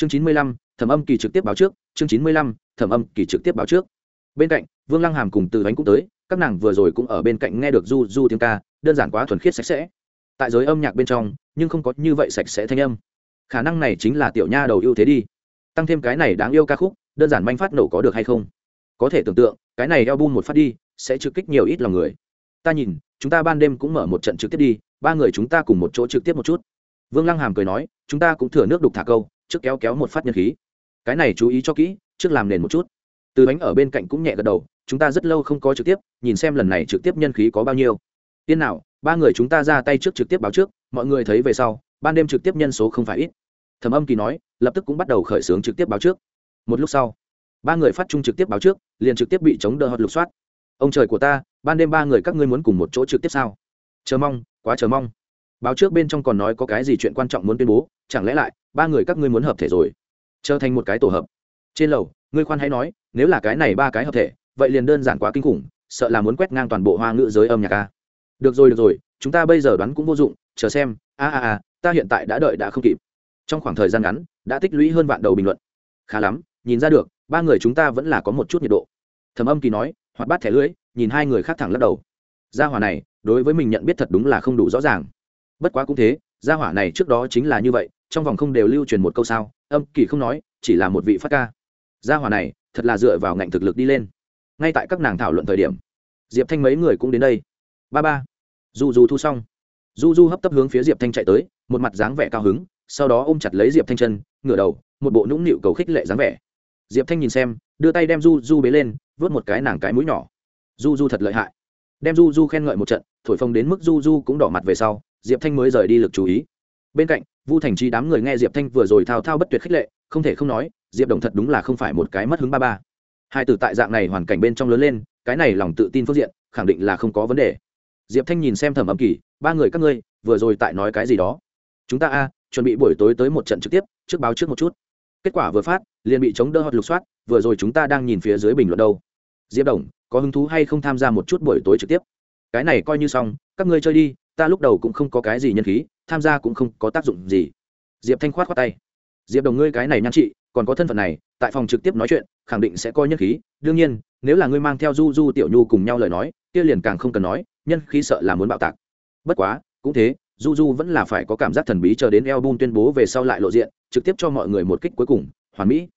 chương chín mươi lăm, thẩm âm kỳ trực tiếp báo trước, chương chín mươi lăm, thẩm âm kỳ trực tiếp báo trước. Bên cạnh, vương lăng hàm cùng từ ánh cũng tới, các nàng vừa rồi cũng ở bên cạnh nghe được du du tiếng ca, đơn giản quá thuần khiết sạch sẽ. Tại giới âm nhạc bên trong, nhưng không có như vậy sạch sẽ thanh âm. Khả năng này chính là tiểu nha đầu ưu thế đi. Tăng thêm cái này đáng yêu ca khúc, đơn giản manh phát nổ có được hay không? Có thể tưởng tượng, cái này eo bum một phát đi, sẽ trực kích nhiều ít lòng người. Ta nhìn, chúng ta ban đêm cũng mở một trận trực tiếp đi, ba người chúng ta cùng một chỗ trực tiếp một chút. Vương lăng hàm cười nói, chúng ta cũng thừa nước đục thả câu trước kéo kéo một phát nhân khí. Cái này chú ý cho kỹ, trước làm nền một chút. Từ bánh ở bên cạnh cũng nhẹ gật đầu, chúng ta rất lâu không có trực tiếp, nhìn xem lần này trực tiếp nhân khí có bao nhiêu. Tiên nào, ba người chúng ta ra tay trước trực tiếp báo trước, mọi người thấy về sau, ban đêm trực tiếp nhân số không phải ít. Thẩm âm kỳ nói, lập tức cũng bắt đầu khởi xướng trực tiếp báo trước. Một lúc sau, ba người phát trung trực tiếp báo trước, liền trực tiếp bị chống đỡ hoặc lục soát. Ông trời của ta, ban đêm ba người các ngươi muốn cùng một chỗ trực tiếp sao? Chờ mong, quá chờ mong báo trước bên trong còn nói có cái gì chuyện quan trọng muốn tuyên bố, chẳng lẽ lại, ba người các ngươi muốn hợp thể rồi? Trở thành một cái tổ hợp. Trên lầu, ngươi khoan hãy nói, nếu là cái này ba cái hợp thể, vậy liền đơn giản quá kinh khủng, sợ là muốn quét ngang toàn bộ hoa ngữ giới âm nhạc a. Được rồi được rồi, chúng ta bây giờ đoán cũng vô dụng, chờ xem. A a a, ta hiện tại đã đợi đã không kịp. Trong khoảng thời gian ngắn, đã tích lũy hơn vạn đầu bình luận. Khá lắm, nhìn ra được, ba người chúng ta vẫn là có một chút nhiệt độ. Thầm âm kỳ nói hoặc bắt thẻ lưỡi, nhìn hai người khác thẳng lắc đầu. Gia hỏa này, đối với mình nhận biết thật đúng là không đủ rõ ràng bất quá cũng thế, gia hỏa này trước đó chính là như vậy, trong vòng không đều lưu truyền một câu sao, âm kỳ không nói, chỉ là một vị phát ca. Gia hỏa này, thật là dựa vào ngạnh thực lực đi lên. Ngay tại các nàng thảo luận thời điểm, diệp thanh mấy người cũng đến đây. Ba ba. Du du thu xong. Du du hấp tấp hướng phía diệp thanh chạy tới, một mặt dáng vẻ cao hứng, sau đó ôm chặt lấy diệp thanh chân, ngửa đầu, một bộ nũng nịu cầu khích lệ dáng vẻ. Diệp thanh nhìn xem, đưa tay đem du du bế lên, vớt một cái nàng cái mũi nhỏ. Du du thật lợi hại. Đem du du khen ngợi một trận, thổi phồng đến mức du du cũng đỏ mặt về sau diệp thanh mới rời đi lực chú ý. Bên cạnh, vu thành trí đám người nghe diệp thanh vừa rồi thao thao bất tuyệt khích lệ, không thể không nói, diệp đồng thật đúng là không phải một cái mất hứng ba ba. Hai từ tại dạng này hoàn cảnh bên trong lớn lên, cái này lòng tự tin phương diện, khẳng định là không có vấn đề. Diệp thanh nhìn xem thẩm âm kỳ, ba người các ngươi, vừa rồi tại nói cái gì đó? Chúng ta a, chuẩn bị buổi tối tới một trận trực tiếp, trước báo trước một chút. Kết quả vừa phát, liền bị chống đỡ hoặc lục soát, vừa rồi chúng ta đang nhìn phía dưới bình luận đâu? Diệp đồng, có hứng thú hay không tham gia một chút buổi tối trực tiếp? Cái này coi như xong, các ngươi chơi đi ta lúc đầu cũng không có cái gì nhân khí, tham gia cũng không có tác dụng gì. Diệp thanh khoát khoát tay. Diệp đồng ngươi cái này nhan trị, còn có thân phận này, tại phòng trực tiếp nói chuyện, khẳng định sẽ coi nhân khí. Đương nhiên, nếu là ngươi mang theo du du, tiểu nhu cùng nhau lời nói, kia liền càng không cần nói, nhân khí sợ là muốn bạo tạc. Bất quá, cũng thế, du du vẫn là phải có cảm giác thần bí chờ đến eo bun tuyên bố về sau lại lộ diện, trực tiếp cho mọi người một kích cuối cùng, hoàn mỹ.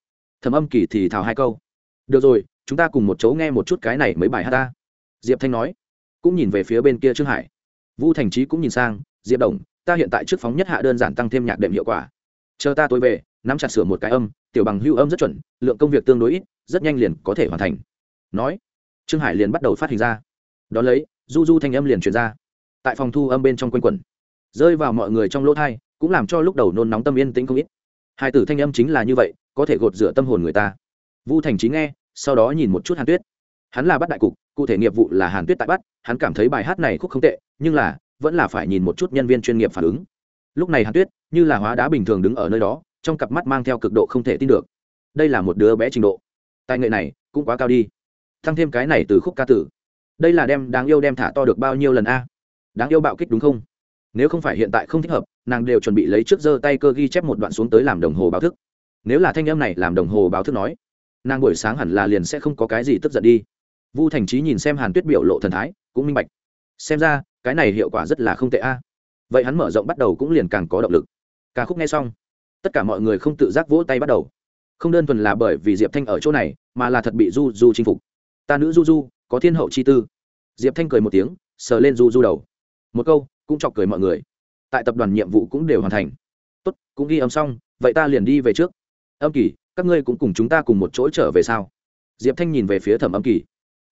Thầm âm kỳ thì thào hai câu. Được rồi, chúng ta cùng một chỗ nghe một chút cái này mấy bài hát ta. Diệp thanh nói. Cũng nhìn về phía bên kia trương hải vu thành trí cũng nhìn sang, diệp đồng, ta hiện tại trước phóng nhất hạ đơn giản tăng thêm nhạc đệm hiệu quả. Chờ ta tối về, nắm chặt sửa một cái âm, tiểu bằng hưu âm rất chuẩn, lượng công việc tương đối ít, rất nhanh liền có thể hoàn thành. Nói, trương hải liền bắt đầu phát hình ra. Đón lấy, du du thanh âm liền truyền ra. Tại phòng thu âm bên trong quanh quẩn, rơi vào mọi người trong lỗ thai, cũng làm cho lúc đầu nôn nóng tâm yên tĩnh không ít. Hai tử thanh âm chính là như vậy, có thể gột rửa tâm hồn người ta. Vu thành trí nghe, sau đó nhìn một chút hàn tuyết. Hắn là bắt đại cục, cụ thể nghiệp vụ là hàn tuyết tại bắt hắn cảm thấy bài hát này khúc không tệ, nhưng là, vẫn là phải nhìn một chút nhân viên chuyên nghiệp phản ứng. Lúc này hàn tuyết, như là hóa đá bình thường đứng ở nơi đó, trong cặp mắt mang theo cực độ không thể tin được. Đây là một đứa bé trình độ. Tài nghệ này cũng quá cao đi. Thăng thêm cái này từ khúc ca tử. Đây là đem đáng yêu đem thả to được bao nhiêu lần a? Đáng yêu bạo kích đúng không? Nếu không phải hiện tại không thích hợp, nàng đều chuẩn bị lấy trước giơ tay cơ ghi chép một đoạn xuống tới làm đồng hồ báo thức. Nếu là thanh em này làm đồng hồ báo thức nói, nàng buổi sáng hẳn là liền sẽ không có cái gì tức giận đi vu thành trí nhìn xem hàn tuyết biểu lộ thần thái, cũng minh bạch. Xem ra, cái này hiệu quả rất là không tệ a. Vậy hắn mở rộng bắt đầu cũng liền càng có động lực. Ca khúc nghe xong, tất cả mọi người không tự giác vỗ tay bắt đầu. Không đơn thuần là bởi vì diệp thanh ở chỗ này, mà là thật bị du du chinh phục. Ta nữ du du có thiên hậu chi tư. Diệp thanh cười một tiếng, sờ lên du du đầu. Một câu, cũng chọc cười mọi người. Tại tập đoàn nhiệm vụ cũng đều hoàn thành. Tốt, cũng ghi âm xong, vậy ta liền đi về trước. Âm kỳ, các ngươi cũng cùng chúng ta cùng một chỗ trở về sao? Diệp thanh nhìn về phía thẩm âm kỳ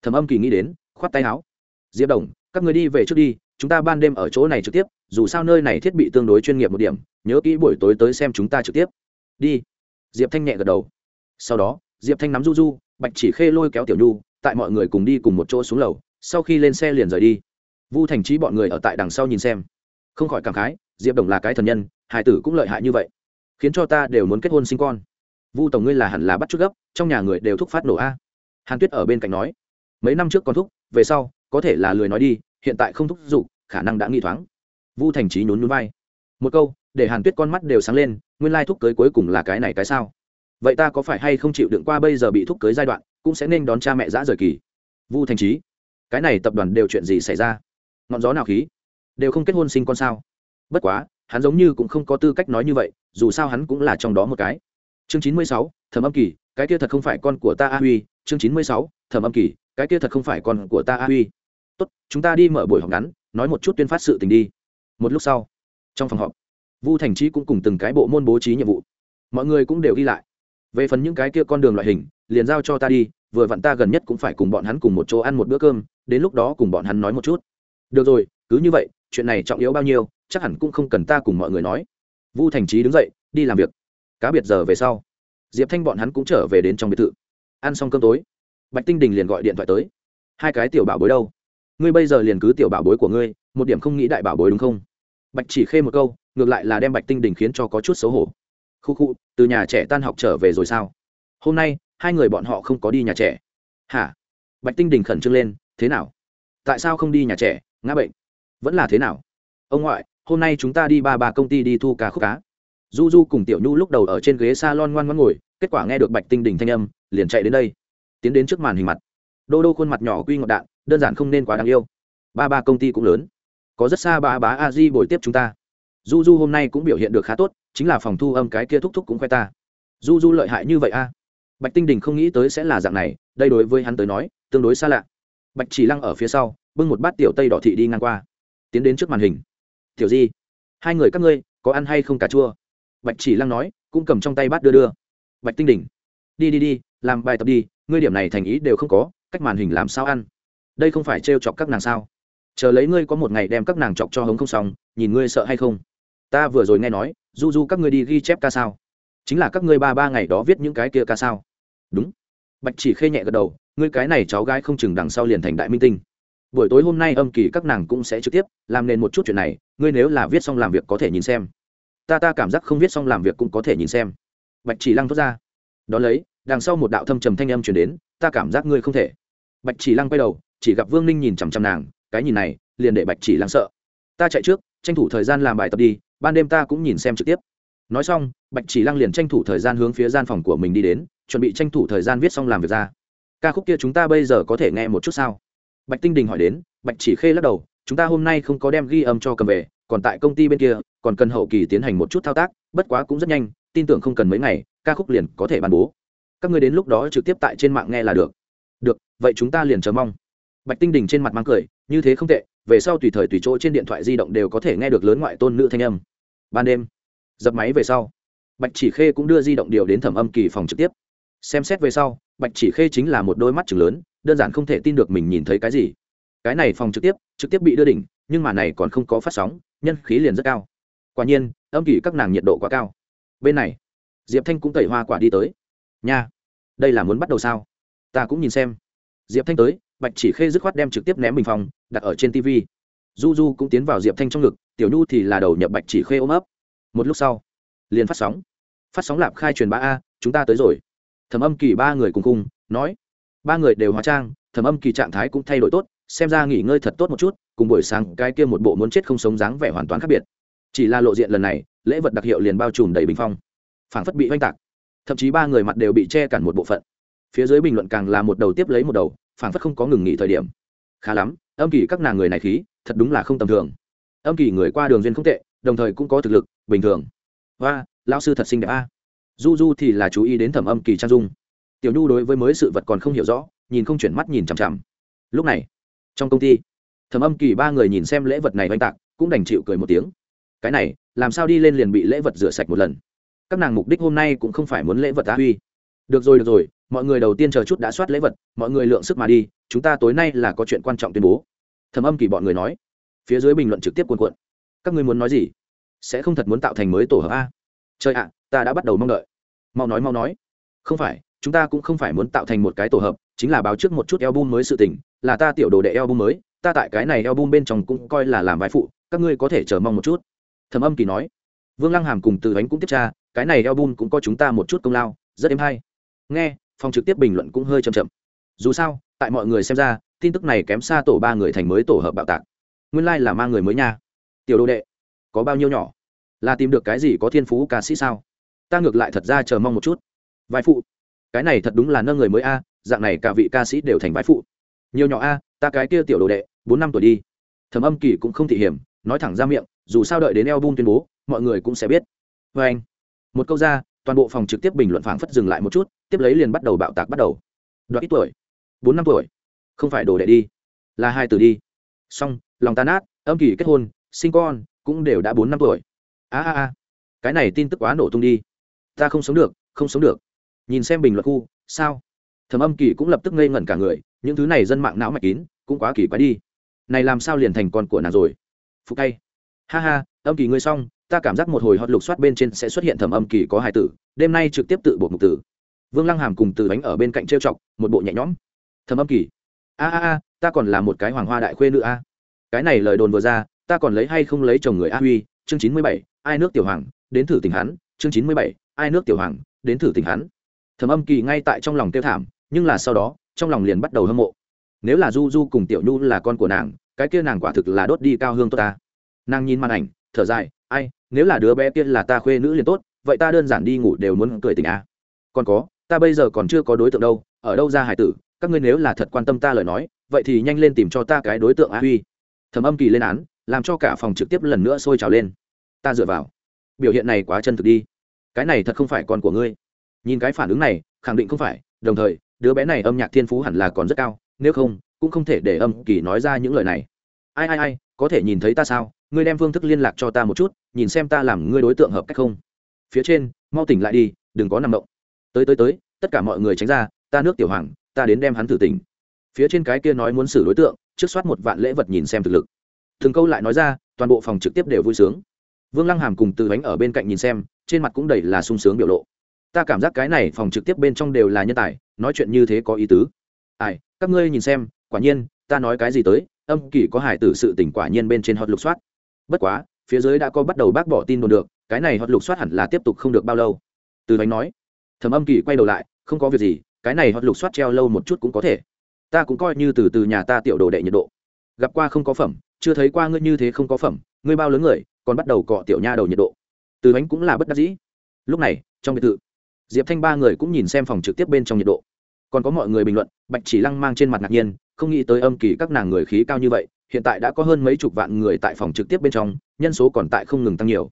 thẩm âm kỳ nghĩ đến, khoát tay áo. Diệp đồng, các người đi về trước đi, chúng ta ban đêm ở chỗ này trực tiếp, dù sao nơi này thiết bị tương đối chuyên nghiệp một điểm, nhớ kỹ buổi tối tới xem chúng ta trực tiếp. Đi. Diệp thanh nhẹ gật đầu. Sau đó, diệp thanh nắm du du, bạch chỉ khê lôi kéo tiểu nhu, tại mọi người cùng đi cùng một chỗ xuống lầu, sau khi lên xe liền rời đi. Vu thành trí bọn người ở tại đằng sau nhìn xem. Không khỏi cảm khái, diệp đồng là cái thần nhân hải tử cũng lợi hại như vậy. Khiến cho ta đều muốn kết hôn sinh con. Vu tổng ngươi là hẳn là bắt chút gấp, trong nhà người đều thúc phát nổ a. Hàn tuyết ở bên cạnh nói mấy năm trước còn thúc, về sau, có thể là lười nói đi, hiện tại không thúc giục, khả năng đã nghi thoáng. Vu thành trí nhún nhún vai. Một câu, để hàn tuyết con mắt đều sáng lên, nguyên lai thúc cưới cuối cùng là cái này cái sao? Vậy ta có phải hay không chịu đựng qua bây giờ bị thúc cưới giai đoạn, cũng sẽ nên đón cha mẹ giã rời kỳ? Vu thành trí cái này tập đoàn đều chuyện gì xảy ra? Ngọn gió nào khí? Đều không kết hôn sinh con sao? Bất quá, hắn giống như cũng không có tư cách nói như vậy, dù sao hắn cũng là trong đó một cái. Chương chín mươi sáu, thẩm âm kỳ, cái kia thật không phải con của ta a huy. Chương chín mươi sáu, thẩm âm kỳ cái kia thật không phải con của ta a huy. Tốt, chúng ta đi mở buổi họp ngắn, nói một chút tuyên phát sự tình đi. Một lúc sau, trong phòng họp, vu thành trí cũng cùng từng cái bộ môn bố trí nhiệm vụ. Mọi người cũng đều ghi lại. Về phần những cái kia con đường loại hình, liền giao cho ta đi, vừa vặn ta gần nhất cũng phải cùng bọn hắn cùng một chỗ ăn một bữa cơm, đến lúc đó cùng bọn hắn nói một chút. Được rồi, cứ như vậy, chuyện này trọng yếu bao nhiêu, chắc hẳn cũng không cần ta cùng mọi người nói. Vu thành trí đứng dậy, đi làm việc. Cá biệt giờ về sau, diệp thanh bọn hắn cũng trở về đến trong biệt thự. Ăn xong cơm tối bạch tinh đình liền gọi điện thoại tới. Hai cái tiểu bảo bối đâu? Ngươi bây giờ liền cứ tiểu bảo bối của ngươi, một điểm không nghĩ đại bảo bối đúng không? Bạch chỉ khê một câu, ngược lại là đem bạch tinh đình khiến cho có chút xấu hổ. Khu khu, từ nhà trẻ tan học trở về rồi sao? Hôm nay, hai người bọn họ không có đi nhà trẻ. Hả? Bạch tinh đình khẩn trương lên, thế nào? Tại sao không đi nhà trẻ? Ngã bệnh. Vẫn là thế nào? Ông ngoại, hôm nay chúng ta đi ba bà công ty đi thu cá khúc cá. Du du cùng tiểu nhu lúc đầu ở trên ghế s a lon ngoan ngoan ngồi, kết quả nghe được bạch tinh đình thanh âm, liền chạy đến đây tiến đến trước màn hình mặt. Đô đô khuôn mặt nhỏ quy ngọt đạn, đơn giản không nên quá đáng yêu. Ba ba công ty cũng lớn. Có rất xa ba bá a di bồi tiếp chúng ta. Du du hôm nay cũng biểu hiện được khá tốt, chính là phòng thu âm cái kia thúc thúc cũng khoe ta. Du du lợi hại như vậy a? Bạch tinh đình không nghĩ tới sẽ là dạng này, đây đối với hắn tới nói, tương đối xa lạ. Bạch chỉ lăng ở phía sau, bưng một bát tiểu tây đỏ thị đi ngang qua. Tiến đến trước màn hình. Tiểu di, hai người các ngươi có ăn hay không cà chua? Bạch chỉ lăng nói, cũng cầm trong tay bát đưa đưa. Bạch tinh đỉnh đi đi đi, làm bài tập đi ngươi điểm này thành ý đều không có, cách màn hình làm sao ăn? Đây không phải trêu chọc các nàng sao? Chờ lấy ngươi có một ngày đem các nàng chọc cho hống không xong, nhìn ngươi sợ hay không? Ta vừa rồi nghe nói, du du các ngươi đi ghi chép ca sao? Chính là các ngươi ba ba ngày đó viết những cái kia ca sao? Đúng. Bạch chỉ khê nhẹ gật đầu, ngươi cái này cháu gái không chừng đằng sau liền thành đại minh tinh. Buổi tối hôm nay âm kỳ các nàng cũng sẽ trực tiếp làm nên một chút chuyện này, ngươi nếu là viết xong làm việc có thể nhìn xem. Ta ta cảm giác không viết xong làm việc cũng có thể nhìn xem. Bạch chỉ lăng thốt ra. Đón lấy đằng sau một đạo thâm trầm thanh âm chuyển đến, ta cảm giác ngươi không thể. Bạch chỉ lăng quay đầu, chỉ gặp vương ninh nhìn chằm chằm nàng, cái nhìn này, liền để bạch chỉ lăng sợ. Ta chạy trước, tranh thủ thời gian làm bài tập đi, ban đêm ta cũng nhìn xem trực tiếp. Nói xong, bạch chỉ lăng liền tranh thủ thời gian hướng phía gian phòng của mình đi đến, chuẩn bị tranh thủ thời gian viết xong làm việc ra. Ca khúc kia chúng ta bây giờ có thể nghe một chút sao? Bạch tinh đình hỏi đến, bạch chỉ khê lắc đầu, chúng ta hôm nay không có đem ghi âm cho cầm về, còn tại công ty bên kia, còn cần hậu kỳ tiến hành một chút thao tác, bất quá cũng rất nhanh, tin tưởng không cần mấy ngày, ca khúc liền có thể ban bố các người đến lúc đó trực tiếp tại trên mạng nghe là được. Được, vậy chúng ta liền chờ mong. Bạch tinh đình trên mặt mang cười, như thế không tệ, về sau tùy thời tùy chỗ trên điện thoại di động đều có thể nghe được lớn ngoại tôn nữ thanh âm. Ban đêm, dập máy về sau, bạch chỉ khê cũng đưa di động điều đến thẩm âm kỳ phòng trực tiếp. Xem xét về sau, bạch chỉ khê chính là một đôi mắt chừng lớn, đơn giản không thể tin được mình nhìn thấy cái gì. Cái này phòng trực tiếp trực tiếp bị đưa đỉnh, nhưng mà này còn không có phát sóng, nhân khí liền rất cao. Quả nhiên, âm kỳ các nàng nhiệt độ quá cao. Bên này, diệp thanh cũng tẩy hoa quả đi tới nha, đây là muốn bắt đầu sao? Ta cũng nhìn xem. Diệp thanh tới, bạch chỉ khê dứt khoát đem trực tiếp ném bình phòng đặt ở trên tv du du cũng tiến vào diệp thanh trong ngực, tiểu nhu thì là đầu nhập bạch chỉ khê ôm ấp. Một lúc sau, liền phát sóng. Phát sóng lạp khai truyền ba a, chúng ta tới rồi. Thẩm âm kỳ ba người cùng cung nói, ba người đều hóa trang, thẩm âm kỳ trạng thái cũng thay đổi tốt, xem ra nghỉ ngơi thật tốt một chút, cùng buổi sáng cái kia một bộ muốn chết không sống dáng vẻ hoàn toàn khác biệt. Chỉ là lộ diện lần này, lễ vật đặc hiệu liền bao trùm đầy bình phong. Phảng phất bị oanh tạc thậm chí ba người mặt đều bị che cản một bộ phận. Phía dưới bình luận càng là một đầu tiếp lấy một đầu, phảng phất không có ngừng nghỉ thời điểm. Khá lắm, âm kỳ các nàng người này khí, thật đúng là không tầm thường. Âm kỳ người qua đường duyên không tệ, đồng thời cũng có thực lực, bình thường. Và lão sư thật xinh đẹp a. Du du thì là chú ý đến thẩm âm kỳ trang dung. Tiểu nhu đối với mới sự vật còn không hiểu rõ, nhìn không chuyển mắt nhìn chằm chằm. Lúc này, trong công ty, thẩm âm kỳ ba người nhìn xem lễ vật này oanh tạc, cũng đành chịu cười một tiếng. Cái này, làm sao đi lên liền bị lễ vật rửa sạch một lần? Các nàng mục đích hôm nay cũng không phải muốn lễ vật á huy. Được rồi được rồi, mọi người đầu tiên chờ chút đã soát lễ vật, mọi người lượng sức mà đi, chúng ta tối nay là có chuyện quan trọng tuyên bố. Thẩm âm kỳ bọn người nói. Phía dưới bình luận trực tiếp cuồn cuộn. Các ngươi muốn nói gì? Sẽ không thật muốn tạo thành mới tổ hợp a? Trời ạ, ta đã bắt đầu mong đợi. Mau nói mau nói. Không phải, chúng ta cũng không phải muốn tạo thành một cái tổ hợp, chính là báo trước một chút album mới sự tình, là ta tiểu đồ đệ album mới, ta tại cái này album bên trong cũng coi là làm vai phụ, các ngươi có thể chờ mong một chút. Thầm âm kỳ nói. Vương lăng hàm cùng từ ánh cũng tiếp tra cái này album cũng có chúng ta một chút công lao, rất êm hay. Nghe, phòng trực tiếp bình luận cũng hơi chậm chậm. Dù sao, tại mọi người xem ra, tin tức này kém xa tổ ba người thành mới tổ hợp bạo tạc. Nguyên lai、like、là mang người mới nha. Tiểu đồ đệ, có bao nhiêu nhỏ? Là tìm được cái gì có thiên phú ca sĩ sao? Ta ngược lại thật ra chờ mong một chút. Vai phụ, cái này thật đúng là nâng người mới a, dạng này cả vị ca sĩ đều thành vai phụ. Nhiều nhỏ a, ta cái kia tiểu đồ đệ, bốn năm tuổi đi. Thẩm âm kỳ cũng không thị hiểm, nói thẳng ra miệng, dù sao đợi đến eo bun tuyên bố, mọi người cũng sẽ biết. Vê anh một câu ra, toàn bộ phòng trực tiếp bình luận phảng phất dừng lại một chút, tiếp lấy liền bắt đầu bạo tạc bắt đầu. Đoạn ít tuổi, bốn năm tuổi, không phải đồ đệ đi, là hai từ đi. Xong, lòng ta nát, âm kỳ kết hôn, sinh con, cũng đều đã bốn năm tuổi. A a a, cái này tin tức quá nổ tung đi. Ta không sống được, không sống được. Nhìn xem bình luận khu, sao? Thầm âm kỳ cũng lập tức ngây ngẩn cả người, những thứ này dân mạng não mạch kín, cũng quá kỳ quái đi. Này làm sao liền thành con của nàng rồi? Phục tay. Ha ha, âm kỳ ngươi xong ta cảm giác một hồi hot lục soát bên trên sẽ xuất hiện thẩm âm kỳ có hài tử, đêm nay trực tiếp tự buộc mục tử. Vương lăng hàm cùng từ bánh ở bên cạnh trêu chọc, một bộ nhẹ nhõm. Thẩm âm kỳ. A a a, ta còn là một cái hoàng hoa đại khuê nữ a. Cái này lời đồn vừa ra, ta còn lấy hay không lấy chồng người a huy, chương chín mươi bảy, ai nước tiểu hoàng, đến thử tình hắn, chương chín mươi bảy, ai nước tiểu hoàng, đến thử tình hắn. Thẩm âm kỳ ngay tại trong lòng tiêu thảm, nhưng là sau đó, trong lòng liền bắt đầu hâm mộ. Nếu là du du cùng tiểu nhu là con của nàng, cái kia nàng quả thực là đốt đi cao hương tốt ta. Nàng nhìn màn ảnh, thở dài, ai nếu là đứa bé kia là ta khuê nữ liền tốt, vậy ta đơn giản đi ngủ đều muốn cười tình à. còn có, ta bây giờ còn chưa có đối tượng đâu, ở đâu ra hải tử, các ngươi nếu là thật quan tâm ta lời nói, vậy thì nhanh lên tìm cho ta cái đối tượng a huy. Thẩm âm kỳ lên án, làm cho cả phòng trực tiếp lần nữa sôi trào lên. Ta dựa vào. Biểu hiện này quá chân thực đi. Cái này thật không phải con của ngươi. Nhìn cái phản ứng này, khẳng định không phải, đồng thời, đứa bé này âm nhạc thiên phú hẳn là còn rất cao, nếu không, cũng không thể để âm kỳ nói ra những lời này. Ai ai ai, có thể nhìn thấy ta sao? Ngươi đem phương thức liên lạc cho ta một chút, nhìn xem ta làm ngươi đối tượng hợp cách không. Phía trên, mau tỉnh lại đi, đừng có nằm động. Tới tới tới, tất cả mọi người tránh ra, ta nước tiểu hoàng, ta đến đem hắn thử tỉnh. Phía trên cái kia nói muốn xử đối tượng, trước soát một vạn lễ vật nhìn xem thực lực. Thường câu lại nói ra, toàn bộ phòng trực tiếp đều vui sướng. Vương lăng hàm cùng từ bánh ở bên cạnh nhìn xem, trên mặt cũng đầy là sung sướng biểu lộ. Ta cảm giác cái này phòng trực tiếp bên trong đều là nhân tài, nói chuyện như thế có ý tứ. Ai, các ngươi nhìn xem, quả nhiên, ta nói cái gì tới, âm kỳ có hải tử sự tỉnh quả nhiên bên trên hot lục soát bất quá, phía dưới đã có bắt đầu bác bỏ tin đồn được, cái này hot lục soát hẳn là tiếp tục không được bao lâu. Từ bánh nói thầm âm kỳ quay đầu lại, không có việc gì, cái này hot lục soát treo lâu một chút cũng có thể. Ta cũng coi như từ từ nhà ta tiểu đồ đệ nhiệt độ. Gặp qua không có phẩm, chưa thấy qua ngươi như thế không có phẩm, ngươi bao lớn người, còn bắt đầu cọ tiểu nha đầu nhiệt độ. Từ bánh cũng là bất đắc dĩ. Lúc này, trong biệt thự, diệp thanh ba người cũng nhìn xem phòng trực tiếp bên trong nhiệt độ. Còn có mọi người bình luận, bạch chỉ lăng mang trên mặt ngạc nhiên, không nghĩ tới âm kỳ các nàng người khí cao như vậy hiện tại đã có hơn mấy chục vạn người tại phòng trực tiếp bên trong, nhân số còn tại không ngừng tăng nhiều.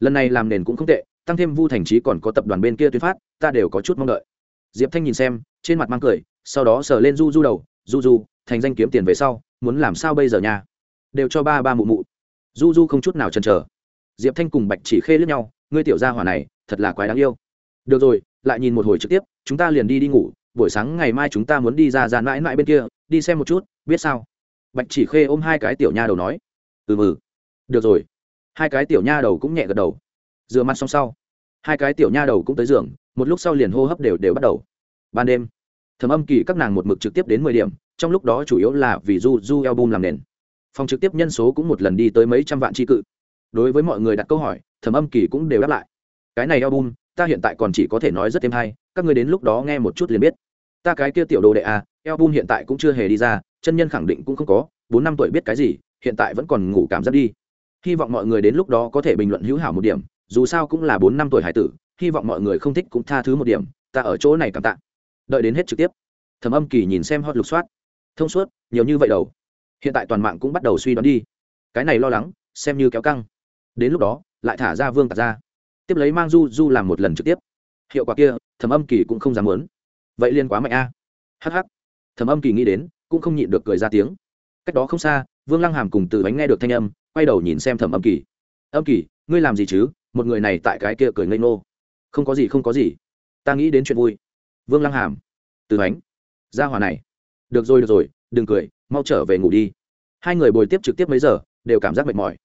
Lần này làm nền cũng không tệ, tăng thêm vu thành trí còn có tập đoàn bên kia tuyên phát, ta đều có chút mong đợi. Diệp thanh nhìn xem, trên mặt mang cười, sau đó sờ lên du du đầu, du du, thành danh kiếm tiền về sau, muốn làm sao bây giờ nha? Đều cho ba ba mụ mụ. Du du không chút nào chần chờ. Diệp thanh cùng bạch chỉ khê lướt nhau, ngươi tiểu gia hỏa này, thật là quái đáng yêu. Được rồi, lại nhìn một hồi trực tiếp, chúng ta liền đi đi ngủ, buổi sáng ngày mai chúng ta muốn đi ra dàn mãi mãi bên kia, đi xem một chút, biết sao? Bạch chỉ khê ôm hai cái tiểu nha đầu nói ừ mừ, được rồi. Hai cái tiểu nha đầu cũng nhẹ gật đầu. Rửa mặt xong sau, hai cái tiểu nha đầu cũng tới giường, một lúc sau liền hô hấp đều đều bắt đầu. Ban đêm thầm âm kỳ các nàng một mực trực tiếp đến mười điểm, trong lúc đó chủ yếu là vì du du album làm nền. Phòng trực tiếp nhân số cũng một lần đi tới mấy trăm vạn tri cự. Đối với mọi người đặt câu hỏi thầm âm kỳ cũng đều đáp lại, cái này album, ta hiện tại còn chỉ có thể nói rất thêm hay, các người đến lúc đó nghe một chút liền biết. Ta cái kia tiểu đồ đệ a album hiện tại cũng chưa hề đi ra chân nhân khẳng định cũng không có, bốn năm tuổi biết cái gì, hiện tại vẫn còn ngủ cảm giác đi. Hy vọng mọi người đến lúc đó có thể bình luận hữu hảo một điểm, dù sao cũng là bốn năm tuổi hải tử, hy vọng mọi người không thích cũng tha thứ một điểm, ta ở chỗ này cảm tạ. Đợi đến hết trực tiếp. Thẩm âm kỳ nhìn xem hot lục soát. Thông suốt, nhiều như vậy đầu. Hiện tại toàn mạng cũng bắt đầu suy đoán đi. Cái này lo lắng, xem như kéo căng. Đến lúc đó, lại thả ra vương tạc ra. Tiếp lấy mang du du làm một lần trực tiếp. Hiệu quả kia, thẩm âm kỳ cũng không dám muốn. Vậy liên quá mạnh a. À. hh thẩm âm kỳ nghĩ đến cũng không nhịn được cười ra tiếng. Cách đó không xa, vương lăng hàm cùng từ bánh nghe được thanh âm, quay đầu nhìn xem thẩm âm kỳ. Âm kỳ, ngươi làm gì chứ? Một người này tại cái kia cười ngây ngô. Không có gì, không có gì. Ta nghĩ đến chuyện vui. Vương lăng hàm. Từ bánh, ra hòa này. Được rồi được rồi, đừng cười, mau trở về ngủ đi. Hai người bồi tiếp trực tiếp mấy giờ, đều cảm giác mệt mỏi.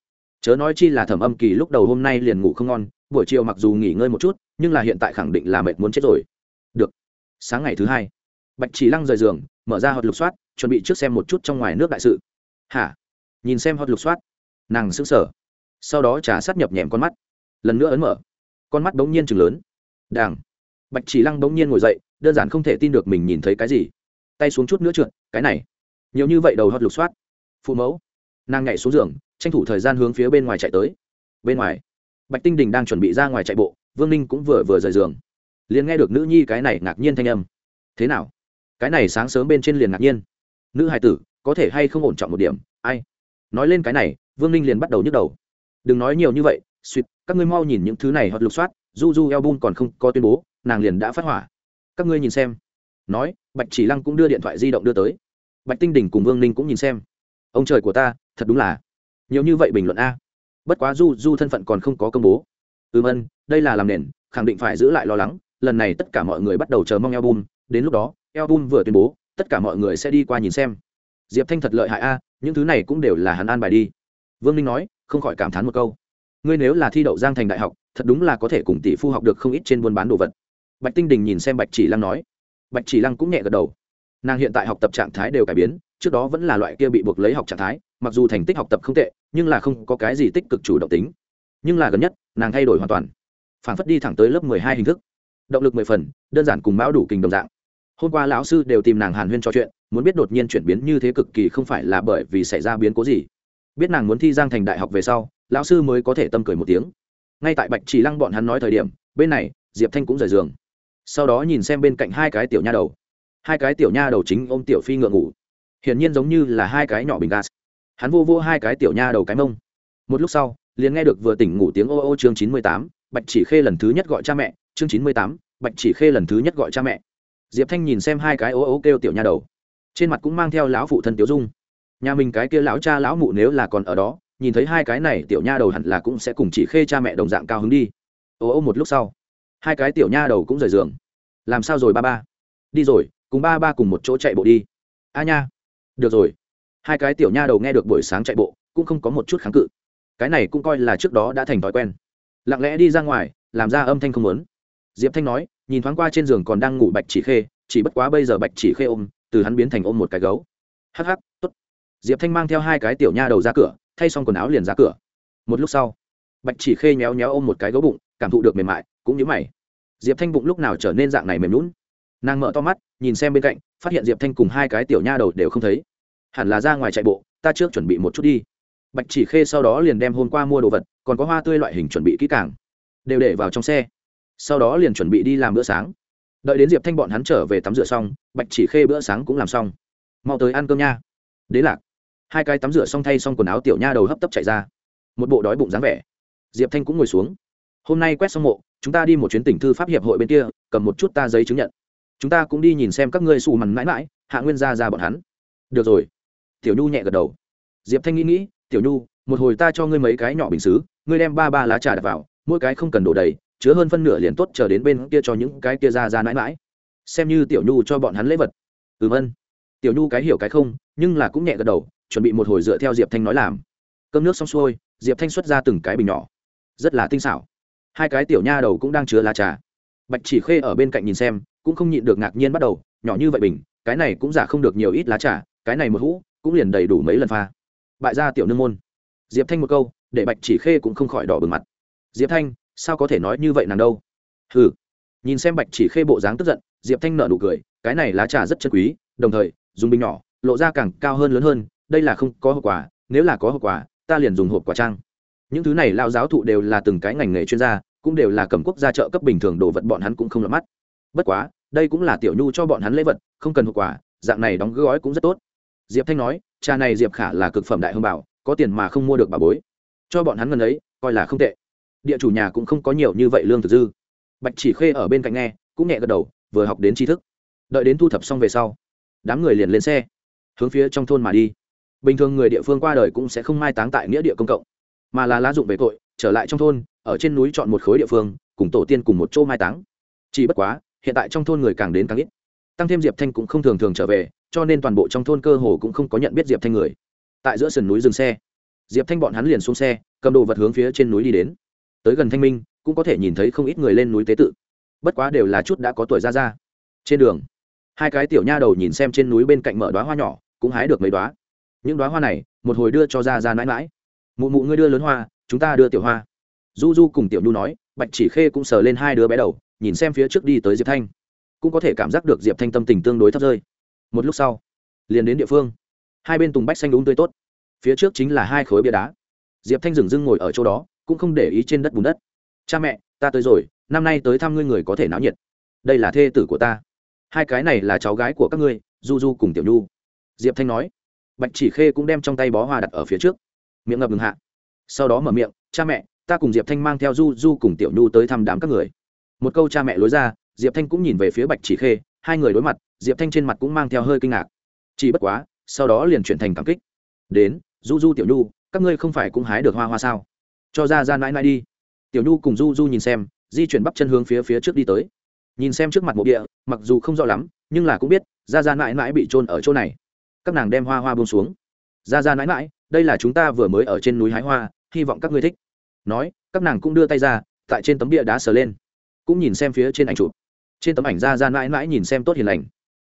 Chớ nói chi là thẩm âm kỳ lúc đầu hôm nay liền ngủ không ngon, buổi chiều mặc dù nghỉ ngơi một chút, nhưng là hiện tại khẳng định là mệt muốn chết rồi. Được, sáng ngày thứ hai. Bạch chỉ lăng rời giường, mở ra hột lục soát chuẩn bị trước xem một chút trong ngoài nước đại sự. Hả? Nhìn xem hot lục soát. Nàng sững sờ. Sau đó trà sát nhập nhèm con mắt. Lần nữa ấn mở. Con mắt bỗng nhiên chừng lớn. Đàng. Bạch chỉ lăng bỗng nhiên ngồi dậy, đơn giản không thể tin được mình nhìn thấy cái gì. Tay xuống chút nữa trượt, cái này. Nhiều như vậy đầu hot lục soát. Phụ mẫu. Nàng nhảy xuống giường, tranh thủ thời gian hướng phía bên ngoài chạy tới. Bên ngoài. Bạch tinh đình đang chuẩn bị ra ngoài chạy bộ, vương ninh cũng vừa vừa rời giường. Liền nghe được nữ nhi cái này ngạc nhiên thanh âm. Thế nào? Cái này sáng sớm bên trên liền ngạc nhiên nữ hài tử, có thể hay không ổn trọng một điểm, ai? Nói lên cái này, vương ninh liền bắt đầu nhức đầu. Đừng nói nhiều như vậy, suýt, các ngươi mau nhìn những thứ này hoặc lục soát, du du eo bun còn không có tuyên bố, nàng liền đã phát hỏa. Các ngươi nhìn xem. Nói, bạch chỉ lăng cũng đưa điện thoại di động đưa tới. Bạch tinh đỉnh cùng vương ninh cũng nhìn xem. Ông trời của ta, thật đúng là nhiều như vậy bình luận a. Bất quá du du thân phận còn không có công bố. Ừm ân đây là làm nền, khẳng định phải giữ lại lo lắng, lần này tất cả mọi người bắt đầu chờ mong album, đến lúc đó, album vừa tuyên bố tất cả mọi người sẽ đi qua nhìn xem. Diệp thanh thật lợi hại a, những thứ này cũng đều là hắn an bài đi. Vương ninh nói, không khỏi cảm thán một câu. Ngươi nếu là thi đậu giang thành đại học, thật đúng là có thể cùng tỷ phu học được không ít trên buôn bán đồ vật. Bạch tinh đình nhìn xem bạch chỉ lăng nói. Bạch chỉ lăng cũng nhẹ gật đầu. Nàng hiện tại học tập trạng thái đều cải biến, trước đó vẫn là loại kia bị buộc lấy học trạng thái, mặc dù thành tích học tập không tệ, nhưng là không có cái gì tích cực chủ động tính. Nhưng là gần nhất, nàng thay đổi hoàn toàn. Phản phất đi thẳng tới lớp mười hai hình thức. Động lực mười phần, đơn giản cùng mão đủ kình đồng dạng hôm qua lão sư đều tìm nàng hàn huyên trò chuyện, muốn biết đột nhiên chuyển biến như thế cực kỳ không phải là bởi vì xảy ra biến cố gì. Biết nàng muốn thi giang thành đại học về sau, lão sư mới có thể tâm cười một tiếng. Ngay tại bạch chỉ lăng bọn hắn nói thời điểm, bên này, diệp thanh cũng rời giường. Sau đó nhìn xem bên cạnh hai cái tiểu nha đầu. Hai cái tiểu nha đầu chính ôm tiểu phi ngựa ngủ. Hiển nhiên giống như là hai cái nhỏ bình gas. Hắn vô vô hai cái tiểu nha đầu cái mông. Một lúc sau, liền nghe được vừa tỉnh ngủ tiếng ô ô chương chín mươi tám, bạch chỉ khê lần thứ nhất gọi cha mẹ, chương chín mươi tám, bạch chỉ khê lần thứ nhất gọi cha mẹ diệp thanh nhìn xem hai cái ố ố kêu tiểu nha đầu. Trên mặt cũng mang theo lão phụ thân tiểu dung. Nhà mình cái kia lão cha lão mụ nếu là còn ở đó, nhìn thấy hai cái này tiểu nha đầu hẳn là cũng sẽ cùng chỉ khê cha mẹ đồng dạng cao hứng đi. Ô ô một lúc sau, hai cái tiểu nha đầu cũng rời giường. Làm sao rồi ba ba? Đi rồi, cùng ba ba cùng một chỗ chạy bộ đi. A nha. Được rồi. Hai cái tiểu nha đầu nghe được buổi sáng chạy bộ, cũng không có một chút kháng cự. Cái này cũng coi là trước đó đã thành thói quen. Lặng lẽ đi ra ngoài, làm ra âm thanh không lớn diệp thanh nói, nhìn thoáng qua trên giường còn đang ngủ bạch chỉ khê, chỉ bất quá bây giờ bạch chỉ khê ôm, từ hắn biến thành ôm một cái gấu. Hắc hắc t ố t diệp thanh mang theo hai cái tiểu nha đầu ra cửa, thay xong quần áo liền ra cửa. Một lúc sau, bạch chỉ khê nhéo nhéo ôm một cái gấu bụng, cảm thụ được mềm mại, cũng như mày. Diệp thanh bụng lúc nào trở nên dạng này mềm lún nàng mở to mắt, nhìn xem bên cạnh, phát hiện diệp thanh cùng hai cái tiểu nha đầu đều không thấy. Hẳn là ra ngoài chạy bộ, ta trước chuẩn bị một chút đi. Bạch chỉ khê sau đó liền đem hôm qua mua đồ vật, còn có hoa tươi loại hình chuẩn bị kỹ càng, đều để vào trong xe sau đó liền chuẩn bị đi làm bữa sáng. Đợi đến diệp thanh bọn hắn trở về tắm rửa xong, bạch chỉ khê bữa sáng cũng làm xong. Mau tới ăn cơm nha. Đế lạc. Hai cái tắm rửa xong thay xong quần áo tiểu nha đầu hấp tấp chạy ra. Một bộ đói bụng dáng vẻ. Diệp thanh cũng ngồi xuống. Hôm nay quét xong mộ, chúng ta đi một chuyến tỉnh thư pháp hiệp hội bên kia, cầm một chút ta giấy chứng nhận. Chúng ta cũng đi nhìn xem các ngươi xù mằn mãi mãi, hạ nguyên ra ra bọn hắn. Được rồi. Tiểu nhu nhẹ gật đầu. Diệp thanh nghĩ nghĩ, tiểu nhu, một hồi ta cho ngươi mấy cái nhỏ bình xứ, ngươi đem ba ba lá trà đặt vào, mỗi cái không cần đổ đầy chứa hơn phân nửa liền tốt chờ đến bên kia cho những cái kia ra ra mãi mãi. Xem như tiểu nhu cho bọn hắn lễ vật. Ừm ân tiểu nhu cái hiểu cái không, nhưng là cũng nhẹ gật đầu, chuẩn bị một hồi dựa theo diệp thanh nói làm. Cơm nước xong xuôi, diệp thanh xuất ra từng cái bình nhỏ. Rất là tinh xảo. Hai cái tiểu nha đầu cũng đang chứa lá trà. Bạch chỉ khê ở bên cạnh nhìn xem, cũng không nhịn được ngạc nhiên bắt đầu, nhỏ như vậy bình, cái này cũng giả không được nhiều ít lá trà, cái này một hũ, cũng liền đầy đủ mấy lần pha. Bại gia tiểu nương môn. Diệp thanh một câu, để bạch chỉ khê cũng không khỏi đỏ bừng mặt. Diệp thanh sao có thể nói như vậy nàng đâu? Hừ. Nhìn xem bạch chỉ khê bộ dáng tức giận, diệp thanh nở nụ cười, cái này lá trà rất chân quý, đồng thời, dùng bình nhỏ, lộ ra càng cao hơn lớn hơn, đây là không có hậu quả, nếu là có hậu quả, ta liền dùng hộp quả trang. Những thứ này lao giáo thụ đều là từng cái ngành nghề chuyên gia, cũng đều là cầm quốc gia trợ cấp bình thường đồ vật, bọn hắn cũng không lọt mắt. Bất quá, đây cũng là tiểu nhu cho bọn hắn lễ vật, không cần hậu quả, dạng này đóng gói cũng rất tốt. Diệp thanh nói cha này diệp khả là cực phẩm đại hương bảo, có tiền mà không mua được bà bối. Cho bọn hắn gần ấy, coi là không tệ địa chủ nhà cũng không có nhiều như vậy lương thực dư. Bạch chỉ khê ở bên cạnh nghe, cũng nhẹ gật đầu, vừa học đến tri thức. Đợi đến thu thập xong về sau, đám người liền lên xe, hướng phía trong thôn mà đi. Bình thường người địa phương qua đời cũng sẽ không mai táng tại nghĩa địa công cộng, mà là lá dụng về tội, trở lại trong thôn, ở trên núi chọn một khối địa phương, cùng tổ tiên cùng một chỗ mai táng. Chỉ bất quá, hiện tại trong thôn người càng đến càng ít. Tăng thêm diệp thanh cũng không thường thường trở về, cho nên toàn bộ trong thôn cơ hồ cũng không có nhận biết diệp thanh người. Tại giữa sườn núi dừng xe, diệp thanh bọn hắn liền xuống xe, cầm đồ vật hướng phía trên núi đi đến tới gần thanh minh, cũng có thể nhìn thấy không ít người lên núi tế tự. Bất quá đều là chút đã có tuổi ra ra. Trên đường, hai cái tiểu nha đầu nhìn xem trên núi bên cạnh mở đoá hoa nhỏ, cũng hái được mấy đoá những đoá hoa này, một hồi đưa cho ra ra mãi mãi. Mụ mụ ngươi đưa lớn hoa, chúng ta đưa tiểu hoa. Du du cùng tiểu nhu nói, bạch chỉ khê cũng sờ lên hai đứa bé đầu, nhìn xem phía trước đi tới diệp thanh. Cũng có thể cảm giác được diệp thanh tâm tình tương đối thấp rơi. Một lúc sau, liền đến địa phương. Hai bên tùng bách xanh đúng tươi tốt. Phía trước chính là hai khối bia đá. Diệp thanh dừng dưng ngồi ở chỗ đó cũng không để ý trên đất bùn đất. Cha mẹ, ta tới rồi, năm nay tới thăm ngươi người có thể náo nhiệt. Đây là thê tử của ta. Hai cái này là cháu gái của các ngươi, du du cùng tiểu nhu. Diệp thanh nói. Bạch chỉ khê cũng đem trong tay bó hoa đặt ở phía trước. Miệng ngập ngừng hạ. Sau đó mở miệng, cha mẹ, ta cùng diệp thanh mang theo du du cùng tiểu nhu tới thăm đám các người. Một câu cha mẹ lối ra, diệp thanh cũng nhìn về phía bạch chỉ khê, hai người đối mặt, diệp thanh trên mặt cũng mang theo hơi kinh ngạc. Chỉ bất quá, sau đó liền chuyển thành cảm kích. Đến, du du tiểu nhu, các ngươi không phải cũng hái được hoa hoa sao? Cho ra ra mãi mãi đi. Tiểu nhu cùng du du nhìn xem, di chuyển bắp chân hướng phía phía trước đi tới. Nhìn xem trước mặt mộ địa, mặc dù không rõ lắm, nhưng là cũng biết, ra ra mãi mãi bị trôn ở chỗ này. Các nàng đem hoa hoa bông xuống. Ra ra mãi mãi, đây là chúng ta vừa mới ở trên núi hái hoa, hy vọng các ngươi thích. Nói, các nàng cũng đưa tay ra, tại trên tấm bia đá sờ lên. Cũng nhìn xem phía trên ảnh chụp. Trên tấm ảnh ra ra mãi mãi nhìn xem tốt hiền lành.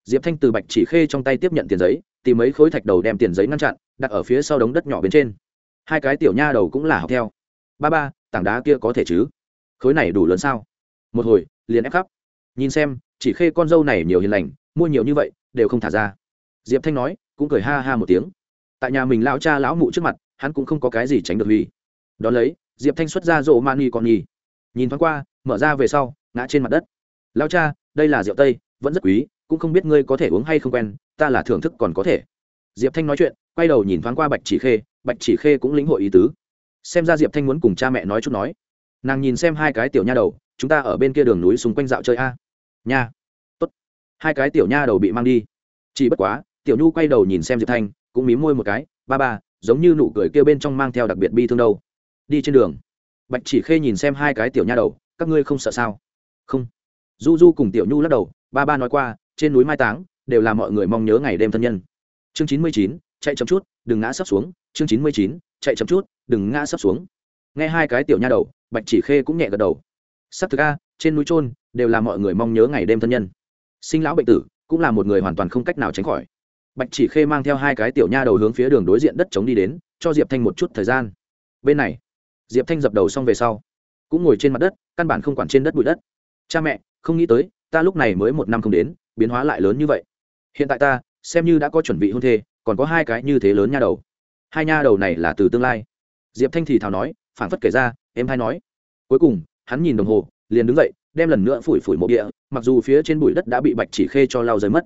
Diệp thanh từ bạch chỉ khê trong tay tiếp nhận tiền giấy, tìm mấy khối thạch đầu đem tiền giấy ngăn chặn, đặt ở phía sau đống đất nhỏ bên trên. Hai cái tiểu nha đầu cũng là học theo ba ba, tảng đá kia có thể chứ? Khối này đủ lớn sao? Một hồi, liền ép khắp. Nhìn xem, chỉ khê con dâu này nhiều hiền lành, mua nhiều như vậy, đều không thả ra. Diệp thanh nói, cũng cười ha ha một tiếng. Tại nhà mình lão cha lão mụ trước mặt, hắn cũng không có cái gì tránh được huy. Đón lấy, diệp thanh xuất ra rộ mani con nhì. Nhìn thoáng qua, mở ra về sau, ngã trên mặt đất. Lão cha, đây là rượu tây, vẫn rất quý, cũng không biết ngươi có thể uống hay không quen, ta là thưởng thức còn có thể. Diệp thanh nói chuyện, quay đầu nhìn thoáng qua bạch chỉ khê, bạch chỉ khê cũng lĩnh hội ý tứ xem ra diệp thanh muốn cùng cha mẹ nói chút nói. Nàng nhìn xem hai cái tiểu nha đầu, chúng ta ở bên kia đường núi xung quanh dạo chơi a. Nha. Tốt. Hai cái tiểu nha đầu bị mang đi. Chỉ bất quá, tiểu nhu quay đầu nhìn xem diệp thanh, cũng mím môi một cái, ba ba, giống như nụ cười kia bên trong mang theo đặc biệt bi thương đâu. Đi trên đường. Bạch chỉ khê nhìn xem hai cái tiểu nha đầu, các ngươi không sợ sao? Không. Du du cùng tiểu nhu lắc đầu, ba ba nói qua, trên núi mai táng, đều là mọi người mong nhớ ngày đêm thân nhân. Chương chín mươi chín, chạy chậm chút, đừng ngã sắp xuống. Chương chín mươi chín chạy chậm chút, đừng ngã sắp xuống. Nghe hai cái tiểu nha đầu, bạch chỉ khê cũng nhẹ gật đầu. Sắp thực a, trên núi trôn đều là mọi người mong nhớ ngày đêm thân nhân. Sinh lão bệnh tử cũng là một người hoàn toàn không cách nào tránh khỏi. Bạch chỉ khê mang theo hai cái tiểu nha đầu hướng phía đường đối diện đất chống đi đến, cho diệp thanh một chút thời gian. Bên này, diệp thanh dập đầu xong về sau, cũng ngồi trên mặt đất, căn bản không quản trên đất bụi đất. Cha mẹ, không nghĩ tới, ta lúc này mới một năm không đến, biến hóa lại lớn như vậy. Hiện tại ta, xem như đã có chuẩn bị hôn thê, còn có hai cái như thế lớn nha đầu hai nha đầu này là từ tương lai. Diệp thanh thì thào nói phản phất kể ra, em hay nói. Cuối cùng, hắn nhìn đồng hồ, liền đứng dậy, đem lần nữa phủi phủi mộ địa, mặc dù phía trên bụi đất đã bị bạch chỉ khê cho lau rơi mất.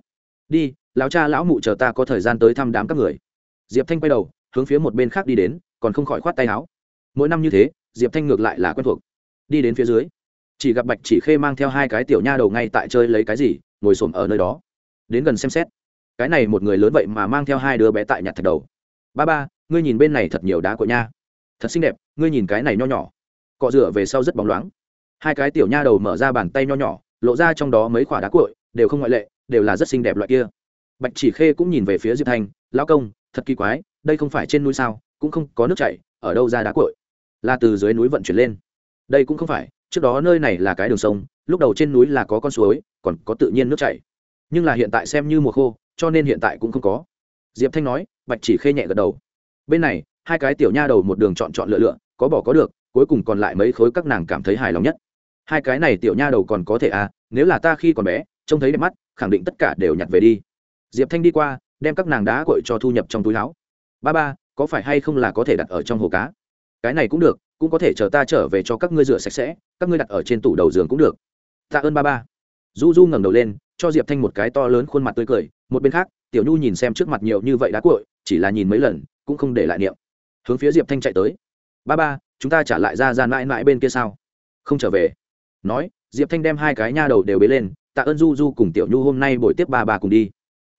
Đi, lão cha lão mụ chờ ta có thời gian tới thăm đám các người. Diệp thanh quay đầu, hướng phía một bên khác đi đến, còn không khỏi khoát tay áo. Mỗi năm như thế, diệp thanh ngược lại là quen thuộc. Đi đến phía dưới, chỉ gặp bạch chỉ khê mang theo hai cái tiểu nha đầu ngay tại chơi lấy cái gì, ngồi xổm ở nơi đó. Đến gần xem xét. Cái này một người lớn vậy mà mang theo hai đứa bé tại nhặt thạch đầu ba ba, ngươi nhìn bên này thật nhiều đá của nha. Thật xinh đẹp, ngươi nhìn cái này nho nhỏ. Cọ rửa về sau rất bóng loáng. Hai cái tiểu nha đầu mở ra bàn tay nho nhỏ, lộ ra trong đó mấy khoả đá cội đều không ngoại lệ, đều là rất xinh đẹp loại kia. Bạch chỉ khê cũng nhìn về phía diệp thanh lão công, thật kỳ quái, đây không phải trên núi sao, cũng không có nước chảy, ở đâu ra đá cội là từ dưới núi vận chuyển lên. Đây cũng không phải, trước đó nơi này là cái đường sông, lúc đầu trên núi là có con suối, còn có tự nhiên nước chảy. Nhưng là hiện tại xem như mùa khô, cho nên hiện tại cũng không có diệp thanh nói, bạch chỉ khê nhẹ gật đầu. Bên này, hai cái tiểu nha đầu một đường chọn chọn lựa lựa, có bỏ có được, cuối cùng còn lại mấy khối các nàng cảm thấy hài lòng nhất. Hai cái này tiểu nha đầu còn có thể à nếu là ta khi còn bé, trông thấy đẹp mắt, khẳng định tất cả đều nhặt về đi. Diệp thanh đi qua, đem các nàng đá cội cho thu nhập trong túi áo. Ba ba, có phải hay không là có thể đặt ở trong hồ cá? Cái này cũng được, cũng có thể chờ ta trở về cho các ngươi rửa sạch sẽ, các ngươi đặt ở trên tủ đầu giường cũng được. Tạ ơn ba ba. Du du ngẩng đầu lên, cho diệp thanh một cái to lớn khuôn mặt tươi cười, một bên khác tiểu nhu nhìn xem trước mặt nhiều như vậy đá cội chỉ là nhìn mấy lần, cũng không để lại niệm. Hướng phía diệp thanh chạy tới. Ba ba, chúng ta trả lại ra ra mãi mãi bên kia sao? Không trở về. Nói, diệp thanh đem hai cái nha đầu đều bế lên, tạ ơn du du cùng tiểu nhu hôm nay buổi tiếp ba ba cùng đi.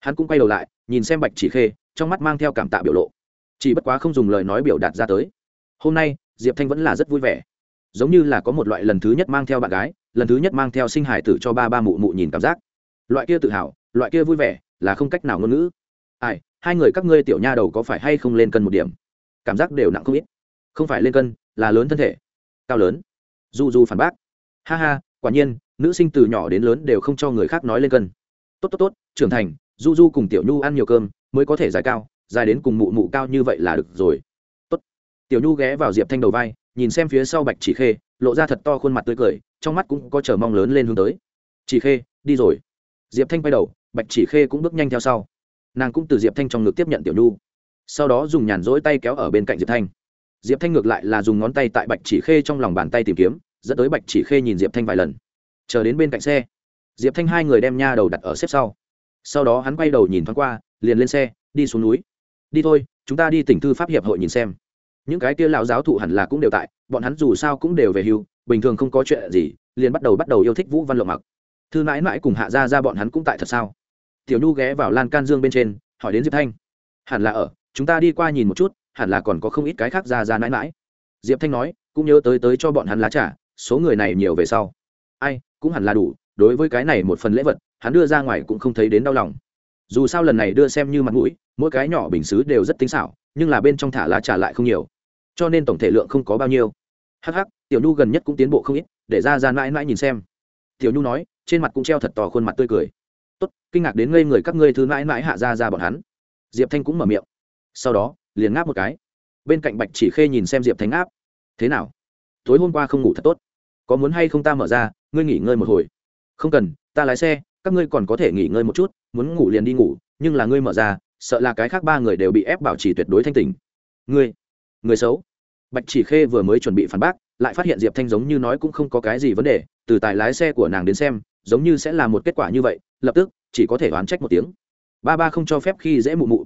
Hắn cũng quay đầu lại, nhìn xem bạch chỉ khê, trong mắt mang theo cảm tạ biểu lộ. Chỉ bất quá không dùng lời nói biểu đạt ra tới. Hôm nay, diệp thanh vẫn là rất vui vẻ. Giống như là có một loại lần thứ nhất mang theo bạn gái, lần thứ nhất mang theo sinh hải tử cho ba ba mụ mụ nhìn cảm giác. Loại kia tự hào, loại kia vui vẻ là không cách nào ngôn ngữ. Ai, hai người các ngươi tiểu nha đầu có phải hay không lên cân một điểm? Cảm giác đều nặng không ít. Không phải lên cân, là lớn thân thể. Cao lớn. Du du phản bác. Ha ha, quả nhiên, nữ sinh từ nhỏ đến lớn đều không cho người khác nói lên cân. Tốt tốt tốt, trưởng thành du du cùng tiểu nhu ăn nhiều cơm, mới có thể dài cao, dài đến cùng mụ mụ cao như vậy là được rồi. Tốt. Tiểu nhu ghé vào diệp thanh đầu vai, nhìn xem phía sau bạch chỉ khê, lộ ra thật to khuôn mặt tươi cười, trong mắt cũng có chờ mong lớn lên hướng tới. Chỉ khê, đi rồi. Diệp thanh quay đầu bạch chỉ khê cũng bước nhanh theo sau. Nàng cũng từ diệp thanh trong ngực tiếp nhận tiểu nhu. Sau đó dùng nhàn rỗi tay kéo ở bên cạnh diệp thanh. Diệp thanh ngược lại là dùng ngón tay tại bạch chỉ khê trong lòng bàn tay tìm kiếm, dẫn tới bạch chỉ khê nhìn diệp thanh vài lần. Chờ đến bên cạnh xe, diệp thanh hai người đem nha đầu đặt ở xếp sau. Sau đó hắn quay đầu nhìn thoáng qua, liền lên xe, đi xuống núi. Đi thôi, chúng ta đi tỉnh thư pháp hiệp hội nhìn xem. Những cái kia lão giáo thụ hẳn là cũng đều tại, bọn hắn dù sao cũng đều về hưu, bình thường không có chuyện gì, liền bắt đầu bắt đầu yêu thích vũ văn lộng mặc. Thư mãi mãi cùng hạ gia ra bọn hắn cũng tại thật sao? Tiểu nhu ghé vào lan can dương bên trên, hỏi đến diệp thanh. Hẳn là ở, chúng ta đi qua nhìn một chút, hẳn là còn có không ít cái khác ra ra mãi mãi. Diệp thanh nói, cũng nhớ tới tới cho bọn hắn lá trả số người này nhiều về sau. Ai, cũng hẳn là đủ, đối với cái này một phần lễ vật, hắn đưa ra ngoài cũng không thấy đến đau lòng. Dù sao lần này đưa xem như mặt mũi, mỗi cái nhỏ bình xứ đều rất tinh xảo, nhưng là bên trong thả lá trả lại không nhiều. Cho nên tổng thể lượng không có bao nhiêu. Hh tiểu nhu gần nhất cũng tiến bộ không ít, để ra ra mãi mãi nhìn xem. Tiểu nhu nói, trên mặt cũng treo thật tò khuôn mặt tươi cười tốt, kinh ngạc đến ngây người các ngươi thứ mãi mãi hạ ra ra bọn hắn. Diệp thanh cũng mở miệng. Sau đó, liền ngáp một cái. Bên cạnh bạch chỉ khê nhìn xem diệp thanh ngáp. Thế nào? Tối hôm qua không ngủ thật tốt. Có muốn hay không ta mở ra, ngươi nghỉ ngơi một hồi? Không cần, ta lái xe, các ngươi còn có thể nghỉ ngơi một chút, muốn ngủ liền đi ngủ, nhưng là ngươi mở ra, sợ là cái khác ba người đều bị ép bảo trì tuyệt đối thanh tình ngươi, người xấu. Bạch chỉ khê vừa mới chuẩn bị phản bác, lại phát hiện diệp thanh giống như nói cũng không có cái gì vấn đề, từ tài lái xe của nàng đến xem giống như sẽ là một kết quả như vậy, lập tức, chỉ có thể oán trách một tiếng. Ba ba không cho phép khi dễ mụ mụ.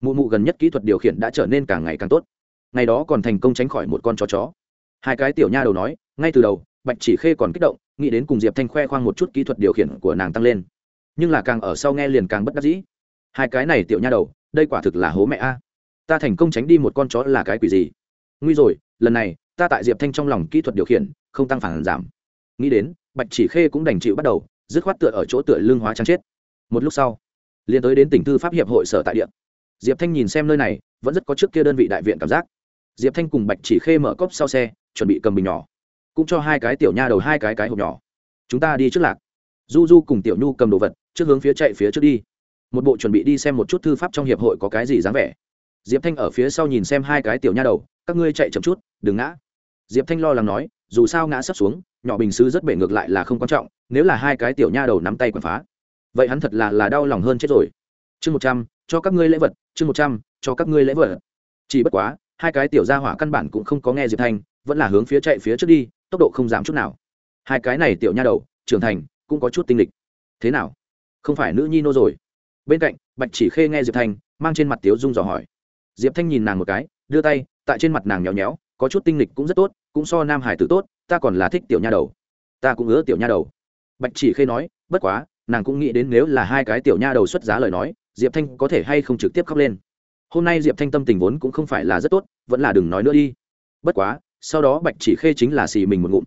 Mụ mụ gần nhất kỹ thuật điều khiển đã trở nên càng ngày càng tốt. Ngày đó còn thành công tránh khỏi một con chó chó. Hai cái tiểu nha đầu nói, ngay từ đầu, bạch chỉ khê còn kích động, nghĩ đến cùng diệp thanh khoe khoang một chút kỹ thuật điều khiển của nàng tăng lên. Nhưng là càng ở sau nghe liền càng bất đắc dĩ. Hai cái này tiểu nha đầu, đây quả thực là hố mẹ a. Ta thành công tránh đi một con chó là cái quỷ gì? Nguy rồi, lần này, ta tại diệp thanh trong lòng kỹ thuật điều khiển, không tăng phản giảm nghĩ đến, bạch chỉ khê cũng đành chịu bắt đầu, dứt khoát tựa ở chỗ tựa lương hóa trắng chết. Một lúc sau, liền tới đến tỉnh thư pháp hiệp hội sở tại địa. Diệp thanh nhìn xem nơi này, vẫn rất có trước kia đơn vị đại viện cảm giác. Diệp thanh cùng bạch chỉ khê mở cốc sau xe, chuẩn bị cầm bình nhỏ, cũng cho hai cái tiểu nha đầu hai cái cái hộp nhỏ. Chúng ta đi trước lạc. Du du cùng tiểu nhu cầm đồ vật, trước hướng phía chạy phía trước đi. Một bộ chuẩn bị đi xem một chút thư pháp trong hiệp hội có cái gì dáng vẻ. Diệp thanh ở phía sau nhìn xem hai cái tiểu nha đầu, các ngươi chạy chậm chút, đừng ngã. Diệp thanh lo lắng nói, dù sao ngã sắp xuống nhỏ bình xứ rất bể ngược lại là không quan trọng, nếu là hai cái tiểu nha đầu nắm tay quần phá, vậy hắn thật là là đau lòng hơn chết rồi. Chương một trăm, cho các ngươi lễ vật, chương một trăm, cho các ngươi lễ vật. Chỉ bất quá, hai cái tiểu gia hỏa căn bản cũng không có nghe diệp thanh vẫn là hướng phía chạy phía trước đi, tốc độ không giảm chút nào. Hai cái này tiểu nha đầu, trưởng thành, cũng có chút tinh lịch thế nào? Không phải nữ nhi nô rồi. Bên cạnh, bạch chỉ khê nghe diệp thanh mang trên mặt tiếu dung dò hỏi. Diệp thanh nhìn nàng một cái, đưa tay, tại trên mặt nàng nhéo nhéo, có chút tinh lịch cũng rất tốt, cũng so nam hải tử tốt ta còn là thích tiểu nha đầu. Ta cũng ứa tiểu nha đầu. Bạch chỉ khê nói, bất quá, nàng cũng nghĩ đến nếu là hai cái tiểu nha đầu xuất giá lời nói, diệp thanh có thể hay không trực tiếp khóc lên. Hôm nay diệp thanh tâm tình vốn cũng không phải là rất tốt, vẫn là đừng nói nữa đi. Bất quá, sau đó bạch chỉ khê chính là xì mình một ngụm.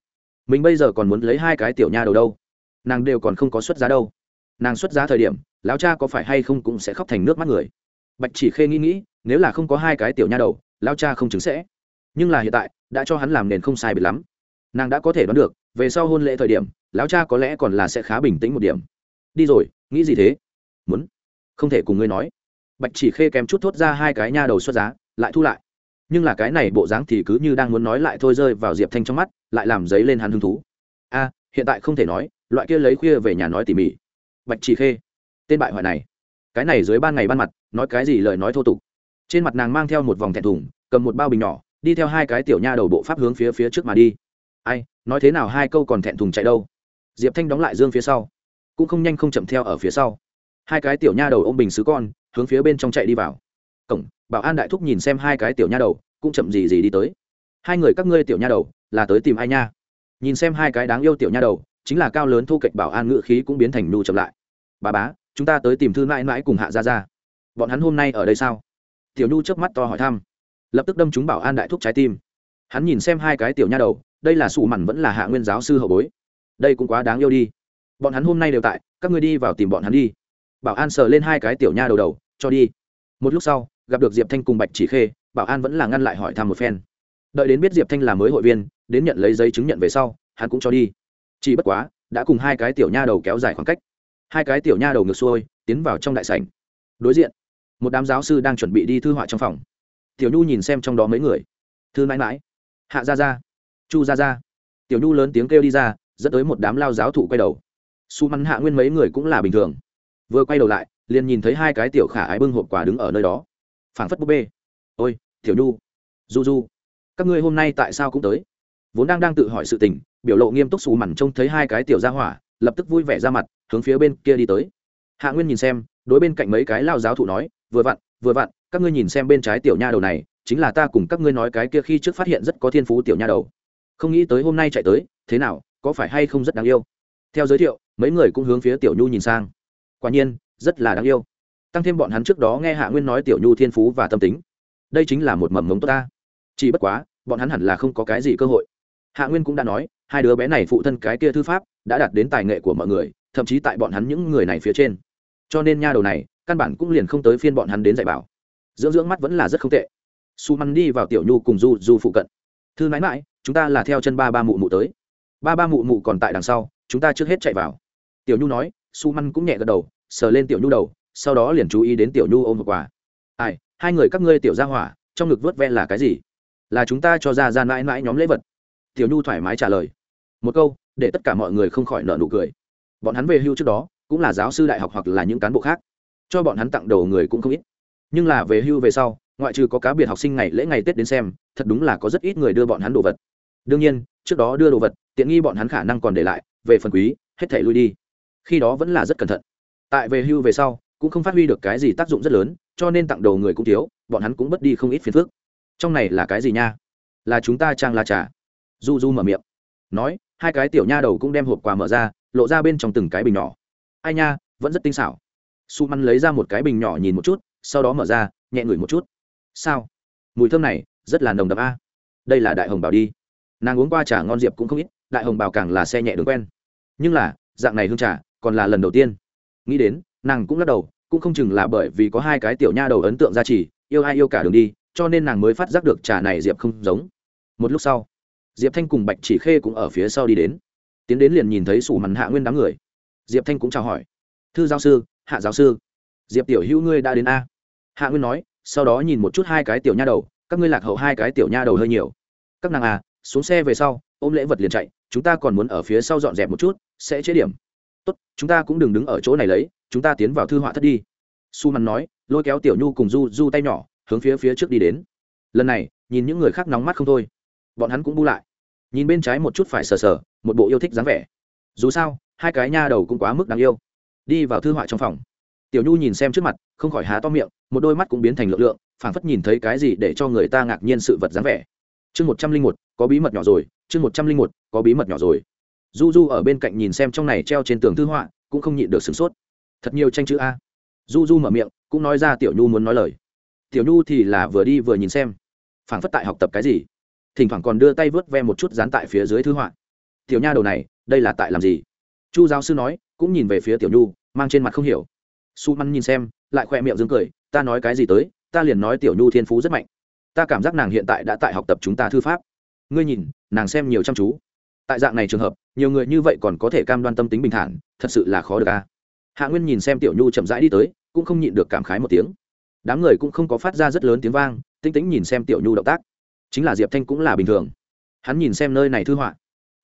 Mình bây giờ còn muốn lấy hai cái tiểu nha đầu đâu? Nàng đều còn không có xuất giá đâu. Nàng xuất giá thời điểm, lão cha có phải hay không cũng sẽ khóc thành nước mắt người. Bạch chỉ khê nghĩ nghĩ, nếu là không có hai cái tiểu nha đầu, lão cha không chứng sẽ. Nhưng là hiện tại, đã cho hắn làm nền không sai biệt lắm nàng đã có thể đoán được, về sau hôn lễ thời điểm, lão cha có lẽ còn là sẽ khá bình tĩnh một điểm. Đi rồi, nghĩ gì thế? Muốn. Không thể cùng ngươi nói. Bạch chỉ khê kém chút thốt ra hai cái nha đầu xuất giá, lại thu lại. Nhưng là cái này bộ dáng thì cứ như đang muốn nói lại thôi rơi vào diệp thanh trong mắt, lại làm giấy lên hắn hứng thú. A, hiện tại không thể nói, loại kia lấy khuya về nhà nói tỉ mỉ. Bạch chỉ khê, tên bại hoại này. Cái này dưới ban ngày ban mặt, nói cái gì lời nói thô tục. Trên mặt nàng mang theo một vòng thẹn thùng, cầm một bao bình nhỏ, đi theo hai cái tiểu nha đầu bộ pháp hướng phía phía trước mà đi ai, nói thế nào hai câu còn thẹn thùng chạy đâu? Diệp thanh đóng lại dương phía sau, cũng không nhanh không chậm theo ở phía sau. Hai cái tiểu nha đầu ôm bình xứ con, hướng phía bên trong chạy đi vào. Cổng, bảo an đại thúc nhìn xem hai cái tiểu nha đầu, cũng chậm gì gì đi tới. Hai người các ngươi tiểu nha đầu, là tới tìm ai nha? Nhìn xem hai cái đáng yêu tiểu nha đầu, chính là cao lớn thu kệch bảo an ngự khí cũng biến thành nhu chậm lại. Bà bá, chúng ta tới tìm thư mãi mãi cùng hạ ra ra bọn hắn hôm nay ở đây sao? Tiểu nhu chớp mắt to hỏi thăm. Lập tức đâm chúng bảo an đại thúc trái tim. Hắn nhìn xem hai cái tiểu nha đầu đây là sụ mặn vẫn là hạ nguyên giáo sư hậu bối. Đây cũng quá đáng yêu đi. Bọn hắn hôm nay đều tại, các ngươi đi vào tìm bọn hắn đi. Bảo an sờ lên hai cái tiểu nha đầu đầu, cho đi. Một lúc sau, gặp được diệp thanh cùng bạch chỉ khê, bảo an vẫn là ngăn lại hỏi thăm một phen. Đợi đến biết diệp thanh là mới hội viên, đến nhận lấy giấy chứng nhận về sau, hắn cũng cho đi. Chỉ bất quá, đã cùng hai cái tiểu nha đầu kéo dài khoảng cách. Hai cái tiểu nha đầu ngược xuôi, tiến vào trong đại sảnh. Đối diện, một đám giáo sư đang chuẩn bị đi thư họa trong phòng. Tiểu nhu nhìn xem trong đó mấy người. Thư mãi mãi. Hạ ra ra chu ra ra. Tiểu nhu lớn tiếng kêu đi ra, dẫn tới một đám lao giáo thụ quay đầu. Su mắn hạ nguyên mấy người cũng là bình thường. Vừa quay đầu lại, liền nhìn thấy hai cái tiểu khả ái bưng hộp quà đứng ở nơi đó. Phảng phất búp bê. Ôi, tiểu nhu du du các ngươi hôm nay tại sao cũng tới? Vốn đang đang tự hỏi sự tình, biểu lộ nghiêm túc xù mằn trông thấy hai cái tiểu gia hỏa, lập tức vui vẻ ra mặt, hướng phía bên kia đi tới. Hạ nguyên nhìn xem, đối bên cạnh mấy cái lao giáo thụ nói, vừa vặn vừa vặn, các ngươi nhìn xem bên trái tiểu nha đầu này, chính là ta cùng các ngươi nói cái kia khi trước phát hiện rất có thiên phú tiểu nha đầu không nghĩ tới hôm nay chạy tới, thế nào, có phải hay không rất đáng yêu? Theo giới thiệu, mấy người cũng hướng phía tiểu nhu nhìn sang. Quả nhiên, rất là đáng yêu. Tăng thêm bọn hắn trước đó nghe hạ nguyên nói tiểu nhu thiên phú và tâm tính. Đây chính là một mầm mống tốt ta. Chỉ bất quá, bọn hắn hẳn là không có cái gì cơ hội. Hạ nguyên cũng đã nói, hai đứa bé này phụ thân cái kia thư pháp đã đạt đến tài nghệ của mọi người, thậm chí tại bọn hắn những người này phía trên. Cho nên nha đầu này, căn bản cũng liền không tới phiên bọn hắn đến dạy bảo. Dưỡng dưỡng mắt vẫn là rất không tệ. Su măn đi vào tiểu nhu cùng du du phụ cận. Thư mãi mãi chúng ta là theo chân ba ba mụ mụ tới. Ba ba mụ mụ còn tại đằng sau, chúng ta trước hết chạy vào. Tiểu nhu nói, su măn cũng nhẹ gật đầu, sờ lên tiểu nhu đầu, sau đó liền chú ý đến tiểu nhu ôm một quà. Ai, hai người các ngươi tiểu ra hỏa, trong ngực vớt ve là cái gì? Là chúng ta cho ra ra mãi mãi nhóm lễ vật. Tiểu nhu thoải mái trả lời. Một câu, để tất cả mọi người không khỏi nợ nụ cười. Bọn hắn về hưu trước đó, cũng là giáo sư đại học hoặc là những cán bộ khác. Cho bọn hắn tặng đầu người cũng không ít. Nhưng là về hưu về sau, ngoại trừ có cá biệt học sinh ngày lễ ngày tết đến xem, thật đúng là có rất ít người đưa bọn hắn đồ vật đương nhiên, trước đó đưa đồ vật, tiện nghi bọn hắn khả năng còn để lại, về phần quý, hết thể lui đi. Khi đó vẫn là rất cẩn thận. Tại về hưu về sau, cũng không phát huy được cái gì tác dụng rất lớn, cho nên tặng đồ người cũng thiếu, bọn hắn cũng mất đi không ít phiền phức. Trong này là cái gì nha? Là chúng ta trang la trà. Du du mở miệng. Nói, hai cái tiểu nha đầu cũng đem hộp quà mở ra, lộ ra bên trong từng cái bình nhỏ. Ai nha, vẫn rất tinh xảo. Su măn lấy ra một cái bình nhỏ nhìn một chút, sau đó mở ra, nhẹ ngửi một chút. Sao? Mùi thơm này, rất là nồng đậm a. Đây là đại hồng bảo đi nàng uống qua trà ngon diệp cũng không ít, đại hồng bảo càng là xe nhẹ đường quen. Nhưng là, dạng này hương trà còn là lần đầu tiên. Nghĩ đến, nàng cũng lắc đầu, cũng không chừng là bởi vì có hai cái tiểu nha đầu ấn tượng ra chỉ yêu ai yêu cả đường đi, cho nên nàng mới phát giác được trà này diệp không giống. Một lúc sau, diệp thanh cùng bạch chỉ khê cũng ở phía sau đi đến. Tiến đến liền nhìn thấy sủ mằn hạ nguyên đám người. Diệp thanh cũng chào hỏi. Thư giáo sư, hạ giáo sư. Diệp tiểu hữu ngươi đã đến a. Hạ nguyên nói, sau đó nhìn một chút hai cái tiểu nha đầu, các ngươi lạc hậu hai cái tiểu nha đầu hơi nhiều. Các nàng à xuống xe về sau, ôm lễ vật liền chạy, chúng ta còn muốn ở phía sau dọn dẹp một chút, sẽ chế điểm. Tốt, chúng ta cũng đừng đứng ở chỗ này lấy, chúng ta tiến vào thư họa thất đi. Su mắn nói, lôi kéo tiểu nhu cùng du du tay nhỏ, hướng phía phía trước đi đến. Lần này, nhìn những người khác nóng mắt không thôi. Bọn hắn cũng bu lại. Nhìn bên trái một chút phải sờ sờ, một bộ yêu thích dáng vẻ. Dù sao, hai cái nha đầu cũng quá mức đáng yêu. Đi vào thư họa trong phòng. Tiểu nhu nhìn xem trước mặt, không khỏi há to miệng, một đôi mắt cũng biến thành lượng lượng, phảng phất nhìn thấy cái gì để cho người ta ngạc nhiên sự vật dáng vẻ chương một trăm linh một, có bí mật nhỏ rồi, chương một trăm linh một, có bí mật nhỏ rồi. Du du ở bên cạnh nhìn xem trong này treo trên tường thư họa, cũng không nhịn được sửng sốt. Thật nhiều tranh chữ a. Du du mở miệng, cũng nói ra tiểu nhu muốn nói lời. Tiểu nhu thì là vừa đi vừa nhìn xem. Phảng phất tại học tập cái gì. Thỉnh thoảng còn đưa tay vớt ve một chút dán tại phía dưới thư họa. Tiểu nha đầu này, đây là tại làm gì? Chu giáo sư nói, cũng nhìn về phía tiểu nhu, mang trên mặt không hiểu. Su măn nhìn xem, lại khoe miệng dương cười, ta nói cái gì tới, ta liền nói tiểu nhu thiên phú rất mạnh ta cảm giác nàng hiện tại đã tại học tập chúng ta thư pháp. Ngươi nhìn, nàng xem nhiều chăm chú. Tại dạng này trường hợp, nhiều người như vậy còn có thể cam đoan tâm tính bình thản, thật sự là khó được a. Hạ nguyên nhìn xem tiểu nhu chậm rãi đi tới, cũng không nhịn được cảm khái một tiếng. Đám người cũng không có phát ra rất lớn tiếng vang, tinh tĩnh nhìn xem tiểu nhu động tác. Chính là diệp thanh cũng là bình thường. Hắn nhìn xem nơi này thư họa.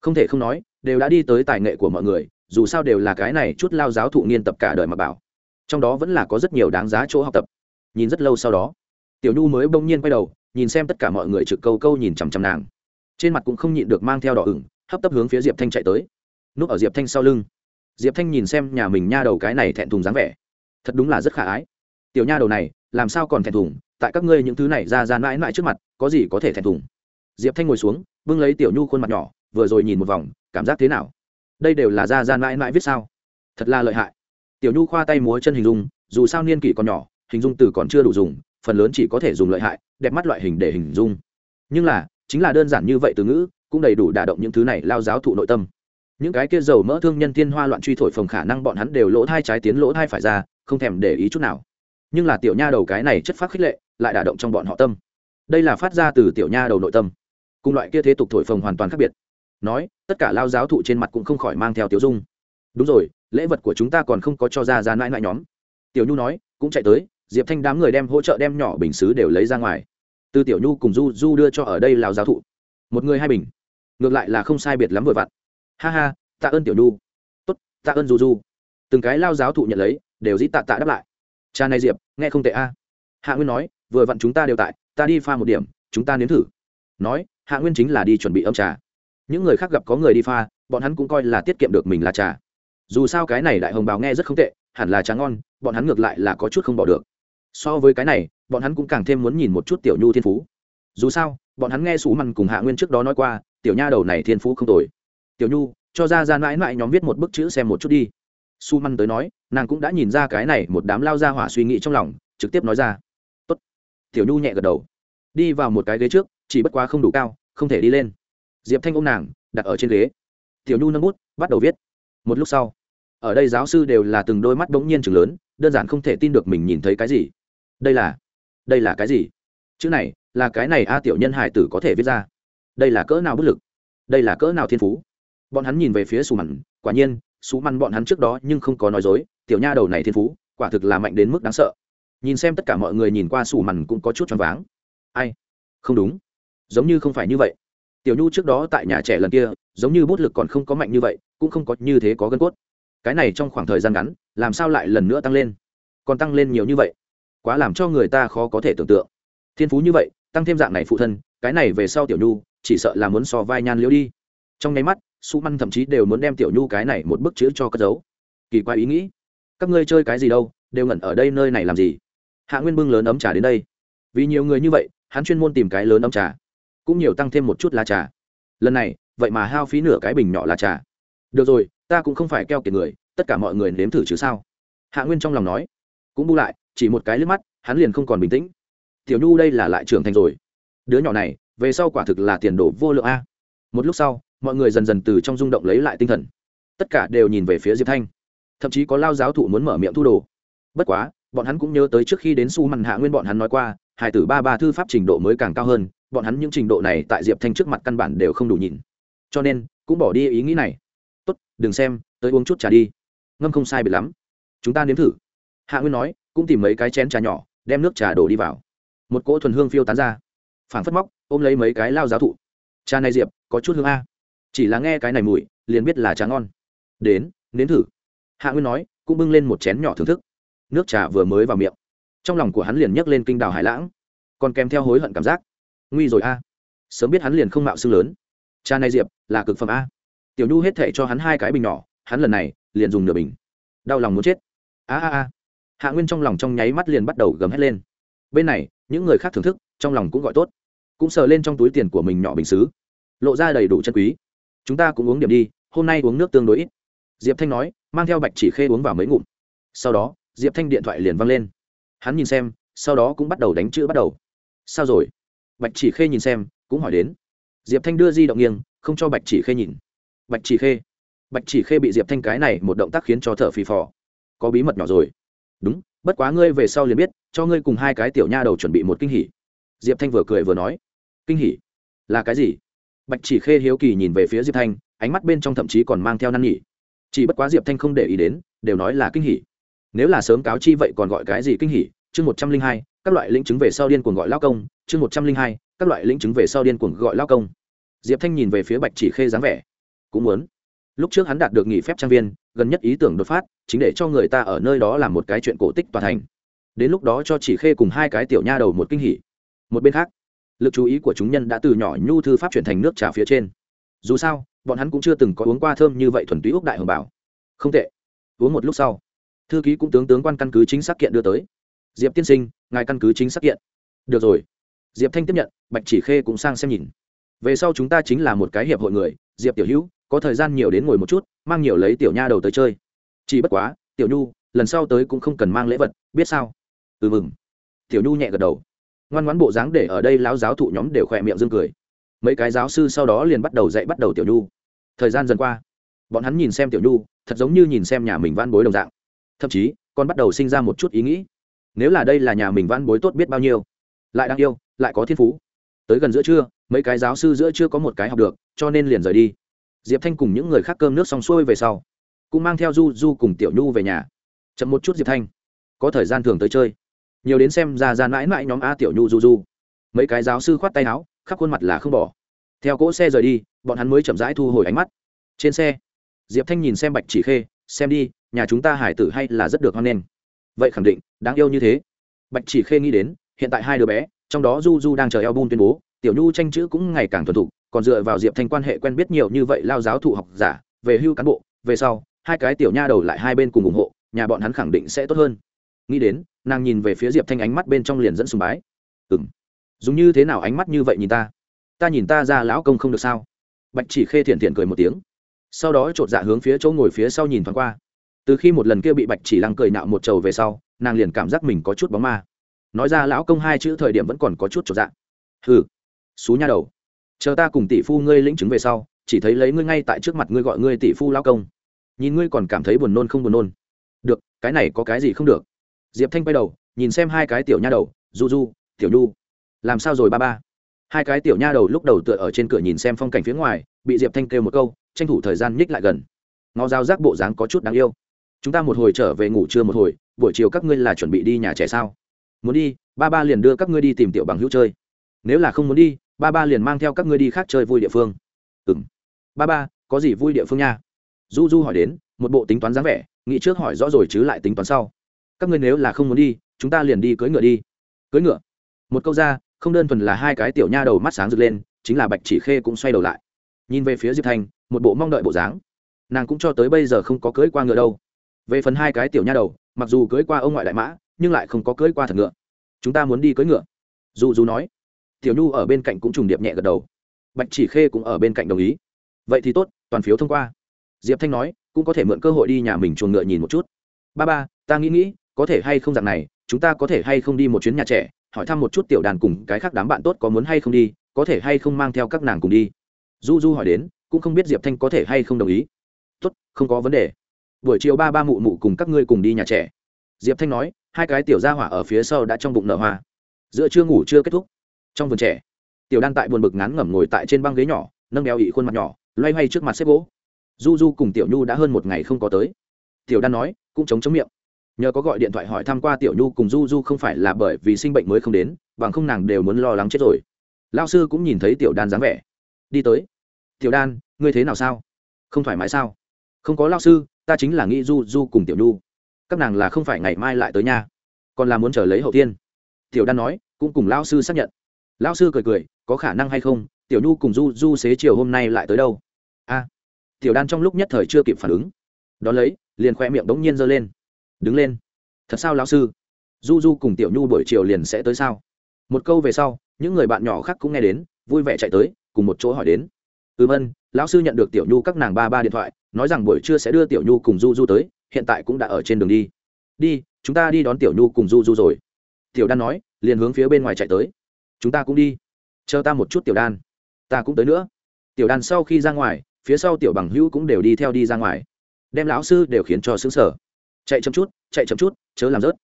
Không thể không nói, đều đã đi tới tài nghệ của mọi người, dù sao đều là cái này chút lao giáo thụ nghiên tập cả đời mà bảo. Trong đó vẫn là có rất nhiều đáng giá chỗ học tập. Nhìn rất lâu sau đó, tiểu nhu mới bỗng nhiên quay đầu nhìn xem tất cả mọi người trực câu câu nhìn chằm chằm nàng. Trên mặt cũng không nhịn được mang theo đỏ ửng, hấp tấp hướng phía diệp thanh chạy tới. Núp ở diệp thanh sau lưng. Diệp thanh nhìn xem nhà mình nha đầu cái này thẹn thùng dáng vẻ. Thật đúng là rất khả ái. Tiểu nha đầu này, làm sao còn thẹn thùng? Tại các ngươi những thứ này ra ra mãi mãi trước mặt, có gì có thể thẹn thùng? Diệp thanh ngồi xuống, bưng lấy tiểu nhu khuôn mặt nhỏ, vừa rồi nhìn một vòng, cảm giác thế nào? Đây đều là ra ra mãi mãi viết sao? Thật là lợi hại. Tiểu nhu khoa tay múa chân hình dung, dù sao niên kỷ còn nhỏ, hình dung từ còn chưa đủ dùng, phần lớn chỉ có thể dùng lợi hại đẹp mắt loại hình để hình dung. Nhưng là, chính là đơn giản như vậy từ ngữ, cũng đầy đủ đả động những thứ này lao giáo thụ nội tâm. Những cái kia dầu mỡ thương nhân thiên hoa loạn truy thổi phồng khả năng bọn hắn đều lỗ thai trái tiến lỗ thai phải ra, không thèm để ý chút nào. Nhưng là tiểu nha đầu cái này chất phát khích lệ, lại đả động trong bọn họ tâm. Đây là phát ra từ tiểu nha đầu nội tâm. Cùng loại kia thế tục thổi phồng hoàn toàn khác biệt. Nói, tất cả lao giáo thụ trên mặt cũng không khỏi mang theo tiểu dung. Đúng rồi, lễ vật của chúng ta còn không có cho ra ra mãi mãi nhóm. Tiểu nhu nói, cũng chạy tới, diệp thanh đám người đem hỗ trợ đem nhỏ bình xứ đều lấy ra ngoài từ tiểu nhu cùng du du đưa cho ở đây lào giáo thụ. Một người hai bình. Ngược lại là không sai biệt lắm vừa vặn. Ha ha, tạ ơn tiểu nhu. Tốt, tạ ơn du du. Từng cái lao giáo thụ nhận lấy, đều dĩ tạ tạ đáp lại. Cha này diệp, nghe không tệ a. Hạ nguyên nói, vừa vặn chúng ta đều tại, ta đi pha một điểm, chúng ta nếm thử. Nói, hạ nguyên chính là đi chuẩn bị âm trà. Những người khác gặp có người đi pha, bọn hắn cũng coi là tiết kiệm được mình là trà. Dù sao cái này đại hồng bào nghe rất không tệ, hẳn là trà ngon, bọn hắn ngược lại là có chút không bỏ được. So với cái này bọn hắn cũng càng thêm muốn nhìn một chút tiểu nhu thiên phú. Dù sao, bọn hắn nghe sủ mằn cùng hạ nguyên trước đó nói qua, tiểu nha đầu này thiên phú không tồi. Tiểu nhu, cho ra ra mãi mãi nhóm viết một bức chữ xem một chút đi. Su măn tới nói, nàng cũng đã nhìn ra cái này một đám lao ra hỏa suy nghĩ trong lòng, trực tiếp nói ra. Tốt. tiểu nhu nhẹ gật đầu. Đi vào một cái ghế trước, chỉ bất quá không đủ cao, không thể đi lên. Diệp thanh ôm nàng, đặt ở trên ghế. Tiểu nhu nâng bút, bắt đầu viết. Một lúc sau, ở đây giáo sư đều là từng đôi mắt bỗng nhiên chừng lớn, đơn giản không thể tin được mình nhìn thấy cái gì. Đây là đây là cái gì? Chữ này, là cái này a tiểu nhân hải tử có thể viết ra. Đây là cỡ nào bất lực? Đây là cỡ nào thiên phú? Bọn hắn nhìn về phía xù mặn, quả nhiên xù mặn bọn hắn trước đó nhưng không có nói dối, tiểu nha đầu này thiên phú, quả thực là mạnh đến mức đáng sợ. Nhìn xem tất cả mọi người nhìn qua xù mặn cũng có chút choáng váng. Ai? Không đúng. Giống như không phải như vậy. Tiểu nhu trước đó tại nhà trẻ lần kia, giống như bút lực còn không có mạnh như vậy, cũng không có như thế có gân cốt. Cái này trong khoảng thời gian ngắn, làm sao lại lần nữa tăng lên? Còn tăng lên nhiều như vậy? Quá làm cho người ta khó có thể tưởng tượng. Thiên phú như vậy, tăng thêm dạng này phụ thân, cái này về sau tiểu nhu, chỉ sợ là muốn so vai nhan liễu đi. Trong nháy mắt, su măn thậm chí đều muốn đem tiểu nhu cái này một bức chữ cho cất giấu. Kỳ quái ý nghĩ. Các ngươi chơi cái gì đâu, đều ngẩn ở đây nơi này làm gì? Hạ nguyên bưng lớn ấm trà đến đây. Vì nhiều người như vậy, hắn chuyên môn tìm cái lớn ấm trà, cũng nhiều tăng thêm một chút lá trà. Lần này, vậy mà hao phí nửa cái bình nhỏ lá trà. Được rồi, ta cũng không phải keo kiệt người, tất cả mọi người nếm thử chứ sao? Hạ nguyên trong lòng nói. Cũng bu lại chỉ một cái liếc mắt, hắn liền không còn bình tĩnh. Tiểu nhu đây là lại trưởng thành rồi. Đứa nhỏ này, về sau quả thực là tiền đồ vô lượng a. Một lúc sau, mọi người dần dần từ trong rung động lấy lại tinh thần. Tất cả đều nhìn về phía diệp thanh. Thậm chí có lao giáo thụ muốn mở miệng thu đồ. Bất quá, bọn hắn cũng nhớ tới trước khi đến su mằn hạ nguyên bọn hắn nói qua hải tử ba ba thư pháp trình độ mới càng cao hơn, bọn hắn những trình độ này tại diệp thanh trước mặt căn bản đều không đủ nhìn. Cho nên, cũng bỏ đi ý nghĩ này. Tốt, đừng xem, tới uống chút trà đi. Ngâm không sai biệt lắm. Chúng ta nếm thử. Hạ nguyên nói cũng tìm mấy cái chén trà nhỏ, đem nước trà đổ đi vào. Một cỗ thuần hương phiêu tán ra. Phảng phất móc, ôm lấy mấy cái lao giáo thụ. Trà này diệp, có chút hương a. Chỉ là nghe cái này mùi, liền biết là trà ngon. Đến, nếm thử. Hạ nguyên nói, cũng bưng lên một chén nhỏ thưởng thức. Nước trà vừa mới vào miệng. Trong lòng của hắn liền nhấc lên kinh đào hải lãng. Còn kèm theo hối hận cảm giác. Nguy rồi a. Sớm biết hắn liền không mạo xương lớn. Trà này diệp, là cực phẩm a. Tiểu nhu hết thệ cho hắn hai cái bình nhỏ, hắn lần này liền dùng nửa bình. Đau lòng muốn chết. A a a hạ nguyên trong lòng trong nháy mắt liền bắt đầu gầm hét lên. Bên này, những người khác thưởng thức, trong lòng cũng gọi tốt. Cũng sờ lên trong túi tiền của mình nhỏ bình xứ. Lộ ra đầy đủ chân quý. Chúng ta cũng uống điểm đi, hôm nay uống nước tương đối ít. Diệp thanh nói, mang theo bạch chỉ khê uống vào mấy ngụm. Sau đó, diệp thanh điện thoại liền văng lên. Hắn nhìn xem, sau đó cũng bắt đầu đánh chữ bắt đầu. Sao rồi? Bạch chỉ khê nhìn xem, cũng hỏi đến. Diệp thanh đưa di động nghiêng, không cho bạch chỉ khê nhìn. Bạch chỉ khê. Bạch chỉ khê bị diệp thanh cái này một động tác khiến cho thở phì phò. Có bí mật nhỏ rồi đúng, bất quá ngươi về sau liền biết, cho ngươi cùng hai cái tiểu nha đầu chuẩn bị một kinh hỉ. Diệp thanh vừa cười vừa nói. Kinh hỉ? Là cái gì? Bạch chỉ khê hiếu kỳ nhìn về phía diệp thanh, ánh mắt bên trong thậm chí còn mang theo năn nhỉ chỉ bất quá diệp thanh không để ý đến, đều nói là kinh hỉ. Nếu là sớm cáo chi vậy còn gọi cái gì kinh hỉ? Chương một trăm linh hai, các loại lĩnh chứng về sau điên cuồng gọi lao công. Chương một trăm linh hai, các loại lĩnh chứng về sau điên cuồng gọi lao công. Diệp thanh nhìn về phía bạch chỉ khê dáng vẻ. Cũng muốn lúc trước hắn đạt được nghỉ phép trang viên, gần nhất ý tưởng đột phát, chính để cho người ta ở nơi đó làm một cái chuyện cổ tích toàn thành. Đến lúc đó cho chỉ khê cùng hai cái tiểu nha đầu một kinh hỉ. Một bên khác, lực chú ý của chúng nhân đã từ nhỏ nhu thư pháp chuyển thành nước trà phía trên. Dù sao, bọn hắn cũng chưa từng có uống qua thơm như vậy thuần túy úc đại hồng bảo. Không tệ. Uống một lúc sau, thư ký cũng tướng tướng quan căn cứ chính xác kiện đưa tới. Diệp tiên sinh, ngài căn cứ chính xác kiện. Được rồi. Diệp thanh tiếp nhận, bạch chỉ khê cũng sang xem nhìn. Về sau chúng ta chính là một cái hiệp hội người, diệp tiểu hữu có thời gian nhiều đến ngồi một chút, mang nhiều lấy tiểu nha đầu tới chơi. Chỉ bất quá, tiểu nhu, lần sau tới cũng không cần mang lễ vật, biết sao? Ừ mừng. Tiểu nhu nhẹ gật đầu. Ngoan ngoãn bộ dáng để ở đây lão giáo thụ nhóm đều khỏe miệng dương cười. Mấy cái giáo sư sau đó liền bắt đầu dạy bắt đầu tiểu nhu. Thời gian dần qua, bọn hắn nhìn xem tiểu nhu, thật giống như nhìn xem nhà mình van bối đồng dạng. Thậm chí, còn bắt đầu sinh ra một chút ý nghĩ. Nếu là đây là nhà mình van bối tốt biết bao nhiêu. Lại đang yêu, lại có thiên phú. Tới gần giữa trưa, mấy cái giáo sư giữa chưa có một cái học được, cho nên liền rời đi diệp thanh cùng những người khác cơm nước xong xuôi về sau, cũng mang theo du du cùng tiểu nhu về nhà. Chậm một chút diệp thanh, có thời gian thường tới chơi. Nhiều đến xem ra ra mãi mãi nhóm a tiểu nhu du du. Mấy cái giáo sư khoát tay áo, khắp khuôn mặt là không bỏ. Theo cỗ xe rời đi, bọn hắn mới chậm rãi thu hồi ánh mắt. Trên xe, diệp thanh nhìn xem bạch chỉ khê, xem đi, nhà chúng ta hải tử hay là rất được hoan nghênh. Vậy khẳng định, đáng yêu như thế. Bạch chỉ khê nghĩ đến, hiện tại hai đứa bé, trong đó du du đang chờ eo bun tuyên bố, tiểu nhu tranh chữ cũng ngày càng thuần thục còn dựa vào diệp thanh quan hệ quen biết nhiều như vậy lao giáo thụ học giả, về hưu cán bộ, về sau, hai cái tiểu nha đầu lại hai bên cùng ủng hộ, nhà bọn hắn khẳng định sẽ tốt hơn. Nghĩ đến, nàng nhìn về phía diệp thanh ánh mắt bên trong liền dẫn sùng bái. Ừng dùng như thế nào ánh mắt như vậy nhìn ta? Ta nhìn ta ra lão công không được sao? Bạch chỉ khê thiện thiện cười một tiếng. Sau đó chột dạ hướng phía chỗ ngồi phía sau nhìn thoáng qua. Từ khi một lần kia bị bạch chỉ lăng cười nạo một trầu về sau, nàng liền cảm giác mình có chút bóng ma. Nói ra lão công hai chữ thời điểm vẫn còn có chút chột dạ. Hừ, xú nha đầu chờ ta cùng tỷ phu ngươi lĩnh chứng về sau, chỉ thấy lấy ngươi ngay tại trước mặt ngươi gọi ngươi tỷ phu lão công. Nhìn ngươi còn cảm thấy buồn nôn không buồn nôn. Được, cái này có cái gì không được. Diệp thanh quay đầu, nhìn xem hai cái tiểu nha đầu, du du, tiểu nhu. Làm sao rồi ba ba? Hai cái tiểu nha đầu lúc đầu tựa ở trên cửa nhìn xem phong cảnh phía ngoài, bị diệp thanh kêu một câu, tranh thủ thời gian nhích lại gần. Ngó dao rác bộ dáng có chút đáng yêu. Chúng ta một hồi trở về ngủ trưa một hồi, buổi chiều các ngươi là chuẩn bị đi nhà trẻ sao? Muốn đi, ba ba liền đưa các ngươi đi tìm tiểu bằng hữu chơi. Nếu là không muốn đi ba ba liền mang theo các ngươi đi khác chơi vui địa phương. Ừ m ba ba, có gì vui địa phương nha? Du du hỏi đến, một bộ tính toán dáng vẻ, nghĩ trước hỏi rõ rồi chứ lại tính toán sau. Các ngươi nếu là không muốn đi, chúng ta liền đi cưỡi ngựa đi. Cưỡi ngựa? Một câu ra, không đơn thuần là hai cái tiểu nha đầu mắt sáng rực lên, chính là bạch chỉ khê cũng xoay đầu lại. Nhìn về phía diệp thanh một bộ mong đợi bộ dáng. Nàng cũng cho tới bây giờ không có cưỡi qua ngựa đâu. Về phần hai cái tiểu nha đầu, mặc dù cưỡi qua ông ngoại đại mã, nhưng lại không có cưỡi qua thật ngựa. Chúng ta muốn đi cưỡi ngựa. Dù dù nói tiểu nhu ở bên cạnh cũng trùng điệp nhẹ gật đầu. Bạch chỉ khê cũng ở bên cạnh đồng ý. Vậy thì tốt, toàn phiếu thông qua. Diệp thanh nói, cũng có thể mượn cơ hội đi nhà mình chuồng ngựa nhìn một chút. Ba ba, ta nghĩ nghĩ, có thể hay không dạng này, chúng ta có thể hay không đi một chuyến nhà trẻ, hỏi thăm một chút tiểu đàn cùng cái khác đám bạn tốt có muốn hay không đi, có thể hay không mang theo các nàng cùng đi. Du du hỏi đến, cũng không biết diệp thanh có thể hay không đồng ý. Tốt, không có vấn đề. Buổi chiều ba ba mụ mụ cùng các ngươi cùng đi nhà trẻ. Diệp thanh nói, hai cái tiểu gia hỏa ở phía sau đã trong bụng nở hoa. Giữa chưa ngủ chưa kết thúc trong vườn trẻ. Tiểu đan tại buồn bực ngắn ngẩm ngồi tại trên băng ghế nhỏ, nâng đeo ị khuôn mặt nhỏ, loay hoay trước mặt xếp gỗ. Du du cùng tiểu nhu đã hơn một ngày không có tới. Tiểu đan nói, cũng chống chống miệng. Nhờ có gọi điện thoại hỏi thăm qua tiểu nhu cùng du du không phải là bởi vì sinh bệnh mới không đến, bằng không nàng đều muốn lo lắng chết rồi. Lao sư cũng nhìn thấy tiểu đan dáng vẻ. Đi tới. Tiểu đan, ngươi thế nào sao? Không thoải mái sao? Không có lao sư, ta chính là nghĩ du du cùng tiểu nhu. Các nàng là không phải ngày mai lại tới nhà còn là muốn chờ lấy hậu tiên. Tiểu đan nói, cũng cùng lao sư xác nhận lão sư cười cười, có khả năng hay không, tiểu nhu cùng du du xế chiều hôm nay lại tới đâu? A, tiểu đan trong lúc nhất thời chưa kịp phản ứng. Đón lấy, liền khoe miệng đống nhiên giơ lên. Đứng lên. Thật sao lão sư? Du du cùng tiểu nhu buổi chiều liền sẽ tới sao? Một câu về sau, những người bạn nhỏ khác cũng nghe đến, vui vẻ chạy tới, cùng một chỗ hỏi đến. Ừ vân lão sư nhận được tiểu nhu các nàng ba ba điện thoại, nói rằng buổi trưa sẽ đưa tiểu nhu cùng du du tới, hiện tại cũng đã ở trên đường đi. Đi, chúng ta đi đón tiểu nhu cùng du du rồi. Tiểu đan nói, liền hướng phía bên ngoài chạy tới chúng ta cũng đi. Chờ ta một chút tiểu đan. Ta cũng tới nữa. Tiểu đan sau khi ra ngoài, phía sau tiểu bằng hữu cũng đều đi theo đi ra ngoài. Đem lão sư đều khiến cho xứng sở chạy chậm chút, chạy chậm chút, chớ làm rớt.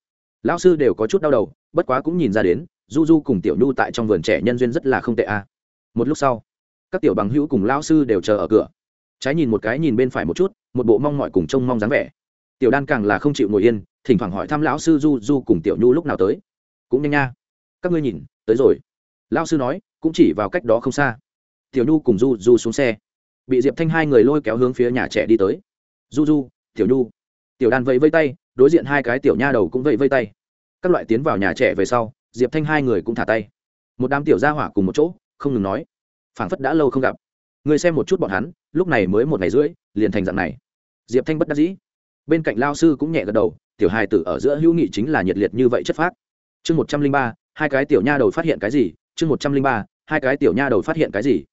Lão sư đều có chút đau đầu, bất quá cũng nhìn ra đến, du du cùng tiểu nhu tại trong vườn trẻ nhân duyên rất là không tệ a. Một lúc sau, các tiểu bằng hữu cùng lão sư đều chờ ở cửa. Trái nhìn một cái nhìn bên phải một chút, một bộ mong mọi cùng trông mong dáng vẻ. Tiểu đan càng là không chịu ngồi yên, thỉnh thoảng hỏi thăm lão sư du du cùng tiểu nhu lúc nào tới. Cũng nhanh nha. Các ngươi nhìn tới rồi. Lão sư nói, cũng chỉ vào cách đó không xa. Tiểu nhu cùng du du xuống xe. Bị diệp thanh hai người lôi kéo hướng phía nhà trẻ đi tới. Du du, tiểu nhu. Tiểu đan vẫy vây tay, đối diện hai cái tiểu nha đầu cũng vẫy vây tay. Các loại tiến vào nhà trẻ về sau, diệp thanh hai người cũng thả tay. Một đám tiểu gia hỏa cùng một chỗ, không ngừng nói, phảng phất đã lâu không gặp. Người xem một chút bọn hắn, lúc này mới một ngày rưỡi, liền thành dạng này. Diệp thanh bất đắc dĩ. Bên cạnh lao sư cũng nhẹ gật đầu, tiểu hài tử ở giữa hữu nghị chính là nhiệt liệt như vậy chất phác. Chương một trăm linh ba hai cái tiểu nha đầu phát hiện cái gì, chương một trăm linh ba, hai cái tiểu nha đầu phát hiện cái gì.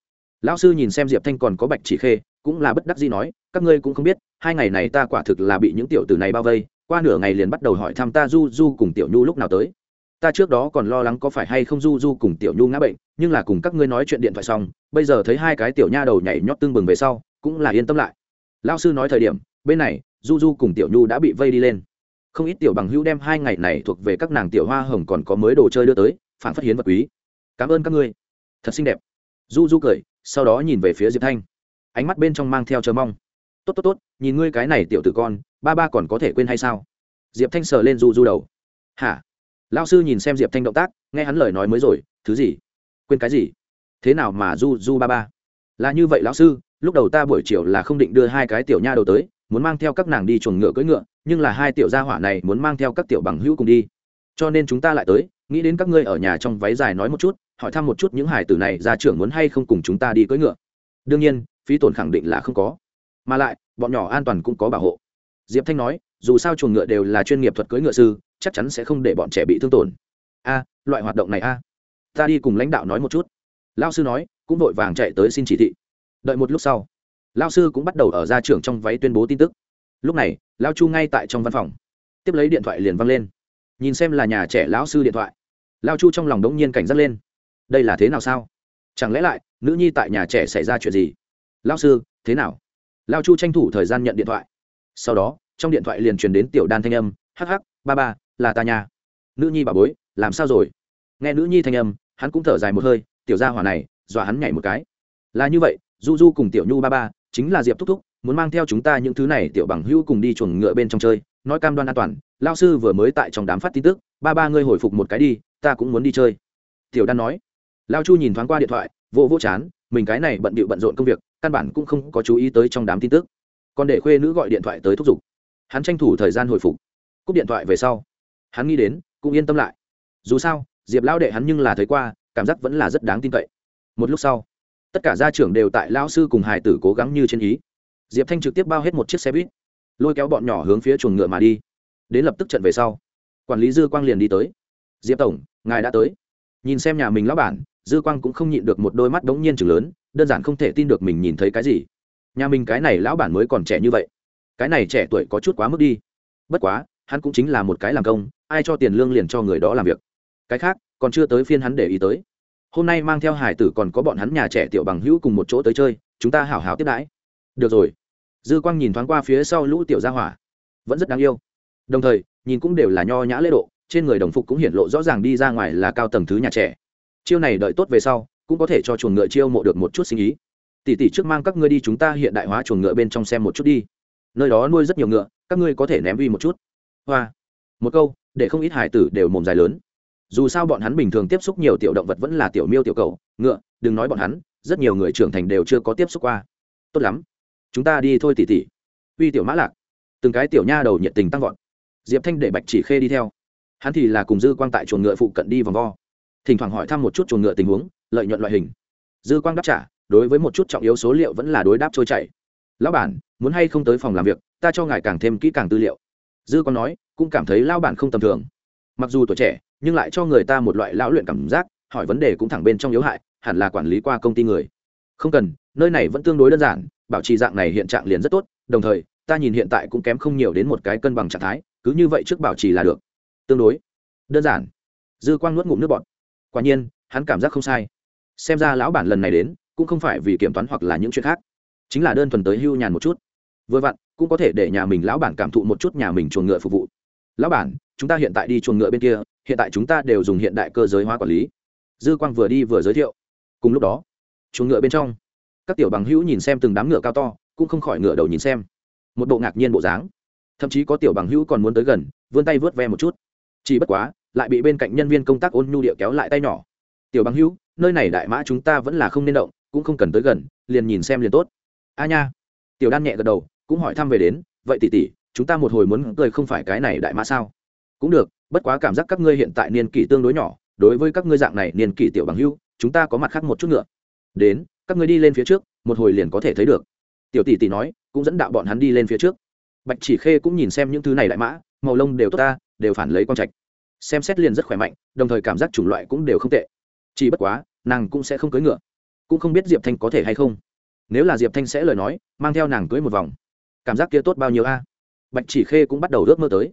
Lão sư nhìn xem diệp thanh còn có bạch chỉ khê, cũng là bất đắc dĩ nói, các ngươi cũng không biết, hai ngày này ta quả thực là bị những tiểu tử này bao vây, qua nửa ngày liền bắt đầu hỏi thăm ta du du cùng tiểu nhu lúc nào tới. Ta trước đó còn lo lắng có phải hay không du du cùng tiểu nhu ngã bệnh, nhưng là cùng các ngươi nói chuyện điện thoại xong, bây giờ thấy hai cái tiểu nha đầu nhảy nhót tương bừng về sau, cũng là yên tâm lại. Lao sư nói thời điểm, bên này, du du cùng tiểu nhu đã bị vây đi lên không ít tiểu bằng hữu đem hai ngày này thuộc về các nàng tiểu hoa hồng còn có mới đồ chơi đưa tới phản phát hiến vật quý. Cảm ơn các ngươi. Thật xinh đẹp. Du du cười, sau đó nhìn về phía diệp thanh. Ánh mắt bên trong mang theo chờ mong. Tốt tốt tốt, nhìn ngươi cái này tiểu tử con, ba ba còn có thể quên hay sao? Diệp thanh sờ lên du du đầu. Hả? Lao sư nhìn xem diệp thanh động tác, nghe hắn lời nói mới rồi, thứ gì? Quên cái gì? Thế nào mà du du ba ba? Là như vậy lão sư, lúc đầu ta buổi chiều là không định đưa hai cái tiểu nha đầu tới muốn mang theo các nàng đi chuồng ngựa cưỡi ngựa, nhưng là hai tiểu gia hỏa này muốn mang theo các tiểu bằng hữu cùng đi. Cho nên chúng ta lại tới, nghĩ đến các ngươi ở nhà trong váy dài nói một chút, hỏi thăm một chút những hải tử này ra trưởng muốn hay không cùng chúng ta đi cưỡi ngựa. Đương nhiên, phí tổn khẳng định là không có. Mà lại, bọn nhỏ an toàn cũng có bảo hộ. Diệp thanh nói, dù sao chuồng ngựa đều là chuyên nghiệp thuật cưỡi ngựa sư, chắc chắn sẽ không để bọn trẻ bị thương tổn. A, loại hoạt động này a. Ta đi cùng lãnh đạo nói một chút. Lao sư nói, cũng vội vàng chạy tới xin chỉ thị. Đợi một lúc sau lao sư cũng bắt đầu ở ra trường trong váy tuyên bố tin tức. Lúc này, lao chu ngay tại trong văn phòng. Tiếp lấy điện thoại liền văng lên. Nhìn xem là nhà trẻ lão sư điện thoại, lao chu trong lòng đống nhiên cảnh giác lên. Đây là thế nào sao? Chẳng lẽ lại, nữ nhi tại nhà trẻ xảy ra chuyện gì? Lao sư, thế nào? Lao chu tranh thủ thời gian nhận điện thoại. Sau đó, trong điện thoại liền truyền đến tiểu đan thanh âm, hắc hắc, ba ba, là ta nhà nữ nhi bà bối, làm sao rồi? Nghe nữ nhi thanh âm, hắn cũng thở dài một hơi, tiểu gia hỏa này, dọa hắn nhảy một cái. Là như vậy, du du cùng tiểu nhu ba ba chính là diệp thúc thúc, muốn mang theo chúng ta những thứ này tiểu bằng hữu cùng đi chuồng ngựa bên trong chơi, nói cam đoan an toàn lao sư vừa mới tại trong đám phát tin tức, ba ba ngươi hồi phục một cái đi, ta cũng muốn đi chơi. Tiểu đan nói. Lao chu nhìn thoáng qua điện thoại vô vô chán, mình cái này bận bịu bận rộn công việc, căn bản cũng không có chú ý tới trong đám tin tức. Còn để khuê nữ gọi điện thoại tới thúc giục. Hắn tranh thủ thời gian hồi phục. Cúp điện thoại về sau, hắn nghĩ đến, cũng yên tâm lại. Dù sao, diệp lão đệ hắn nhưng là thấy qua, cảm giác vẫn là rất đáng tin cậy. Một lúc sau tất cả gia trưởng đều tại lão sư cùng hải tử cố gắng như trên ý. Diệp thanh trực tiếp bao hết một chiếc xe buýt, lôi kéo bọn nhỏ hướng phía chuồng ngựa mà đi. Đến lập tức trận về sau, quản lý dư quang liền đi tới. Diệp tổng, ngài đã tới. Nhìn xem nhà mình lão bản, dư quang cũng không nhịn được một đôi mắt đống nhiên chừng lớn, đơn giản không thể tin được mình nhìn thấy cái gì. Nhà mình cái này lão bản mới còn trẻ như vậy. Cái này trẻ tuổi có chút quá mức đi. Bất quá, hắn cũng chính là một cái làm công, ai cho tiền lương liền cho người đó làm việc. Cái khác, còn chưa tới phiên hắn để ý tới hôm nay mang theo hải tử còn có bọn hắn nhà trẻ tiểu bằng hữu cùng một chỗ tới chơi, chúng ta hảo hảo tiếp đãi. Được rồi. Dư quang nhìn thoáng qua phía sau lũ tiểu gia hỏa. Vẫn rất đáng yêu. Đồng thời, nhìn cũng đều là nho nhã lễ độ, trên người đồng phục cũng hiện lộ rõ ràng đi ra ngoài là cao tầng thứ nhà trẻ. Chiêu này đợi tốt về sau, cũng có thể cho chuồng ngựa chiêu mộ được một chút sinh ý. Tỷ tỷ trước mang các ngươi đi chúng ta hiện đại hóa chuồng ngựa bên trong xem một chút đi. Nơi đó nuôi rất nhiều ngựa, các ngươi có thể ném uy một chút. Hoa. Một câu, để không ít hải tử đều mồm dài lớn dù sao bọn hắn bình thường tiếp xúc nhiều tiểu động vật vẫn là tiểu miêu tiểu cầu ngựa, đừng nói bọn hắn, rất nhiều người trưởng thành đều chưa có tiếp xúc qua. Tốt lắm. Chúng ta đi thôi tỉ tỉ. Uy tiểu mã lạc. Từng cái tiểu nha đầu nhiệt tình tăng vọt. Diệp thanh để bạch chỉ khê đi theo. Hắn thì là cùng dư quang tại chuồng ngựa phụ cận đi vòng vo. Thỉnh thoảng hỏi thăm một chút chuồng ngựa tình huống, lợi nhuận loại hình. Dư quang đáp trả, đối với một chút trọng yếu số liệu vẫn là đối đáp trôi chảy. Lão bản, muốn hay không tới phòng làm việc, ta cho ngài càng thêm kỹ càng tư liệu. Dư quang nói, cũng cảm thấy lao bản không tầm thường. Mặc dù tuổi trẻ nhưng lại cho người ta một loại lão luyện cảm giác, hỏi vấn đề cũng thẳng bên trong yếu hại, hẳn là quản lý qua công ty người. Không cần, nơi này vẫn tương đối đơn giản, bảo trì dạng này hiện trạng liền rất tốt, đồng thời, ta nhìn hiện tại cũng kém không nhiều đến một cái cân bằng trạng thái, cứ như vậy trước bảo trì là được. Tương đối. Đơn giản. Dư quang nuốt ngụm nước bọt. Quả nhiên, hắn cảm giác không sai. Xem ra lão bản lần này đến, cũng không phải vì kiểm toán hoặc là những chuyện khác, chính là đơn thuần tới hưu nhàn một chút. Vừa vặn, cũng có thể để nhà mình lão bản cảm thụ một chút nhà mình chuồng ngựa phục vụ. Lão bản chúng ta hiện tại đi chuồng ngựa bên kia, hiện tại chúng ta đều dùng hiện đại cơ giới hóa quản lý. Dư quang vừa đi vừa giới thiệu. Cùng lúc đó, chuồng ngựa bên trong, các tiểu bằng hữu nhìn xem từng đám ngựa cao to, cũng không khỏi ngựa đầu nhìn xem. Một bộ ngạc nhiên bộ dáng. Thậm chí có tiểu bằng hữu còn muốn tới gần, vươn tay vớt ve một chút. Chỉ bất quá, lại bị bên cạnh nhân viên công tác ôn nhu địa kéo lại tay nhỏ. Tiểu bằng hữu, nơi này đại mã chúng ta vẫn là không nên động, cũng không cần tới gần, liền nhìn xem liền tốt. A nha. Tiểu đan nhẹ gật đầu, cũng hỏi thăm về đến, vậy tỷ tỷ, chúng ta một hồi muốn cười không phải cái này đại mã sao? Cũng được, bất quá cảm giác các ngươi hiện tại niên kỷ tương đối nhỏ, đối với các ngươi dạng này niên kỷ tiểu bằng hưu, chúng ta có mặt khác một chút nữa. Đến, các ngươi đi lên phía trước, một hồi liền có thể thấy được. Tiểu tỷ tỷ nói, cũng dẫn đạo bọn hắn đi lên phía trước. Bạch chỉ khê cũng nhìn xem những thứ này đại mã, màu lông đều tốt ta, đều phản lấy quang trạch. Xem xét liền rất khỏe mạnh, đồng thời cảm giác chủng loại cũng đều không tệ. Chỉ bất quá, nàng cũng sẽ không cưới ngựa. Cũng không biết diệp thanh có thể hay không. Nếu là diệp thanh sẽ lời nói, mang theo nàng cưới một vòng. Cảm giác kia tốt bao nhiêu a? Bạch chỉ khê cũng bắt đầu ước mơ tới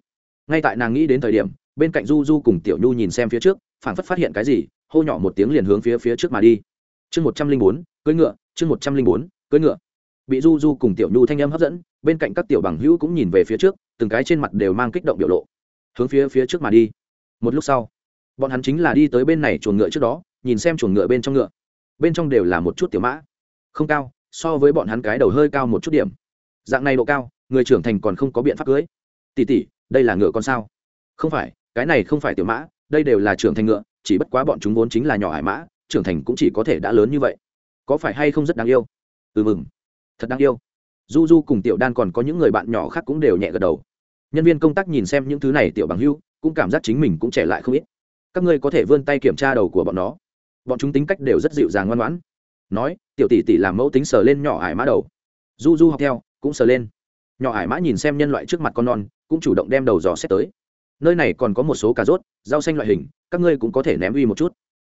ngay tại nàng nghĩ đến thời điểm, bên cạnh du du cùng tiểu nhu nhìn xem phía trước, phảng phất phát hiện cái gì, hô nhỏ một tiếng liền hướng phía phía trước mà đi. Chương một trăm linh bốn, cưỡi ngựa, chương một trăm linh bốn, cưỡi ngựa. Bị du du cùng tiểu nhu thanh âm hấp dẫn, bên cạnh các tiểu bằng hữu cũng nhìn về phía trước, từng cái trên mặt đều mang kích động biểu lộ. Hướng phía phía trước mà đi. Một lúc sau, bọn hắn chính là đi tới bên này chuồng ngựa trước đó, nhìn xem chuồng ngựa bên trong ngựa. Bên trong đều là một chút tiểu mã. Không cao, so với bọn hắn cái đầu hơi cao một chút điểm. Dạng này độ cao, người trưởng thành còn không có biện pháp cưới. Tỉ tỉ đây là ngựa con sao? Không phải, cái này không phải tiểu mã, đây đều là trưởng thành ngựa, chỉ bất quá bọn chúng vốn chính là nhỏ hải mã, trưởng thành cũng chỉ có thể đã lớn như vậy. Có phải hay không rất đáng yêu? Ừ mừng. Thật đáng yêu. Du du cùng tiểu đan còn có những người bạn nhỏ khác cũng đều nhẹ gật đầu. Nhân viên công tác nhìn xem những thứ này tiểu bằng hưu, cũng cảm giác chính mình cũng trẻ lại không ít. Các ngươi có thể vươn tay kiểm tra đầu của bọn nó. Bọn chúng tính cách đều rất dịu dàng ngoan ngoãn. Nói, tiểu tỷ tỷ làm mẫu tính sờ lên nhỏ ải mã đầu. Du du học theo, cũng sờ lên. Nhỏ ải mã nhìn xem nhân loại trước mặt con non cũng chủ động đem đầu dò xét tới. Nơi này còn có một số cà rốt, rau xanh loại hình, các ngươi cũng có thể ném uy một chút.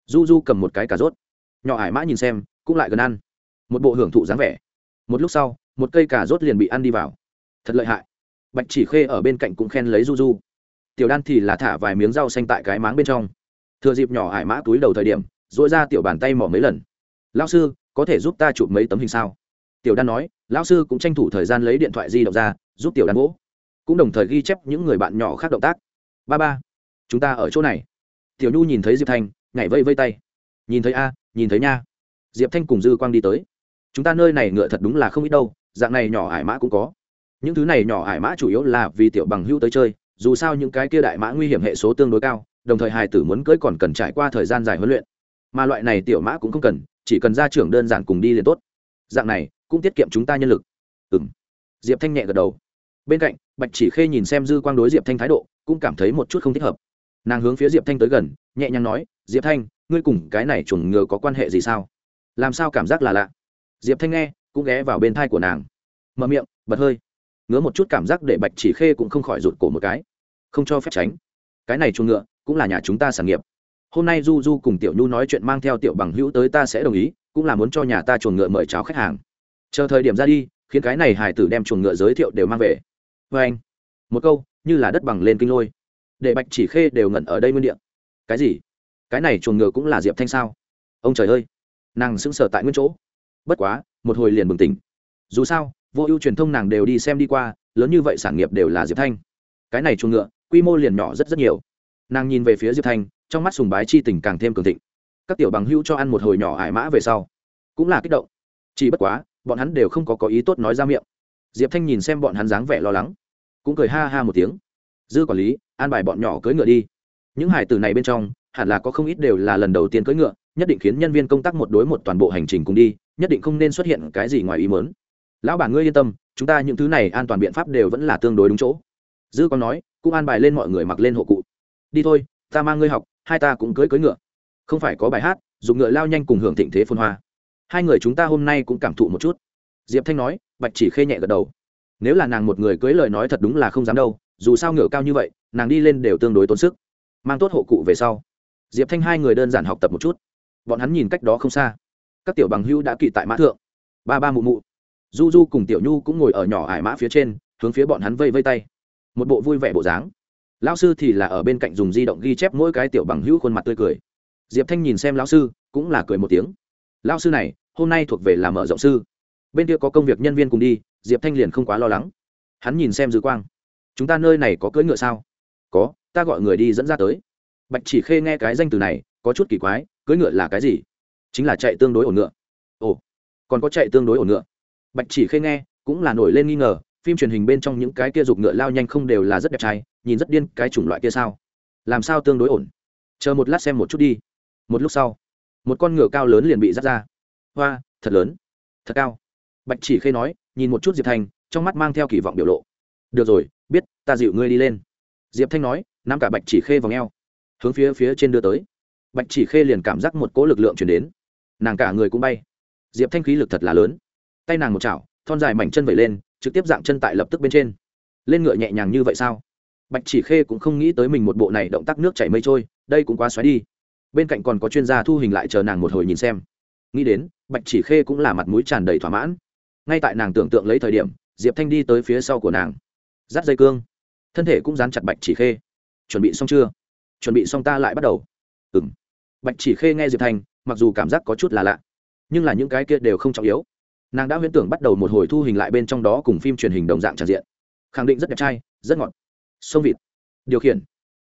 Du du cầm một cái cà rốt. Nhỏ ải mã nhìn xem, cũng lại gần ăn. Một bộ hưởng thụ dáng vẻ. Một lúc sau, một cây cà rốt liền bị ăn đi vào. Thật lợi hại. Bạch chỉ khê ở bên cạnh cũng khen lấy du du tiểu đan thì là thả vài miếng rau xanh tại cái máng bên trong. Thừa dịp nhỏ ải mã túi đầu thời điểm dội ra tiểu bàn tay mỏ mấy lần. Lao sư, có thể giúp ta chụp mấy tấm hình sao? Tiểu đan nói, lão sư cũng tranh thủ thời gian lấy điện thoại di động ra, giúp tiểu đan gỗ cũng đồng thời ghi chép những người bạn nhỏ khác động tác. Ba ba, chúng ta ở chỗ này. Tiểu nhu nhìn thấy diệp thanh, nhảy vây vây tay. Nhìn thấy a, nhìn thấy nha. Diệp thanh cùng dư quang đi tới. Chúng ta nơi này ngựa thật đúng là không ít đâu, dạng này nhỏ ải mã cũng có. Những thứ này nhỏ ải mã chủ yếu là vì tiểu bằng hữu tới chơi, dù sao những cái kia đại mã nguy hiểm hệ số tương đối cao, đồng thời hài tử muốn cưỡi còn cần trải qua thời gian dài huấn luyện. Mà loại này tiểu mã cũng không cần, chỉ cần ra trưởng đơn giản cùng đi liền tốt. Dạng này, cũng tiết kiệm chúng ta nhân lực. Ừ m diệp thanh nhẹ gật đầu bên cạnh, bạch chỉ khê nhìn xem dư quang đối diệp thanh thái độ, cũng cảm thấy một chút không thích hợp. Nàng hướng phía diệp thanh tới gần, nhẹ nhàng nói, diệp thanh, ngươi cùng cái này chuồng ngựa có quan hệ gì sao? Làm sao cảm giác là lạ? Diệp thanh nghe, cũng ghé vào bên thai của nàng. Mở miệng, bật hơi. Ngứa một chút cảm giác để bạch chỉ khê cũng không khỏi rụt cổ một cái. Không cho phép tránh. Cái này chuồng ngựa cũng là nhà chúng ta sản nghiệp. Hôm nay du du cùng tiểu nhu nói chuyện mang theo tiểu bằng hữu tới ta sẽ đồng ý, cũng là muốn cho nhà ta chuồng ngựa mời cháo khách hàng. Chờ thời điểm ra đi, khiến cái này hải tử đem chuồng ngựa giới thiệu đều mang về vê anh. Một câu, như là đất bằng lên kinh lôi. Để bạch chỉ khê đều ngẩn ở đây nguyên đ ị a cái gì? Cái này chuồng ngựa cũng là diệp thanh sao? Ông trời ơi. Nàng sững sờ tại nguyên chỗ. Bất quá, một hồi liền bừng tỉnh. Dù sao, vô ưu truyền thông nàng đều đi xem đi qua, lớn như vậy sản nghiệp đều là diệp thanh. Cái này chuồng ngựa, quy mô liền nhỏ rất rất nhiều. Nàng nhìn về phía diệp thanh, trong mắt sùng bái chi tình càng thêm cường thịnh. Các tiểu bằng hữu cho ăn một hồi nhỏ ải mã về sau, cũng là kích động. Chỉ bất quá, bọn hắn đều không có có ý tốt nói ra miệng diệp thanh nhìn xem bọn hắn dáng vẻ lo lắng, cũng cười ha ha một tiếng. Dư quản lý, an bài bọn nhỏ cưỡi ngựa đi. Những hải tử này bên trong, hẳn là có không ít đều là lần đầu tiên cưỡi ngựa, nhất định khiến nhân viên công tác một đối một toàn bộ hành trình cùng đi, nhất định không nên xuất hiện cái gì ngoài ý mớn lão bản ngươi yên tâm, chúng ta những thứ này an toàn biện pháp đều vẫn là tương đối đúng chỗ. Dư còn nói, cũng an bài lên mọi người mặc lên hộ cụ. Đi thôi, ta mang ngươi học, hai ta cũng cưỡi cưỡi ngựa. Không phải có bài hát, dùng ngựa lao nhanh cùng hưởng thịnh thế phôn hoa. Hai người chúng ta hôm nay cũng cảm thụ một chút diệp thanh nói, bạch chỉ khê nhẹ gật đầu. Nếu là nàng một người cưới lời nói thật đúng là không dám đâu, dù sao ngựa cao như vậy, nàng đi lên đều tương đối tốn sức. Mang tốt hộ cụ về sau. Diệp thanh hai người đơn giản học tập một chút. Bọn hắn nhìn cách đó không xa. Các tiểu bằng hưu đã kỵ tại mã thượng. Ba ba mụ mụ. Du du cùng tiểu nhu cũng ngồi ở nhỏ ải mã phía trên, hướng phía bọn hắn vây vây tay. Một bộ vui vẻ bộ dáng. Lão sư thì là ở bên cạnh dùng di động ghi chép mỗi cái tiểu bằng hữu khuôn mặt tươi cười. Diệp thanh nhìn xem lão sư, cũng là cười một tiếng. Lão sư này, hôm nay thuộc về là mở rộng sư bên kia có công việc nhân viên cùng đi, diệp thanh liền không quá lo lắng. Hắn nhìn xem dư quang. Chúng ta nơi này có cưỡi ngựa sao? Có, ta gọi người đi dẫn ra tới. Bạch chỉ khê nghe cái danh từ này, có chút kỳ quái, cưỡi ngựa là cái gì? Chính là chạy tương đối ổn ngựa. Ồ, còn có chạy tương đối ổn ngựa. Bạch chỉ khê nghe, cũng là nổi lên nghi ngờ, phim truyền hình bên trong những cái kia giục ngựa lao nhanh không đều là rất đẹp trai, nhìn rất điên, cái chủng loại kia sao? Làm sao tương đối ổn? Chờ một lát xem một chút đi. Một lúc sau, một con ngựa cao lớn liền bị dắt ra. Hoa, thật lớn. Thật cao bạch chỉ khê nói, nhìn một chút diệp thanh, trong mắt mang theo kỳ vọng biểu lộ. Được rồi, biết, ta dịu ngươi đi lên. Diệp thanh nói, nắm cả bạch chỉ khê vào ngheo. Hướng phía phía trên đưa tới. Bạch chỉ khê liền cảm giác một cỗ lực lượng chuyển đến. Nàng cả người cũng bay. Diệp thanh khí lực thật là lớn. Tay nàng một chảo, thon dài mảnh chân vẩy lên, trực tiếp dạng chân tại lập tức bên trên. Lên ngựa nhẹ nhàng như vậy sao? Bạch chỉ khê cũng không nghĩ tới mình một bộ này động tác nước chảy mây trôi, đây cũng quá xoáy đi. Bên cạnh còn có chuyên gia thu hình lại chờ nàng một hồi nhìn xem. Nghĩ đến, bạch chỉ khê cũng là mặt mũi tràn đầy thỏa mãn ngay tại nàng tưởng tượng lấy thời điểm, diệp thanh đi tới phía sau của nàng. Dắt dây cương. Thân thể cũng dán chặt bạch chỉ khê. Chuẩn bị xong chưa? Chuẩn bị xong ta lại bắt đầu. Ừ m bạch chỉ khê nghe diệp thanh, mặc dù cảm giác có chút là lạ, nhưng là những cái kia đều không trọng yếu. Nàng đã huyễn tưởng bắt đầu một hồi thu hình lại bên trong đó cùng phim truyền hình đồng dạng tràn diện. Khẳng định rất đẹp trai, rất ngọt. Sông vịt. Điều khiển.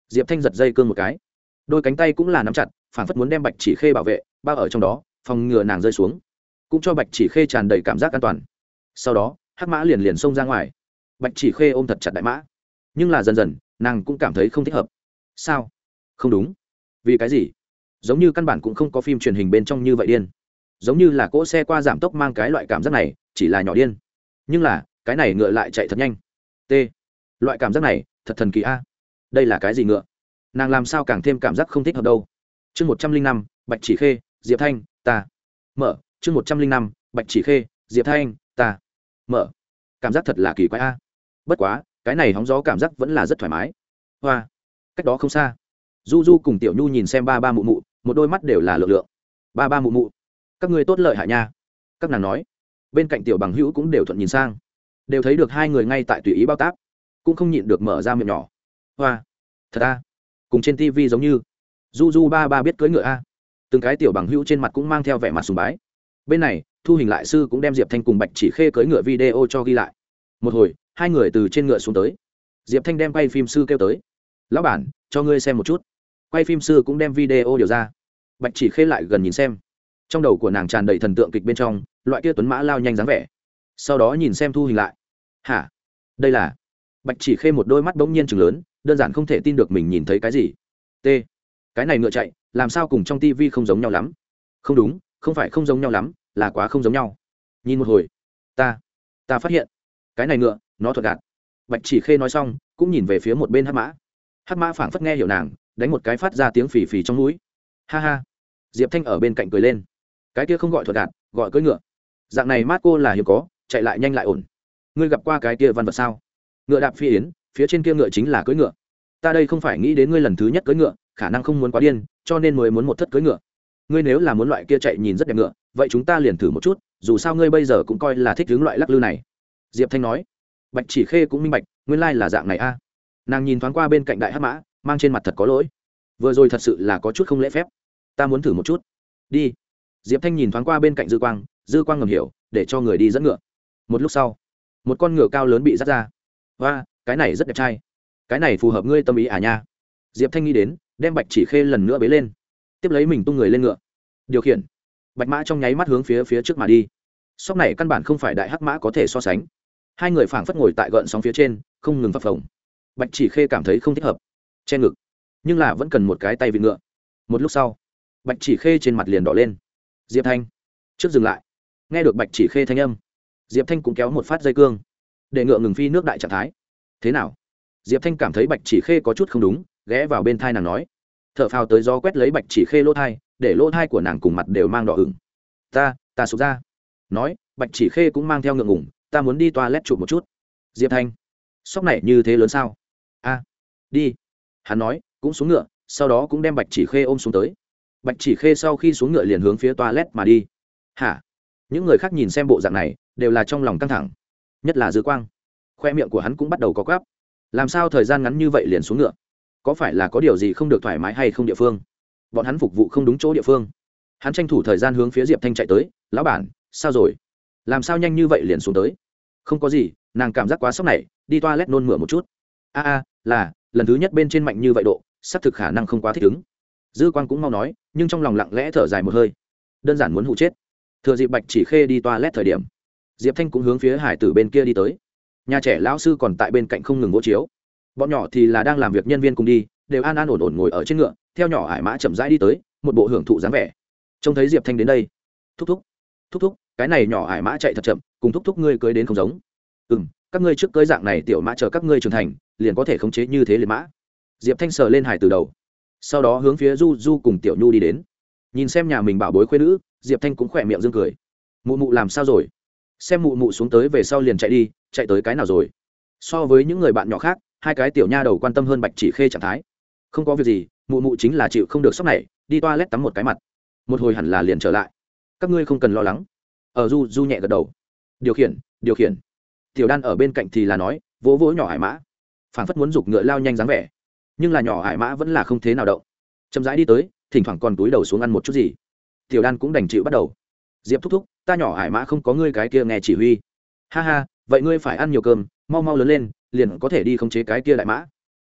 Diệp thanh giật dây cương một cái. Đôi cánh tay cũng là nắm chặt phản phất muốn đem bạch chỉ khê bảo vệ, bao ở trong đó, phòng ngừa nàng rơi xuống cũng cho bạch chỉ khê tràn đầy cảm giác an toàn. Sau đó, hắc mã liền liền xông ra ngoài. Bạch chỉ khê ôm thật chặt đại mã. Nhưng là dần dần, nàng cũng cảm thấy không thích hợp. Sao? Không đúng. Vì cái gì? Giống như căn bản cũng không có phim truyền hình bên trong như vậy điên. Giống như là cỗ xe qua giảm tốc mang cái loại cảm giác này, chỉ là nhỏ điên. Nhưng là, cái này ngựa lại chạy thật nhanh. T. Loại cảm giác này, thật thần kỳ a. Đây là cái gì ngựa? Nàng làm sao càng thêm cảm giác không thích hợp đâu? Chương một trăm linh năm, bạch chỉ khê, diệp thanh, ta. Mở chương một trăm linh năm, bạch chỉ khê, diệp thanh, ta. Mở. Cảm giác thật là kỳ quái a. Bất quá, cái này hóng gió cảm giác vẫn là rất thoải mái. Hoa. Cách đó không xa. Du du cùng tiểu nhu nhìn xem ba ba mụ mụ, một đôi mắt đều là lượng lượng. Ba ba mụ mụ, các ngươi tốt lợi hại nha. Các nàng nói. Bên cạnh tiểu bằng hữu cũng đều thuận nhìn sang. Đều thấy được hai người ngay tại tùy ý bao tác cũng không nhịn được mở ra miệng nhỏ. Hoa. Thật a. Cùng trên tivi giống như. Du du ba ba biết cưỡi ngựa a. Từng cái tiểu bằng hữu trên mặt cũng mang theo vẻ mặt sùng bái bên này, thu hình lại sư cũng đem diệp thanh cùng bạch chỉ khê cưỡi ngựa video cho ghi lại. Một hồi, hai người từ trên ngựa xuống tới. Diệp thanh đem quay phim sư kêu tới. Lão bản, cho ngươi xem một chút. Quay phim sư cũng đem video điều ra. Bạch chỉ khê lại gần nhìn xem. Trong đầu của nàng tràn đầy thần tượng kịch bên trong, loại kia tuấn mã lao nhanh dáng vẻ. Sau đó nhìn xem thu hình lại. Hả? Đây là? Bạch chỉ khê một đôi mắt bỗng nhiên chừng lớn, đơn giản không thể tin được mình nhìn thấy cái gì. T cái này ngựa chạy, làm sao cùng trong tivi không giống nhau lắm? Không đúng không phải không giống nhau lắm, là quá không giống nhau. Nhìn một hồi. Ta ta phát hiện. Cái này ngựa, nó thuật gạt. Bạch chỉ khê nói xong, cũng nhìn về phía một bên hát mã. Hát mã phảng phất nghe hiểu nàng, đánh một cái phát ra tiếng phì phì trong núi. Ha ha. Diệp thanh ở bên cạnh cười lên. Cái kia không gọi thuật gạt, gọi cưỡi ngựa. Dạng này mát cô là hiếm có, chạy lại nhanh lại ổn. Ngươi gặp qua cái kia văn vật sao? Ngựa đạp phi yến, phía trên kia ngựa chính là cưỡi ngựa. Ta đây không phải nghĩ đến ngươi lần thứ nhất cưỡi ngựa, khả năng không muốn quá điên, cho nên mới muốn một thất cưỡi ngựa ngươi nếu là muốn loại kia chạy nhìn rất đẹp ngựa, vậy chúng ta liền thử một chút, dù sao ngươi bây giờ cũng coi là thích hướng loại lắc lư này. Diệp thanh nói. Bạch chỉ khê cũng minh bạch, nguyên lai là dạng này a. À. Nàng nhìn thoáng qua bên cạnh đại hát mã, mang trên mặt thật có lỗi. Vừa rồi thật sự là có chút không lễ phép. Ta muốn thử một chút. Đi. Diệp thanh nhìn thoáng qua bên cạnh dư quang dư quang ngầm hiểu, để cho người đi dẫn ngựa. Một lúc sau, một con ngựa cao lớn bị dắt ra. Và cái này rất đẹp trai. Cái này phù hợp ngươi tâm ý à nha. Diệp thanh nghĩ đến, đem bạch chỉ khê lần nữa bế lên tiếp lấy mình tung người lên ngựa. Điều khiển. Bạch mã trong nháy mắt hướng phía phía trước mà đi. Sóc này căn bản không phải đại hắc mã có thể so sánh. Hai người phảng phất ngồi tại gợn sóng phía trên, không ngừng phập phồng. Bạch chỉ khê cảm thấy không thích hợp. Che ngực. Nhưng là vẫn cần một cái tay vị ngựa. Một lúc sau, bạch chỉ khê trên mặt liền đỏ lên. Diệp thanh. Trước dừng lại. Nghe được bạch chỉ khê thanh âm, diệp thanh cũng kéo một phát dây cương. Để ngựa ngừng phi nước đại trạng thái. Thế nào? Diệp thanh cảm thấy bạch chỉ khê có chút không đúng, ghé vào bên thai nàng nói thở phào tới gió quét lấy bạch chỉ khê lỗ thai, để lỗ thai của nàng cùng mặt đều mang đỏ ửng. Ta ta sụp ra. Nói, bạch chỉ khê cũng mang theo ngượng ngủng ta muốn đi toa lét chụp một chút. Diệp thanh, sóc này như thế lớn sao? A, đi. Hắn nói, cũng xuống ngựa, sau đó cũng đem bạch chỉ khê ôm xuống tới. Bạch chỉ khê sau khi xuống ngựa liền hướng phía toilet mà đi. Hả? Những người khác nhìn xem bộ dạng này, đều là trong lòng căng thẳng. Nhất là dư quang. Khoe miệng của hắn cũng bắt đầu có gáp làm sao thời gian ngắn như vậy liền xuống ngựa? Có phải là có điều gì không được thoải mái hay không địa phương? Bọn hắn phục vụ không đúng chỗ địa phương. Hắn tranh thủ thời gian hướng phía diệp thanh chạy tới, lão bản, sao rồi? Làm sao nhanh như vậy liền xuống tới? Không có gì, nàng cảm giác quá sốc này, đi toa lét nôn mửa một chút. A a, là, lần thứ nhất bên trên mạnh như vậy độ, xác thực khả năng không quá thích ứng. Dư quan cũng mau nói, nhưng trong lòng lặng lẽ thở dài một hơi. Đơn giản muốn hụ chết. Thừa dịp bạch chỉ khê đi toa lét thời điểm, diệp thanh cũng hướng phía hải tử bên kia đi tới. Nhà trẻ lão sư còn tại bên cạnh không ngừng vỗ chiếu bọn nhỏ thì là đang làm việc nhân viên cùng đi, đều an an ổn ổn ngồi ở trên ngựa, theo nhỏ hải mã chậm rãi đi tới, một bộ hưởng thụ dáng vẻ. Trông thấy diệp thanh đến đây. Thúc thúc thúc thúc, cái này nhỏ hải mã chạy thật chậm, cùng thúc thúc ngươi cưới đến không giống. Ừ m các ngươi trước cưới dạng này tiểu mã chờ các ngươi trưởng thành, liền có thể khống chế như thế liền mã. Diệp thanh sờ lên hải từ đầu, sau đó hướng phía du du cùng tiểu nhu đi đến. Nhìn xem nhà mình bảo bối khuyên nữ, diệp thanh cũng khỏe miệng dương cười. Mụ mụ làm sao rồi? Xem mụ mụ xuống tới về sau liền chạy đi, chạy tới cái nào rồi? So với những người bạn nhỏ khác hai cái tiểu nha đầu quan tâm hơn bạch chỉ khê trạng thái. Không có việc gì, mụ mụ chính là chịu không được sốc này, đi toa lét tắm một cái mặt. Một hồi hẳn là liền trở lại. Các ngươi không cần lo lắng. Ở du du nhẹ gật đầu. Điều khiển điều khiển. Tiểu đan ở bên cạnh thì là nói, vỗ vỗ nhỏ hải mã. Phản phất muốn giục ngựa lao nhanh dáng vẻ. Nhưng là nhỏ hải mã vẫn là không thế nào động. Chậm rãi đi tới, thỉnh thoảng còn túi đầu xuống ăn một chút gì. Tiểu đan cũng đành chịu bắt đầu. Diệp thúc thúc, ta nhỏ hải mã không có ngươi cái kia nghe chỉ huy. Ha ha, vậy ngươi phải ăn nhiều cơm, mau mau lớn lên liền có thể đi khống chế cái kia đại mã.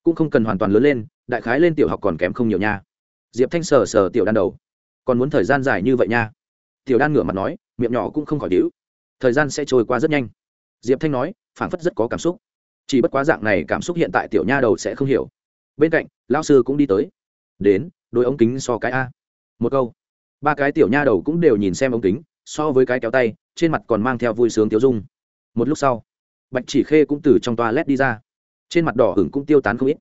Cũng không cần hoàn toàn lớn lên, đại khái lên tiểu học còn kém không nhiều nha. Diệp thanh sờ sờ tiểu đan đầu. Còn muốn thời gian dài như vậy nha? Tiểu đan ngửa mặt nói, miệng nhỏ cũng không khỏi đĩu thời gian sẽ trôi qua rất nhanh. Diệp thanh nói, phảng phất rất có cảm xúc. Chỉ bất quá dạng này cảm xúc hiện tại tiểu nha đầu sẽ không hiểu. Bên cạnh, lão sư cũng đi tới. Đến, đôi ống kính so cái a. Một câu. Ba cái tiểu nha đầu cũng đều nhìn xem ống kính, so với cái kéo tay, trên mặt còn mang theo vui sướng tiêu dung. Một lúc sau bạch chỉ khê cũng từ trong toa led đi ra. Trên mặt đỏ hửng cũng tiêu tán không ít.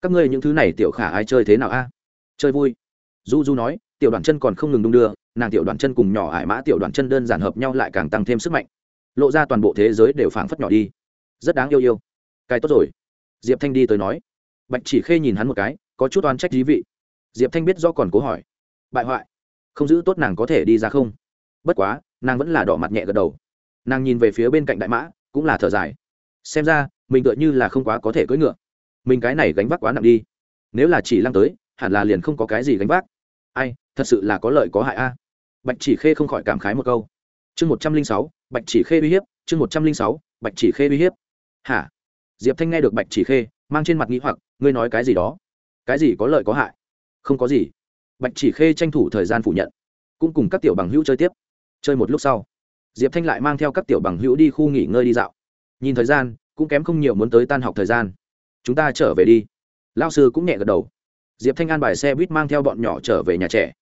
Các ngươi những thứ này tiểu khả ai chơi thế nào a? Chơi vui. Du du nói, tiểu đoàn chân còn không ngừng đung đưa, nàng tiểu đoàn chân cùng nhỏ ải mã tiểu đoàn chân đơn giản hợp nhau lại càng tăng thêm sức mạnh. Lộ ra toàn bộ thế giới đều phảng phất nhỏ đi. Rất đáng yêu yêu. Cái tốt rồi. Diệp thanh đi tới nói. Bạch chỉ khê nhìn hắn một cái, có chút oan trách dí vị. Diệp thanh biết do còn cố hỏi. Bại hoại. Không giữ tốt nàng có thể đi ra không? Bất quá, nàng vẫn là đỏ mặt nhẹ gật đầu. Nàng nhìn về phía bên cạnh đại mã cũng là thở dài. Xem ra, mình tựa như là không quá có thể cưỡi ngựa. Mình cái này gánh vác quá nặng đi. Nếu là chỉ lăng tới, hẳn là liền không có cái gì gánh vác. Ai, thật sự là có lợi có hại a. Bạch chỉ khê không khỏi cảm khái một câu. Chương một trăm linh sáu, bạch chỉ khê uy hiếp, chương một trăm linh sáu, bạch chỉ khê uy hiếp. Hả? Diệp thanh nghe được bạch chỉ khê, mang trên mặt nghĩ hoặc, ngươi nói cái gì đó? Cái gì có lợi có hại? Không có gì. Bạch chỉ khê tranh thủ thời gian phủ nhận. Cũng cùng các tiểu bằng hữu chơi tiếp. Chơi một lúc sau diệp thanh lại mang theo các tiểu bằng hữu đi khu nghỉ ngơi đi dạo. Nhìn thời gian, cũng kém không nhiều muốn tới tan học thời gian. Chúng ta trở về đi. Lao sư cũng nhẹ gật đầu. Diệp thanh an bài xe buýt mang theo bọn nhỏ trở về nhà trẻ.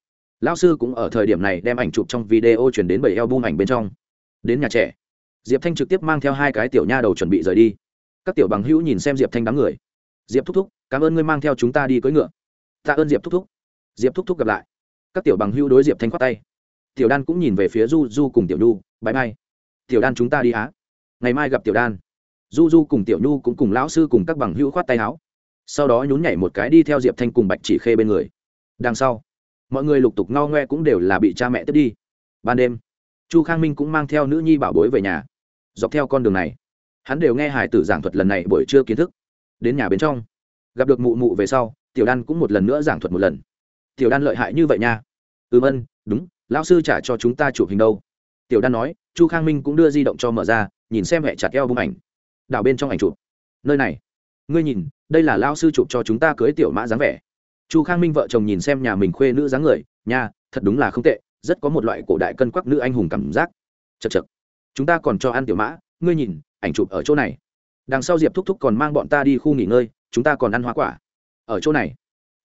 Lao sư cũng ở thời điểm này đem ảnh chụp trong video chuyển đến bảy eo bung ảnh bên trong. Đến nhà trẻ. Diệp thanh trực tiếp mang theo hai cái tiểu nha đầu chuẩn bị rời đi. Các tiểu bằng hữu nhìn xem diệp thanh đám người. Diệp thúc thúc, cảm ơn ngươi mang theo chúng ta đi cưỡi ngựa. Tạ ơn diệp thúc thúc. Diệp thúc thúc gặp lại. Các tiểu bằng hữu đối diệp thanh khoát tay. Tiểu đan cũng nhìn về phía du du cùng tiểu nhu bãi bay tiểu đan chúng ta đi á. Ngày mai gặp tiểu đan. Du du cùng tiểu nhu cũng cùng lão sư cùng các bằng hữu khoát tay áo. Sau đó nhún nhảy một cái đi theo diệp thanh cùng bạch chỉ khê bên người. Đằng sau, mọi người lục tục ngao ngoe cũng đều là bị cha mẹ tiếp đi. Ban đêm, chu khang minh cũng mang theo nữ nhi bảo bối về nhà, dọc theo con đường này, hắn đều nghe hải tử giảng thuật lần này buổi trưa kiến thức. Đến nhà bên trong, gặp được mụ mụ về sau, tiểu đan cũng một lần nữa giảng thuật một lần. Tiểu đan lợi hại như vậy nha. Ừm ân, đúng, lão sư trả cho chúng ta chụp hình đâu tiểu đan nói, chu khang minh cũng đưa di động cho mở ra, nhìn xem hệ chặt eo bung ảnh. Đảo bên trong ảnh chụp. Nơi này. Ngươi nhìn, đây là lao sư chụp cho chúng ta cưới tiểu mã dáng vẻ. Chu khang minh vợ chồng nhìn xem nhà mình khuê nữ dáng người, nha, thật đúng là không tệ, rất có một loại cổ đại cân quắc nữ anh hùng cảm giác. Chật chật chúng ta còn cho ăn tiểu mã, ngươi nhìn, ảnh chụp ở chỗ này. Đằng sau diệp thúc thúc còn mang bọn ta đi khu nghỉ ngơi, chúng ta còn ăn hoa quả. Ở chỗ này.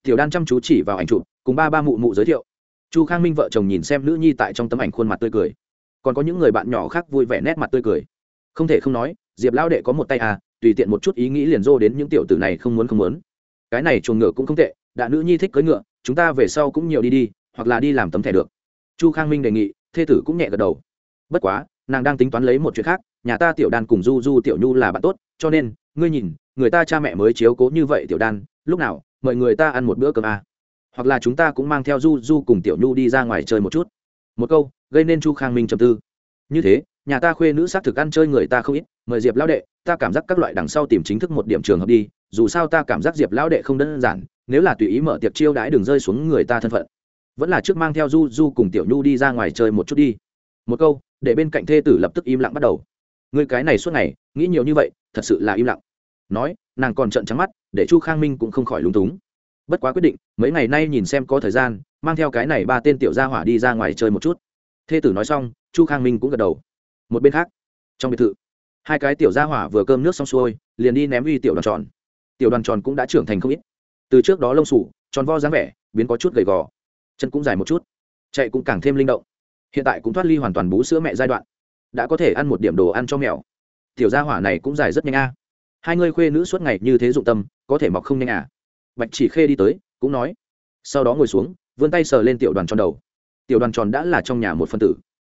Tiểu đan chăm chú chỉ vào ảnh chụp, cùng ba ba mụ mụ giới thiệu. Chu khang minh vợ chồng nhìn xem nữ nhi tại trong tấm ảnh khuôn mặt tươi cười còn có những người bạn nhỏ khác vui vẻ nét mặt tươi cười. Không thể không nói, diệp lão đệ có một tay à tùy tiện một chút ý nghĩ liền rô đến những tiểu tử này không muốn không muốn. Cái này chuồng ngựa cũng không tệ, đã nữ nhi thích cưỡi ngựa, chúng ta về sau cũng nhiều đi đi, hoặc là đi làm tấm thẻ được. Chu khang minh đề nghị, thê tử cũng nhẹ gật đầu. Bất quá, nàng đang tính toán lấy một chuyện khác, nhà ta tiểu đan cùng du du tiểu nhu là bạn tốt, cho nên, ngươi nhìn, người ta cha mẹ mới chiếu cố như vậy tiểu đan, lúc nào, mời người ta ăn một bữa cơm à. hoặc là chúng ta cũng mang theo du du cùng tiểu nhu đi ra ngoài chơi một chút một câu, gây nên chu khang minh trầm tư. Như thế, nhà ta khuê nữ xác thực ăn chơi người ta không ít, mời diệp lão đệ, ta cảm giác các loại đằng sau tìm chính thức một điểm trường hợp đi, dù sao ta cảm giác diệp lão đệ không đơn giản, nếu là tùy ý mở tiệc chiêu đãi đừng rơi xuống người ta thân phận. Vẫn là trước mang theo du du cùng tiểu nhu đi ra ngoài chơi một chút đi. Một câu, để bên cạnh thê tử lập tức im lặng bắt đầu. Người cái này suốt ngày, nghĩ nhiều như vậy, thật sự là im lặng. Nói, nàng còn trận trắng mắt, để chu khang minh cũng không khỏi lúng túng. Bất quá quyết định, mấy ngày nay nhìn xem có thời gian mang theo cái này ba tên tiểu gia hỏa đi ra ngoài chơi một chút. Thê tử nói xong, chu khang minh cũng gật đầu. Một bên khác, trong biệt thự, hai cái tiểu gia hỏa vừa cơm nước xong xuôi, liền đi ném uy tiểu đoàn tròn. Tiểu đoàn tròn cũng đã trưởng thành không ít. Từ trước đó lông sủ, tròn vo dáng vẻ, biến có chút gầy gò. Chân cũng dài một chút, chạy cũng càng thêm linh động. Hiện tại cũng thoát ly hoàn toàn bú sữa mẹ giai đoạn. Đã có thể ăn một điểm đồ ăn cho mèo. Tiểu gia hỏa này cũng dài rất nhanh a. Hai người khuê nữ suốt ngày như thế dụng tâm, có thể mọc không nhanh à. Bạch chỉ khê đi tới, cũng nói, sau đó ngồi xuống vươn tay sờ lên tiểu đoàn tròn đầu. Tiểu đoàn tròn đã là trong nhà một phân tử.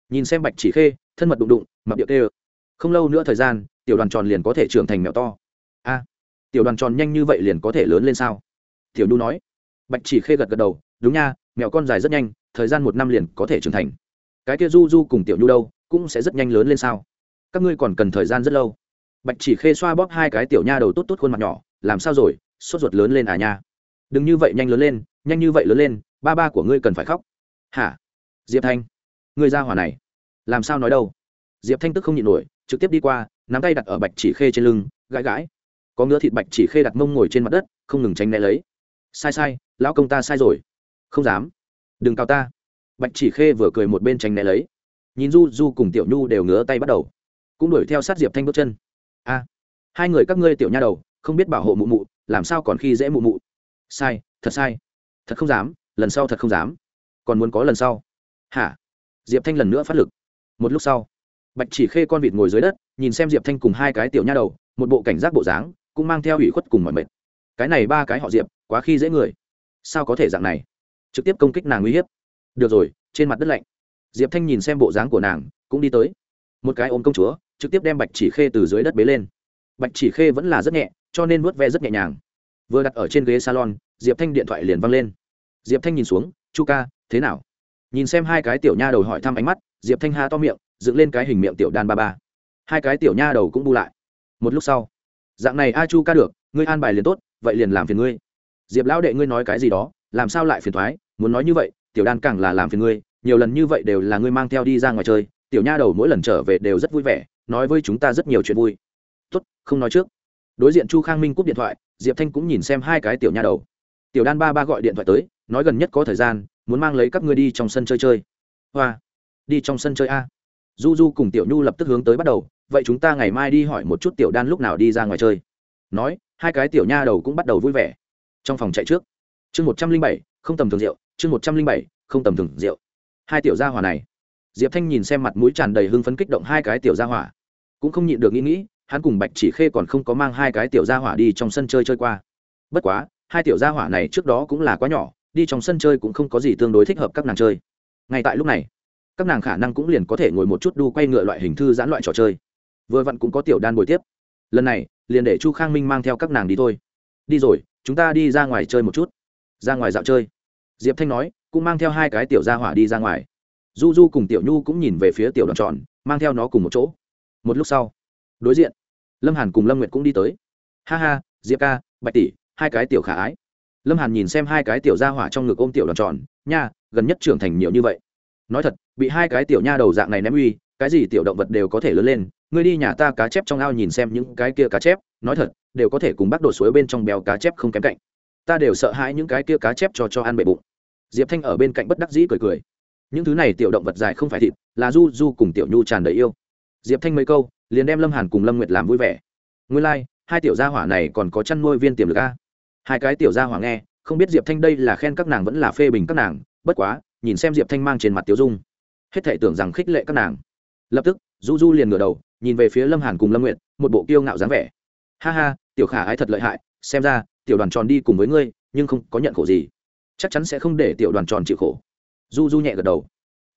Nhìn xem bạch chỉ khê, thân mật đụng đụng mập điệu tê không lâu nữa thời gian, tiểu đoàn tròn liền có thể trưởng thành mèo to. A, tiểu đoàn tròn nhanh như vậy liền có thể lớn lên sao? Tiểu nhu nói. Bạch chỉ khê gật gật đầu, đúng nha, mèo con dài rất nhanh, thời gian một năm liền có thể trưởng thành. Cái kia du du cùng tiểu nhu đâu, cũng sẽ rất nhanh lớn lên sao? Các ngươi còn cần thời gian rất lâu. Bạch chỉ khê xoa bóp hai cái tiểu nha đầu tốt tốt khuôn mặt nhỏ, làm sao rồi, sốt ruột lớn lên à nha. Đừng như vậy nhanh lớn lên, nhanh như vậy lớn lên ba ba của ngươi cần phải khóc. Hả? Diệp thanh, ngươi ra hỏa này, làm sao nói đâu? Diệp thanh tức không nhịn nổi, trực tiếp đi qua, nắm tay đặt ở bạch chỉ khê trên lưng, gãi gãi. Có ngứa thịt bạch chỉ khê đặt mông ngồi trên mặt đất, không ngừng tránh né lấy. Sai sai, lão công ta sai rồi. Không dám. Đừng cao ta. Bạch chỉ khê vừa cười một bên tránh né lấy. Nhìn du du cùng tiểu nhu đều ngứa tay bắt đầu. Cũng đuổi theo sát diệp thanh bước chân. A. Hai người các ngươi tiểu nha đầu, không biết bảo hộ mụ mụ, làm sao còn khi dễ mụ mụ. Sai, thật sai. Thật không dám lần sau thật không dám. Còn muốn có lần sau. Hả? Diệp thanh lần nữa phát lực. Một lúc sau, bạch chỉ khê con vịt ngồi dưới đất, nhìn xem diệp thanh cùng hai cái tiểu nha đầu, một bộ cảnh giác bộ dáng, cũng mang theo ủy khuất cùng mọi mệt. Cái này ba cái họ diệp, quá khi dễ người. Sao có thể dạng này? Trực tiếp công kích nàng uy hiếp. Được rồi, trên mặt đất lạnh. Diệp thanh nhìn xem bộ dáng của nàng, cũng đi tới. Một cái ôm công chúa, trực tiếp đem bạch chỉ khê từ dưới đất bế lên. Bạch chỉ khê vẫn là rất nhẹ, cho nên vuốt ve rất nhẹ nhàng. Vừa đặt ở trên ghế salon, diệp thanh điện thoại liền văng lên diệp thanh nhìn xuống, chu ca, thế nào? Nhìn xem hai cái tiểu nha đầu hỏi thăm ánh mắt, diệp thanh ha to miệng, dựng lên cái hình miệng tiểu đan ba ba. Hai cái tiểu nha đầu cũng bu lại. Một lúc sau, dạng này a chu ca được, ngươi an bài liền tốt, vậy liền làm phiền ngươi. Diệp lão đệ ngươi nói cái gì đó, làm sao lại phiền thoái, muốn nói như vậy, tiểu đan càng là làm phiền ngươi, nhiều lần như vậy đều là ngươi mang theo đi ra ngoài chơi, tiểu nha đầu mỗi lần trở về đều rất vui vẻ, nói với chúng ta rất nhiều chuyện vui. Tốt, không nói trước. Đối diện chu khang minh cúp điện thoại, diệp thanh cũng nhìn xem hai cái tiểu nha đầu tiểu đan ba ba gọi điện thoại tới, nói gần nhất có thời gian, muốn mang lấy các ngươi đi trong sân chơi chơi. Hoa, đi trong sân chơi a. Du du cùng tiểu nhu lập tức hướng tới bắt đầu, vậy chúng ta ngày mai đi hỏi một chút tiểu đan lúc nào đi ra ngoài chơi. Nói, hai cái tiểu nha đầu cũng bắt đầu vui vẻ. Trong phòng chạy trước. Chương một trăm linh bảy, không tầm thường rượu, chương một trăm linh bảy, không tầm thường rượu. Hai tiểu gia hỏa này. Diệp thanh nhìn xem mặt mũi tràn đầy hưng phấn kích động hai cái tiểu gia hỏa. Cũng không nhịn được nghĩ nghĩ, hắn cùng bạch chỉ khê còn không có mang hai cái tiểu gia hỏa đi trong sân chơi chơi qua. Bất quá hai tiểu gia hỏa này trước đó cũng là quá nhỏ, đi trong sân chơi cũng không có gì tương đối thích hợp các nàng chơi. Ngay tại lúc này, các nàng khả năng cũng liền có thể ngồi một chút đu quay ngựa loại hình thư giãn loại trò chơi. Vừa vặn cũng có tiểu đan bồi tiếp. Lần này, liền để chu khang minh mang theo các nàng đi thôi. Đi rồi, chúng ta đi ra ngoài chơi một chút. Ra ngoài dạo chơi. Diệp thanh nói, cũng mang theo hai cái tiểu gia hỏa đi ra ngoài. Du du cùng tiểu nhu cũng nhìn về phía tiểu đoàn tròn, mang theo nó cùng một chỗ. Một lúc sau, đối diện, lâm hàn cùng lâm nguyệt cũng đi tới. Ha ha, diệp ca, bạch tỷ hai cái tiểu khả ái. Lâm hàn nhìn xem hai cái tiểu gia hỏa trong ngực ôm tiểu đoàn tròn nha gần nhất trưởng thành nhiều như vậy. Nói thật bị hai cái tiểu nha đầu dạng này ném uy cái gì tiểu động vật đều có thể lớn lên ngươi đi nhà ta cá chép trong ao nhìn xem những cái kia cá chép nói thật đều có thể cùng bắt đổ suối bên trong bèo cá chép không kém cạnh. Ta đều sợ hãi những cái kia cá chép cho cho ăn bệ bụng. Diệp thanh ở bên cạnh bất đắc dĩ cười cười. Những thứ này tiểu động vật dài không phải thịt là du du cùng tiểu nhu tràn đầy yêu. Diệp thanh mấy câu liền đem lâm hàn cùng lâm nguyệt làm vui vẻ. Nguyên lai、like, hai tiểu gia hỏa này còn có chăn nuôi viên tiềm lực a hai cái tiểu gia hỏa nghe, không biết diệp thanh đây là khen các nàng vẫn là phê bình các nàng, bất quá, nhìn xem diệp thanh mang trên mặt tiểu dung. Hết thể tưởng rằng khích lệ các nàng. Lập tức, du du liền ngửa đầu, nhìn về phía lâm hàn cùng lâm nguyệt, một bộ kiêu ngạo dáng vẻ. Ha ha, tiểu khả ái thật lợi hại, xem ra, tiểu đoàn tròn đi cùng với ngươi, nhưng không có nhận khổ gì. Chắc chắn sẽ không để tiểu đoàn tròn chịu khổ. Du du nhẹ gật đầu.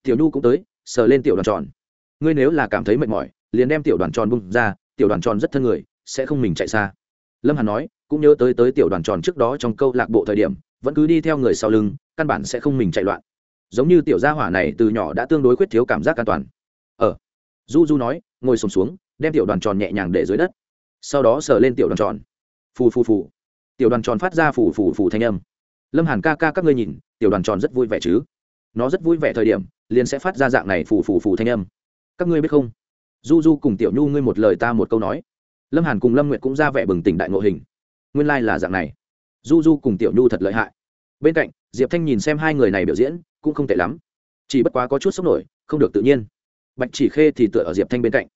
Tiểu nhu cũng tới, sờ lên tiểu đoàn tròn. Ngươi nếu là cảm thấy mệt mỏi, liền đem tiểu đoàn tròn bung ra, tiểu đoàn tròn rất thân người, sẽ không mình chạy xa lâm hàn nói cũng nhớ tới tới tiểu đoàn tròn trước đó trong câu lạc bộ thời điểm vẫn cứ đi theo người sau lưng căn bản sẽ không mình chạy loạn. Giống như tiểu gia hỏa này từ nhỏ đã tương đối khuyết thiếu cảm giác an toàn. Ờ. Du du nói ngồi sùng xuống, xuống đem tiểu đoàn tròn nhẹ nhàng để dưới đất. Sau đó sờ lên tiểu đoàn tròn. Phù phù phù. Tiểu đoàn tròn phát ra phù phù phù thanh âm. Lâm hàn ca ca các ngươi nhìn tiểu đoàn tròn rất vui vẻ chứ? Nó rất vui vẻ thời điểm liền sẽ phát ra dạng này phù phù phù thanh âm. Các ngươi biết không? Du du cùng tiểu nhu ngươi một lời ta một câu nói lâm hàn cùng lâm nguyệt cũng ra vẻ bừng tỉnh đại ngộ hình. Nguyên lai、like、là dạng này. Du du cùng tiểu nhu thật lợi hại. Bên cạnh, diệp thanh nhìn xem hai người này biểu diễn, cũng không tệ lắm. Chỉ bất quá có chút sốc nổi, không được tự nhiên. Bạch chỉ khê thì tựa ở diệp thanh bên cạnh.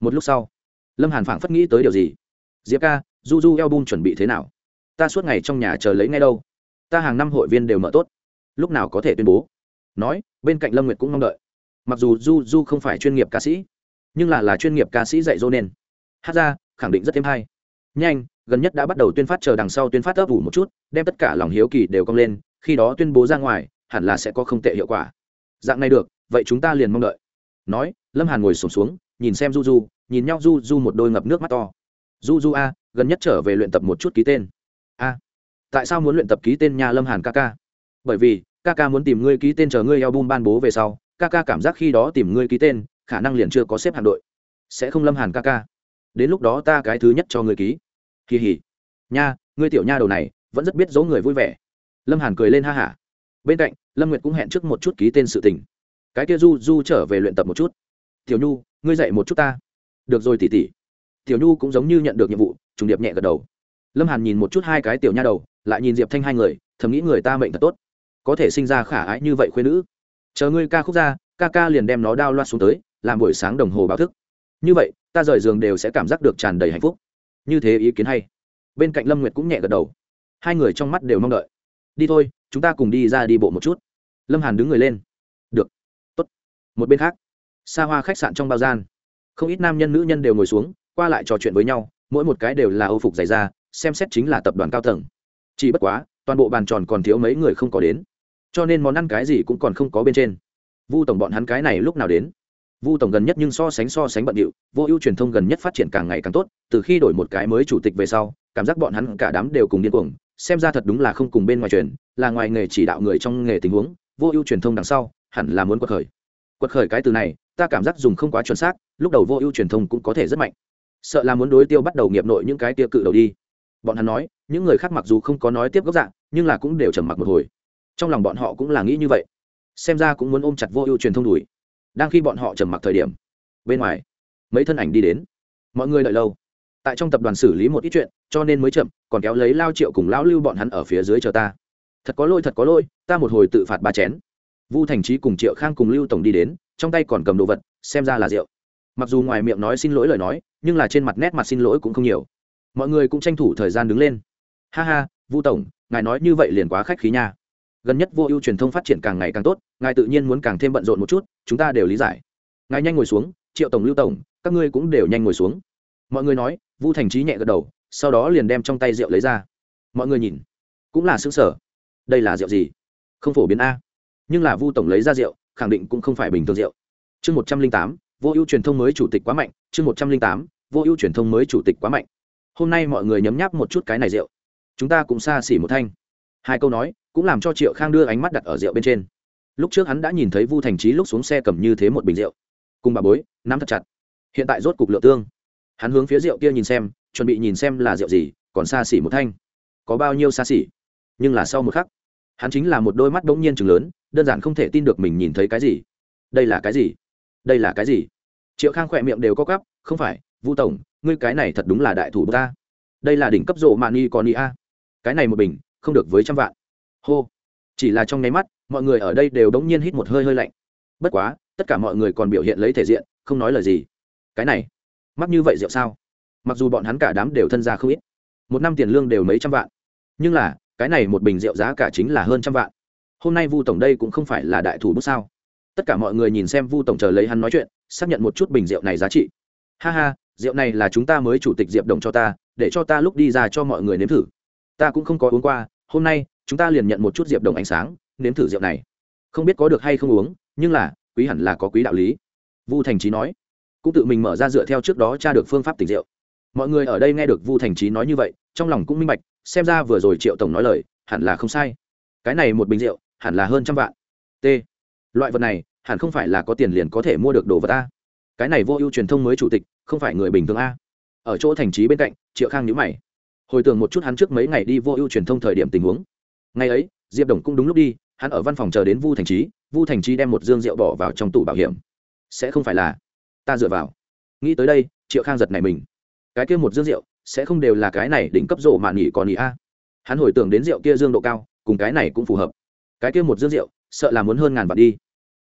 Một lúc sau, lâm hàn phảng phất nghĩ tới điều gì. Diệp ca, du du eo bum chuẩn bị thế nào? Ta suốt ngày trong nhà chờ lấy ngay đâu. Ta hàng năm hội viên đều mở tốt. Lúc nào có thể tuyên bố? Nói, bên cạnh lâm nguyệt cũng mong đợi. Mặc dù du du không phải chuyên nghiệp ca sĩ, nhưng là là chuyên nghiệp ca sĩ dạy dỗ nên. Hát ra khẳng định rất thêm hay. Nhanh gần nhất đã bắt đầu tuyên phát chờ đằng sau tuyên phát ấp ủ một chút đem tất cả lòng hiếu kỳ đều cong lên khi đó tuyên bố ra ngoài hẳn là sẽ có không tệ hiệu quả. Dạng này được vậy chúng ta liền mong đợi. Nói lâm hàn ngồi sổm xuống, xuống nhìn xem du du nhìn nhau du du một đôi ngập nước mắt to. Du du a gần nhất trở về luyện tập một chút ký tên. A. Tại sao muốn luyện tập ký tên nhà lâm hàn ca ca? Bởi vì ca ca muốn tìm ngươi ký tên chờ ngươi album ban bố về sau ca ca cảm giác khi đó tìm ngươi ký tên khả năng liền chưa có xếp hạng đội. Sẽ không lâm hàn ca ca đến lúc đó ta cái thứ nhất cho ngươi ký. Kỳ hỉ nha, ngươi tiểu nha đầu này, vẫn rất biết giấu người vui vẻ. Lâm hàn cười lên ha hả. Bên cạnh, lâm nguyệt cũng hẹn trước một chút ký tên sự tình. Cái kia du du trở về luyện tập một chút. Tiểu nhu, ngươi dạy một chút ta. Được rồi tỉ tỉ tiểu nhu cũng giống như nhận được nhiệm vụ, trùng điệp nhẹ gật đầu. Lâm hàn nhìn một chút hai cái tiểu nha đầu, lại nhìn diệp thanh hai người, thầm nghĩ người ta mệnh thật tốt. Có thể sinh ra khả ái như vậy khuyên nữ. Chờ ngươi ca khúc ra, ca ca liền đem nó đao loa xuống tới, làm buổi sáng đồng hồ báo thức. Như vậy ta rời giường đều sẽ cảm giác được tràn đầy hạnh phúc. Như thế ý kiến hay. Bên cạnh lâm nguyệt cũng nhẹ gật đầu. Hai người trong mắt đều mong đợi. Đi thôi, chúng ta cùng đi ra đi bộ một chút. Lâm hàn đứng người lên. Được. Tốt. Một bên khác, xa hoa khách sạn trong bao gian. Không ít nam nhân nữ nhân đều ngồi xuống, qua lại trò chuyện với nhau, mỗi một cái đều là âu phục dày da, xem xét chính là tập đoàn cao tầng. Chỉ bất quá, toàn bộ bàn tròn còn thiếu mấy người không có đến. Cho nên món ăn cái gì cũng còn không có bên trên. Vu tổng bọn hắn cái này lúc nào đến? Vu tổng gần nhất nhưng so sánh so sánh bận điệu, vô ưu truyền thông gần nhất phát triển càng ngày càng tốt, từ khi đổi một cái mới chủ tịch về sau, cảm giác bọn hắn cả đám đều cùng điên cuồng, xem ra thật đúng là không cùng bên ngoài truyền, là ngoài nghề chỉ đạo người trong nghề tình huống, vô ưu truyền thông đằng sau, hẳn là muốn quật khởi. Quật khởi cái từ này, ta cảm giác dùng không quá chuẩn xác, lúc đầu vô ưu truyền thông cũng có thể rất mạnh. Sợ là muốn đối tiêu bắt đầu nghiệp nội những cái tiêu cự đầu đi. Bọn hắn nói, những người khác mặc dù không có nói tiếp gốc dạng, nhưng là cũng đều trầm mặc một hồi. Trong lòng bọn họ cũng là nghĩ như vậy. Xem ra cũng muốn ôm chặt vô ưu truyền thông đùi đang khi bọn họ trầm mặc thời điểm, bên ngoài, mấy thân ảnh đi đến. Mọi người đợi lâu. Tại trong tập đoàn xử lý một ít chuyện, cho nên mới chậm, còn kéo lấy lao triệu cùng lão lưu bọn hắn ở phía dưới chờ ta. Thật có lôi thật có lôi ta một hồi tự phạt ba chén. Vu thành trí cùng triệu khang cùng lưu tổng đi đến, trong tay còn cầm đồ vật, xem ra là rượu. Mặc dù ngoài miệng nói xin lỗi lời nói, nhưng là trên mặt nét mặt xin lỗi cũng không nhiều. Mọi người cũng tranh thủ thời gian đứng lên. Ha ha, vu tổng, ngài nói như vậy liền quá khách khí nha gần nhất vô ưu truyền thông phát triển càng ngày càng tốt, ngài tự nhiên muốn càng thêm bận rộn một chút, chúng ta đều lý giải. Ngài nhanh ngồi xuống, triệu tổng, lưu tổng, các ngươi cũng đều nhanh ngồi xuống. Mọi người nói, vu thành trí nhẹ gật đầu, sau đó liền đem trong tay rượu lấy ra. Mọi người nhìn, cũng là xứng sở đây là rượu gì? Không phổ biến a. Nhưng là vu tổng lấy ra rượu, khẳng định cũng không phải bình thường rượu. Chương một trăm linh tám, vô ưu truyền thông mới chủ tịch quá mạnh. Chương một trăm linh tám, vô ưu truyền thông mới chủ tịch quá mạnh. Hôm nay mọi người nhấm nháp một chút cái này rượu. Chúng ta cũng xa xỉ một thanh hai câu nói cũng làm cho triệu khang đưa ánh mắt đặt ở rượu bên trên. Lúc trước hắn đã nhìn thấy vu thành trí lúc xuống xe cầm như thế một bình rượu. Cùng bà bối, nắm thật chặt. Hiện tại rốt cục lựa tương. Hắn hướng phía rượu kia nhìn xem, chuẩn bị nhìn xem là rượu gì, còn xa xỉ một thanh. Có bao nhiêu xa xỉ? Nhưng là sau một khắc, hắn chính là một đôi mắt bỗng nhiên chừng lớn, đơn giản không thể tin được mình nhìn thấy cái gì. Đây là cái gì? Đây là cái gì? Triệu khang khỏe miệng đều có cắp không phải, vu tổng, ngươi cái này thật đúng là đại thủ ta. Đây là đỉnh cấp rộ mạn y còn y a cái này một bình không được với trăm vạn. Hô. Chỉ là trong nháy mắt, mọi người ở đây đều đống nhiên hít một hơi hơi lạnh. Bất quá, tất cả mọi người còn biểu hiện lấy thể diện, không nói lời gì. Cái này, mắc như vậy rượu sao? Mặc dù bọn hắn cả đám đều thân ra không ít, một năm tiền lương đều mấy trăm vạn. Nhưng là, cái này một bình rượu giá cả chính là hơn trăm vạn. Hôm nay vu tổng đây cũng không phải là đại thủ bút sao? Tất cả mọi người nhìn xem vu tổng chờ lấy hắn nói chuyện, xác nhận một chút bình rượu này giá trị. Ha ha, rượu này là chúng ta mới chủ tịch diệp đồng cho ta, để cho ta lúc đi ra cho mọi người nếm thử ta cũng không có uống qua, hôm nay, chúng ta liền nhận một chút diệp đồng ánh sáng, nếm thử rượu này. Không biết có được hay không uống, nhưng là, quý hẳn là có quý đạo lý. Vu thành trí nói. Cũng tự mình mở ra dựa theo trước đó tra được phương pháp tỉnh rượu. Mọi người ở đây nghe được vu thành trí nói như vậy, trong lòng cũng minh bạch, xem ra vừa rồi triệu tổng nói lời, hẳn là không sai. Cái này một bình rượu, hẳn là hơn trăm vạn. T. Loại vật này, hẳn không phải là có tiền liền có thể mua được đồ vật a. Cái này vô ưu truyền thông mới chủ tịch, không phải người bình thường a. Ở chỗ thành trí bên cạnh, triệu khang nhữ mày hồi tưởng một chút hắn trước mấy ngày đi vô ưu truyền thông thời điểm tình huống. Ngày ấy, diệp đồng cũng đúng lúc đi, hắn ở văn phòng chờ đến vu thành trí, vu thành trí đem một dương rượu bỏ vào trong tủ bảo hiểm. Sẽ không phải là ta dựa vào. Nghĩ tới đây, triệu khang giật này mình. Cái kia một dương rượu, sẽ không đều là cái này đỉnh cấp rộ mạn nghỉ còn nghỉ a. Hắn hồi tưởng đến rượu kia dương độ cao, cùng cái này cũng phù hợp. Cái kia một dương rượu, sợ là muốn hơn ngàn vạn đi.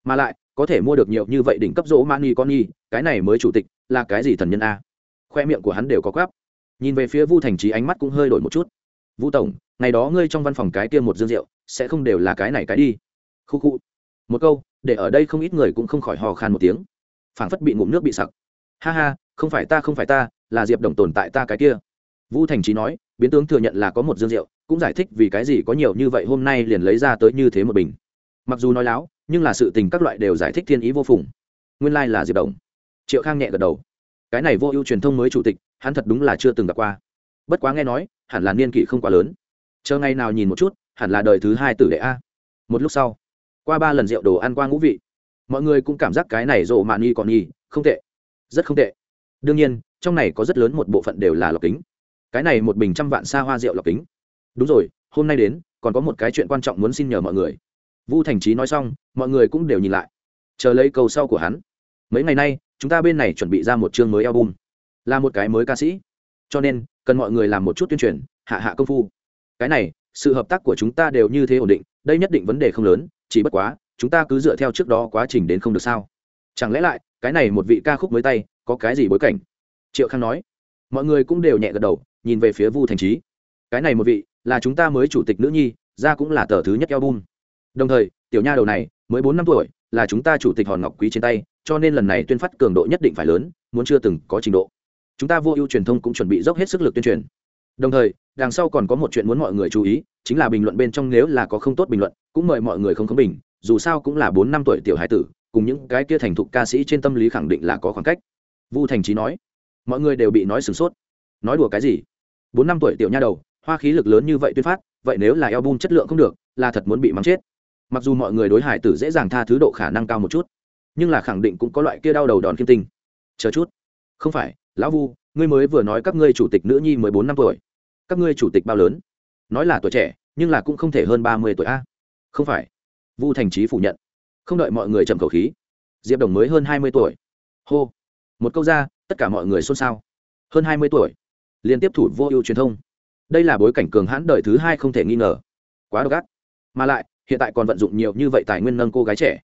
Mà lại, có thể mua được nhiều như vậy đỉnh cấp rỗ mani con nhi cái này mới chủ tịch, là cái gì thần nhân a? Khoe miệng của hắn đều có quáp nhìn về phía vu thành trí ánh mắt cũng hơi đổi một chút. Vu tổng, ngày đó ngươi trong văn phòng cái kia một dương rượu, sẽ không đều là cái này cái đi. Khu khu. Một câu, để ở đây không ít người cũng không khỏi hò khan một tiếng. Phảng phất bị ngụm nước bị sặc. Ha ha, không phải ta, không phải ta, là diệp đồng tồn tại ta cái kia. Vu thành trí nói, biến tướng thừa nhận là có một dương rượu, cũng giải thích vì cái gì có nhiều như vậy hôm nay liền lấy ra tới như thế một bình. Mặc dù nói láo, nhưng là sự tình các loại đều giải thích thiên ý vô phùng. Nguyên lai、like、là diệp đồng. Triệu khang nhẹ gật đầu. Cái này vô ưu truyền thông mới chủ tịch hắn thật đúng là chưa từng gặp qua. Bất quá nghe nói, hẳn là niên kỷ không quá lớn. Chờ ngày nào nhìn một chút, hẳn là đời thứ hai tử đệ a. Một lúc sau, qua ba lần rượu đồ ăn qua ngũ vị. Mọi người cũng cảm giác cái này rộ mạn nghi còn nghi không tệ. Rất không tệ. Đương nhiên, trong này có rất lớn một bộ phận đều là lọc kính. Cái này một bình trăm vạn xa hoa rượu lọc kính. Đúng rồi, hôm nay đến, còn có một cái chuyện quan trọng muốn xin nhờ mọi người. Vu thành trí nói xong, mọi người cũng đều nhìn lại. Chờ lấy câu sau của hắn. Mấy ngày nay, chúng ta bên này chuẩn bị ra một chương mới album là một cái mới ca sĩ. Cho nên, cần mọi người làm một chút tuyên truyền, hạ hạ công phu. Cái này, sự hợp tác của chúng ta đều như thế ổn định, đây nhất định vấn đề không lớn, chỉ bất quá, chúng ta cứ dựa theo trước đó quá trình đến không được sao. Chẳng lẽ lại, cái này một vị ca khúc mới tay, có cái gì bối cảnh? Triệu khang nói. Mọi người cũng đều nhẹ gật đầu, nhìn về phía vu thành trí. Cái này một vị, là chúng ta mới chủ tịch nữ nhi, ra cũng là tờ thứ nhất album. Đồng thời, tiểu nha đầu này, mới bốn năm tuổi, là chúng ta chủ tịch hòn ngọc quý trên tay, cho nên lần này tuyên phát cường độ nhất định phải lớn, muốn chưa từng có trình độ chúng ta vô ưu truyền thông cũng chuẩn bị dốc hết sức lực tuyên truyền. Đồng thời, đằng sau còn có một chuyện muốn mọi người chú ý, chính là bình luận bên trong nếu là có không tốt bình luận, cũng mời mọi người không khống bình, dù sao cũng là bốn năm tuổi tiểu hải tử, cùng những cái kia thành thục ca sĩ trên tâm lý khẳng định là có khoảng cách. Vu thành trí nói, mọi người đều bị nói sửng sốt. Nói đùa cái gì? Bốn năm tuổi tiểu nha đầu, hoa khí lực lớn như vậy tuyên phát, vậy nếu là eo bun chất lượng không được, là thật muốn bị mắng chết. Mặc dù mọi người đối hải tử dễ dàng tha thứ độ khả năng cao một chút, nhưng là khẳng định cũng có loại kia đau đầu đòn kim tinh. Chờ chút. Không phải lão vu, ngươi mới vừa nói các ngươi chủ tịch nữ nhi mới bốn năm tuổi. Các ngươi chủ tịch bao lớn? Nói là tuổi trẻ, nhưng là cũng không thể hơn ba mươi tuổi a. Không phải. Vu thành trí phủ nhận. Không đợi mọi người trầm khẩu khí, diệp đồng mới hơn hai mươi tuổi. Hô. Một câu ra, tất cả mọi người xôn xao. Hơn hai mươi tuổi. Liên tiếp thủ vô ưu truyền thông. Đây là bối cảnh cường hãn đời thứ hai không thể nghi ngờ. Quá độc ác. Mà lại, hiện tại còn vận dụng nhiều như vậy tài nguyên nâng cô gái trẻ.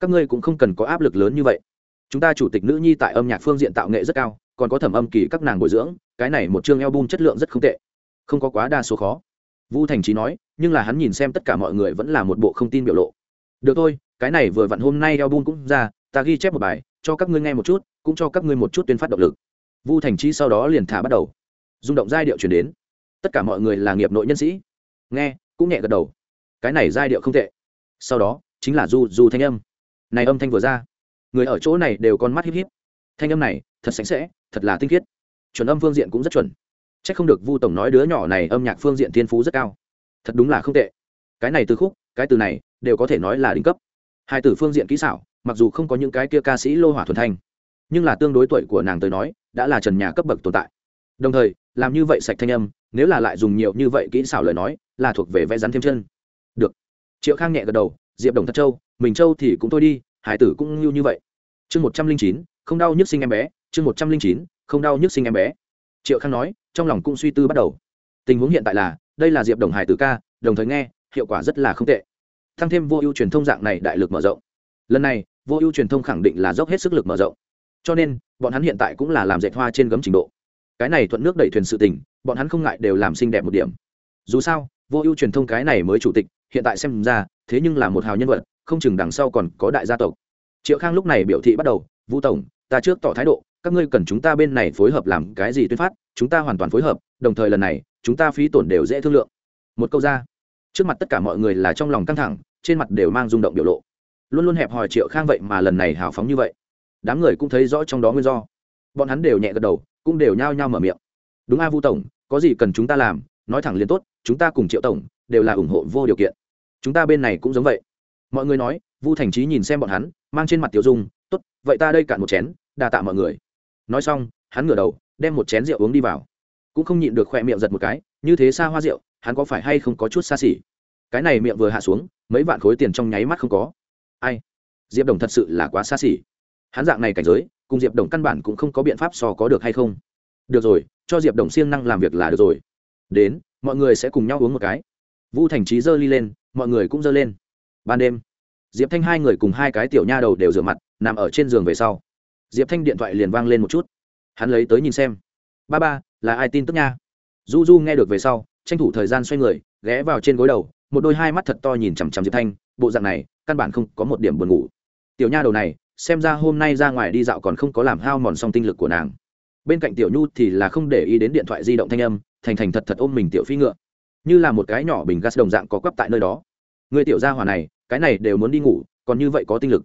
Các ngươi cũng không cần có áp lực lớn như vậy. Chúng ta chủ tịch nữ nhi tại âm nhạc phương diện tạo nghệ rất cao còn có thẩm âm kỳ các nàng bồi dưỡng, cái này một chương album chất lượng rất không tệ. Không có quá đa số khó. Vu thành trí nói, nhưng là hắn nhìn xem tất cả mọi người vẫn là một bộ không tin biểu lộ. Được thôi, cái này vừa vặn hôm nay album cũng ra, ta ghi chép một bài, cho các ngươi nghe một chút, cũng cho các ngươi một chút tuyên phát động lực. Vu thành trí sau đó liền thả bắt đầu. Rung động giai điệu chuyển đến. Tất cả mọi người là nghiệp nội nhân sĩ. Nghe, cũng nhẹ gật đầu. Cái này giai điệu không tệ. Sau đó, chính là du du thanh âm. Này âm thanh vừa ra. Người ở chỗ này đều con mắt híp híp. Thanh âm này, thật sạch sẽ thật là tinh khiết. Chuẩn âm phương diện cũng rất chuẩn. C h ắ c không được vu tổng nói đứa nhỏ này âm nhạc phương diện thiên phú rất cao. Thật đúng là không tệ. Cái này từ khúc, cái từ này, đều có thể nói là đỉnh cấp. Hai từ phương diện kỹ xảo, mặc dù không có những cái kia ca sĩ lô hỏa thuần thanh, nhưng là tương đối tuổi của nàng tới nói, đã là trần nhà cấp bậc tồn tại. Đồng thời, làm như vậy sạch thanh âm, nếu là lại dùng nhiều như vậy kỹ xảo lời nói, là thuộc về vẽ rắn thêm chân. Được. Triệu khang nhẹ gật đầu, diệp đồng thật châu mình châu thì cũng thôi đi hải tử cũng như như vậy. Chương một trăm linh chín, không đau nhức sinh em bé chương một trăm linh chín, không đau nhức sinh em bé. Triệu khang nói, trong lòng cũng suy tư bắt đầu. Tình huống hiện tại là, đây là diệp đồng hải tử ca, đồng thời nghe, hiệu quả rất là không tệ. Tăng thêm vô ưu truyền thông dạng này đại lực mở rộng. Lần này, vô ưu truyền thông khẳng định là dốc hết sức lực mở rộng. Cho nên, bọn hắn hiện tại cũng là làm dạy hoa trên gấm trình độ. Cái này thuận nước đẩy thuyền sự tình, bọn hắn không ngại đều làm xinh đẹp một điểm. Dù sao, vô ưu truyền thông cái này mới chủ tịch, hiện tại xem ra, thế nhưng là một hào nhân vật, không chừng đằng sau còn có đại gia tộc. Triệu khang lúc này biểu thị bắt đầu, vũ tổng, ta trước tỏ thái độ các ngươi cần chúng ta bên này phối hợp làm cái gì tuyên phát, chúng ta hoàn toàn phối hợp, đồng thời lần này, chúng ta phí tổn đều dễ thương lượng. Một câu ra. Trước mặt tất cả mọi người là trong lòng căng thẳng, trên mặt đều mang rung động biểu lộ. Luôn luôn hẹp hòi triệu khang vậy mà lần này hào phóng như vậy. Đám người cũng thấy rõ trong đó nguyên do. Bọn hắn đều nhẹ gật đầu, cũng đều nhao nhao mở miệng. Đúng a vu tổng, có gì cần chúng ta làm, nói thẳng liền tốt, chúng ta cùng triệu tổng, đều là ủng hộ vô điều kiện. Chúng ta bên này cũng giống vậy. Mọi người nói, vu thành trí nhìn xem bọn hắn, mang trên mặt tiểu dung, tốt, vậy ta đây cạn một chén đà tạ mọi người nói xong, hắn ngửa đầu, đem một chén rượu uống đi vào. Cũng không nhịn được khoe miệng giật một cái, như thế xa hoa rượu, hắn có phải hay không có chút xa xỉ? Cái này miệng vừa hạ xuống, mấy vạn khối tiền trong nháy mắt không có. Ai? Diệp đồng thật sự là quá xa xỉ. Hắn dạng này cảnh giới, cùng diệp đồng căn bản cũng không có biện pháp so có được hay không. Được rồi, cho diệp đồng siêng năng làm việc là được rồi. Đến, mọi người sẽ cùng nhau uống một cái. Vu thành trí giơ ly lên, mọi người cũng giơ lên. Ban đêm, diệp thanh hai người cùng hai cái tiểu nha đầu đều rửa mặt, nằm ở trên giường về sau diệp thanh điện thoại liền vang lên một chút. Hắn lấy tới nhìn xem. Ba ba, là ai tin tức nha? Du du nghe được về sau, tranh thủ thời gian xoay người, ghé vào trên gối đầu, một đôi hai mắt thật to nhìn chằm chằm diệp thanh, bộ dạng này, căn bản không có một điểm buồn ngủ. Tiểu nha đầu này, xem ra hôm nay ra ngoài đi dạo còn không có làm hao mòn xong tinh lực của nàng. Bên cạnh tiểu nhu thì là không để ý đến điện thoại di động thanh âm, thành thành thật thật ôm mình tiểu phi ngựa. Như là một cái nhỏ bình gas đồng dạng có quắp tại nơi đó. Người tiểu gia hòa này, cái này đều muốn đi ngủ, còn như vậy có tinh lực.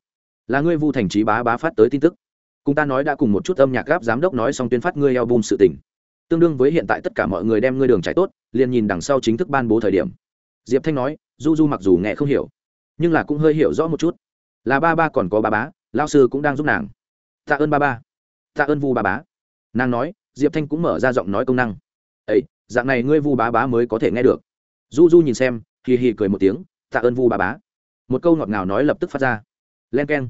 Là ngươi vu thành trí bá bá phát tới tin tức cùng ta nói đã cùng một chút âm nhạc gáp giám đốc nói xong tuyên phát ngươi eo bum sự tình. Tương đương với hiện tại tất cả mọi người đem ngươi đường chạy tốt, liền nhìn đằng sau chính thức ban bố thời điểm. Diệp thanh nói, du du mặc dù nghe không hiểu, nhưng là cũng hơi hiểu rõ một chút. Là ba ba còn có ba bá lao sư cũng đang giúp nàng. Tạ ơn ba ba. Tạ ơn vu ba bá. Nàng nói, diệp thanh cũng mở ra giọng nói công năng. Ấy dạng này ngươi vu bá bá mới có thể nghe được. Du du nhìn xem, hì hì cười một tiếng, tạ ơn vu bà bá. Một câu ngọt ngào nói lập tức phát ra. Len k e n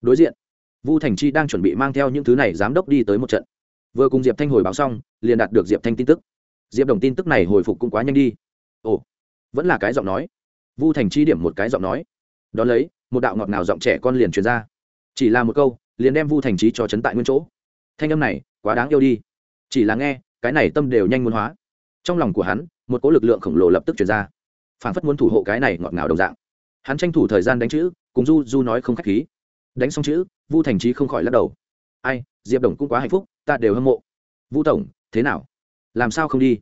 đối diện vu thành chi đang chuẩn bị mang theo những thứ này giám đốc đi tới một trận. Vừa cùng diệp thanh hồi báo xong, liền đạt được diệp thanh tin tức. Diệp đồng tin tức này hồi phục cũng quá nhanh đi. Ồ, vẫn là cái giọng nói. Vu thành chi điểm một cái giọng nói. Đón lấy, một đạo ngọt ngào giọng trẻ con liền truyền ra. Chỉ là một câu, liền đem vu thành trí cho chấn tại nguyên chỗ. Thanh âm này, quá đáng yêu đi. Chỉ là nghe, cái này tâm đều nhanh muốn hóa. Trong lòng của hắn, một cỗ lực lượng khổng lồ lập tức chuyển ra. Phản phất muốn thủ hộ cái này ngọt ngào đồng dạng. Hắn tranh thủ thời gian đánh chữ, cùng du du nói không k h á c h khí đánh xong chữ, vu thành trí không khỏi lắc đầu. Ai, diệp đồng cũng quá hạnh phúc, ta đều hâm mộ. Vu tổng, thế nào? Làm sao không đi?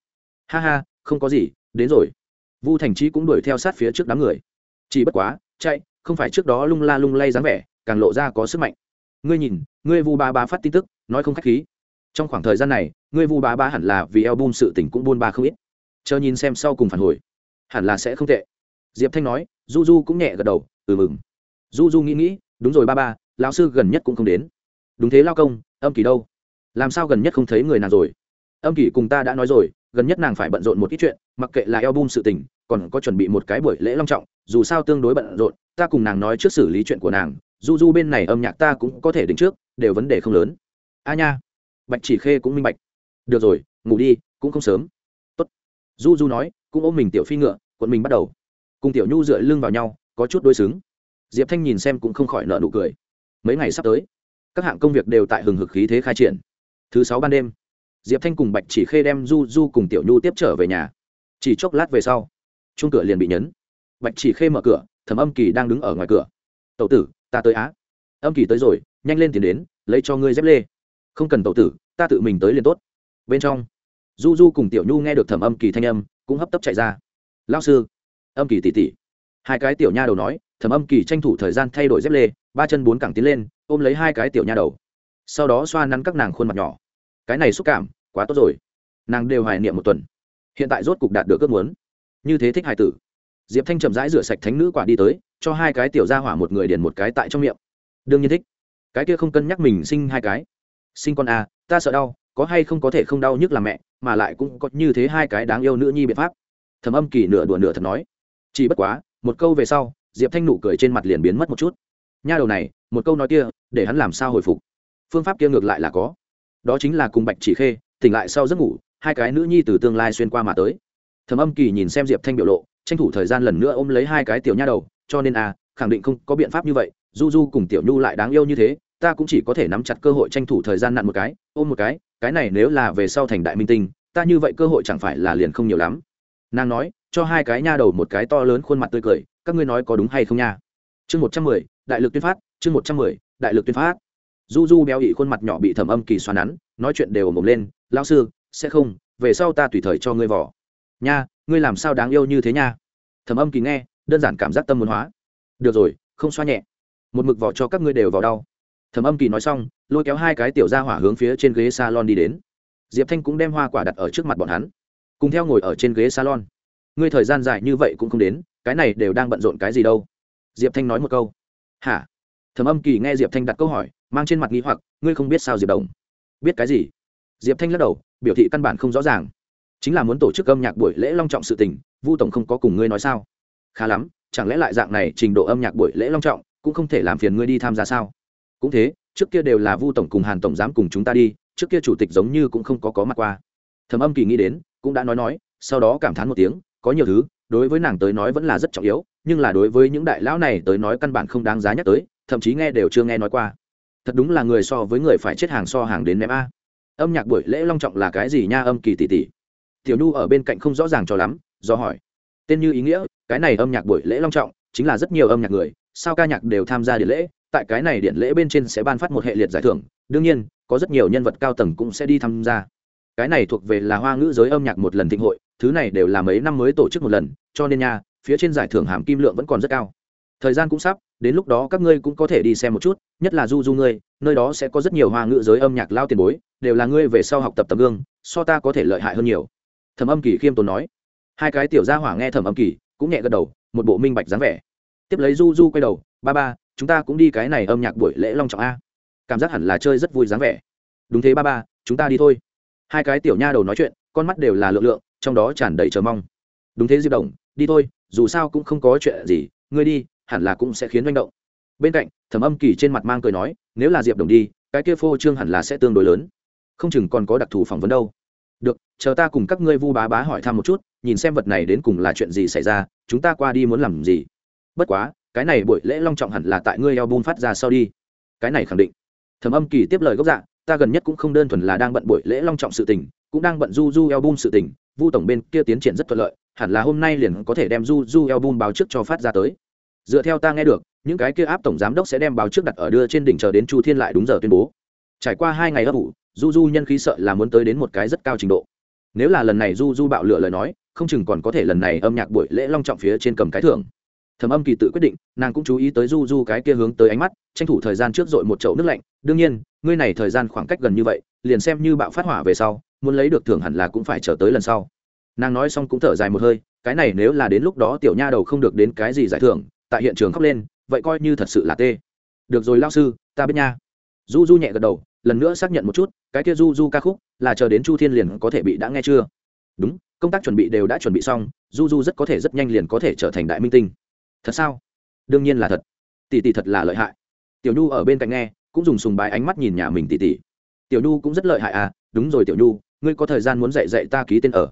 Ha ha, không có gì, đến rồi. Vu thành trí cũng đuổi theo sát phía trước đám người. Chỉ bất quá, chạy, không phải trước đó lung la lung lay dáng vẻ, càng lộ ra có sức mạnh. Ngươi nhìn, ngươi vu ba ba phát tin tức, nói không khách khí. Trong khoảng thời gian này, ngươi vu ba ba hẳn là vì eo bum sự tình cũng buôn ba không ít. Chờ nhìn xem sau cùng phản hồi. Hẳn là sẽ không tệ. Diệp thanh nói, du du cũng nhẹ gật đầu ừ mừng. Du du nghĩ nghĩ đúng rồi ba ba, lão sư gần nhất cũng không đến. Đúng thế lao công, âm kỳ đâu? Làm sao gần nhất không thấy người nào rồi? Âm kỳ cùng ta đã nói rồi, gần nhất nàng phải bận rộn một ít chuyện, mặc kệ là eo bum sự tình, còn có chuẩn bị một cái buổi lễ long trọng, dù sao tương đối bận rộn, ta cùng nàng nói trước xử lý chuyện của nàng, du du bên này âm nhạc ta cũng có thể định trước, đều vấn đề không lớn. A nha. Bạch chỉ khê cũng minh bạch. Được rồi, ngủ đi, cũng không sớm. Tốt. du du nói, cũng ôm mình tiểu phi ngựa quận mình bắt đầu. Cùng tiểu nhu dựa lưng vào nhau, có chút đôi xứng diệp thanh nhìn xem cũng không khỏi nợ nụ cười. Mấy ngày sắp tới, các hạng công việc đều tại hừng hực khí thế khai triển. Thứ sáu ban đêm, diệp thanh cùng bạch chỉ khê đem du du cùng tiểu nhu tiếp trở về nhà. Chỉ chốc lát về sau chung cửa liền bị nhấn. Bạch chỉ khê mở cửa, thẩm âm kỳ đang đứng ở ngoài cửa. Tậu tử, ta tới á. Âm kỳ tới rồi, nhanh lên tiền đến, lấy cho ngươi dép lê. Không cần tậu tử, ta tự mình tới liền tốt. Bên trong, du du cùng tiểu nhu nghe được thẩm âm kỳ thanh âm, cũng hấp tấp chạy ra. Lao sư, âm kỳ tỉ tỉ. Hai cái tiểu nha đầu nói thẩm âm kỳ tranh thủ thời gian thay đổi dép lê ba chân bốn cẳng tiến lên ôm lấy hai cái tiểu nha đầu. Sau đó xoa nắn các nàng khuôn mặt nhỏ. Cái này xúc cảm quá tốt rồi. Nàng đều hoài niệm một tuần. Hiện tại rốt cục đạt được ước muốn. Như thế thích hài tử. Diệp thanh chậm rãi rửa sạch thánh nữ quả đi tới cho hai cái tiểu ra hỏa một người điền một cái tại trong miệng. Đương nhiên thích. Cái kia không cân nhắc mình sinh hai cái. Sinh con à, ta sợ đau có hay không có thể không đau nhức làm mẹ mà lại cũng có như thế hai cái đáng yêu nữ nhi biện pháp. Thầm âm kỳ nửa đùa nửa thật nói. Chỉ bất quá một câu về sau diệp thanh nụ cười trên mặt liền biến mất một chút nha đầu này một câu nói kia để hắn làm sao hồi phục phương pháp kia ngược lại là có đó chính là cùng bạch chỉ khê tỉnh lại sau giấc ngủ hai cái nữ nhi từ tương lai xuyên qua mà tới thầm âm kỳ nhìn xem diệp thanh biểu lộ tranh thủ thời gian lần nữa ôm lấy hai cái tiểu nha đầu cho nên à khẳng định không có biện pháp như vậy du du cùng tiểu nhu lại đáng yêu như thế ta cũng chỉ có thể nắm chặt cơ hội tranh thủ thời gian nặn một cái ôm một cái cái này nếu là về sau thành đại minh tinh ta như vậy cơ hội chẳng phải là liền không nhiều lắm nàng nói cho hai cái nha đầu một cái to lớn khuôn mặt tươi cười các ngươi nói có đúng hay không nha? Chương một trăm mười, đại lực tuyên phát, chương một trăm mười, đại lực tuyên phát. Du du béo ị khuôn mặt nhỏ bị thẩm âm kỳ xoắn nắn, nói chuyện đều mồm lên lao sư, sẽ không, về sau ta tùy thời cho ngươi vỏ nha, ngươi làm sao đáng yêu như thế nha? Thẩm âm kỳ nghe, đơn giản cảm giác tâm muốn hóa. Được rồi, không xoa nhẹ. Một mực vỏ cho các ngươi đều vào đau. Thẩm âm kỳ nói xong, lôi kéo hai cái tiểu ra hỏa hướng phía trên ghế salon đi đến. Diệp thanh cũng đem hoa quả đặt ở trước mặt bọn hắn. Cùng theo ngồi ở trên ghế salon ngươi thời gian dài như vậy cũng không đến, cái này đều đang bận rộn cái gì đâu. Diệp thanh nói một câu. Hả? Thẩm âm kỳ nghe diệp thanh đặt câu hỏi, mang trên mặt nghĩ hoặc, ngươi không biết sao diệp đồng? Biết cái gì? Diệp thanh lắc đầu, biểu thị căn bản không rõ ràng. Chính là muốn tổ chức âm nhạc buổi lễ long trọng sự tình, vu tổng không có cùng ngươi nói sao? Khá lắm, chẳng lẽ lại dạng này trình độ âm nhạc buổi lễ long trọng, cũng không thể làm phiền ngươi đi tham gia sao? Cũng thế, trước kia đều là vu tổng cùng hàn tổng giám cùng chúng ta đi, trước kia chủ tịch giống như cũng không có có mặt qua. Thầm âm kỳ nghĩ đến, cũng đã nói nói, sau đó cảm thán một tiếng có nhiều thứ, đối với nàng tới nói vẫn là rất trọng yếu, nhưng là đối với những đại lão này tới nói căn bản không đáng giá nhắc tới, thậm chí nghe đều chưa nghe nói qua. Thật đúng là người so với người phải chết hàng so hàng đến ném a. Âm nhạc buổi lễ long trọng là cái gì nha âm kỳ tỷ tỷ? Tiểu nhu ở bên cạnh không rõ ràng cho lắm, do hỏi. Tên như ý nghĩa, cái này âm nhạc buổi lễ long trọng, chính là rất nhiều âm nhạc người, sao ca nhạc đều tham gia điện lễ, tại cái này điện lễ bên trên sẽ ban phát một hệ liệt giải thưởng, đương nhiên, có rất nhiều nhân vật cao tầng cũng sẽ đi tham gia. Cái này thuộc về là hoa ngữ giới âm nhạc một lần thịnh hội thứ này đều là mấy năm mới tổ chức một lần, cho nên nha, phía trên giải thưởng hàm kim lượng vẫn còn rất cao. Thời gian cũng sắp, đến lúc đó các ngươi cũng có thể đi xem một chút, nhất là du du ngươi, nơi đó sẽ có rất nhiều hoa ngữ giới âm nhạc lao tiền bối, đều là ngươi về sau học tập tấm gương, so ta có thể lợi hại hơn nhiều. Thẩm âm kỳ khiêm tốn nói. Hai cái tiểu gia hỏa nghe thẩm âm kỳ cũng nhẹ gật đầu, một bộ minh bạch dáng vẻ. Tiếp lấy du du quay đầu, ba ba, chúng ta cũng đi cái này âm nhạc buổi lễ long trọng a. Cảm giác hẳn là chơi rất vui dáng vẻ. Đúng thế ba ba, chúng ta đi thôi. Hai cái tiểu nha đầu nói chuyện, con mắt đều là lượng lượng trong đó tràn đầy chờ mong. Đúng thế, diệp đồng đi thôi, dù sao cũng không có chuyện gì, ngươi đi, hẳn là cũng sẽ khiến manh động. Bên cạnh, thẩm âm kỳ trên mặt mang cười nói, nếu là diệp đồng đi, cái kia phô trương hẳn là sẽ tương đối lớn. Không chừng còn có đặc thù phỏng vấn đâu. Được, chờ ta cùng các ngươi vu bá bá hỏi thăm một chút, nhìn xem vật này đến cùng là chuyện gì xảy ra, chúng ta qua đi muốn làm gì. Bất quá, cái này buổi lễ long trọng hẳn là tại ngươi eo bun phát ra sau đi. Cái này khẳng định. Thẩm âm kỳ tiếp lời gốc dạ ta gần nhất cũng không đơn thuần là đang bận buổi lễ long trọng sự tình, cũng đang bận du du eo bun sự tình vu tổng bên kia tiến triển rất thuận lợi, hẳn là hôm nay liền có thể đem du du album báo trước cho phát ra tới. Dựa theo ta nghe được, những cái kia áp tổng giám đốc sẽ đem báo trước đặt ở đưa trên đỉnh chờ đến chu thiên lại đúng giờ tuyên bố. Trải qua hai ngày ấp ủ du du nhân khí sợ là muốn tới đến một cái rất cao trình độ. Nếu là lần này du du bạo lựa lời nói, không chừng còn có thể lần này âm nhạc buổi lễ long trọng phía trên cầm cái thưởng. Thẩm âm kỳ tự quyết định, nàng cũng chú ý tới du du cái kia hướng tới ánh mắt, tranh thủ thời gian trước dội một chậu nước lạnh. Đương nhiên, ngươi này thời gian khoảng cách gần như vậy, liền xem như bạo phát hỏa về sau muốn lấy được thưởng hẳn là cũng phải chờ tới lần sau. Nàng nói xong cũng thở dài một hơi, cái này nếu là đến lúc đó tiểu nha đầu không được đến cái gì giải thưởng, tại hiện trường khóc lên, vậy coi như thật sự là tê. Được rồi lao sư, ta biết nha. Du du nhẹ gật đầu, lần nữa xác nhận một chút, cái kia du du ca khúc, là chờ đến chu thiên liền có thể bị đã nghe chưa? Đúng, công tác chuẩn bị đều đã chuẩn bị xong du du rất có thể rất nhanh liền có thể trở thành đại minh tinh. Thật sao? Đương nhiên là thật. Tỷ tỷ thật là lợi hại. Tiểu nhu ở bên cạnh nghe, cũng dùng sùng bái ánh mắt nhìn nhà mình tỷ tỷ. Tiểu nhu cũng rất lợi hại à đúng rồi tiểu nhu ngươi có thời gian muốn dạy dạy ta ký tên ở.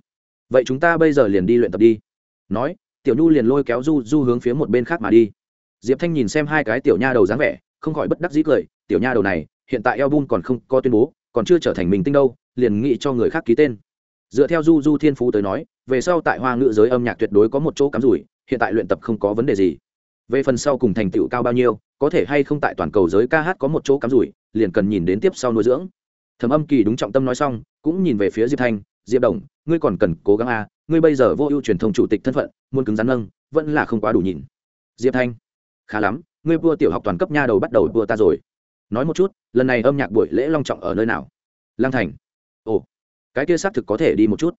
Vậy chúng ta bây giờ liền đi luyện tập đi. Nói, tiểu nhu liền lôi kéo du du hướng phía một bên khác mà đi. Diệp thanh nhìn xem hai cái tiểu nha đầu dáng vẻ, không khỏi bất đắc dĩ cười, tiểu nha đầu này, hiện tại album còn không có tuyên bố, còn chưa trở thành mình tinh đâu, liền nghĩ cho người khác ký tên. Dựa theo du du thiên phú tới nói, về sau tại hoa ngữ giới âm nhạc tuyệt đối có một chỗ cắm rủi, hiện tại luyện tập không có vấn đề gì. Về phần sau cùng thành tựu cao bao nhiêu, có thể hay không tại toàn cầu giới ca hát có một chỗ cắm rủi, liền cần nhìn đến tiếp sau nuôi dưỡng. Thẩm âm kỳ đúng trọng tâm nói xong cũng nhìn về phía diệp thanh, diệp đồng, ngươi còn cần cố gắng à ngươi bây giờ vô ưu truyền thông chủ tịch thân phận, muốn cứng rắn nâng, vẫn là không quá đủ nhìn. Diệp thanh, khá lắm, ngươi vua tiểu học toàn cấp nha đầu bắt đầu vua ta rồi. Nói một chút, lần này âm nhạc buổi lễ long trọng ở nơi nào? Lang thành, ồ, cái kia xác thực có thể đi một chút.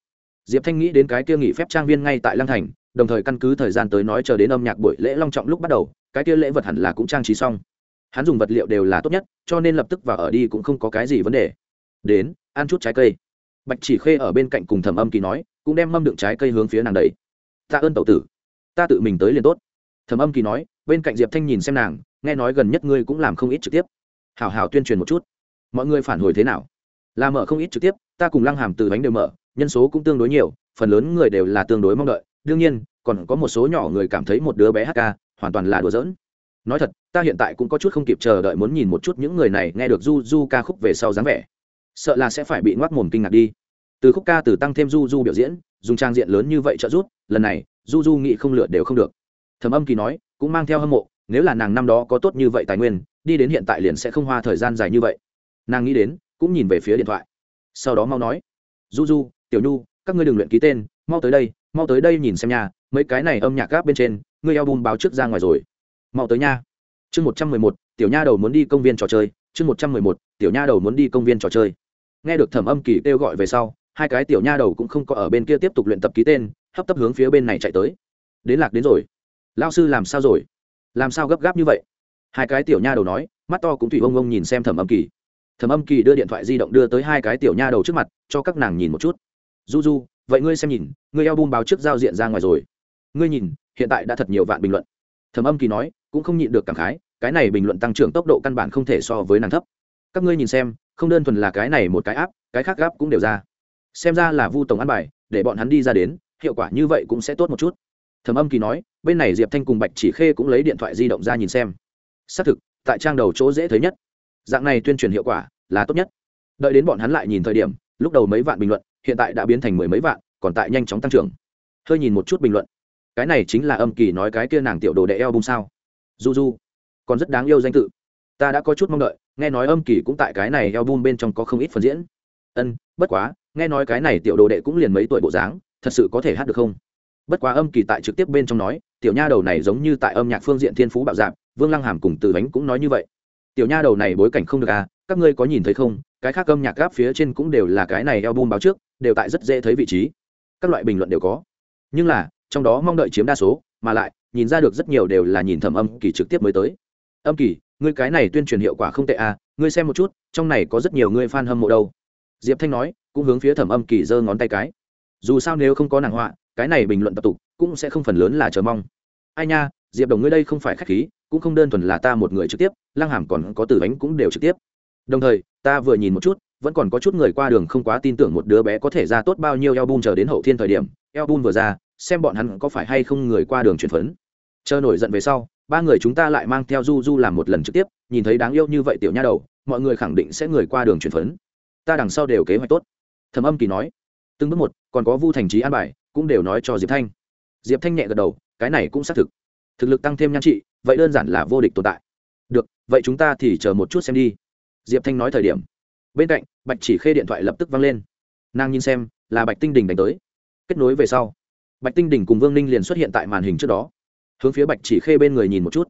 Diệp thanh nghĩ đến cái kia nghỉ phép trang viên ngay tại lang thành, đồng thời căn cứ thời gian tới nói chờ đến âm nhạc buổi lễ long trọng lúc bắt đầu, cái kia lễ vật hẳn là cũng trang trí xong. Hắn dùng vật liệu đều là tốt nhất, cho nên lập tức vào ở đi cũng không có cái gì vấn đề đến, ăn chút trái cây. Bạch chỉ khê ở bên cạnh cùng thẩm âm kỳ nói, cũng đem mâm đựng trái cây hướng phía nàng đầy tạ ơn tẩu tử. Ta tự mình tới liền tốt. Thẩm âm kỳ nói, bên cạnh diệp thanh nhìn xem nàng, nghe nói gần nhất ngươi cũng làm không ít trực tiếp. Hào hào tuyên truyền một chút. Mọi người phản hồi thế nào? Là mở không ít trực tiếp, ta cùng lăng hàm từ bánh đều mở, nhân số cũng tương đối nhiều, phần lớn người đều là tương đối mong đợi. Đương nhiên, còn có một số nhỏ người cảm thấy một đứa bé hk hoàn toàn là đùa giỡn. Nói thật, ta hiện tại cũng có chút không kịp chờ đợi muốn nhìn một chút những người này nghe được du du ca khúc về sau dáng vẻ sợ là sẽ phải bị ngoác mồm kinh ngạc đi. Từ khúc ca từ tăng thêm du du biểu diễn, dùng trang diện lớn như vậy trợ giúp, lần này, du du nghĩ không lựa đều không được. Thẩm âm kỳ nói, cũng mang theo hâm mộ, nếu là nàng năm đó có tốt như vậy tài nguyên, đi đến hiện tại liền sẽ không hoa thời gian dài như vậy. Nàng nghĩ đến, cũng nhìn về phía điện thoại. Sau đó mau nói, du du, tiểu nhu, các ngươi đừng luyện ký tên, mau tới đây, mau tới đây nhìn xem nhà mấy cái này âm nhạc gáp bên trên, ngươi eo bùn báo trước ra ngoài rồi. Mau tới nha. Chương một trăm mười một, tiểu nha đầu muốn đi công viên trò chơi chương một trăm mười một, tiểu nha đầu muốn đi công viên trò chơi. Nghe được thẩm âm kỳ kêu gọi về sau, hai cái tiểu nha đầu cũng không có ở bên kia tiếp tục luyện tập ký tên, hấp tấp hướng phía bên này chạy tới. Đến lạc đến rồi. Lao sư làm sao rồi? Làm sao gấp gáp như vậy? Hai cái tiểu nha đầu nói, mắt to cũng thủy ông ông nhìn xem thẩm âm kỳ. Thẩm âm kỳ đưa điện thoại di động đưa tới hai cái tiểu nha đầu trước mặt, cho các nàng nhìn một chút. Du du, vậy ngươi xem nhìn, ngươi eo bum báo trước giao diện ra ngoài rồi. Ngươi nhìn, hiện tại đã thật nhiều vạn bình luận. Thẩm âm kỳ nói, cũng không nhịn được cảm khái cái này bình luận tăng trưởng tốc độ căn bản không thể so với nàng thấp. Các ngươi nhìn xem, không đơn thuần là cái này một cái áp cái khác gáp cũng đều ra. Xem ra là vu tổng ăn bài, để bọn hắn đi ra đến, hiệu quả như vậy cũng sẽ tốt một chút. Thẩm âm kỳ nói, bên này diệp thanh cùng bạch chỉ khê cũng lấy điện thoại di động ra nhìn xem. Xác thực, tại trang đầu chỗ dễ thấy nhất. Dạng này tuyên truyền hiệu quả là tốt nhất. Đợi đến bọn hắn lại nhìn thời điểm, lúc đầu mấy vạn bình luận, hiện tại đã biến thành mười mấy vạn, còn tại nhanh chóng tăng trưởng. Hơi nhìn một chút bình luận. Cái này chính là âm kỳ nói cái kia nàng tiểu đồ đệ eo bung sao? Du du còn rất đáng yêu danh tự. Ta đã có chút mong đợi, nghe nói âm kỳ cũng tại cái này eo bum bên trong có không ít phần diễn. Ân, bất quá, nghe nói cái này tiểu đồ đệ cũng liền mấy tuổi bộ dáng, thật sự có thể hát được không? Bất quá âm kỳ tại trực tiếp bên trong nói, tiểu nha đầu này giống như tại âm nhạc phương diện thiên phú bạo dạp vương lăng hàm cùng từ bánh cũng nói như vậy. Tiểu nha đầu này bối cảnh không được à các ngươi có nhìn thấy không, cái khác âm nhạc gáp phía trên cũng đều là cái này album báo trước, đều tại rất dễ thấy vị trí. Các loại bình luận đều có. Nhưng là, trong đó mong đợi chiếm đa số, mà lại, nhìn ra được rất nhiều đều là nhìn thẩm âm kỳ trực tiếp mới tới âm kỳ, ngươi cái này tuyên truyền hiệu quả không tệ à ngươi xem một chút, trong này có rất nhiều ngươi fan hâm mộ đâu. Diệp thanh nói, cũng hướng phía thẩm âm kỳ giơ ngón tay cái. Dù sao nếu không có nàng họa, cái này bình luận tập tục cũng sẽ không phần lớn là chờ mong. Ai nha, diệp đồng ngươi đây không phải k h á c h khí, cũng không đơn thuần là ta một người trực tiếp, lăng hàm còn có tử bánh cũng đều trực tiếp. Đồng thời, ta vừa nhìn một chút, vẫn còn có chút người qua đường không quá tin tưởng một đứa bé có thể ra tốt bao nhiêu eo bun chờ đến hậu thiên thời điểm. Eo bun vừa ra, xem bọn hắn có phải hay không người qua đường chuyển phấn. Chờ nổi giận về sau ba người chúng ta lại mang theo du du làm một lần trực tiếp, nhìn thấy đáng yêu như vậy tiểu nha đầu, mọi người khẳng định sẽ người qua đường truyền phấn. Ta đằng sau đều kế hoạch tốt. Thầm âm kỳ nói. Từng bước một, còn có vu thành trí an bài, cũng đều nói cho diệp thanh. Diệp thanh nhẹ gật đầu, cái này cũng xác thực. Thực lực tăng thêm nhan trị, vậy đơn giản là vô địch tồn tại. Được, vậy chúng ta thì chờ một chút xem đi. Diệp thanh nói thời điểm. Bên cạnh, bạch chỉ khê điện thoại lập tức văng lên. Nàng nhìn xem, là bạch tinh đình đánh tới. Kết nối về sau. Bạch tinh đình cùng vương ninh liền xuất hiện tại màn hình trước đó hướng phía bạch chỉ khê bên người nhìn một chút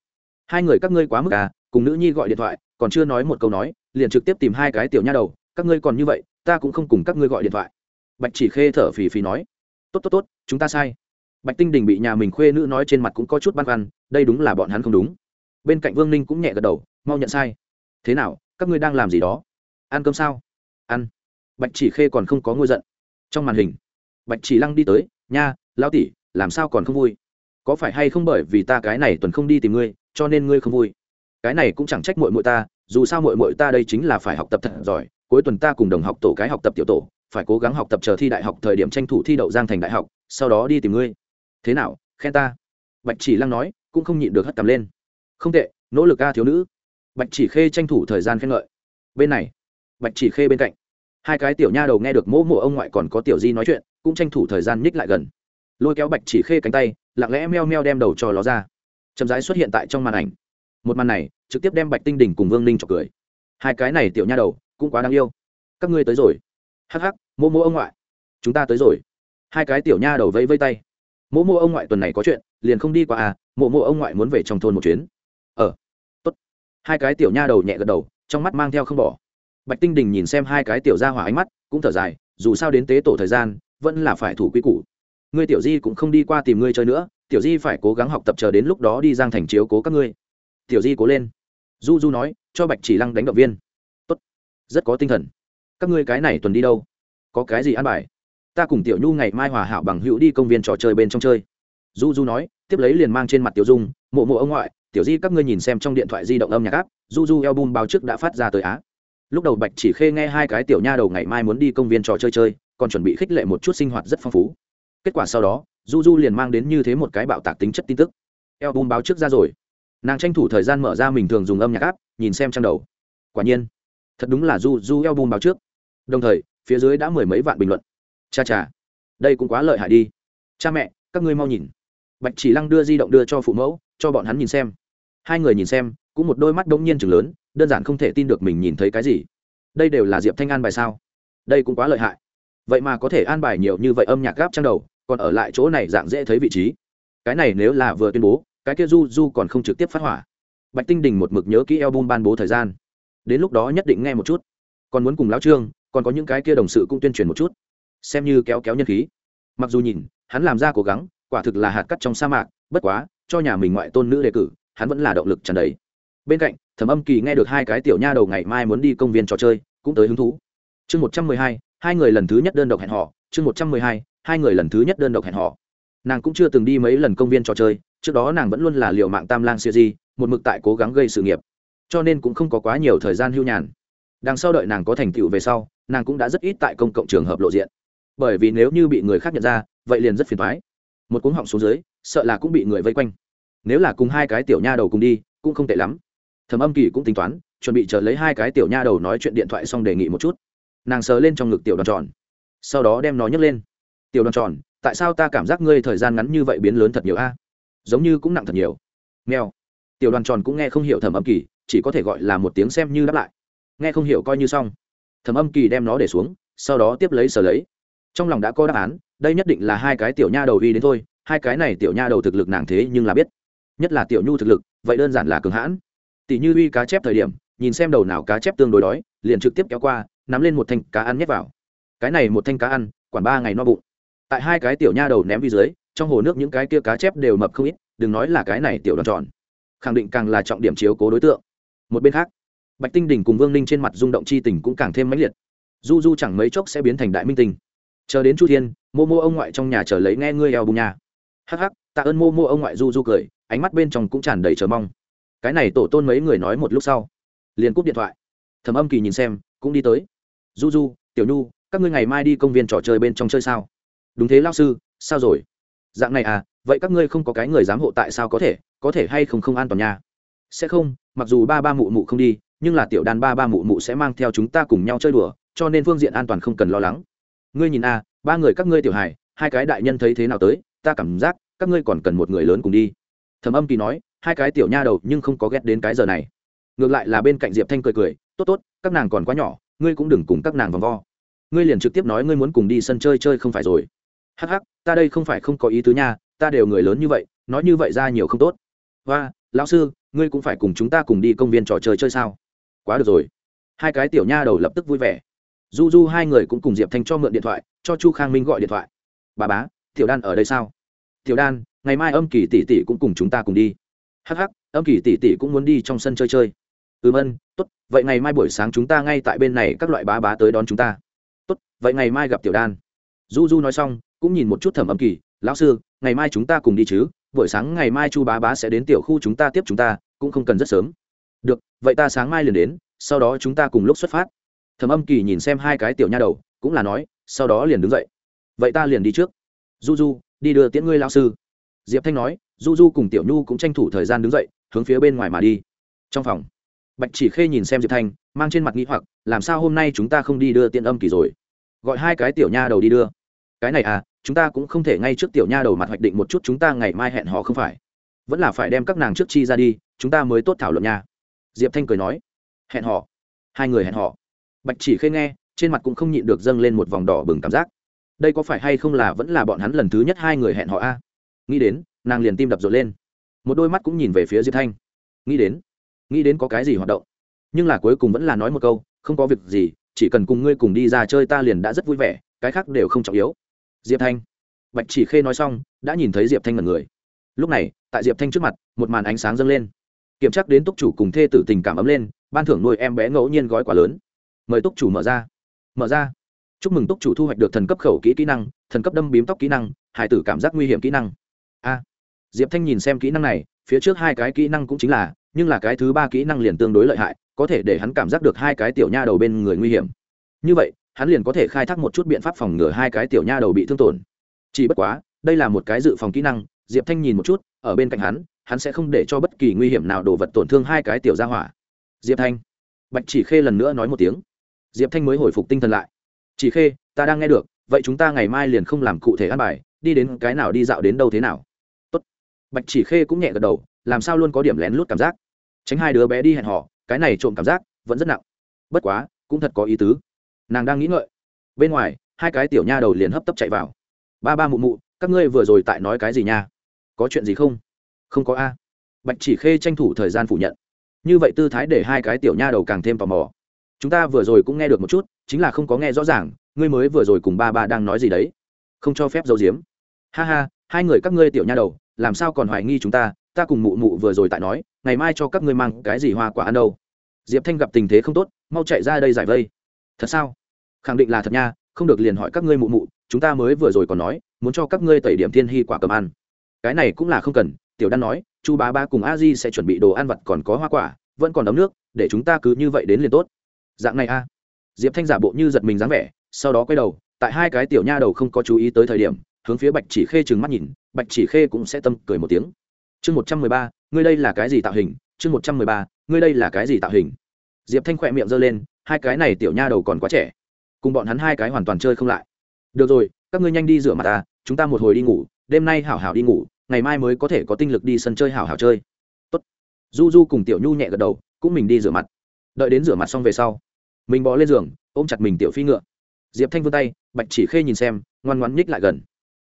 hai người các ngươi quá mức à cùng nữ nhi gọi điện thoại còn chưa nói một câu nói liền trực tiếp tìm hai cái tiểu nha đầu các ngươi còn như vậy ta cũng không cùng các ngươi gọi điện thoại bạch chỉ khê thở phì phì nói tốt tốt tốt chúng ta sai bạch tinh đình bị nhà mình khuê nữ nói trên mặt cũng có chút băn khoăn đây đúng là bọn hắn không đúng bên cạnh vương ninh cũng nhẹ gật đầu mau nhận sai thế nào các ngươi đang làm gì đó ăn cơm sao ăn bạch chỉ khê còn không có ngôi giận trong màn hình bạch chỉ lăng đi tới nha lão tỷ, làm sao còn không vui có phải hay không bởi vì ta cái này tuần không đi tìm ngươi, cho nên ngươi không vui? Cái này cũng chẳng trách mội mội ta, dù sao mội mội ta đây chính là phải học tập thật giỏi, cuối tuần ta cùng đồng học tổ cái học tập tiểu tổ, phải cố gắng học tập chờ thi đại học thời điểm tranh thủ thi đậu giang thành đại học, sau đó đi tìm ngươi. Thế nào, khen ta? Bạch chỉ lăng nói, cũng không nhịn được hất tầm lên. Không tệ, nỗ lực ca thiếu nữ. Bạch chỉ khê tranh thủ thời gian khen ngợi. Bên này, bạch chỉ khê bên cạnh. Hai cái tiểu nha đầu nghe được mỗ mộ ông ngoại còn có tiểu di nói chuyện, cũng tranh thủ thời gian nhích lại gần. Lôi kéo bạch chỉ khê cánh tay lặng lẽ meo meo đem đầu cho ló ra. Chậm rãi xuất hiện tại trong màn ảnh. Một màn này, trực tiếp đem bạch tinh đỉnh cùng vương ninh chọc cười. Hai cái này tiểu nha đầu, cũng quá đáng yêu. Các ngươi tới rồi. Hắc hắc, mô mô ông ngoại. Chúng ta tới rồi. Hai cái tiểu nha đầu vẫy vây tay. Mô mô ông ngoại tuần này có chuyện, liền không đi qua à mộ mộ ông ngoại muốn về trong thôn một chuyến. Ờ tốt. Hai cái tiểu nha đầu nhẹ gật đầu, trong mắt mang theo không bỏ. Bạch tinh đình nhìn xem hai cái tiểu ra hỏa ánh mắt, cũng thở dài, dù sao đến tế tổ thời gian, vẫn là phải thủ quy củ ngươi tiểu di cũng không đi qua tìm ngươi chơi nữa, tiểu di phải cố gắng học tập chờ đến lúc đó đi giang thành chiếu cố các ngươi. Tiểu di cố lên. Du du nói, cho bạch chỉ lăng đánh động viên. Tốt, rất có tinh thần. Các ngươi cái này tuần đi đâu? Có cái gì ăn bài? Ta cùng tiểu nhu ngày mai hòa hảo bằng hữu đi công viên trò chơi bên trong chơi. Du du nói, tiếp lấy liền mang trên mặt tiểu dung, mộ mộ ông ngoại, tiểu di các ngươi nhìn xem trong điện thoại di động âm nhạc áp du du eo bum báo trước đã phát ra tới á. Lúc đầu bạch chỉ khê nghe hai cái tiểu nha đầu ngày mai muốn đi công viên trò chơi chơi, còn chuẩn bị khích lệ một chút sinh hoạt rất phong phú kết quả sau đó, du du liền mang đến như thế một cái bạo tạc tính chất tin tức. Eo bum báo trước ra rồi. Nàng tranh thủ thời gian mở ra mình thường dùng âm nhạc áp nhìn xem trang đầu. Quả nhiên, thật đúng là du du eo bum báo trước. Đồng thời, phía dưới đã mười mấy vạn bình luận. Cha cha, đây cũng quá lợi hại đi. Cha mẹ, các ngươi mau nhìn. Bạch chỉ lăng đưa di động đưa cho phụ mẫu, cho bọn hắn nhìn xem. Hai người nhìn xem, cũng một đôi mắt đông nhiên chừng lớn, đơn giản không thể tin được mình nhìn thấy cái gì. Đây đều là diệp thanh an bài sao? Đây cũng quá lợi hại vậy mà có thể an bài nhiều như vậy âm nhạc gáp trang đầu, còn ở lại chỗ này dạng dễ thấy vị trí. Cái này nếu là vừa tuyên bố, cái kia du du còn không trực tiếp phát hỏa. Bạch tinh đình một mực nhớ kỹ album ban bố thời gian. Đến lúc đó nhất định nghe một chút. Còn muốn cùng lão trương, còn có những cái kia đồng sự cũng tuyên truyền một chút. Xem như kéo kéo nhân khí. Mặc dù nhìn, hắn làm ra cố gắng, quả thực là hạt cắt trong sa mạc, bất quá, cho nhà mình ngoại tôn nữ đề cử, hắn vẫn là động lực trần đấy bên cạnh, thẩm âm kỳ nghe được hai cái tiểu nha đầu ngày mai muốn đi công viên trò chơi, cũng tới hứng thú. Chương một trăm mười hai hai người lần thứ nhất đơn độc hẹn họ chương một trăm mười hai hai người lần thứ nhất đơn độc hẹn họ nàng cũng chưa từng đi mấy lần công viên trò chơi, trước đó nàng vẫn luôn là liệu mạng tam lang siêu di, một mực tại cố gắng gây sự nghiệp. Cho nên cũng không có quá nhiều thời gian hưu nhàn. Đằng sau đợi nàng có thành tựu về sau, nàng cũng đã rất ít tại công cộng trường hợp lộ diện. Bởi vì nếu như bị người khác nhận ra, vậy liền rất phiền thoái một cuống họng xuống dưới, sợ là cũng bị người vây quanh. Nếu là cùng hai cái tiểu nha đầu cùng đi, cũng không tệ lắm. Thầm âm kỳ cũng tính toán, chuẩn bị chờ lấy hai cái tiểu nha đầu nói chuyện điện thoại xong đề nghị một chút nàng sờ lên trong ngực tiểu đoàn tròn. Sau đó đem nó nhấc lên. Tiểu đoàn tròn, tại sao ta cảm giác ngươi thời gian ngắn như vậy biến lớn thật nhiều a? Giống như cũng nặng thật nhiều. Nghèo tiểu đoàn tròn cũng nghe không hiểu thẩm âm kỳ, chỉ có thể gọi là một tiếng xem như đáp lại. Nghe không hiểu coi như xong. Thẩm âm kỳ đem nó để xuống, sau đó tiếp lấy sờ lấy. Trong lòng đã có đáp án, đây nhất định là hai cái tiểu nha đầu uy đến thôi, hai cái này tiểu nha đầu thực lực nàng thế nhưng là biết. Nhất là tiểu nhu thực lực, vậy đơn giản là cường hãn. Tỷ như uy cá chép thời điểm, nhìn xem đầu nào cá chép tương đối đói, liền trực tiếp kéo qua nắm lên một thanh cá ăn nhét vào. Cái này một thanh cá ăn, quản ba ngày no bụng. Tại hai cái tiểu nha đầu ném vi dưới, trong hồ nước những cái kia cá chép đều mập không ít, đừng nói là cái này tiểu đoàn tròn. Khẳng định càng là trọng điểm chiếu cố đối tượng. Một bên khác, bạch tinh đình cùng vương ninh trên mặt rung động c h i tình cũng càng thêm mãnh liệt. Du du chẳng mấy chốc sẽ biến thành đại minh tình chờ đến chu thiên, mô mô ông ngoại trong nhà chờ lấy nghe ngươi eo bùng nhà. Hắc hắc, tạ ơn mô mô ông ngoại du du cười, ánh mắt bên trong cũng tràn đầy chờ mong. Cái này tổ tôn mấy người nói một lúc sau, liền cúp điện thoại. Thầm âm kỳ nhìn xem, cũng đi tới du du, tiểu nhu, các ngươi ngày mai đi công viên trò chơi bên trong chơi sao? Đúng thế lao sư, sao rồi? Dạng này à vậy các ngươi không có cái người giám hộ tại sao có thể có thể hay không không an toàn nha? Sẽ không, mặc dù ba ba mụ mụ không đi, nhưng là tiểu đàn ba ba mụ mụ sẽ mang theo chúng ta cùng nhau chơi đùa, cho nên phương diện an toàn không cần lo lắng. Ngươi nhìn a ba người các ngươi tiểu hài, hai cái đại nhân thấy thế nào tới, ta cảm giác các ngươi còn cần một người lớn cùng đi. Thầm âm kỳ nói, hai cái tiểu nha đầu nhưng không có ghét đến cái giờ này. Ngược lại là bên cạnh diệp thanh cười cười, tốt tốt, các nàng còn quá nhỏ ngươi cũng đừng cùng các nàng vòng vo. Ngươi liền trực tiếp nói ngươi muốn cùng đi sân chơi chơi không phải rồi. Hắc hắc ta đây không phải không có ý tứ nha ta đều người lớn như vậy nói như vậy ra nhiều không tốt. Và lão sư ngươi cũng phải cùng chúng ta cùng đi công viên trò chơi chơi sao? Quá được rồi. Hai cái tiểu nha đầu lập tức vui vẻ. Du du hai người cũng cùng diệp thanh cho mượn điện thoại cho chu khang minh gọi điện thoại. Bà bá tiểu đan ở đây sao? Tiểu đan ngày mai âm kỳ tỷ tỷ cũng cùng chúng ta cùng đi. Hắc hắc, âm kỳ tỷ tỷ cũng muốn đi trong sân chơi chơi ừm, ân, tốt, vậy ngày mai buổi sáng chúng ta ngay tại bên này các loại bá bá tới đón chúng ta. Tốt, vậy ngày mai gặp tiểu đan. Du du nói xong, cũng nhìn một chút thẩm âm kỳ, lão sư, ngày mai chúng ta cùng đi chứ, buổi sáng ngày mai chu bá bá sẽ đến tiểu khu chúng ta tiếp chúng ta, cũng không cần rất sớm. Được, vậy ta sáng mai liền đến, sau đó chúng ta cùng lúc xuất phát. Thẩm âm kỳ nhìn xem hai cái tiểu nha đầu, cũng là nói, sau đó liền đứng dậy. Vậy ta liền đi trước. Du du đi đưa tiễn ngươi lao sư. Diệp thanh nói du du cùng tiểu nhu cũng tranh thủ thời gian đứng dậy, hướng phía bên ngoài mà đi. Trong phòng bạch chỉ khê nhìn xem diệp thanh, mang trên mặt nghĩ hoặc, làm sao hôm nay chúng ta không đi đưa tiện âm kỳ rồi? Gọi hai cái tiểu nha đầu đi đưa. Cái này à chúng ta cũng không thể ngay trước tiểu nha đầu mặt hoạch định một chút chúng ta ngày mai hẹn họ không phải? Vẫn là phải đem các nàng trước chi ra đi, chúng ta mới tốt thảo luận nha. Diệp thanh cười nói. Hẹn họ hai người hẹn họ bạch chỉ khê nghe, trên mặt cũng không nhịn được dâng lên một vòng đỏ bừng cảm giác. Đây có phải hay không là vẫn là bọn hắn lần thứ nhất hai người hẹn họ a? Nghĩ đến, nàng liền tim đập rộn lên. Một đôi mắt cũng nhìn về phía diệp thanh. Nghĩ đến nghĩ đến có cái gì hoạt động. Nhưng là cuối cùng vẫn là nói một câu, không có việc gì, chỉ cần cùng ngươi cùng đi ra chơi ta liền đã rất vui vẻ, cái khác đều không trọng yếu. Diệp thanh. Bạch chỉ khê nói xong, đã nhìn thấy diệp thanh ngần người. Lúc này, tại diệp thanh trước mặt, một màn ánh sáng dâng lên. Kiểm tra đến túc chủ cùng thê tử tình cảm ấm lên, ban thưởng nuôi em bé ngẫu nhiên gói quả lớn. Mời túc chủ mở ra. Mở ra. Chúc mừng túc chủ thu hoạch được thần cấp khẩu kỹ kỹ năng, thần cấp đâm bím tóc kỹ năng hải tử cảm giác nguy hiểm kỹ năng. A. Diệp thanh nhìn xem kỹ năng này, phía trước hai cái kỹ năng cũng chính là nhưng là cái thứ ba kỹ năng liền tương đối lợi hại, có thể để hắn cảm giác được hai cái tiểu nha đầu bên người nguy hiểm. Như vậy, hắn liền có thể khai thác một chút biện pháp phòng ngừa hai cái tiểu nha đầu bị thương tổn. Chỉ bất quá, đây là một cái dự phòng kỹ năng, diệp thanh nhìn một chút, ở bên cạnh hắn hắn sẽ không để cho bất kỳ nguy hiểm nào đổ vật tổn thương hai cái tiểu gia hỏa. Diệp thanh. Bạch chỉ khê lần nữa nói một tiếng. Diệp thanh mới hồi phục tinh thần lại. Chỉ khê, ta đang nghe được, vậy chúng ta ngày mai liền không làm cụ thể ăn bài, đi đến cái nào đi dạo đến đâu thế nào? Tốt. bạch chỉ khê cũng nhẹ gật đầu làm sao luôn có điểm lén lút cảm giác. Tránh hai đứa bé đi hẹn họ cái này trộm cảm giác vẫn rất nặng. Bất quá, cũng thật có ý tứ. Nàng đang nghĩ ngợi. Bên ngoài, hai cái tiểu nha đầu liền hấp tấp chạy vào. Ba ba mụ mụ, các ngươi vừa rồi tại nói cái gì nha? Có chuyện gì không? Không có a. Bạch chỉ khê tranh thủ thời gian phủ nhận. Như vậy tư thái để hai cái tiểu nha đầu càng thêm tò mò. Chúng ta vừa rồi cũng nghe được một chút, chính là không có nghe rõ ràng, ngươi mới vừa rồi cùng ba ba đang nói gì đấy. Không cho phép giấu giếm. Ha ha, hai người các ngươi tiểu nha đầu, làm sao còn hoài nghi chúng ta ta cùng mụ mụ vừa rồi tại nói, ngày mai cho các ngươi mang cái gì hoa quả ăn đâu. Diệp thanh gặp tình thế không tốt, mau chạy ra đây giải vây. Thật sao? Khẳng định là thật nha, không được liền hỏi các ngươi mụ mụ, chúng ta mới vừa rồi còn nói, muốn cho các ngươi tẩy điểm thiên hy quả cầm ăn. Cái này cũng là không cần, tiểu đan nói, chu bá ba cùng a di sẽ chuẩn bị đồ ăn vặt còn có hoa quả, vẫn còn ấm nước, để chúng ta cứ như vậy đến liền tốt. Dạng này a. Diệp thanh giả bộ như giật mình dáng vẻ, sau đó quay đầu, tại hai cái tiểu nha đầu không có chú ý tới thời điểm, hướng phía bạch chỉ khê trừng mắt nhìn, bạch chỉ khê cũng sẽ tâm cười một tiếng chương một trăm mười ba, ngươi đây là cái gì tạo hình? Chương một trăm mười ba, ngươi đây là cái gì tạo hình? Diệp thanh khỏe miệng giơ lên, hai cái này tiểu nha đầu còn quá trẻ. Cùng bọn hắn hai cái hoàn toàn chơi không lại. Được rồi, các ngươi nhanh đi rửa mặt ta, chúng ta một hồi đi ngủ, đêm nay hảo hảo đi ngủ, ngày mai mới có thể có tinh lực đi sân chơi hảo hảo chơi. Tốt. du du cùng tiểu nhu nhẹ gật đầu, cũng mình đi rửa mặt. Đợi đến rửa mặt xong về sau, mình bỏ lên giường, ôm chặt mình tiểu phi ngựa. Diệp thanh vươn tay, bạch chỉ khê nhìn xem, ngoan ngoan nhích lại gần.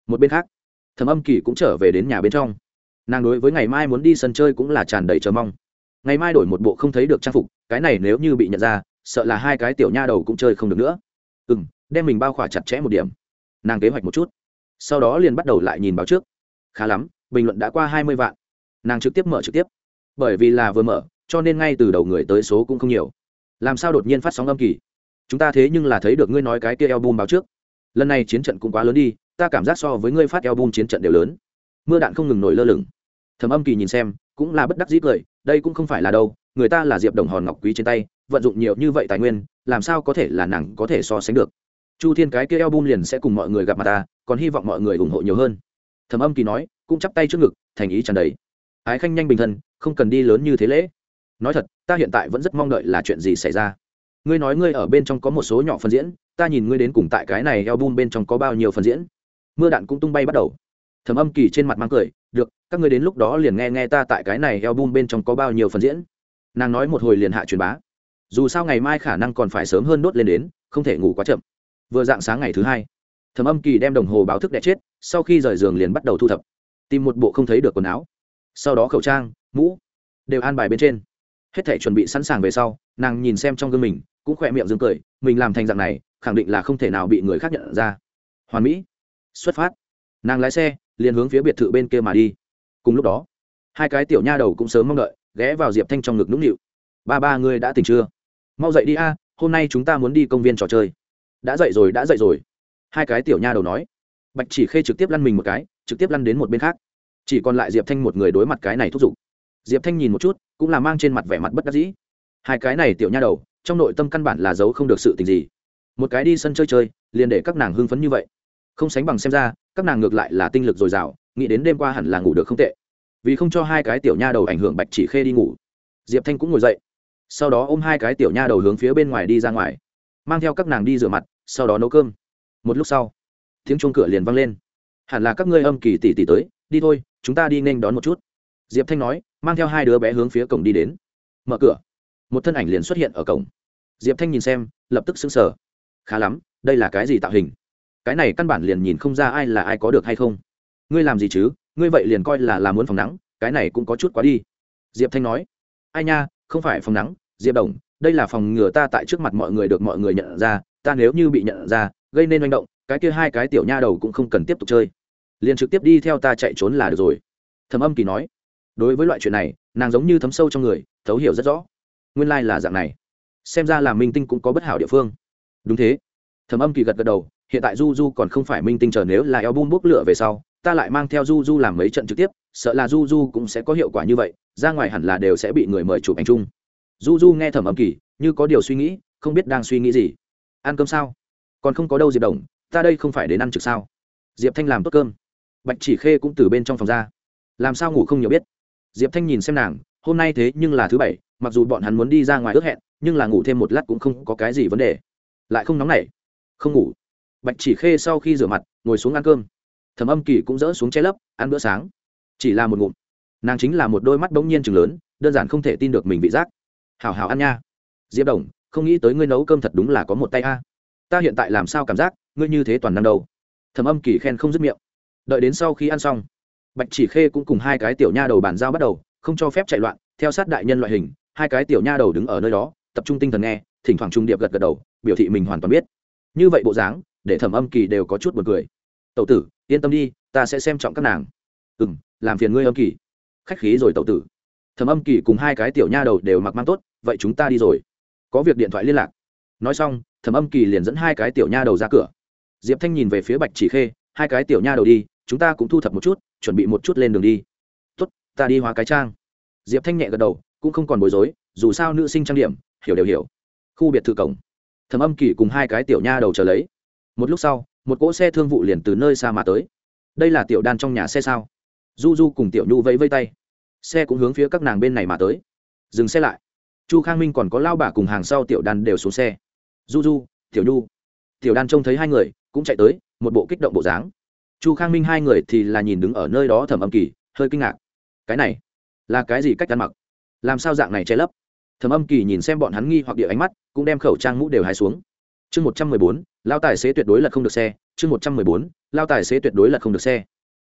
Một bên khác thầm âm kỳ cũng trở về đến nhà bên trong nàng đối với ngày mai muốn đi sân chơi cũng là tràn đầy chờ mong. Ngày mai đổi một bộ không thấy được trang phục, cái này nếu như bị nhận ra, sợ là hai cái tiểu nha đầu cũng chơi không được nữa. Ừ m đem mình bao khỏa chặt chẽ một điểm. Nàng kế hoạch một chút. Sau đó liền bắt đầu lại nhìn báo trước. Khá lắm, bình luận đã qua hai mươi vạn. Nàng trực tiếp mở trực tiếp. Bởi vì là vừa mở, cho nên ngay từ đầu người tới số cũng không nhiều. Làm sao đột nhiên phát sóng âm kỳ? Chúng ta thế nhưng là thấy được ngươi nói cái kia album báo trước. Lần này chiến trận cũng quá lớn đi, ta cảm giác so với ngươi phát album chiến trận đều lớn mưa đạn không ngừng nổi lơ lửng. Thầm âm kỳ nhìn xem, cũng là bất đắc dĩ cười, đây cũng không phải là đâu, người ta là diệp đồng hòn ngọc quý trên tay, vận dụng nhiều như vậy tài nguyên, làm sao có thể là nàng có thể so sánh được. Chu thiên cái kia Eo album liền sẽ cùng mọi người gặp mặt ta, còn hy vọng mọi người ủng hộ nhiều hơn. Thầm âm kỳ nói, cũng chắp tay trước ngực, thành ý tràn đầy. Ái khanh nhanh bình thân, không cần đi lớn như thế lễ. Nói thật, ta hiện tại vẫn rất mong đợi là chuyện gì xảy ra. Ngươi nói ngươi ở bên trong có một số nhỏ phần diễn, ta nhìn ngươi đến cùng tại cái này eo bum bên trong có bao nhiêu phần diễn. Mưa đạn cũng tung bay bắt đầu thẩm âm kỳ trên mặt mang cười, được, các ngươi đến lúc đó liền nghe nghe ta tại cái này eo bum bên trong có bao nhiêu phần diễn. Nàng nói một hồi liền hạ truyền bá. Dù sao ngày mai khả năng còn phải sớm hơn đốt lên đến, không thể ngủ quá chậm. Vừa dạng sáng ngày thứ hai thẩm âm kỳ đem đồng hồ báo thức đẻ chết, sau khi rời giường liền bắt đầu thu thập. Tìm một bộ không thấy được quần áo. Sau đó khẩu trang, mũ đều an bài bên trên. Hết thể chuẩn bị sẵn sàng về sau, nàng nhìn xem trong gương mình, cũng khỏe miệng dương cười, mình làm thành dạng này, khẳng định là không thể nào bị người khác nhận ra. Hoàn mỹ, xuất phát. Nàng lái xe liền hướng phía biệt thự bên kia mà đi. Cùng lúc đó, hai cái tiểu nha đầu cũng sớm mong đợi, ghé vào diệp thanh trong ngực nũng nịu. Ba ba, ngươi đã tỉnh chưa? Mau dậy đi a, hôm nay chúng ta muốn đi công viên trò chơi. Đã dậy rồi, đã dậy rồi. Hai cái tiểu nha đầu nói. Bạch chỉ khê trực tiếp lăn mình một cái, trực tiếp lăn đến một bên khác. Chỉ còn lại diệp thanh một người đối mặt cái này thúc giục. Diệp thanh nhìn một chút, cũng là mang trên mặt vẻ mặt bất đắc dĩ. Hai cái này tiểu nha đầu, trong nội tâm căn bản là giấu không được sự tình gì. Một cái đi sân chơi chơi, liền để các nàng hưng phấn như vậy không sánh bằng xem ra các nàng ngược lại là tinh lực dồi dào nghĩ đến đêm qua hẳn là ngủ được không tệ. Vì không cho hai cái tiểu nha đầu ảnh hưởng bạch chỉ khê đi ngủ. Diệp thanh cũng ngồi dậy. Sau đó ôm hai cái tiểu nha đầu hướng phía bên ngoài đi ra ngoài. Mang theo các nàng đi rửa mặt sau đó nấu cơm. Một lúc sau tiếng chuông cửa liền vang lên. Hẳn là các ngươi âm kỳ tỷ tỷ tới đi thôi chúng ta đi nên đón một chút. Diệp thanh nói mang theo hai đứa bé hướng phía cổng đi đến. Mở cửa. Một thân ảnh liền xuất hiện ở cổng. Diệp thanh nhìn xem lập tức xứng sờ, khá lắm đây là cái gì tạo hình? Cái này căn bản liền nhìn không ra ai là ai có được hay không. Ngươi làm gì chứ? Ngươi vậy liền coi là làm muốn phòng nắng, cái này cũng có chút quá đi. Diệp thanh nói, ai nha, không phải phòng nắng, diệp đồng, đây là phòng ngừa ta tại trước mặt mọi người được mọi người nhận ra, ta nếu như bị nhận ra, gây nên manh động, cái kia hai cái tiểu nha đầu cũng không cần tiếp tục chơi. Liền trực tiếp đi theo ta chạy trốn là được rồi. Thầm âm kỳ nói, đối với loại chuyện này, nàng giống như thấm sâu trong người, thấu hiểu rất rõ. Nguyên lai、like、là dạng này. Xem ra là minh tinh cũng có bất hảo địa phương. Đúng thế. Thầm âm kỳ gật gật đầu hiện tại du du còn không phải minh tinh chờ nếu là eo bum bốc lửa về sau, ta lại mang theo du du làm mấy trận trực tiếp, sợ là du du cũng sẽ có hiệu quả như vậy, ra ngoài hẳn là đều sẽ bị người mời chụp ảnh chung. Du du nghe thẩm âm kỳ, như có điều suy nghĩ, không biết đang suy nghĩ gì. Ăn cơm sao? Còn không có đâu diệp đồng, ta đây không phải đến ăn trực sao? Diệp thanh làm tốt cơm. Bạch chỉ khê cũng từ bên trong phòng ra. Làm sao ngủ không nhiều biết? Diệp thanh nhìn xem nàng, hôm nay thế nhưng là thứ bảy, mặc dù bọn hắn muốn đi ra ngoài ước hẹn, nhưng là ngủ thêm một lát cũng không có cái gì vấn đề. Lại không nóng nảy. Không ngủ bạch chỉ khê sau khi rửa mặt, ngồi xuống ăn cơm. Thẩm âm kỳ cũng dỡ xuống che lấp, ăn bữa sáng. Chỉ là một ngụm. Nàng chính là một đôi mắt bỗng nhiên chừng lớn, đơn giản không thể tin được mình vị giác. Hào hào ăn nha. Diệp đồng, không nghĩ tới ngươi nấu cơm thật đúng là có một tay a. Ta hiện tại làm sao cảm giác, ngươi như thế toàn năng đâu? Thẩm âm kỳ khen không dứt miệng. Đợi đến sau khi ăn xong, bạch chỉ khê cũng cùng hai cái tiểu nha đầu bàn giao bắt đầu, không cho phép chạy loạn, theo sát đại nhân loại hình, hai cái tiểu nha đầu đứng ở nơi đó, tập trung tinh thần nghe, thỉnh thoảng trung điệp gật gật đầu, biểu thị mình hoàn toàn biết. Như vậy bộ dáng để thẩm âm kỳ đều có chút b u ồ n cười. Tậu tử, yên tâm đi, ta sẽ xem trọng các nàng. Ừ m làm phiền ngươi âm kỳ. Khách khí rồi tậu tử. Thẩm âm kỳ cùng hai cái tiểu nha đầu đều mặc mang tốt, vậy chúng ta đi rồi. Có việc điện thoại liên lạc. Nói xong, thẩm âm kỳ liền dẫn hai cái tiểu nha đầu ra cửa. Diệp thanh nhìn về phía bạch chỉ khê, hai cái tiểu nha đầu đi, chúng ta cũng thu thập một chút, chuẩn bị một chút lên đường đi. Tốt, ta đi hóa cái trang. Diệp thanh nhẹ gật đầu, cũng không còn bối rối, dù sao nữ sinh trang điểm, hiểu đều hiểu. Khu biệt thự cổng. Thẩm âm kỳ cùng hai cái tiểu nha đầu chờ lấy một lúc sau, một cỗ xe thương vụ liền từ nơi xa mà tới. Đây là tiểu đan trong nhà xe sao? Du du cùng tiểu nhu vẫy vây tay. Xe cũng hướng phía các nàng bên này mà tới. Dừng xe lại. Chu khang minh còn có lao bà cùng hàng sau tiểu đan đều xuống xe. Du du tiểu nhu. Tiểu đan trông thấy hai người, cũng chạy tới, một bộ kích động bộ dáng. Chu khang minh hai người thì là nhìn đứng ở nơi đó thẩm âm kỳ, hơi kinh ngạc. Cái này, là cái gì cách ăn mặc? Làm sao dạng này che lấp? Thẩm âm kỳ nhìn xem bọn hắn nghi hoặc địa ánh mắt, cũng đem khẩu trang mũ đều hai xuống chương một trăm mười bốn, lao tài xế tuyệt đối là không được xe, chương một trăm mười bốn, lao tài xế tuyệt đối là không được xe.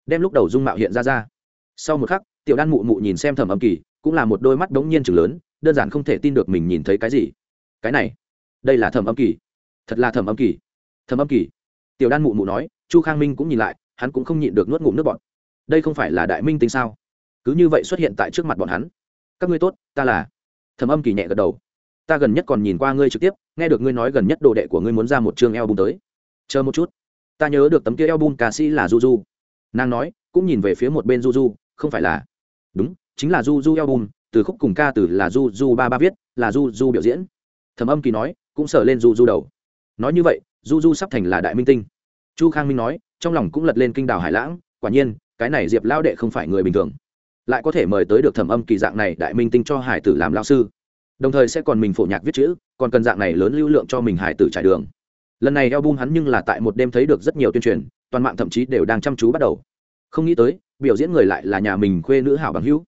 Đem lúc đầu dung mạo hiện ra ra. Sau một khắc, tiểu đan mụ mụ nhìn xem thẩm âm kỳ, cũng là một đôi mắt đống nhiên chừng lớn, đơn giản không thể tin được mình nhìn thấy cái gì. Cái này, đây là thẩm âm kỳ. Thật là thẩm âm kỳ. Thẩm âm kỳ. Tiểu đan mụ mụ nói, chu khang minh cũng nhìn lại, hắn cũng không nhịn được nuốt ngụm nước bọn đây không phải là đại minh tính sao? Cứ như vậy xuất hiện tại trước mặt bọn hắn. Các ngươi tốt, ta là. Thẩm âm kỳ nhẹ gật đầu. Ta gần nhất còn nhìn qua ngươi trực tiếp nghe được ngươi nói gần nhất đồ đệ của ngươi muốn ra một chương album tới. Chờ một chút. Ta nhớ được tấm kia album ca sĩ là du du nàng nói, cũng nhìn về phía một bên du du không phải là. Đúng, chính là du du album, từ khúc cùng ca từ là du du ba ba viết, là du du biểu diễn. Thẩm âm kỳ nói, cũng sờ lên du du đầu. Nói như vậy du du sắp thành là đại minh tinh. Chu khang minh nói, trong lòng cũng lật lên kinh đào hải lãng, quả nhiên, cái này diệp lao đệ không phải người bình thường. Lại có thể mời tới được thẩm âm kỳ dạng này đại minh tinh cho hải tử làm lao sư đồng thời sẽ còn mình phổ nhạc viết chữ, còn cần dạng này lớn lưu lượng cho mình hải tử trải đường. Lần này eo bum hắn nhưng là tại một đêm thấy được rất nhiều tuyên truyền, toàn mạng thậm chí đều đang chăm chú bắt đầu. Không nghĩ tới, biểu diễn người lại là nhà mình khuê nữ hảo bằng hữu.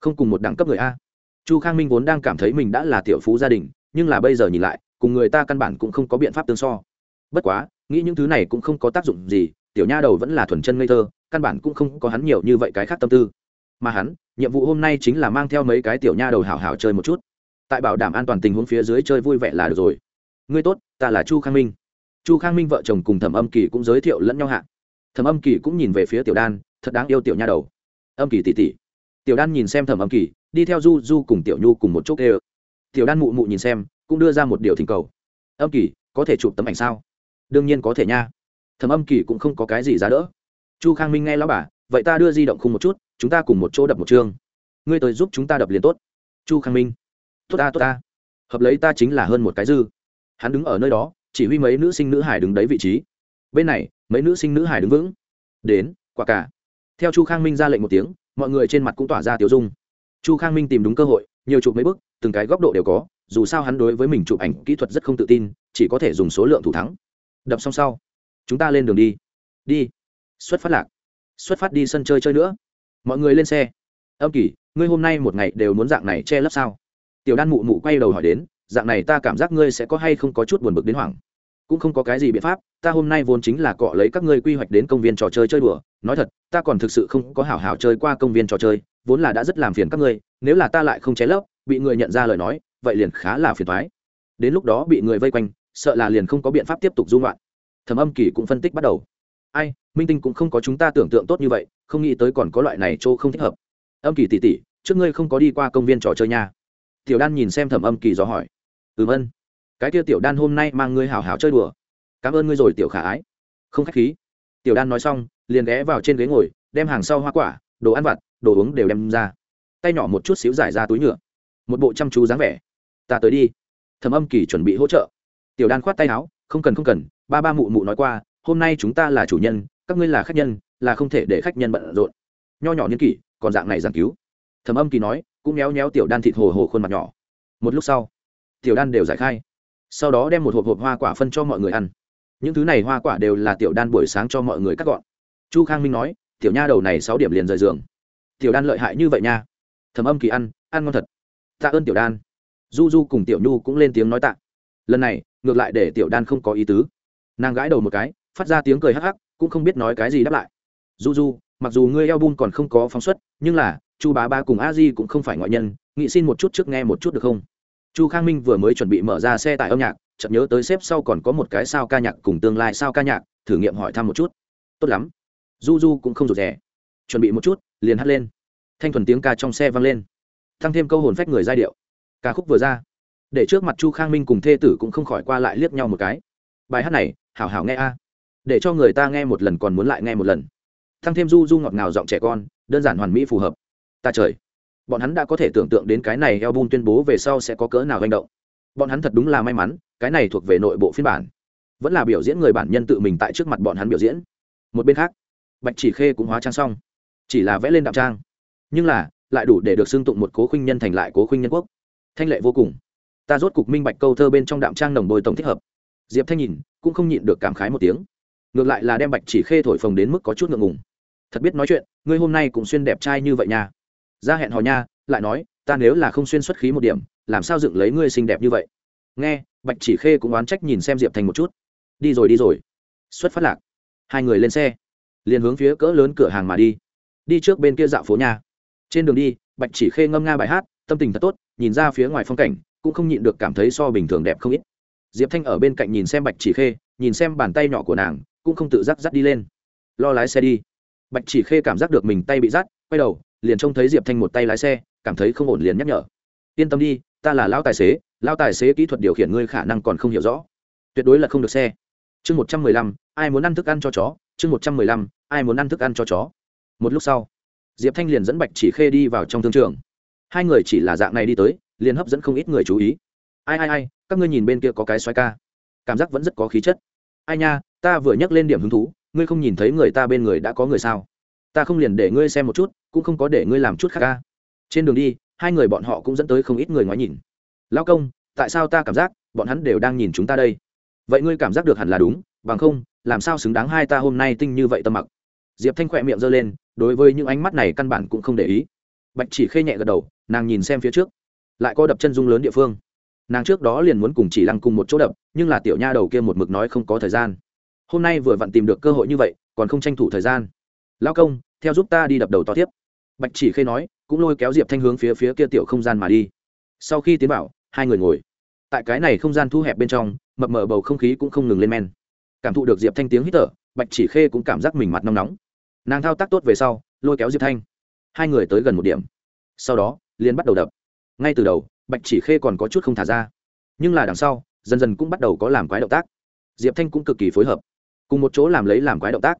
Không cùng một đẳng cấp người a. Chu khang minh vốn đang cảm thấy mình đã là tiểu phú gia đình, nhưng là bây giờ nhìn lại, cùng người ta căn bản cũng không có biện pháp tương so. Bất quá, nghĩ những thứ này cũng không có tác dụng gì, tiểu nha đầu vẫn là thuần chân ngây thơ, căn bản cũng không có hắn nhiều như vậy cái khác tâm tư. Mà hắn, nhiệm vụ hôm nay chính là mang theo mấy cái tiểu nha đầu hảo hảo chơi một chút tại bảo đảm an toàn tình huống phía dưới chơi vui vẻ là được rồi. Ngươi tốt, ta là chu khang minh. Chu khang minh vợ chồng cùng thẩm âm kỳ cũng giới thiệu lẫn nhau hạ. Thẩm âm kỳ cũng nhìn về phía tiểu đan, thật đáng yêu tiểu nha đầu. Âm kỳ tỉ tỉ. Tiểu đan nhìn xem thẩm âm kỳ, đi theo du du cùng tiểu nhu cùng một chút ê ơ tiểu đan mụ mụ nhìn xem, cũng đưa ra một điều thỉnh cầu. Âm kỳ, có thể chụp tấm ảnh sao? Đương nhiên có thể nha. Thẩm âm kỳ cũng không có cái gì giá đỡ. Chu khang minh nghe lão bà, vậy ta đưa di động khung một chút, chúng ta cùng một chỗ đập một chương. Ngươi tới giúp chúng ta đập liền tốt. Chu khang minh tốt ta tốt ta. Hợp lấy ta chính là hơn một cái dư. Hắn đứng ở nơi đó, chỉ huy mấy nữ sinh nữ hải đứng đấy vị trí. Bên này, mấy nữ sinh nữ hải đứng vững. Đến, quả cả. Theo chu khang minh ra lệnh một tiếng, mọi người trên mặt cũng tỏa ra tiểu dung. Chu khang minh tìm đúng cơ hội, nhiều chụp mấy bức từng cái góc độ đều có, dù sao hắn đối với mình chụp ảnh kỹ thuật rất không tự tin, chỉ có thể dùng số lượng thủ thắng. Đập xong sau, chúng ta lên đường đi. Đi. Xuất phát lạc. Xuất phát đi sân chơi chơi nữa. Mọi người lên xe. Âm kỷ ngươi hôm nay một ngày đều muốn dạng này che lấp sao? Tiểu đan mụ mụ quay đầu hỏi đến, dạng này ta cảm giác ngươi sẽ có hay không có chút buồn bực đến hoảng? Cũng không có cái gì biện pháp, ta hôm nay vốn chính là cọ lấy các ngươi quy hoạch đến công viên trò chơi chơi đùa. Nói thật, ta còn thực sự không có hảo hảo chơi qua công viên trò chơi, vốn là đã rất làm phiền các ngươi, nếu là ta lại không cháy lấp, bị người nhận ra lời nói, vậy liền khá là phiền thoái đến lúc đó bị người vây quanh, sợ là liền không có biện pháp tiếp tục dung loạn. Thẩm âm kỳ cũng phân tích bắt đầu. Ai, minh tinh cũng không có chúng ta tưởng tượng tốt như vậy, không nghĩ tới còn có loại này chỗ không thích hợp. Âm kỳ tỉ tỉ trước ngươi không có đi qua công viên trò chơi nha tiểu đan nhìn xem thẩm âm kỳ dò hỏi. Ừm ân. Cái kia tiểu đan hôm nay mang ngươi hào hào chơi đùa. Cảm ơn ngươi rồi, tiểu khả ái. Không khách khí. Tiểu đan nói xong, liền ghé vào trên ghế ngồi, đem hàng sau hoa quả, đồ ăn vặt, đồ uống đều đem ra. Tay nhỏ một chút xíu giải ra túi nhựa. Một bộ chăm chú dáng vẻ. Ta tới đi. Thẩm âm kỳ chuẩn bị hỗ trợ. Tiểu đan khoát tay áo, không cần không cần. Ba ba mụ mụ nói qua, hôm nay chúng ta là chủ nhân, các ngươi là khách nhân, là không thể để khách nhân bận rộn. Nho nhỏ n kỷ, còn dạng này giảng cứu. Thẩm âm kỳ nói cũng méo méo tiểu đan thịt hồ hồ khuôn mặt nhỏ. Một lúc sau, tiểu đan đều giải khai. Sau đó đem một hộp hộp hoa quả phân cho mọi người ăn. Những thứ này hoa quả đều là tiểu đan buổi sáng cho mọi người cắt gọn. Chu khang minh nói, tiểu nha đầu này sáu điểm liền rời giường. Tiểu đan lợi hại như vậy nha. Thầm âm kỳ ăn ăn ngon thật. Tạ ơn tiểu đan. Du du cùng tiểu nhu cũng lên tiếng nói tạ. Lần này, ngược lại để tiểu đan không có ý tứ. Nàng gãi đầu một cái, phát ra tiếng cười hắc hắc, cũng không biết nói cái gì đáp lại. Du du mặc dù ngươi eo bun còn không có phóng xuất, nhưng là chu bá ba cùng a di cũng không phải ngoại nhân, nghị xin một chút trước nghe một chút được không? Chu khang minh vừa mới chuẩn bị mở ra xe tải âm nhạc, chợt nhớ tới xếp sau còn có một cái sao ca nhạc cùng tương lai sao ca nhạc, thử nghiệm hỏi thăm một chút. Tốt lắm. Du du cũng không rụt rè. Chuẩn bị một chút, liền hắt lên. Thanh thuần tiếng ca trong xe vang lên. Tăng thêm câu hồn phách người giai điệu. Ca khúc vừa ra. Để trước mặt chu khang minh cùng thê tử cũng không khỏi qua lại liếc nhau một cái. Bài hát này, hảo hảo nghe a. Để cho người ta nghe một lần còn muốn lại nghe một lần. Tăng thêm du du ngọt ngào giọng trẻ con, đơn giản hoàn mỹ phù hợp ta trời. Bọn hắn đã có thể tưởng tượng đến cái này album tuyên bố về sau sẽ có cỡ nào hành động. Bọn hắn thật đúng là may mắn, cái này thuộc về nội bộ phiên bản. Vẫn là biểu diễn người bản nhân tự mình tại trước mặt bọn hắn biểu diễn. Một bên khác, bạch chỉ khê cũng hóa trang xong. Chỉ là vẽ lên đạm trang. Nhưng là, lại đủ để được xưng tụng một cố khuynh nhân thành lại cố khuynh nhân quốc. Thanh lệ vô cùng. Ta rốt cục minh bạch câu thơ bên trong đạm trang nồng bồi tổng thích hợp. Diệp thanh nhìn, cũng không nhịn được cảm khái một tiếng. Ngược lại là đem bạch chỉ khê thổi phồng đến mức có chút ngượng ngùng. Thật biết nói chuyện, ngươi hôm nay cũng xuyên đẹp trai như vậy nha ra hẹn hò nha, lại nói, ta nếu là không xuyên xuất khí một điểm, làm sao dựng lấy ngươi xinh đẹp như vậy? Nghe, bạch chỉ khê cũng oán trách nhìn xem diệp thành một chút. Đi rồi đi rồi. Xuất phát lạc. Hai người lên xe. Liền hướng phía cỡ lớn cửa hàng mà đi. Đi trước bên kia dạo phố nhà trên đường đi, bạch chỉ khê ngâm nga bài hát, tâm tình thật tốt, nhìn ra phía ngoài phong cảnh, cũng không nhịn được cảm thấy so bình thường đẹp không ít. Diệp thanh ở bên cạnh nhìn xem bạch chỉ khê, nhìn xem bàn tay nhỏ của nàng, cũng không tự giác dắt đi lên. Lo lái xe đi. Bạch chỉ khê cảm giác được mình tay bị dắt, quay đầu liền trông thấy diệp thanh một tay lái xe, cảm thấy không ổn liền nhắc nhở. Yên tâm đi, ta là lão tài xế, lão tài xế kỹ thuật điều khiển ngươi khả năng còn không hiểu rõ. Tuyệt đối là không được xe. Chương một trăm mười lăm, ai muốn ăn thức ăn cho chó? Chương một trăm mười lăm, ai muốn ăn thức ăn cho chó? Một lúc sau, diệp thanh liền dẫn bạch chỉ khê đi vào trong thương trường. Hai người chỉ là dạng này đi tới, liền hấp dẫn không ít người chú ý. Ai ai ai, các ngươi nhìn bên kia có cái xoay ca. Cảm giác vẫn rất có khí chất. Ai nha, ta vừa nhắc lên điểm hứng thú, ngươi không nhìn thấy người ta bên người đã có người sao? Ta không liền để ngươi xem một chút, cũng không có để ngươi làm chút khác ca trên đường đi, hai người bọn họ cũng dẫn tới không ít người ngoái nhìn. Lao công, tại sao ta cảm giác bọn hắn đều đang nhìn chúng ta đây? Vậy ngươi cảm giác được hẳn là đúng, bằng không, làm sao xứng đáng hai ta hôm nay tinh như vậy tâm mặc? Diệp thanh khỏe miệng giơ lên, đối với những ánh mắt này căn bản cũng không để ý. Bạch chỉ khê nhẹ gật đầu, nàng nhìn xem phía trước. Lại có đập chân dung lớn địa phương. Nàng trước đó liền muốn cùng chỉ lăng cùng một chỗ đập, nhưng là tiểu nha đầu kia một mực nói không có thời gian. Hôm nay vừa vặn tìm được cơ hội như vậy, còn không tranh thủ thời gian lao công, theo giúp ta đi đập đầu to tiếp. Bạch chỉ khê nói, cũng lôi kéo diệp thanh hướng phía phía kia tiểu không gian mà đi. Sau khi tiến vào, hai người ngồi. Tại cái này không gian thu hẹp bên trong, mập mờ bầu không khí cũng không ngừng lên men. Cảm thụ được diệp thanh tiếng hít thở, bạch chỉ khê cũng cảm giác mình mặt nóng nóng. Nàng thao tác tốt về sau, lôi kéo diệp thanh. Hai người tới gần một điểm. Sau đó, liền bắt đầu đập. Ngay từ đầu, bạch chỉ khê còn có chút không thả ra. Nhưng là đằng sau, dần dần cũng bắt đầu có làm quái động tác. Diệp thanh cũng cực kỳ phối hợp, cùng một chỗ làm lấy làm quái động tác.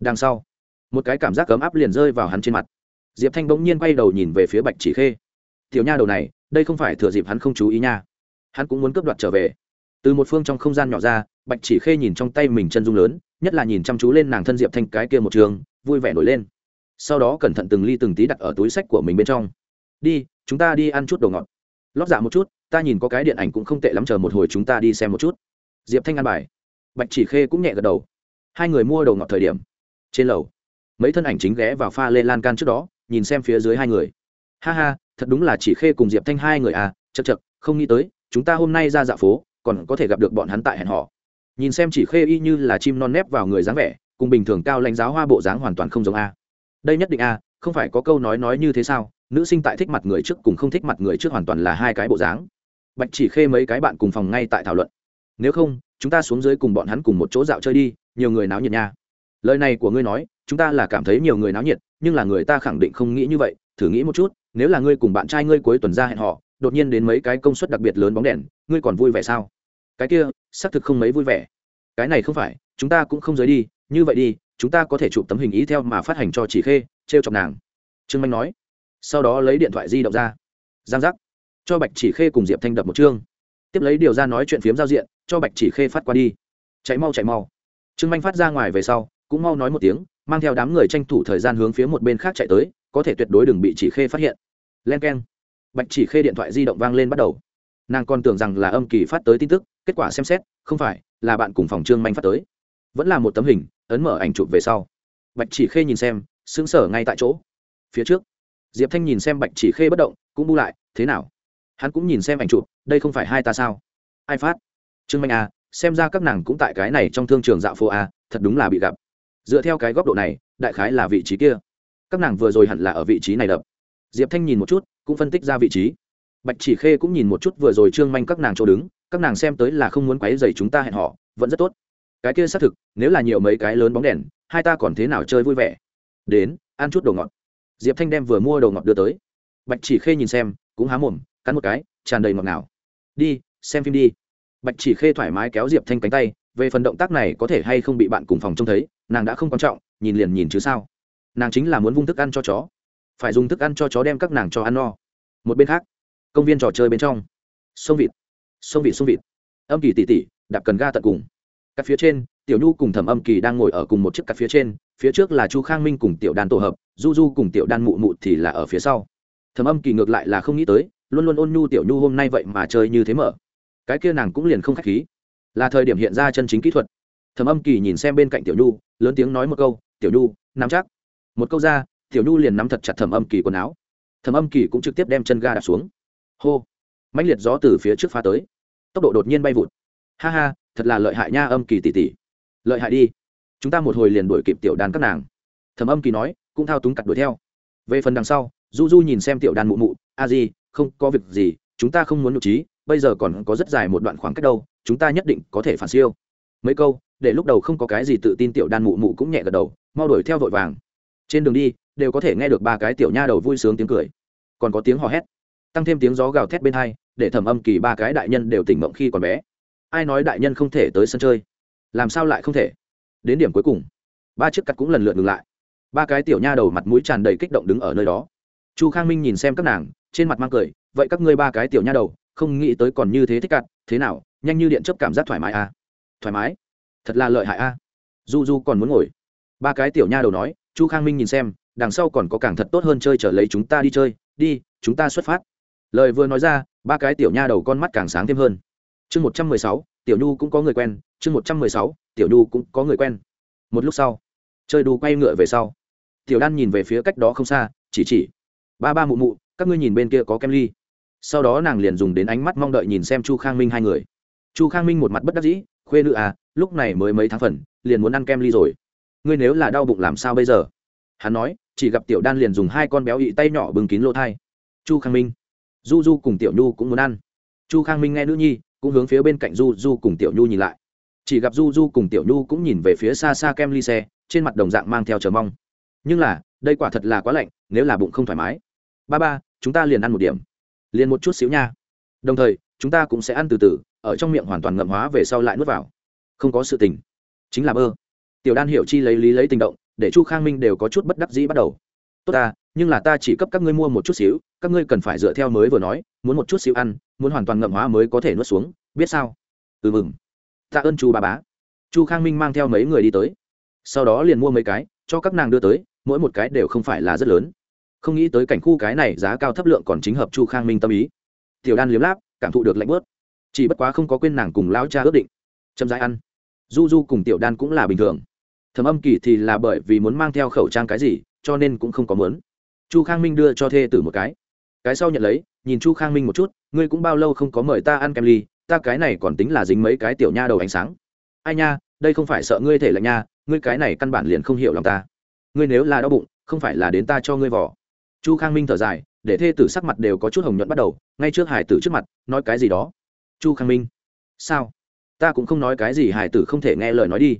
Đằng sau một cái cảm giác ấm áp liền rơi vào hắn trên mặt. Diệp thanh bỗng nhiên quay đầu nhìn về phía bạch chỉ khê. Tiểu nha đầu này, đây không phải thừa dịp hắn không chú ý nha. Hắn cũng muốn cướp đoạt trở về. Từ một phương trong không gian nhỏ ra, bạch chỉ khê nhìn trong tay mình chân dung lớn, nhất là nhìn chăm chú lên nàng thân diệp thanh cái kia một trường, vui vẻ nổi lên. Sau đó cẩn thận từng ly từng tí đặt ở túi sách của mình bên trong. Đi, chúng ta đi ăn chút đồ ngọt. Lót dạ một chút, ta nhìn có cái điện ảnh cũng không tệ lắm, chờ một hồi chúng ta đi xem một chút. Diệp thanh ăn bài. Bạch chỉ khê cũng nhẹ gật đầu. Hai người mua đồ ngọt thời điểm. Trên lầu mấy thân ảnh chính ghé vào pha lê lan can trước đó, nhìn xem phía dưới hai người. Ha ha, thật đúng là chỉ khê cùng diệp thanh hai người à chật chật không nghĩ tới, chúng ta hôm nay ra dạo phố, còn có thể gặp được bọn hắn tại hẹn họ nhìn xem chỉ khê y như là chim non nép vào người dáng vẻ, cùng bình thường cao lãnh giáo hoa bộ dáng hoàn toàn không giống a. Đây nhất định a, không phải có câu nói nói như thế sao, nữ sinh tại thích mặt người trước cùng không thích mặt người trước hoàn toàn là hai cái bộ dáng. Bạch chỉ khê mấy cái bạn cùng phòng ngay tại thảo luận. Nếu không, chúng ta xuống dưới cùng bọn hắn cùng một chỗ dạo chơi đi, nhiều người náo nhiệt nha lời này của ngươi nói, chúng ta là cảm thấy nhiều người náo nhiệt, nhưng là người ta khẳng định không nghĩ như vậy. Thử nghĩ một chút, nếu là ngươi cùng bạn trai ngươi cuối tuần ra hẹn họ, đột nhiên đến mấy cái công suất đặc biệt lớn bóng đèn, ngươi còn vui vẻ sao? Cái kia, xác thực không mấy vui vẻ. Cái này không phải, chúng ta cũng không rời đi, như vậy đi, chúng ta có thể chụp tấm hình ý theo mà phát hành cho chị khê t r e o chọc nàng. Trương manh nói. Sau đó lấy điện thoại di động ra. Giang giác. Cho bạch chỉ khê cùng diệp thanh đập một chương. Tiếp lấy điều ra nói chuyện phiếm giao diện, cho bạch chỉ khê phát qua đi. Chạy mau chạy mau. Trương manh phát ra ngoài về sau cũng mau nói một tiếng, mang theo đám người tranh thủ thời gian hướng phía một bên khác chạy tới, có thể tuyệt đối đừng bị chỉ khê phát hiện. Len k e n bạch chỉ khê điện thoại di động vang lên bắt đầu. Nàng còn tưởng rằng là âm kỳ phát tới tin tức, kết quả xem xét, không phải, là bạn cùng phòng trương manh phát tới. Vẫn là một tấm hình, ấn mở ảnh chụp về sau. Bạch chỉ khê nhìn xem xứng sở ngay tại chỗ. Phía trước, diệp thanh nhìn xem bạch chỉ khê bất động, cũng bu lại, thế nào? Hắn cũng nhìn xem ảnh chụp, đây không phải hai ta sao? Ai phát? Trương manh à xem ra các nàng cũng tại cái này trong thương trường dạo phố à thật đúng là bị gặp dựa theo cái góc độ này, đại khái là vị trí kia. Các nàng vừa rồi hẳn là ở vị trí này đập. Diệp thanh nhìn một chút, cũng phân tích ra vị trí. Bạch chỉ khê cũng nhìn một chút vừa rồi trương manh các nàng chỗ đứng, các nàng xem tới là không muốn quấy dày chúng ta hẹn họ vẫn rất tốt. Cái kia xác thực, nếu là nhiều mấy cái lớn bóng đèn, hai ta còn thế nào chơi vui vẻ? Đến, ăn chút đồ ngọt. Diệp thanh đem vừa mua đồ ngọt đưa tới. Bạch chỉ khê nhìn xem, cũng há mồm, cắn một cái, tràn đầy ngọt ngào. Đi, xem phim đi. Bạch chỉ khê thoải mái kéo diệp thanh cánh tay, về phần động tác này có thể hay không bị bạn cùng phòng trông thấy nàng đã không quan trọng, nhìn liền nhìn chứ sao. Nàng chính là muốn vung thức ăn cho chó. Phải dùng thức ăn cho chó đem các nàng cho ăn no. Một bên khác, công viên trò chơi bên trong. Sông vịt sông vịt sông vịt. Âm kỳ tỉ tỉ, đạp cần ga tận cùng. Các phía trên, tiểu nhu cùng thẩm âm kỳ đang ngồi ở cùng một chiếc cặp phía trên, phía trước là chu khang minh cùng tiểu đan tổ hợp, du du cùng tiểu đan mụ mụ thì là ở phía sau. Thẩm âm kỳ ngược lại là không nghĩ tới, luôn luôn ôn nhu tiểu nhu hôm nay vậy mà chơi như thế mở. Cái kia nàng cũng liền không k h á c h khí. Là thời điểm hiện ra chân chính kỹ thuật thẩm âm kỳ nhìn xem bên cạnh tiểu nhu, lớn tiếng nói một câu, tiểu nhu, nắm chắc. Một câu ra, tiểu nhu liền nắm thật chặt thẩm âm kỳ quần áo. Thẩm âm kỳ cũng trực tiếp đem chân ga đạp xuống. Hô! Mạnh liệt gió từ phía trước phá tới. Tốc độ đột nhiên bay vụt. Ha ha, thật là lợi hại nha âm kỳ tỷ tỷ. Lợi hại đi. Chúng ta một hồi liền đuổi kịp tiểu đàn các nàng. Thẩm âm kỳ nói, cũng thao túng cặt đuổi theo. Về phần đằng sau, du du nhìn xem tiểu đàn mụ mụ, a di, không có việc gì, chúng ta không muốn nội trí, bây giờ còn có rất dài một đoạn khoảng cách đâu, chúng ta nhất định có thể phản siêu. Mấy câu để lúc đầu không có cái gì tự tin tiểu đan mụ mụ cũng nhẹ gật đầu, mau đuổi theo vội vàng. Trên đường đi, đều có thể nghe được ba cái tiểu nha đầu vui sướng tiếng cười. Còn có tiếng hò hét, tăng thêm tiếng gió gào thét bên hai, để thẩm âm kỳ ba cái đại nhân đều tỉnh mộng khi còn bé. Ai nói đại nhân không thể tới sân chơi? Làm sao lại không thể? Đến điểm cuối cùng, ba chiếc cắt cũng lần lượt ngừng lại. Ba cái tiểu nha đầu mặt mũi tràn đầy kích động đứng ở nơi đó. Chu khang minh nhìn xem các nàng, trên mặt mang cười, vậy các ngươi ba cái tiểu nha đầu, không nghĩ tới còn như thế thích cặt thế nào, nhanh như điện chấp cảm giác thoải mái à? Thoải mái thật là lợi hại à du du còn muốn ngồi. Ba cái tiểu nha đầu nói, chu khang minh nhìn xem, đằng sau còn có càng thật tốt hơn chơi trở lấy chúng ta đi chơi, đi, chúng ta xuất phát. Lời vừa nói ra, ba cái tiểu nha đầu con mắt càng sáng thêm hơn. Chương một trăm mười sáu, tiểu nhu cũng có người quen, chương một trăm mười sáu, tiểu nhu cũng có người quen. Một lúc sau, chơi đu quay ngựa về sau. Tiểu đan nhìn về phía cách đó không xa, chỉ chỉ. Ba ba mụ mụ, các ngươi nhìn bên kia có kem ly. Sau đó nàng liền dùng đến ánh mắt mong đợi nhìn xem chu khang minh hai người. Chu khang minh một mặt bất đắc dĩ, khuê nữ à lúc này mới mấy tháng phần, liền muốn ăn kem ly rồi. Ngươi nếu là đau bụng làm sao bây giờ? Hắn nói, chỉ gặp tiểu đan liền dùng hai con béo ị tay nhỏ bưng kín lỗ thai. Chu khang minh. Du du cùng tiểu nhu cũng muốn ăn. Chu khang minh nghe nữ nhi, cũng hướng phía bên cạnh du du cùng tiểu nhu nhìn lại. Chỉ gặp du du cùng tiểu nhu cũng nhìn về phía xa xa kem ly xe, trên mặt đồng dạng mang theo chờ mong. Nhưng là, đây quả thật là quá lạnh, nếu là bụng không thoải mái. Ba ba, chúng ta liền ăn một điểm. Liền một chút xíu nha. Đồng thời, chúng ta cũng sẽ ăn từ từ, ở trong miệng hoàn toàn ngậm hóa về sau lại nuốt vào không có sự tình. Chính là bơ. Tiểu đan hiểu chi lấy lý lấy tình động, để chu khang minh đều có chút bất đắc dĩ bắt đầu. Tốt ta, nhưng là ta chỉ cấp các ngươi mua một chút xíu, các ngươi cần phải dựa theo mới vừa nói, muốn một chút xíu ăn, muốn hoàn toàn ngậm hóa mới có thể nuốt xuống, biết sao? Ừ mừng. Tạ ơn chu bà bá. Chu khang minh mang theo mấy người đi tới. Sau đó liền mua mấy cái, cho các nàng đưa tới, mỗi một cái đều không phải là rất lớn. Không nghĩ tới cảnh khu cái này giá cao thấp lượng còn chính hợp chu khang minh tâm ý. Tiểu đan liếm láp, cảm thụ được lạnh bớt chỉ bất quá không có quên nàng cùng lao cha ước định chậm rãi ăn. Du du cùng tiểu đan cũng là bình thường. Thầm âm kỳ thì là bởi vì muốn mang theo khẩu trang cái gì, cho nên cũng không có muốn. Chu khang minh đưa cho thê tử một cái. Cái sau nhận lấy, nhìn chu khang minh một chút, ngươi cũng bao lâu không có mời ta ăn kem ly, ta cái này còn tính là dính mấy cái tiểu nha đầu ánh sáng. Ai nha, đây không phải sợ ngươi thể lạnh nha, ngươi cái này căn bản liền không hiểu lòng ta. Ngươi nếu là đau bụng, không phải là đến ta cho ngươi vỏ chu khang minh thở dài, để thê tử sắc mặt đều có chút hồng nhuận bắt đầu, ngay trước hải tử trước mặt, nói cái gì đó. Chu khang minh, sao? Ta cũng không nói cái gì hải tử không thể nghe lời nói đi.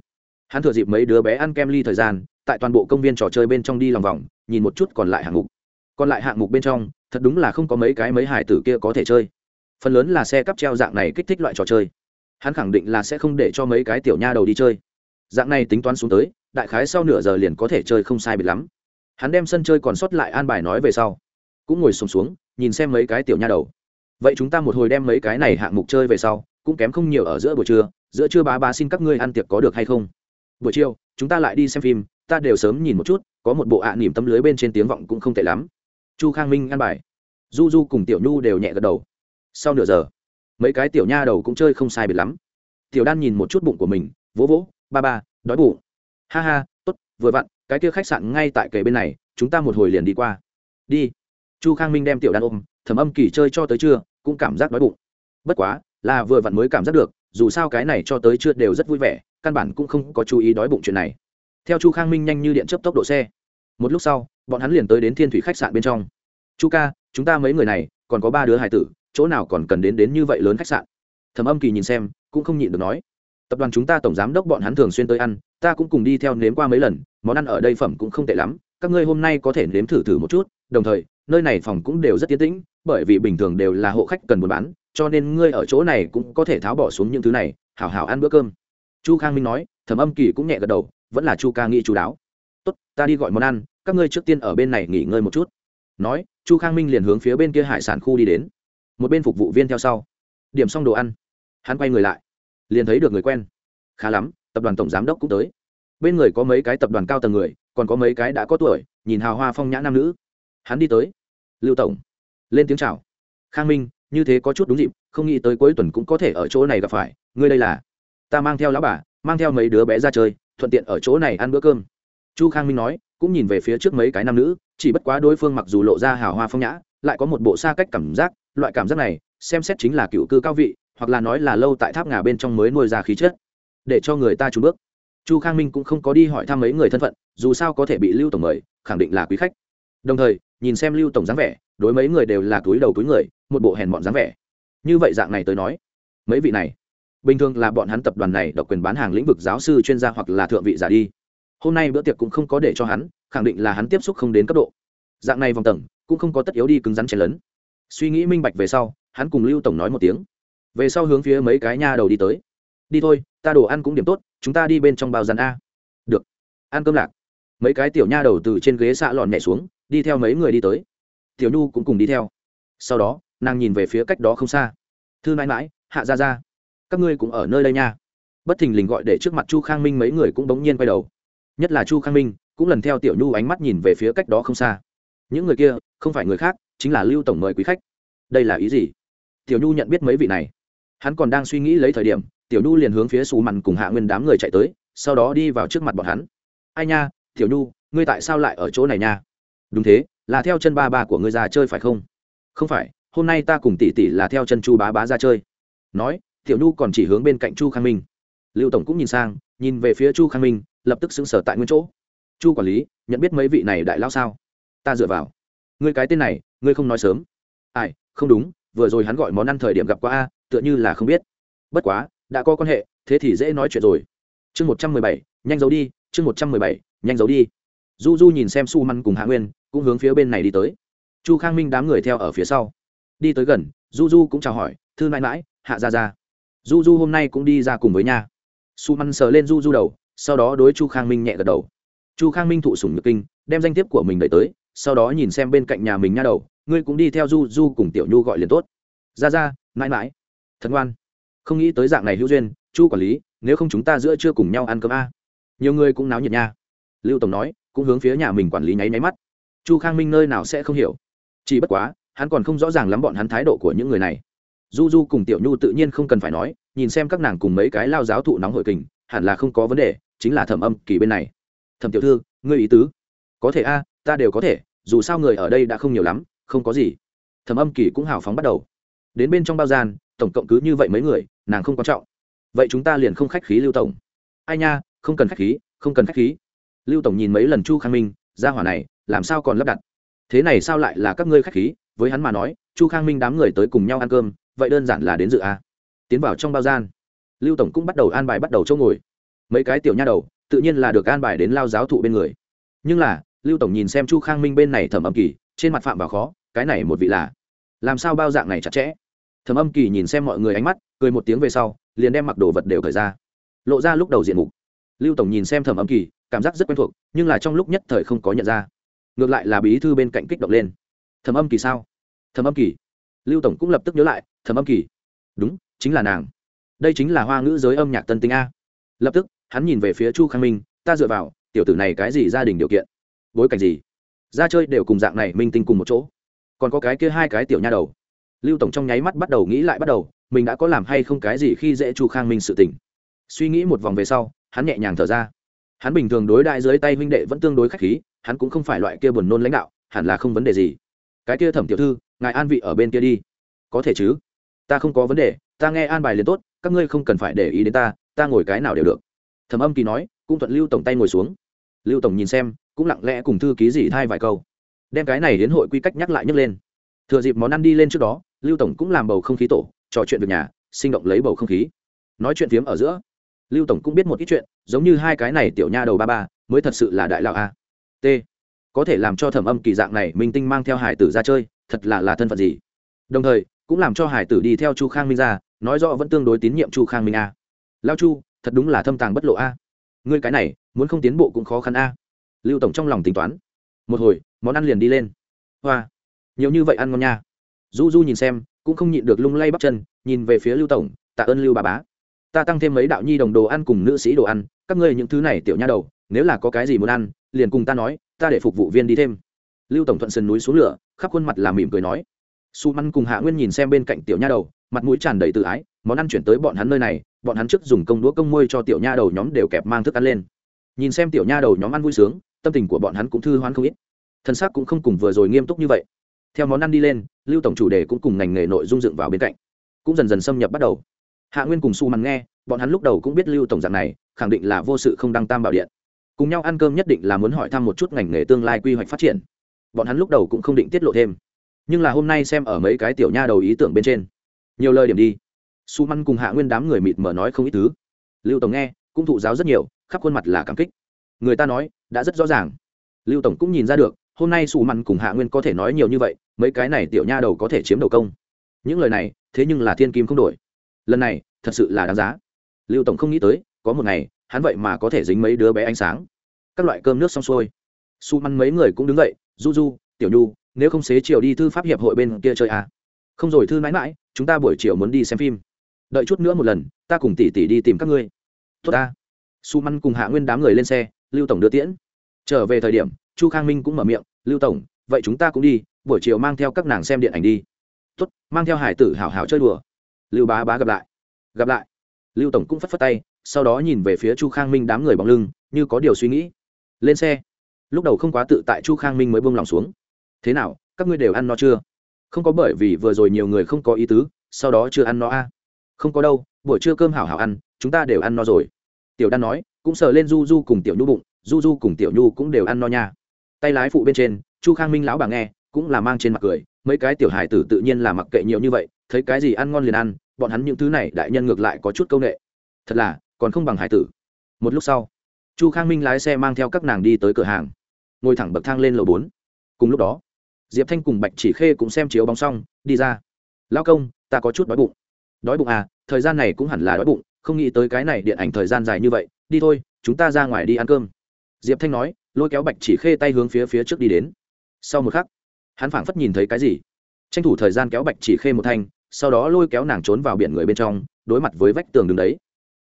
Hắn thừa dịp mấy đứa bé ăn kem ly thời gian tại toàn bộ công viên trò chơi bên trong đi lòng vòng nhìn một chút còn lại hạng mục. Còn lại hạng mục bên trong thật đúng là không có mấy cái mấy hải tử kia có thể chơi. Phần lớn là xe cắp treo dạng này kích thích loại trò chơi. Hắn khẳng định là sẽ không để cho mấy cái tiểu nha đầu đi chơi. Dạng này tính toán xuống tới đại khái sau nửa giờ liền có thể chơi không sai biệt lắm. Hắn đem sân chơi còn sót lại an bài nói về sau. Cũng ngồi sùng xuống, xuống nhìn xem mấy cái tiểu nha đầu. Vậy chúng ta một hồi đem mấy cái này hạng mục chơi về sau cũng kém không nhiều ở giữa buổi trưa, giữa trưa bá bá xin các ngươi ăn tiệc có được hay không? Buổi chiều, chúng ta lại đi xem phim, ta đều sớm nhìn một chút, có một bộ ạ à nỉm tấm lưới bên trên tiếng vọng cũng không tệ lắm. Chu khang minh ăn bài. Du du cùng tiểu nhu đều nhẹ gật đầu. Sau nửa giờ, mấy cái tiểu nha đầu cũng chơi không sai biệt lắm. Tiểu đan nhìn một chút bụng của mình, vỗ vỗ, ba ba, đói bụng. Ha ha, tốt, vừa vặn, cái kia khách sạn ngay tại kề bên này, chúng ta một hồi liền đi qua. Đi. Chu khang minh đem tiểu đan ôm, thầm âm kỳ chơi cho tới trưa, cũng cảm giác đói bụng. Bất quá là vừa vặn mới cảm giác được, dù sao cái này cho tới chưa đều rất vui vẻ, căn bản cũng không có chú ý đói bụng chuyện này. Theo chu khang minh nhanh như điện chấp tốc độ xe. Một lúc sau, bọn hắn liền tới đến thiên thủy khách sạn bên trong. Chu ca, chúng ta mấy người này, còn có ba đứa hải tử, chỗ nào còn cần đến đến như vậy lớn khách sạn? Thầm âm kỳ nhìn xem, cũng không nhịn được nói. Tập đoàn chúng ta tổng giám đốc bọn hắn thường xuyên tới ăn, ta cũng cùng đi theo nếm qua mấy lần, món ăn ở đây phẩm cũng không tệ lắm, các ngươi hôm nay có thể nếm thử thử một chút, đồng thời, nơi này phòng cũng đều rất tiến tĩnh, bởi vì bình thường đều là hộ khách cần buôn bán cho nên ngươi ở chỗ này cũng có thể tháo bỏ xuống những thứ này, hảo hảo ăn bữa cơm. Chu khang minh nói thẩm âm kỳ cũng nhẹ gật đầu, vẫn là chu ca nghĩ chú đáo. Tốt, ta đi gọi món ăn, các ngươi trước tiên ở bên này nghỉ ngơi một chút. Nói, chu khang minh liền hướng phía bên kia hải sản khu đi đến. Một bên phục vụ viên theo sau. Điểm xong đồ ăn, hắn quay người lại, liền thấy được người quen. Khá lắm, tập đoàn tổng giám đốc cũng tới. Bên người có mấy cái tập đoàn cao tầng người, còn có mấy cái đã có tuổi, nhìn hào hoa phong nhã nam nữ. Hắn đi tới. Lưu tổng. Lên tiếng chào. Khang minh như thế có chút đúng dịp, không nghĩ tới cuối tuần cũng có thể ở chỗ này gặp phải. Ngươi đây là? Ta mang theo lão bà, mang theo mấy đứa bé ra chơi, thuận tiện ở chỗ này ăn bữa cơm. Chu khang minh nói, cũng nhìn về phía trước mấy cái nam nữ, chỉ bất quá đối phương mặc dù lộ ra hào hoa phong nhã, lại có một bộ xa cách cảm giác, loại cảm giác này, xem xét chính là cựu cư cao vị, hoặc là nói là lâu tại tháp ngà bên trong mới nuôi ra khí chất. Để cho người ta trùn bước. Chu khang minh cũng không có đi hỏi thăm mấy người thân phận, dù sao có thể bị lưu tổng mời, khẳng định là quý khách. Đồng thời, nhìn xem lưu tổng dáng vẻ, đối mấy người đều là túi đầu túi người một bộ hèn mọn dáng vẻ. Như vậy dạng này tới nói, mấy vị này, bình thường là bọn hắn tập đoàn này độc quyền bán hàng lĩnh vực giáo sư chuyên gia hoặc là thượng vị giả đi. Hôm nay bữa tiệc cũng không có để cho hắn, khẳng định là hắn tiếp xúc không đến cấp độ. Dạng này vòng tầng, cũng không có tất yếu đi cứng rắn chen lấn. Suy nghĩ minh bạch về sau, hắn cùng lưu tổng nói một tiếng. Về sau hướng phía mấy cái nha đầu đi tới. Đi thôi, ta đồ ăn cũng điểm tốt, chúng ta đi bên trong bao rán a. Được. Ăn cơm lạc. Mấy cái tiểu nha đầu từ trên ghế xạ lòn nhẹ xuống, đi theo mấy người đi tới. Tiểu nhu cũng cùng đi theo. Sau đó nàng nhìn về phía cách đó không xa. Thư mãi mãi, hạ ra ra các ngươi cũng ở nơi đây nha. Bất thình lình gọi để trước mặt chu khang minh mấy người cũng bỗng nhiên quay đầu. Nhất là chu khang minh, cũng lần theo tiểu nhu ánh mắt nhìn về phía cách đó không xa. Những người kia, không phải người khác, chính là lưu tổng mời quý khách. Đây là ý gì? Tiểu nhu nhận biết mấy vị này. Hắn còn đang suy nghĩ lấy thời điểm, tiểu nhu liền hướng phía xù mằn cùng hạ nguyên đám người chạy tới, sau đó đi vào trước mặt bọn hắn. Ai nha, tiểu nhu, ngươi tại sao lại ở chỗ này nha? Đúng thế, là theo chân ba ba của ngươi ra chơi phải không? Không phải hôm nay ta cùng tỷ tỷ là theo chân chu bá bá ra chơi. Nói, tiểu nhu còn chỉ hướng bên cạnh chu khang minh. Lưu tổng cũng nhìn sang, nhìn về phía chu khang minh, lập tức xứng sở tại nguyên chỗ. Chu quản lý, nhận biết mấy vị này đại lao sao? Ta dựa vào. Ngươi cái tên này, ngươi không nói sớm. Ai, không đúng, vừa rồi hắn gọi món ăn thời điểm gặp qua a, tựa như là không biết. Bất quá, đã có quan hệ, thế thì dễ nói chuyện rồi. Chương một trăm mười bảy, nhanh giấu đi, chương một trăm mười bảy, nhanh giấu đi. Du du nhìn xem su măn cùng hạ nguyên, cũng hướng phía bên này đi tới. Chu khang minh đám người theo ở phía sau đi tới gần du du cũng chào hỏi, thư mãi mãi, hạ ra ra du du hôm nay cũng đi ra cùng với nha. Su măn sờ lên du du đầu, sau đó đối chu khang minh nhẹ gật đầu. Chu khang minh thụ sùng nhược kinh, đem danh thiếp của mình đẩy tới, sau đó nhìn xem bên cạnh nhà mình nha đầu, ngươi cũng đi theo du du cùng tiểu nhu gọi liền tốt. Ra ra mãi mãi. Thật ngoan. Không nghĩ tới dạng này hữu duyên, chu quản lý, nếu không chúng ta giữa chưa cùng nhau ăn cơm a. Nhiều người cũng náo nhiệt nha. Lưu tổng nói, cũng hướng phía nhà mình quản lý nháy máy mắt. Chu khang minh nơi nào sẽ không hiểu. Chỉ bất quá hắn còn không rõ ràng lắm bọn hắn thái độ của những người này. Du du cùng tiểu nhu tự nhiên không cần phải nói, nhìn xem các nàng cùng mấy cái lao giáo thụ nóng hội kình, hẳn là không có vấn đề, chính là thẩm âm kỳ bên này. Thẩm tiểu thư, ngươi ý tứ? Có thể a, ta đều có thể, dù sao người ở đây đã không nhiều lắm, không có gì. Thẩm âm kỳ cũng hào phóng bắt đầu. Đến bên trong bao gian, tổng cộng cứ như vậy mấy người, nàng không quan trọng. Vậy chúng ta liền không khách khí lưu tổng. Ai nha, không cần khách khí, không cần khách khí. Lưu tổng nhìn mấy lần chu khang minh ra hỏa này, làm sao còn lắp đặt? Thế này sao lại là các ngươi khách khí? Với hắn mà nói, chu khang minh đám người tới cùng nhau ăn cơm, vậy đơn giản là đến dự a tiến vào trong bao gian, lưu tổng cũng bắt đầu an bài bắt đầu chỗ ngồi. Mấy cái tiểu nha đầu, tự nhiên là được an bài đến lao giáo thụ bên người. Nhưng là, lưu tổng nhìn xem chu khang minh bên này thẩm âm kỳ, trên mặt phạm vào khó, cái này một vị là làm sao bao dạng này chặt chẽ? Thẩm âm kỳ nhìn xem mọi người ánh mắt, cười một tiếng về sau, liền đem mặc đồ vật đều khởi ra. Lộ ra lúc đầu diện mục. Lưu tổng nhìn xem thẩm âm kỳ, cảm giác rất quen thuộc, nhưng là trong lúc nhất thời không có nhận ra ngược lại là bí thư bên cạnh kích động lên. Thẩm âm kỳ sao? Thẩm âm kỳ. Lưu tổng cũng lập tức nhớ lại, thẩm âm kỳ. Đúng, chính là nàng. Đây chính là hoa ngữ giới âm nhạc tân tinh a. Lập tức, hắn nhìn về phía chu khang minh, ta dựa vào, tiểu tử này cái gì gia đình điều kiện? Bối cảnh gì? Ra chơi đều cùng dạng này minh tinh cùng một chỗ. Còn có cái kia hai cái tiểu nha đầu. Lưu tổng trong nháy mắt bắt đầu nghĩ lại bắt đầu, mình đã có làm hay không cái gì khi dễ chu khang minh sự tỉnh suy nghĩ một vòng về sau, hắn nhẹ nhàng thở ra. Hắn bình thường đối đại dưới tay huynh đệ vẫn tương đối k h á c h khí hắn cũng không phải loại kia buồn nôn lãnh đạo, hẳn là không vấn đề gì. Cái kia thẩm tiểu thư, ngài an vị ở bên kia đi. Có thể chứ? Ta không có vấn đề, ta nghe an bài liền tốt, các ngươi không cần phải để ý đến ta ta ngồi cái nào đều được. Thẩm âm kỳ nói, cũng thuận lưu tổng tay ngồi xuống. Lưu tổng nhìn xem, cũng lặng lẽ cùng thư ký gì thay vài câu. Đem cái này đến hội quy cách nhắc lại nhắc lên. Thừa dịp món ăn đi lên trước đó, lưu tổng cũng làm bầu không khí tổ, trò chuyện việc nhà, sinh động lấy bầu không khí. Nói chuyện phiếm ở giữa, lưu tổng cũng biết một ít chuyện, giống như hai cái này tiểu nha đầu ba ba, mới thật sự là đại lão a t. Có thể làm cho thẩm âm kỳ dạng này minh tinh mang theo hải tử ra chơi, thật là là thân phận gì? Đồng thời, cũng làm cho hải tử đi theo chu khang minh ra, nói rõ vẫn tương đối tín nhiệm chu khang minh a. Lao chu, thật đúng là thâm tàng bất lộ a. Ngươi cái này, muốn không tiến bộ cũng khó khăn a. Lưu tổng trong lòng tính toán. Một hồi, món ăn liền đi lên. Hoa. Nhiều như vậy ăn ngon nha. Du du nhìn xem, cũng không nhịn được lung lay bắp chân, nhìn về phía lưu tổng, tạ ơn lưu bà bá. Ta tăng thêm mấy đạo nhi đồng đồ ăn cùng nữ sĩ đồ ăn, các ngươi những thứ này tiểu nha đầu nếu là có cái gì muốn ăn, liền cùng ta nói, ta để phục vụ viên đi thêm. Lưu tổng thuận sườn núi xuống lửa, khắp khuôn mặt làm mỉm cười nói. Su măn cùng hạ nguyên nhìn xem bên cạnh tiểu nha đầu, mặt mũi tràn đầy tự ái, món ăn chuyển tới bọn hắn nơi này, bọn hắn trước dùng công đũa công môi cho tiểu nha đầu nhóm đều kẹp mang thức ăn lên. Nhìn xem tiểu nha đầu nhóm ăn vui sướng, tâm tình của bọn hắn cũng thư hoán không ít. Thân xác cũng không cùng vừa rồi nghiêm túc như vậy. Theo món ăn đi lên, lưu tổng chủ đề cũng cùng ngành nghề nội dung dựng vào bên cạnh. Cũng dần dần xâm nhập bắt đầu. Hạ nguyên cùng su mắn nghe, bọn hắn lúc đầu cũng biết lưu tổng dạng này, khẳng định là vô sự không đăng tam bảo điện cùng nhau ăn cơm nhất định là muốn hỏi thăm một chút ngành nghề tương lai quy hoạch phát triển. Bọn hắn lúc đầu cũng không định tiết lộ thêm. Nhưng là hôm nay xem ở mấy cái tiểu nha đầu ý tưởng bên trên. Nhiều lời điểm đi. Su măn cùng hạ nguyên đám người mịt mờ nói không ít thứ. Lưu tổng nghe, cũng thụ giáo rất nhiều, khắp khuôn mặt là cảm kích. Người ta nói, đã rất rõ ràng. Lưu tổng cũng nhìn ra được, hôm nay su măn cùng hạ nguyên có thể nói nhiều như vậy, mấy cái này tiểu nha đầu có thể chiếm đầu công. Những lời này, thế nhưng là thiên kim không đổi. Lần này, thật sự là đáng giá. Lưu tổng không nghĩ tới, có một ngày hắn vậy mà có thể dính mấy đứa bé ánh sáng. Các loại cơm nước xong xuôi. Su măn mấy người cũng đứng dậy, du du, tiểu nhu, nếu không xế chiều đi thư pháp hiệp hội bên kia chơi à. không rồi thư mãi mãi, chúng ta buổi chiều muốn đi xem phim. Đợi chút nữa một lần, ta cùng tỷ tỷ đi tìm các ngươi. Tốt ta. Su măn cùng hạ nguyên đám người lên xe, lưu tổng đưa tiễn. Trở về thời điểm, chu khang minh cũng mở miệng, lưu tổng, vậy chúng ta cũng đi, buổi chiều mang theo các nàng xem điện ảnh đi. Tốt, mang theo hải tử hảo hảo chơi đùa. Lưu bá bá gặp lại. Gặp lại. Lưu tổng cũng phất phất tay sau đó nhìn về phía chu khang minh đám người bóng lưng, như có điều suy nghĩ. Lên xe. Lúc đầu không quá tự tại chu khang minh mới buông lòng xuống. Thế nào, các ngươi đều ăn no chưa? Không có bởi vì vừa rồi nhiều người không có ý tứ, sau đó chưa ăn no a à? không có đâu, buổi trưa cơm hảo hảo ăn, chúng ta đều ăn no rồi. Tiểu đan nói, cũng sờ lên du du cùng tiểu nhu bụng, du du cùng tiểu nhu cũng đều ăn no nha. Tay lái phụ bên trên, chu khang minh lão bà nghe, cũng là mang trên mặt cười, mấy cái tiểu hài tử tự nhiên là mặc kệ nhiều như vậy, thấy cái gì ăn ngon liền ăn, bọn hắn những thứ này đại nhân ngược lại có chút c â u n ệ thật là còn không bằng hải tử. Một lúc sau, chu khang minh lái xe mang theo các nàng đi tới cửa hàng. Ngồi thẳng bậc thang lên lầu bốn. Cùng lúc đó, diệp thanh cùng bạch chỉ khê cũng xem chiếu bóng xong, đi ra. Lao công, ta có chút đói bụng. Đói bụng à? Thời gian này cũng hẳn là đói bụng, không nghĩ tới cái này điện ảnh thời gian dài như vậy. Đi thôi, chúng ta ra ngoài đi ăn cơm. Diệp thanh nói, lôi kéo bạch chỉ khê tay hướng phía phía trước đi đến. Sau một khắc, hắn phảng phất nhìn thấy cái gì. Tranh thủ thời gian kéo bạch chỉ khê một thanh, sau đó lôi kéo nàng trốn vào biển người bên trong, đối mặt với vách tường đứng đấy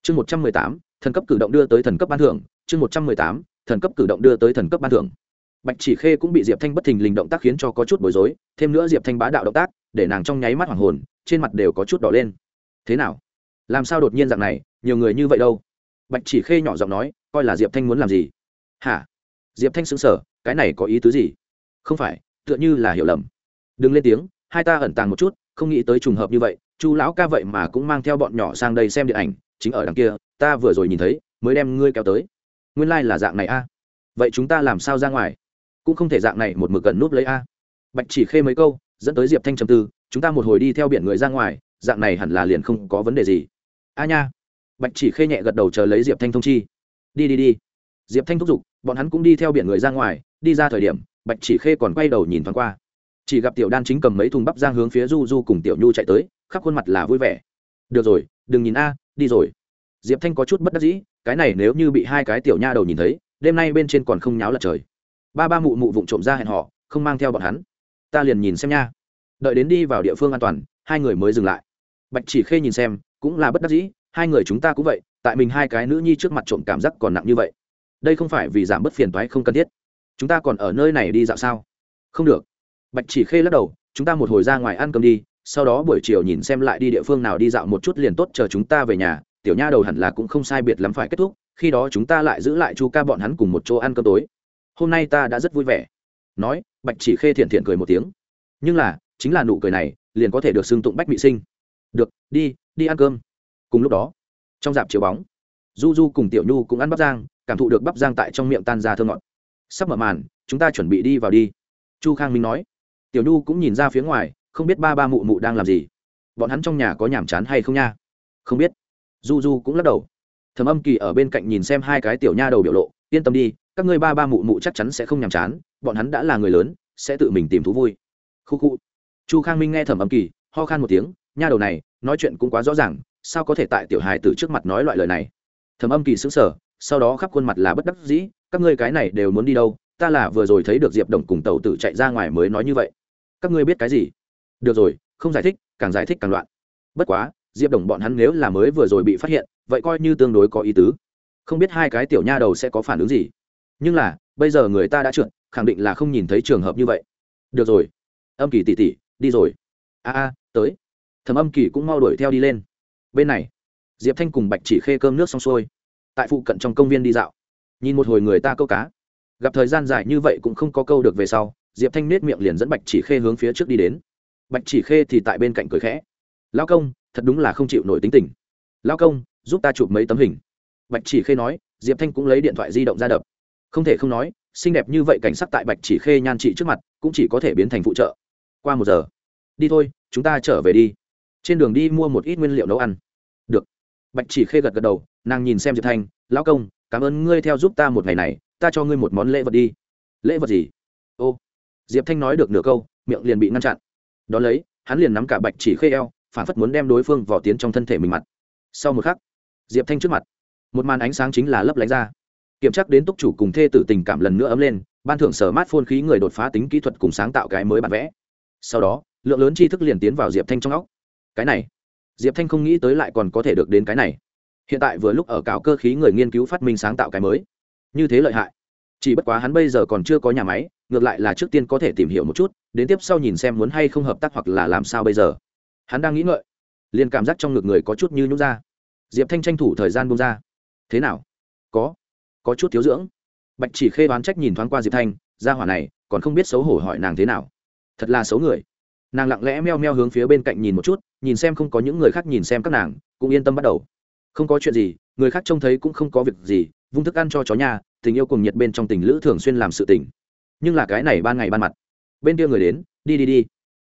chương một trăm mười tám, thần cấp cử động đưa tới thần cấp ban thưởng, chương một trăm mười tám, thần cấp cử động đưa tới thần cấp ban thưởng. Bạch chỉ khê cũng bị diệp thanh bất thình lình động tác khiến cho có chút bối rối, thêm nữa diệp thanh bá đạo động tác, để nàng trong nháy mắt hoàng hồn, trên mặt đều có chút đỏ lên. Thế nào? Làm sao đột nhiên dạng này, nhiều người như vậy đâu? Bạch chỉ khê nhỏ giọng nói, coi là diệp thanh muốn làm gì? Hả? Diệp thanh xứng sở cái này có ý tứ gì? Không phải, tựa như là hiểu lầm. Đừng lên tiếng, hai ta ẩn tàng một chút, không nghĩ tới trùng hợp như vậy, chu lão ca vậy mà cũng mang theo bọn nhỏ sang đây xem điện ảnh chính ở đằng kia, ta vừa rồi nhìn thấy, mới đem ngươi kéo tới. Nguyên lai、like、là dạng này a. Vậy chúng ta làm sao ra ngoài? Cũng không thể dạng này một mực gần núp lấy a. Bạch chỉ khê mấy câu, dẫn tới diệp thanh trầm tư, chúng ta một hồi đi theo biển người ra ngoài, dạng này hẳn là liền không có vấn đề gì. A nha. Bạch chỉ khê nhẹ gật đầu chờ lấy diệp thanh thông chi. Đi đi đi. Diệp thanh thúc giục, bọn hắn cũng đi theo biển người ra ngoài, đi ra thời điểm, bạch chỉ khê còn quay đầu nhìn thoáng qua. Chỉ gặp tiểu đan chính cầm mấy thùng bắp giang hướng phía du du cùng tiểu nhu chạy tới, khắp khuôn mặt là vui vẻ. Được rồi, đừng nhìn a đi rồi. Diệp thanh có chút bất đắc dĩ, cái này nếu như bị hai cái tiểu nha đầu nhìn thấy, đêm nay bên trên còn không nháo lật trời. Ba ba mụ mụ vụng trộm ra hẹn họ không mang theo bọn hắn. Ta liền nhìn xem nha. Đợi đến đi vào địa phương an toàn, hai người mới dừng lại. Bạch chỉ khê nhìn xem, cũng là bất đắc dĩ, hai người chúng ta cũng vậy, tại mình hai cái nữ nhi trước mặt trộm cảm giác còn nặng như vậy. Đây không phải vì giảm bớt phiền toái không cần thiết. Chúng ta còn ở nơi này đi dạo sao? Không được. Bạch chỉ khê lắc đầu, chúng ta một hồi ra ngoài ăn cơm đi sau đó buổi chiều nhìn xem lại đi địa phương nào đi dạo một chút liền tốt, chờ chúng ta về nhà. Tiểu nha đầu hẳn là cũng không sai biệt lắm phải kết thúc, khi đó chúng ta lại giữ lại chu ca bọn hắn cùng một chỗ ăn cơm tối. Hôm nay ta đã rất vui vẻ. Nói, bạch chỉ khê thiện thiện cười một tiếng. Nhưng là, chính là nụ cười này, liền có thể được xưng tụng bách mỹ sinh. Được, đi đi ăn cơm. Cùng lúc đó, trong dạp chiếu bóng, du du cùng tiểu nhu cũng ăn bắp giang cảm thụ được bắp giang tại trong miệng tan ra thơ ngọt. Sắp mở màn, chúng ta chuẩn bị đi vào đi. Chu khang minh nói. Tiểu nhu cũng nhìn ra phía ngoài không biết ba ba mụ mụ đang làm gì. Bọn hắn trong nhà có nhàm chán hay không nha? Không biết. Du du cũng lắc đầu. Thầm âm kỳ ở bên cạnh nhìn xem hai cái tiểu nha đầu biểu lộ, yên tâm đi, các ngươi ba ba mụ mụ chắc chắn sẽ không nhàm chán, bọn hắn đã là người lớn, sẽ tự mình tìm thú vui. Khu khu. Chu khang minh nghe thầm âm kỳ, ho khan một tiếng, nha đầu này, nói chuyện cũng quá rõ ràng, sao có thể tại tiểu hài từ trước mặt nói loại lời này? Thầm âm kỳ xứng sở sau đó khắp khuôn mặt là bất đắc dĩ, các ngươi cái này đều muốn đi đâu, ta là vừa rồi thấy được diệp đồng cùng tàu tử chạy ra ngoài mới nói như vậy. Các ngươi biết cái gì? Được rồi, không giải thích, càng giải thích càng loạn. Bất quá, diệp đồng bọn hắn nếu là mới vừa rồi bị phát hiện, vậy coi như tương đối có ý tứ. Không biết hai cái tiểu nha đầu sẽ có phản ứng gì. Nhưng là, bây giờ người ta đã trượt, khẳng định là không nhìn thấy trường hợp như vậy. Được rồi. Âm kỳ tỉ tỉ đi rồi. A a, tới. Thầm âm kỳ cũng mau đuổi theo đi lên. Bên này, diệp thanh cùng bạch chỉ khê cơm nước xong xuôi. Tại phụ cận trong công viên đi dạo. Nhìn một hồi người ta câu cá. Gặp thời gian dài như vậy cũng không có câu được về sau, diệp thanh nết miệng liền dẫn bạch chỉ khê hướng phía trước đi đến bạch chỉ khê thì tại bên cạnh cười khẽ. Lao công, thật đúng là không chịu nổi tính tình. Lao công, giúp ta chụp mấy tấm hình. Bạch chỉ khê nói, diệp thanh cũng lấy điện thoại di động ra đập. Không thể không nói, xinh đẹp như vậy cảnh sắc tại bạch chỉ khê nhan trị trước mặt, cũng chỉ có thể biến thành phụ trợ. Qua một giờ, đi thôi, chúng ta trở về đi. Trên đường đi mua một ít nguyên liệu nấu ăn. Được. Bạch chỉ khê gật gật đầu, nàng nhìn xem diệp thanh, lão công, cảm ơn ngươi theo giúp ta một ngày này, ta cho ngươi một món lễ vật đi. Lễ vật gì? Ô. Diệp thanh nói được nửa câu, miệng liền bị ngăn chặn đón lấy, hắn liền nắm cả bạch chỉ khê eo phản phất muốn đem đối phương vào tiến trong thân thể mình mặt. Sau một khắc, diệp thanh trước mặt, một màn ánh sáng chính là lấp lánh ra. Kiểm tra đến túc chủ cùng thê tử tình cảm lần nữa ấm lên, ban thưởng sở mát phôn khí người đột phá tính kỹ thuật cùng sáng tạo cái mới bản vẽ. Sau đó, lượng lớn tri thức liền tiến vào diệp thanh trong óc. Cái này, diệp thanh không nghĩ tới lại còn có thể được đến cái này. Hiện tại vừa lúc ở cáo cơ khí người nghiên cứu phát minh sáng tạo cái mới. Như thế lợi hại. Chỉ bất quá hắn bây giờ còn chưa có nhà máy, ngược lại là trước tiên có thể tìm hiểu một chút đến tiếp sau nhìn xem muốn hay không hợp tác hoặc là làm sao bây giờ. Hắn đang nghĩ ngợi, liền cảm giác trong ngực người có chút như nhút ra. Diệp thanh tranh thủ thời gian bông ra. Thế nào? Có. Có chút thiếu dưỡng. Bạch chỉ khê đoán trách nhìn thoáng qua diệp thanh ra hỏa này còn không biết xấu hổ hỏi nàng thế nào. Thật là xấu người. Nàng lặng lẽ meo meo hướng phía bên cạnh nhìn một chút, nhìn xem không có những người khác nhìn xem các nàng, cũng yên tâm bắt đầu. Không có chuyện gì, người khác trông thấy cũng không có việc gì, vung thức ăn cho chó nhà, tình yêu cùng nhiệt bên trong tình lữ thường xuyên làm sự tình. Nhưng là cái này ban ngày ban mặt bên kia người đến, đi đi đi.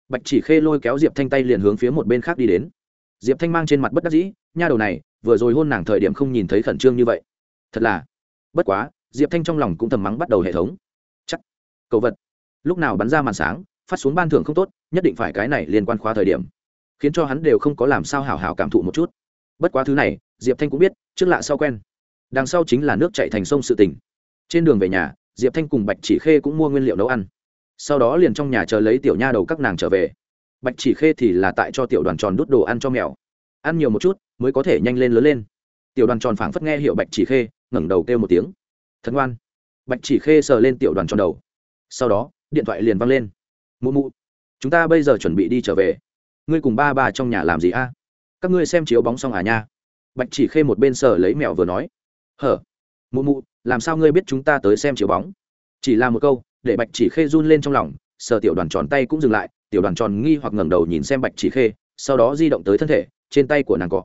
Bạch chỉ khê lôi kéo diệp thanh tay liền hướng phía một bên khác đi đến. Diệp thanh mang trên mặt bất đắc dĩ, nha đầu này, vừa rồi hôn nàng thời điểm không nhìn thấy khẩn trương như vậy. Thật là. Bất quá, diệp thanh trong lòng cũng thầm mắng bắt đầu hệ thống. Chắc. Cầu vật. Lúc nào bắn ra màn sáng, phát xuống ban thưởng không tốt, nhất định phải cái này liên quan khóa thời điểm. Khiến cho hắn đều không có làm sao hảo hảo cảm thụ một chút. Bất quá thứ này, diệp thanh cũng biết, trước lạ sau quen. Đằng sau chính là nước chạy thành sông sự tỉnh trên đường về nhà, diệp thanh cùng bạch chỉ khê cũng mua nguyên liệu nấu ăn sau đó liền trong nhà chờ lấy tiểu nha đầu các nàng trở về. Bạch chỉ khê thì là tại cho tiểu đoàn tròn đút đồ ăn cho mèo ăn nhiều một chút, mới có thể nhanh lên lớn lên. Tiểu đoàn tròn phảng phất nghe hiệu bạch chỉ khê, ngẩng đầu kêu một tiếng. Thật ngoan. Bạch chỉ khê sờ lên tiểu đoàn tròn đầu. Sau đó, điện thoại liền văng lên. Mụ mụ, chúng ta bây giờ chuẩn bị đi trở về. Ngươi cùng ba bà trong nhà làm gì a? Các ngươi xem chiếu bóng xong à nha. Bạch chỉ khê một bên sờ lấy mèo vừa nói. Hở? Mụ mụ, làm sao ngươi biết chúng ta tới xem chiếu bóng? Chỉ là một câu, để bạch chỉ khê run lên trong lòng sở tiểu đoàn tròn tay cũng dừng lại, tiểu đoàn tròn nghi hoặc ngẩng đầu nhìn xem bạch chỉ khê, sau đó di động tới thân thể, trên tay của nàng cọ.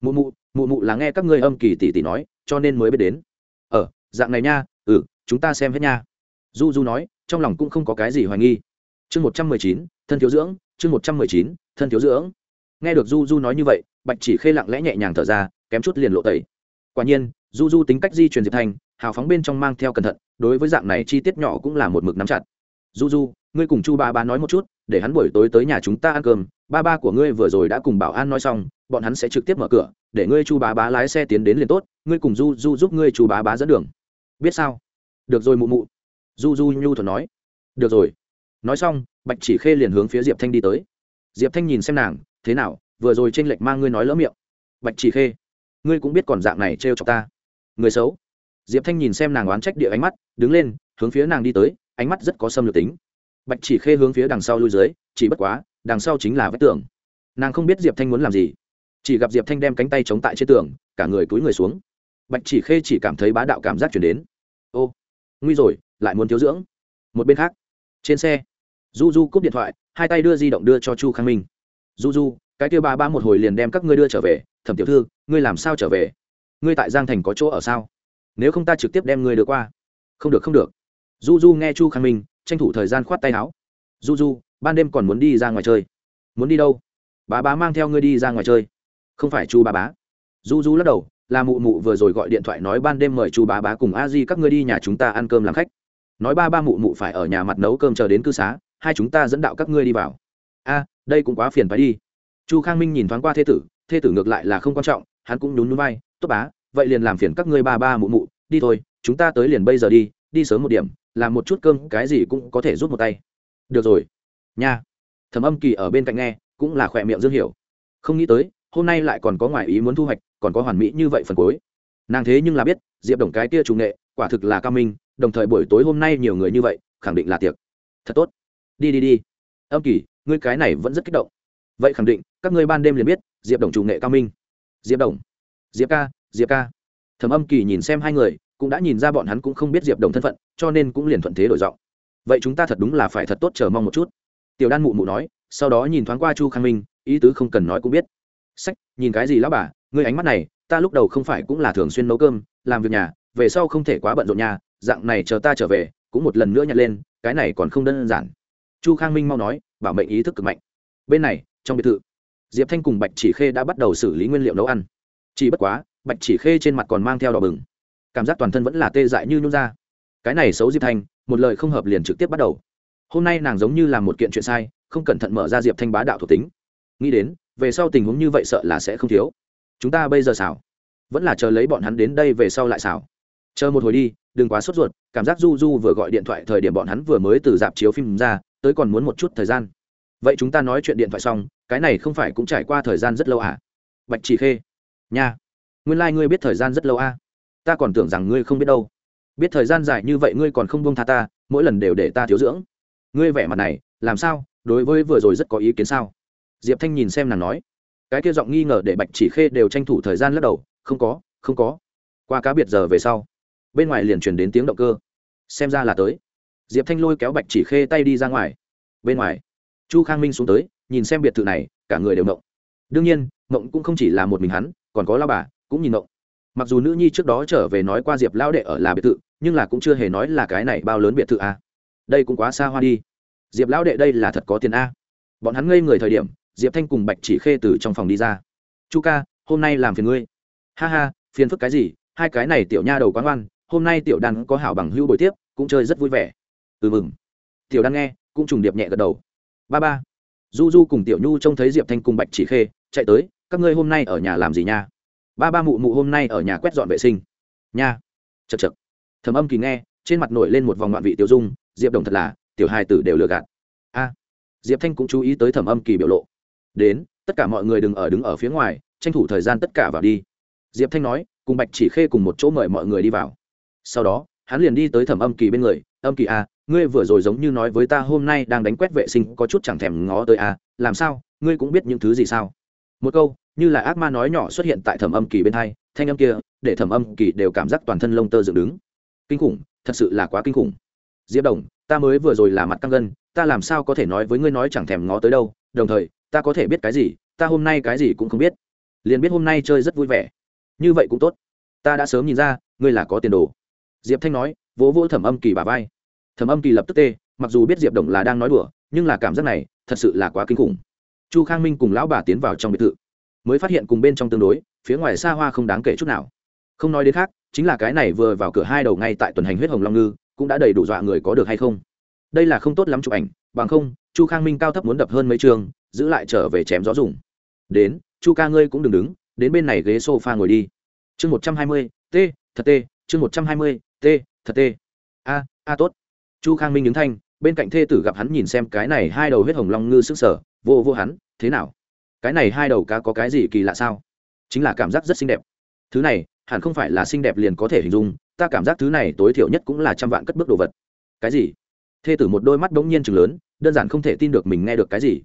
Mụ mụ mụ mụ là nghe các ngươi âm kỳ tỷ tỷ nói, cho nên mới biết đến. Ờ dạng này nha ừ chúng ta xem hết nha. Du du nói, trong lòng cũng không có cái gì hoài nghi. Chương một trăm mười chín, thân thiếu dưỡng, chương một trăm mười chín, thân thiếu dưỡng. Nghe được du du nói như vậy, bạch chỉ khê lặng lẽ nhẹ nhàng thở ra, kém chút liền lộ tẩy. Quả nhiên, du du tính cách di truyền diệp thanh hào phóng bên trong mang theo cẩn thận, đối với dạng này chi tiết nhỏ cũng là một mực nắm chặt. Du du ngươi cùng chu ba ba nói một chút, để hắn buổi tối tới nhà chúng ta ăn cơm, ba ba của ngươi vừa rồi đã cùng bảo an nói xong, bọn hắn sẽ trực tiếp mở cửa, để ngươi chu bá bá lái xe tiến đến liền tốt, ngươi cùng du du giúp ngươi chu bá bá dẫn đường. Biết sao? Được rồi mụ mụ. Du du nhu thuật nói. Được rồi. Nói xong, bạch chỉ khê liền hướng phía diệp thanh đi tới. Diệp thanh nhìn xem nàng, thế nào, vừa rồi t r ê n lệch mang ngươi nói lỡ miệng. Bạch chỉ khê, ngươi cũng biết còn dạng này trêu chọc ta. Người xấu diệp thanh nhìn xem nàng oán trách địa ánh mắt, đứng lên, hướng phía nàng đi tới, ánh mắt rất có xâm lược tính. Bạch chỉ khê hướng phía đằng sau lui dưới, chỉ bất quá, đằng sau chính là vách tường. Nàng không biết diệp thanh muốn làm gì. Chỉ gặp diệp thanh đem cánh tay chống tại trên tường, cả người cúi người xuống. Bạch chỉ khê chỉ cảm thấy bá đạo cảm giác chuyển đến. Ô, nguy rồi, lại muốn thiếu dưỡng. Một bên khác, trên xe du du cúp điện thoại, hai tay đưa di động đưa cho chu khang minh. Du du cái kêu ba ba một hồi liền đem các ngươi đưa trở về, thẩm tiểu thư, ngươi làm sao trở về? Ngươi tại giang thành có chỗ ở sao? Nếu không ta trực tiếp đem ngươi đưa qua. Không được không được. Du du nghe chu khang minh, tranh thủ thời gian khoát tay áo. Du du ban đêm còn muốn đi ra ngoài chơi. Muốn đi đâu? Bà bá mang theo ngươi đi ra ngoài chơi. Không phải chu bà bá. Du du lắc đầu, là mụ mụ vừa rồi gọi điện thoại nói ban đêm mời chu bà bá cùng a di các ngươi đi nhà chúng ta ăn cơm làm khách. Nói ba ba mụ mụ phải ở nhà mặt nấu cơm chờ đến cư xá, hai chúng ta dẫn đạo các ngươi đi vào. A, đây cũng quá phiền phải đi. Chu khang minh nhìn thoáng qua thê tử thê tử ngược lại là không quan trọng, hắn cũng nhún núi bay tốt bá vậy liền làm phiền các ngươi ba ba mụ mụ, đi thôi, chúng ta tới liền bây giờ đi đi sớm một điểm, làm một chút cơm, cái gì cũng có thể rút một tay. Được rồi. Nha. Thẩm âm kỳ ở bên cạnh nghe, cũng là khỏe miệng dương hiểu. Không nghĩ tới, hôm nay lại còn có ngoại ý muốn thu hoạch, còn có hoàn mỹ như vậy phần cuối. Nàng thế nhưng là biết, diệp đồng cái kia chủ nghệ, quả thực là cao minh, đồng thời buổi tối hôm nay nhiều người như vậy, khẳng định là tiệc. Thật tốt. Đi đi đi. Âm kỳ, ngươi cái này vẫn rất kích động. Vậy khẳng định, các ngươi ban đêm liền biết, diệp đồng chủ nghệ cao minh. Diệp đồng. Diệp ca diệp ca. Thẩm âm kỳ nhìn xem hai người, cũng đã nhìn ra bọn hắn cũng không biết diệp đồng thân phận, cho nên cũng liền thuận thế đổi giọng. Vậy chúng ta thật đúng là phải thật tốt chờ mong một chút. Tiểu đan mụ mụ nói, sau đó nhìn thoáng qua chu khang minh, ý tứ không cần nói cũng biết. Sách, nhìn cái gì lão bà, ngươi ánh mắt này, ta lúc đầu không phải cũng là thường xuyên nấu cơm, làm việc nhà, về sau không thể quá bận rộn nhà, dạng này chờ ta trở về, cũng một lần nữa nhặt lên, cái này còn không đơn giản. Chu khang minh mau nói, bảo mệnh ý thức cực mạnh. Bên này, trong biệt thự, diệp thanh cùng bạch chỉ khê đã bắt đầu xử lý nguyên liệu nấu ăn. Chỉ bất quá bạch chỉ khê trên mặt còn mang theo đỏ bừng. Cảm giác toàn thân vẫn là tê dại như nhung ra. Cái này xấu diệp thanh, một lời không hợp liền trực tiếp bắt đầu. Hôm nay nàng giống như là một kiện chuyện sai, không cẩn thận mở ra diệp thanh bá đạo thuộc tính. Nghĩ đến, về sau tình huống như vậy sợ là sẽ không thiếu. Chúng ta bây giờ xảo. Vẫn là chờ lấy bọn hắn đến đây về sau lại xảo. Chờ một hồi đi, đừng quá sốt ruột, cảm giác du du vừa gọi điện thoại thời điểm bọn hắn vừa mới từ dạp chiếu phim ra, tới còn muốn một chút thời gian. Vậy chúng ta nói chuyện điện thoại xong, cái này không phải cũng trải qua thời gian rất lâu à? Bạch chỉ khê. Nha nguyên lai、like、ngươi biết thời gian rất lâu à ta còn tưởng rằng ngươi không biết đâu. Biết thời gian dài như vậy ngươi còn không buông tha ta, mỗi lần đều để ta thiếu dưỡng. Ngươi vẻ mặt này, làm sao? Đối với vừa rồi rất có ý kiến sao? Diệp thanh nhìn xem nàng nói. Cái kia giọng nghi ngờ để bạch chỉ khê đều tranh thủ thời gian lắc đầu. Không có không có. Qua cá biệt giờ về sau, bên ngoài liền truyền đến tiếng động cơ. Xem ra là tới. Diệp thanh lôi kéo bạch chỉ khê tay đi ra ngoài. Bên ngoài, chu khang minh xuống tới, nhìn xem biệt thự này, cả người đều mộng đương nhiên mộng cũng không chỉ là một mình hắn, còn có lao bà cũng nhìn ngộng. Mặc dù nữ nhi trước đó trở về nói qua diệp lão đệ ở là biệt thự, nhưng là cũng chưa hề nói là cái này bao lớn biệt thự a đây cũng quá xa hoa đi. Diệp lão đệ đây là thật có tiền a. Bọn hắn ngây người thời điểm, diệp thanh cùng bạch chỉ khê từ trong phòng đi ra. Chu ca, hôm nay làm phiền ngươi. Ha ha, phiền phức cái gì? Hai cái này tiểu nha đầu quán oan, hôm nay tiểu đan có hảo bằng hữu buổi tiếp, cũng chơi rất vui vẻ. Ừ mừng. Tiểu đan nghe, cũng trùng điệp nhẹ gật đầu. Ba ba. Du du cùng tiểu nhu trông thấy diệp thanh cùng bạch chỉ khê, chạy tới, các ngươi hôm nay ở nhà làm gì nha? Ba ba mụ mụ hôm nay ở nhà quét dọn vệ sinh. Nha. Chật chật thầm âm kỳ nghe trên mặt nổi lên một vòng ngoạn vị tiêu dung diệp đồng thật là tiểu hai tử đều lừa gạt. A. Diệp thanh cũng chú ý tới thẩm âm kỳ biểu lộ. Đến tất cả mọi người đừng ở đứng ở phía ngoài tranh thủ thời gian tất cả vào đi. Diệp thanh nói cùng bạch chỉ khê cùng một chỗ mời mọi người đi vào. Sau đó hắn liền đi tới thẩm âm kỳ bên người âm kỳ a à, ngươi vừa rồi giống như nói với ta hôm nay đang đánh quét vệ sinh có chút chẳng thèm ngó tới a à, làm sao? Ngươi cũng biết những thứ gì sao? Một câu như là ác ma nói nhỏ xuất hiện tại thẩm âm kỳ bên hai, thanh âm kia, để thẩm âm kỳ đều cảm giác toàn thân lông tơ dựng đứng. Kinh khủng, thật sự là quá kinh khủng. Diệp đồng, ta mới vừa rồi là mặt căng gân, ta làm sao có thể nói với ngươi nói chẳng thèm ngó tới đâu, đồng thời, ta có thể biết cái gì, ta hôm nay cái gì cũng không biết. Liền biết hôm nay chơi rất vui vẻ. Như vậy cũng tốt. Ta đã sớm nhìn ra, ngươi là có tiền đồ. Diệp thanh nói, vỗ vỗ thẩm âm kỳ bà vai. Thẩm âm kỳ lập tức tê, mặc dù biết diệp đồng là đang nói đùa, nhưng là cảm giác này, thật sự là quá kinh khủng. Chu khang minh cùng lão bà tiến vào trong biệt thự mới phát hiện cùng bên trong tương đối, phía ngoài xa hoa không đáng kể chút nào. Không nói đến khác, chính là cái này vừa vào cửa hai đầu ngay tại tuần hành huyết hồng long ngư, cũng đã đầy đủ dọa người có được hay không. Đây là không tốt lắm chụp ảnh, bằng không, chu khang minh cao thấp muốn đập hơn mấy trường, giữ lại trở về chém gió dùng. Đến, chu ca ngươi cũng đừng đứng, đến bên này ghế s o f a ngồi đi. Chương một trăm hai mươi, t, thật t chương một trăm hai mươi, t, thật t a a tốt. Chu khang minh đứng thanh, bên cạnh thê tử gặp hắn nhìn xem cái này hai đầu huyết hồng long ngư sức sở vô vô hắn, thế nào? Cái này hai đầu cá có cái gì kỳ lạ sao? Chính là cảm giác rất xinh đẹp. Thứ này, hẳn không phải là xinh đẹp liền có thể hình dung, ta cảm giác thứ này tối thiểu nhất cũng là trăm vạn cất bước đồ vật. Cái gì? Thê tử một đôi mắt bỗng nhiên chừng lớn, đơn giản không thể tin được mình nghe được cái gì.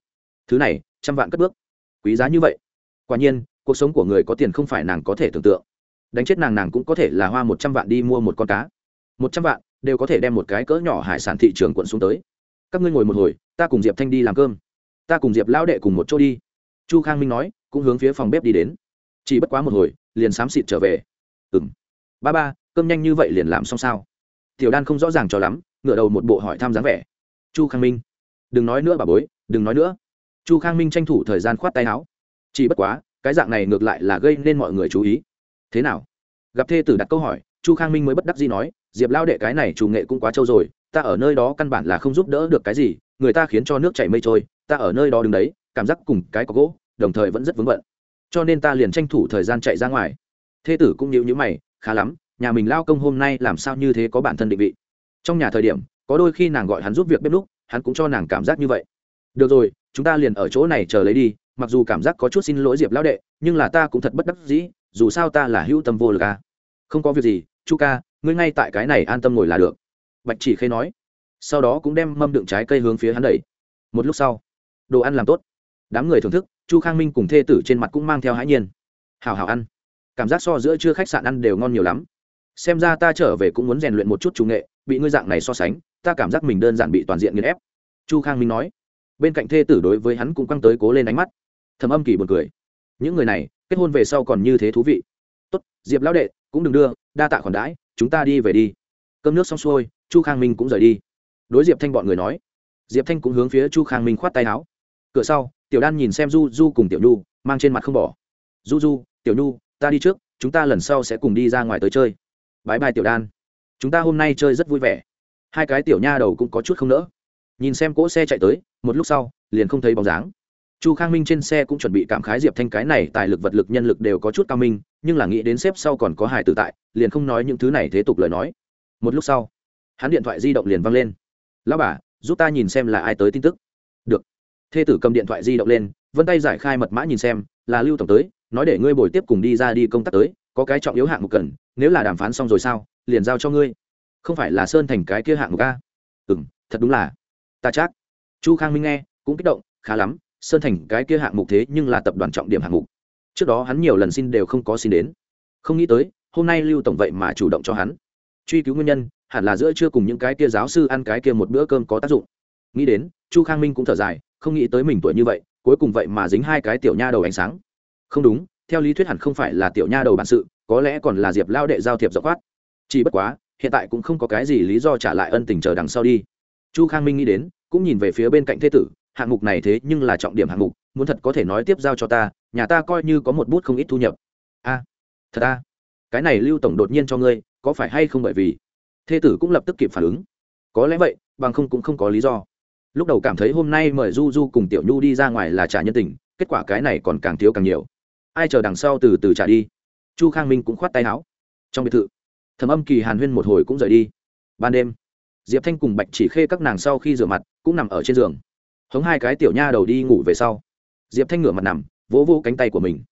Thứ này, trăm vạn cất bước. Quý giá như vậy. Quả nhiên, cuộc sống của người có tiền không phải nàng có thể tưởng tượng. Đánh chết nàng nàng cũng có thể là hoa một trăm vạn đi mua một con cá. Một trăm vạn đều có thể đem một cái cỡ nhỏ hải sản thị trường quận xuống tới. Các ngươi ngồi một hồi, ta cùng diệp thanh đi làm cơm. Ta cùng diệp lão đệ cùng một chỗ đi chu khang minh nói, cũng hướng phía phòng bếp đi đến. Chỉ bất quá một hồi, liền xám xịt trở về. Ừ m ba ba, cơm nhanh như vậy liền làm xong sao? Tiểu đan không rõ ràng cho lắm ngựa đầu một bộ hỏi thăm dáng vẻ. Chu khang minh. Đừng nói nữa bà bối, đừng nói nữa. Chu khang minh tranh thủ thời gian khoát tay áo. Chỉ bất quá, cái dạng này ngược lại là gây nên mọi người chú ý. Thế nào? Gặp thê tử đặt câu hỏi, chu khang minh mới bất đắc gì nói, diệp lao đệ cái này chủ nghệ cũng quá trâu rồi, ta ở nơi đó căn bản là không giúp đỡ được cái gì, người ta khiến cho nước chảy mây trôi, ta ở nơi đó đứng đấy cảm giác cùng cái có gỗ, đồng thời vẫn rất vướng bận. Cho nên ta liền tranh thủ thời gian chạy ra ngoài. Thê tử cũng nhịu nhữ mày, khá lắm, nhà mình lao công hôm nay làm sao như thế có bản thân định vị. Trong nhà thời điểm, có đôi khi nàng gọi hắn giúp việc bếp lúc, hắn cũng cho nàng cảm giác như vậy. Được rồi, chúng ta liền ở chỗ này chờ lấy đi, mặc dù cảm giác có chút xin lỗi diệp lão đệ, nhưng là ta cũng thật bất đắc dĩ, dù sao ta là hữu tâm vô lực à. không có việc gì, chu ca, ngươi ngay tại cái này an tâm ngồi là được. Bạch chỉ khê nói. Sau đó cũng đem mâm đựng trái cây hướng phía hắn đẩy. Một lúc sau, đồ ăn làm tốt đám người thưởng thức, chu khang minh cùng thê tử trên mặt cũng mang theo hãi nhiên. Hào hào ăn. Cảm giác so giữa chưa khách sạn ăn đều ngon nhiều lắm. Xem ra ta trở về cũng muốn rèn luyện một chút chủ nghệ, bị ngươi dạng này so sánh, ta cảm giác mình đơn giản bị toàn diện nghiền ép. Chu khang minh nói. Bên cạnh thê tử đối với hắn cũng căng tới cố lên ánh mắt. Thầm âm kỳ buồn cười. Những người này, kết hôn về sau còn như thế thú vị. Tốt, diệp lão đệ, cũng đừng đưa, đa tạ khoản đãi, chúng ta đi về đi. Cơm nước xong xuôi, chu khang minh cũng rời đi. Đối diệp thanh bọn người nói. Diệp thanh cũng hướng phía chu khang minh khoát tay áo cửa sau, tiểu đan nhìn xem du du cùng tiểu nhu, mang trên mặt không bỏ. Du du tiểu nhu, ta đi trước, chúng ta lần sau sẽ cùng đi ra ngoài tới chơi. Bãi bai tiểu đan. Chúng ta hôm nay chơi rất vui vẻ. Hai cái tiểu nha đầu cũng có chút không nỡ. Nhìn xem cỗ xe chạy tới, một lúc sau, liền không thấy bóng dáng. Chu khang minh trên xe cũng chuẩn bị cảm khái diệp thanh cái này tài lực vật lực nhân lực đều có chút cao minh, nhưng là nghĩ đến xếp sau còn có hải tử tại, liền không nói những thứ này thế tục lời nói. Một lúc sau, hắn điện thoại di động liền văng lên. Lão bà, giúp ta nhìn xem là ai tới tin tức thê tử cầm điện thoại di động lên, vân tay giải khai mật mã nhìn xem, là lưu tổng tới, nói để ngươi bồi tiếp cùng đi ra đi công tác tới, có cái trọng yếu hạng mục cần, nếu là đàm phán xong rồi sao, liền giao cho ngươi. Không phải là sơn thành cái kia hạng mục a? Ừ m thật đúng là. Ta chắc. Chu khang minh nghe, cũng kích động, khá lắm, sơn thành cái kia hạng mục thế nhưng là tập đoàn trọng điểm hạng mục. Trước đó hắn nhiều lần xin đều không có xin đến. Không nghĩ tới, hôm nay lưu tổng vậy mà chủ động cho hắn. Truy cứu nguyên nhân, hẳn là giữa trưa cùng những cái kia giáo sư ăn cái kia một bữa cơm có tác dụng. Nghĩ đến, chu khang minh cũng thở dài không nghĩ tới mình tuổi như vậy, cuối cùng vậy mà dính hai cái tiểu nha đầu ánh sáng. Không đúng, theo lý thuyết hẳn không phải là tiểu nha đầu bản sự, có lẽ còn là diệp lao đệ giao thiệp dọc khoát chỉ bất quá, hiện tại cũng không có cái gì lý do trả lại ân tình chờ đằng sau đi. Chu khang minh nghĩ đến, cũng nhìn về phía bên cạnh thế tử, hạng mục này thế nhưng là trọng điểm hạng mục, muốn thật có thể nói tiếp giao cho ta, nhà ta coi như có một bút không ít thu nhập. A, thật a. Cái này lưu tổng đột nhiên cho ngươi, có phải hay không bởi vì? Thê tử cũng lập tức kịp phản ứng. Có lẽ vậy, bằng không cũng không có lý do lúc đầu cảm thấy hôm nay mời du du cùng tiểu nhu đi ra ngoài là trả nhân tình, kết quả cái này còn càng thiếu càng nhiều. Ai chờ đằng sau từ từ trả đi. Chu khang minh cũng khoát tay áo. Trong biệt thự thầm âm kỳ hàn huyên một hồi cũng rời đi. Ban đêm, diệp thanh cùng bạch chỉ khê các nàng sau khi rửa mặt, cũng nằm ở trên giường. Hống hai cái tiểu nha đầu đi ngủ về sau. Diệp thanh ngửa mặt nằm, vỗ vỗ cánh tay của mình.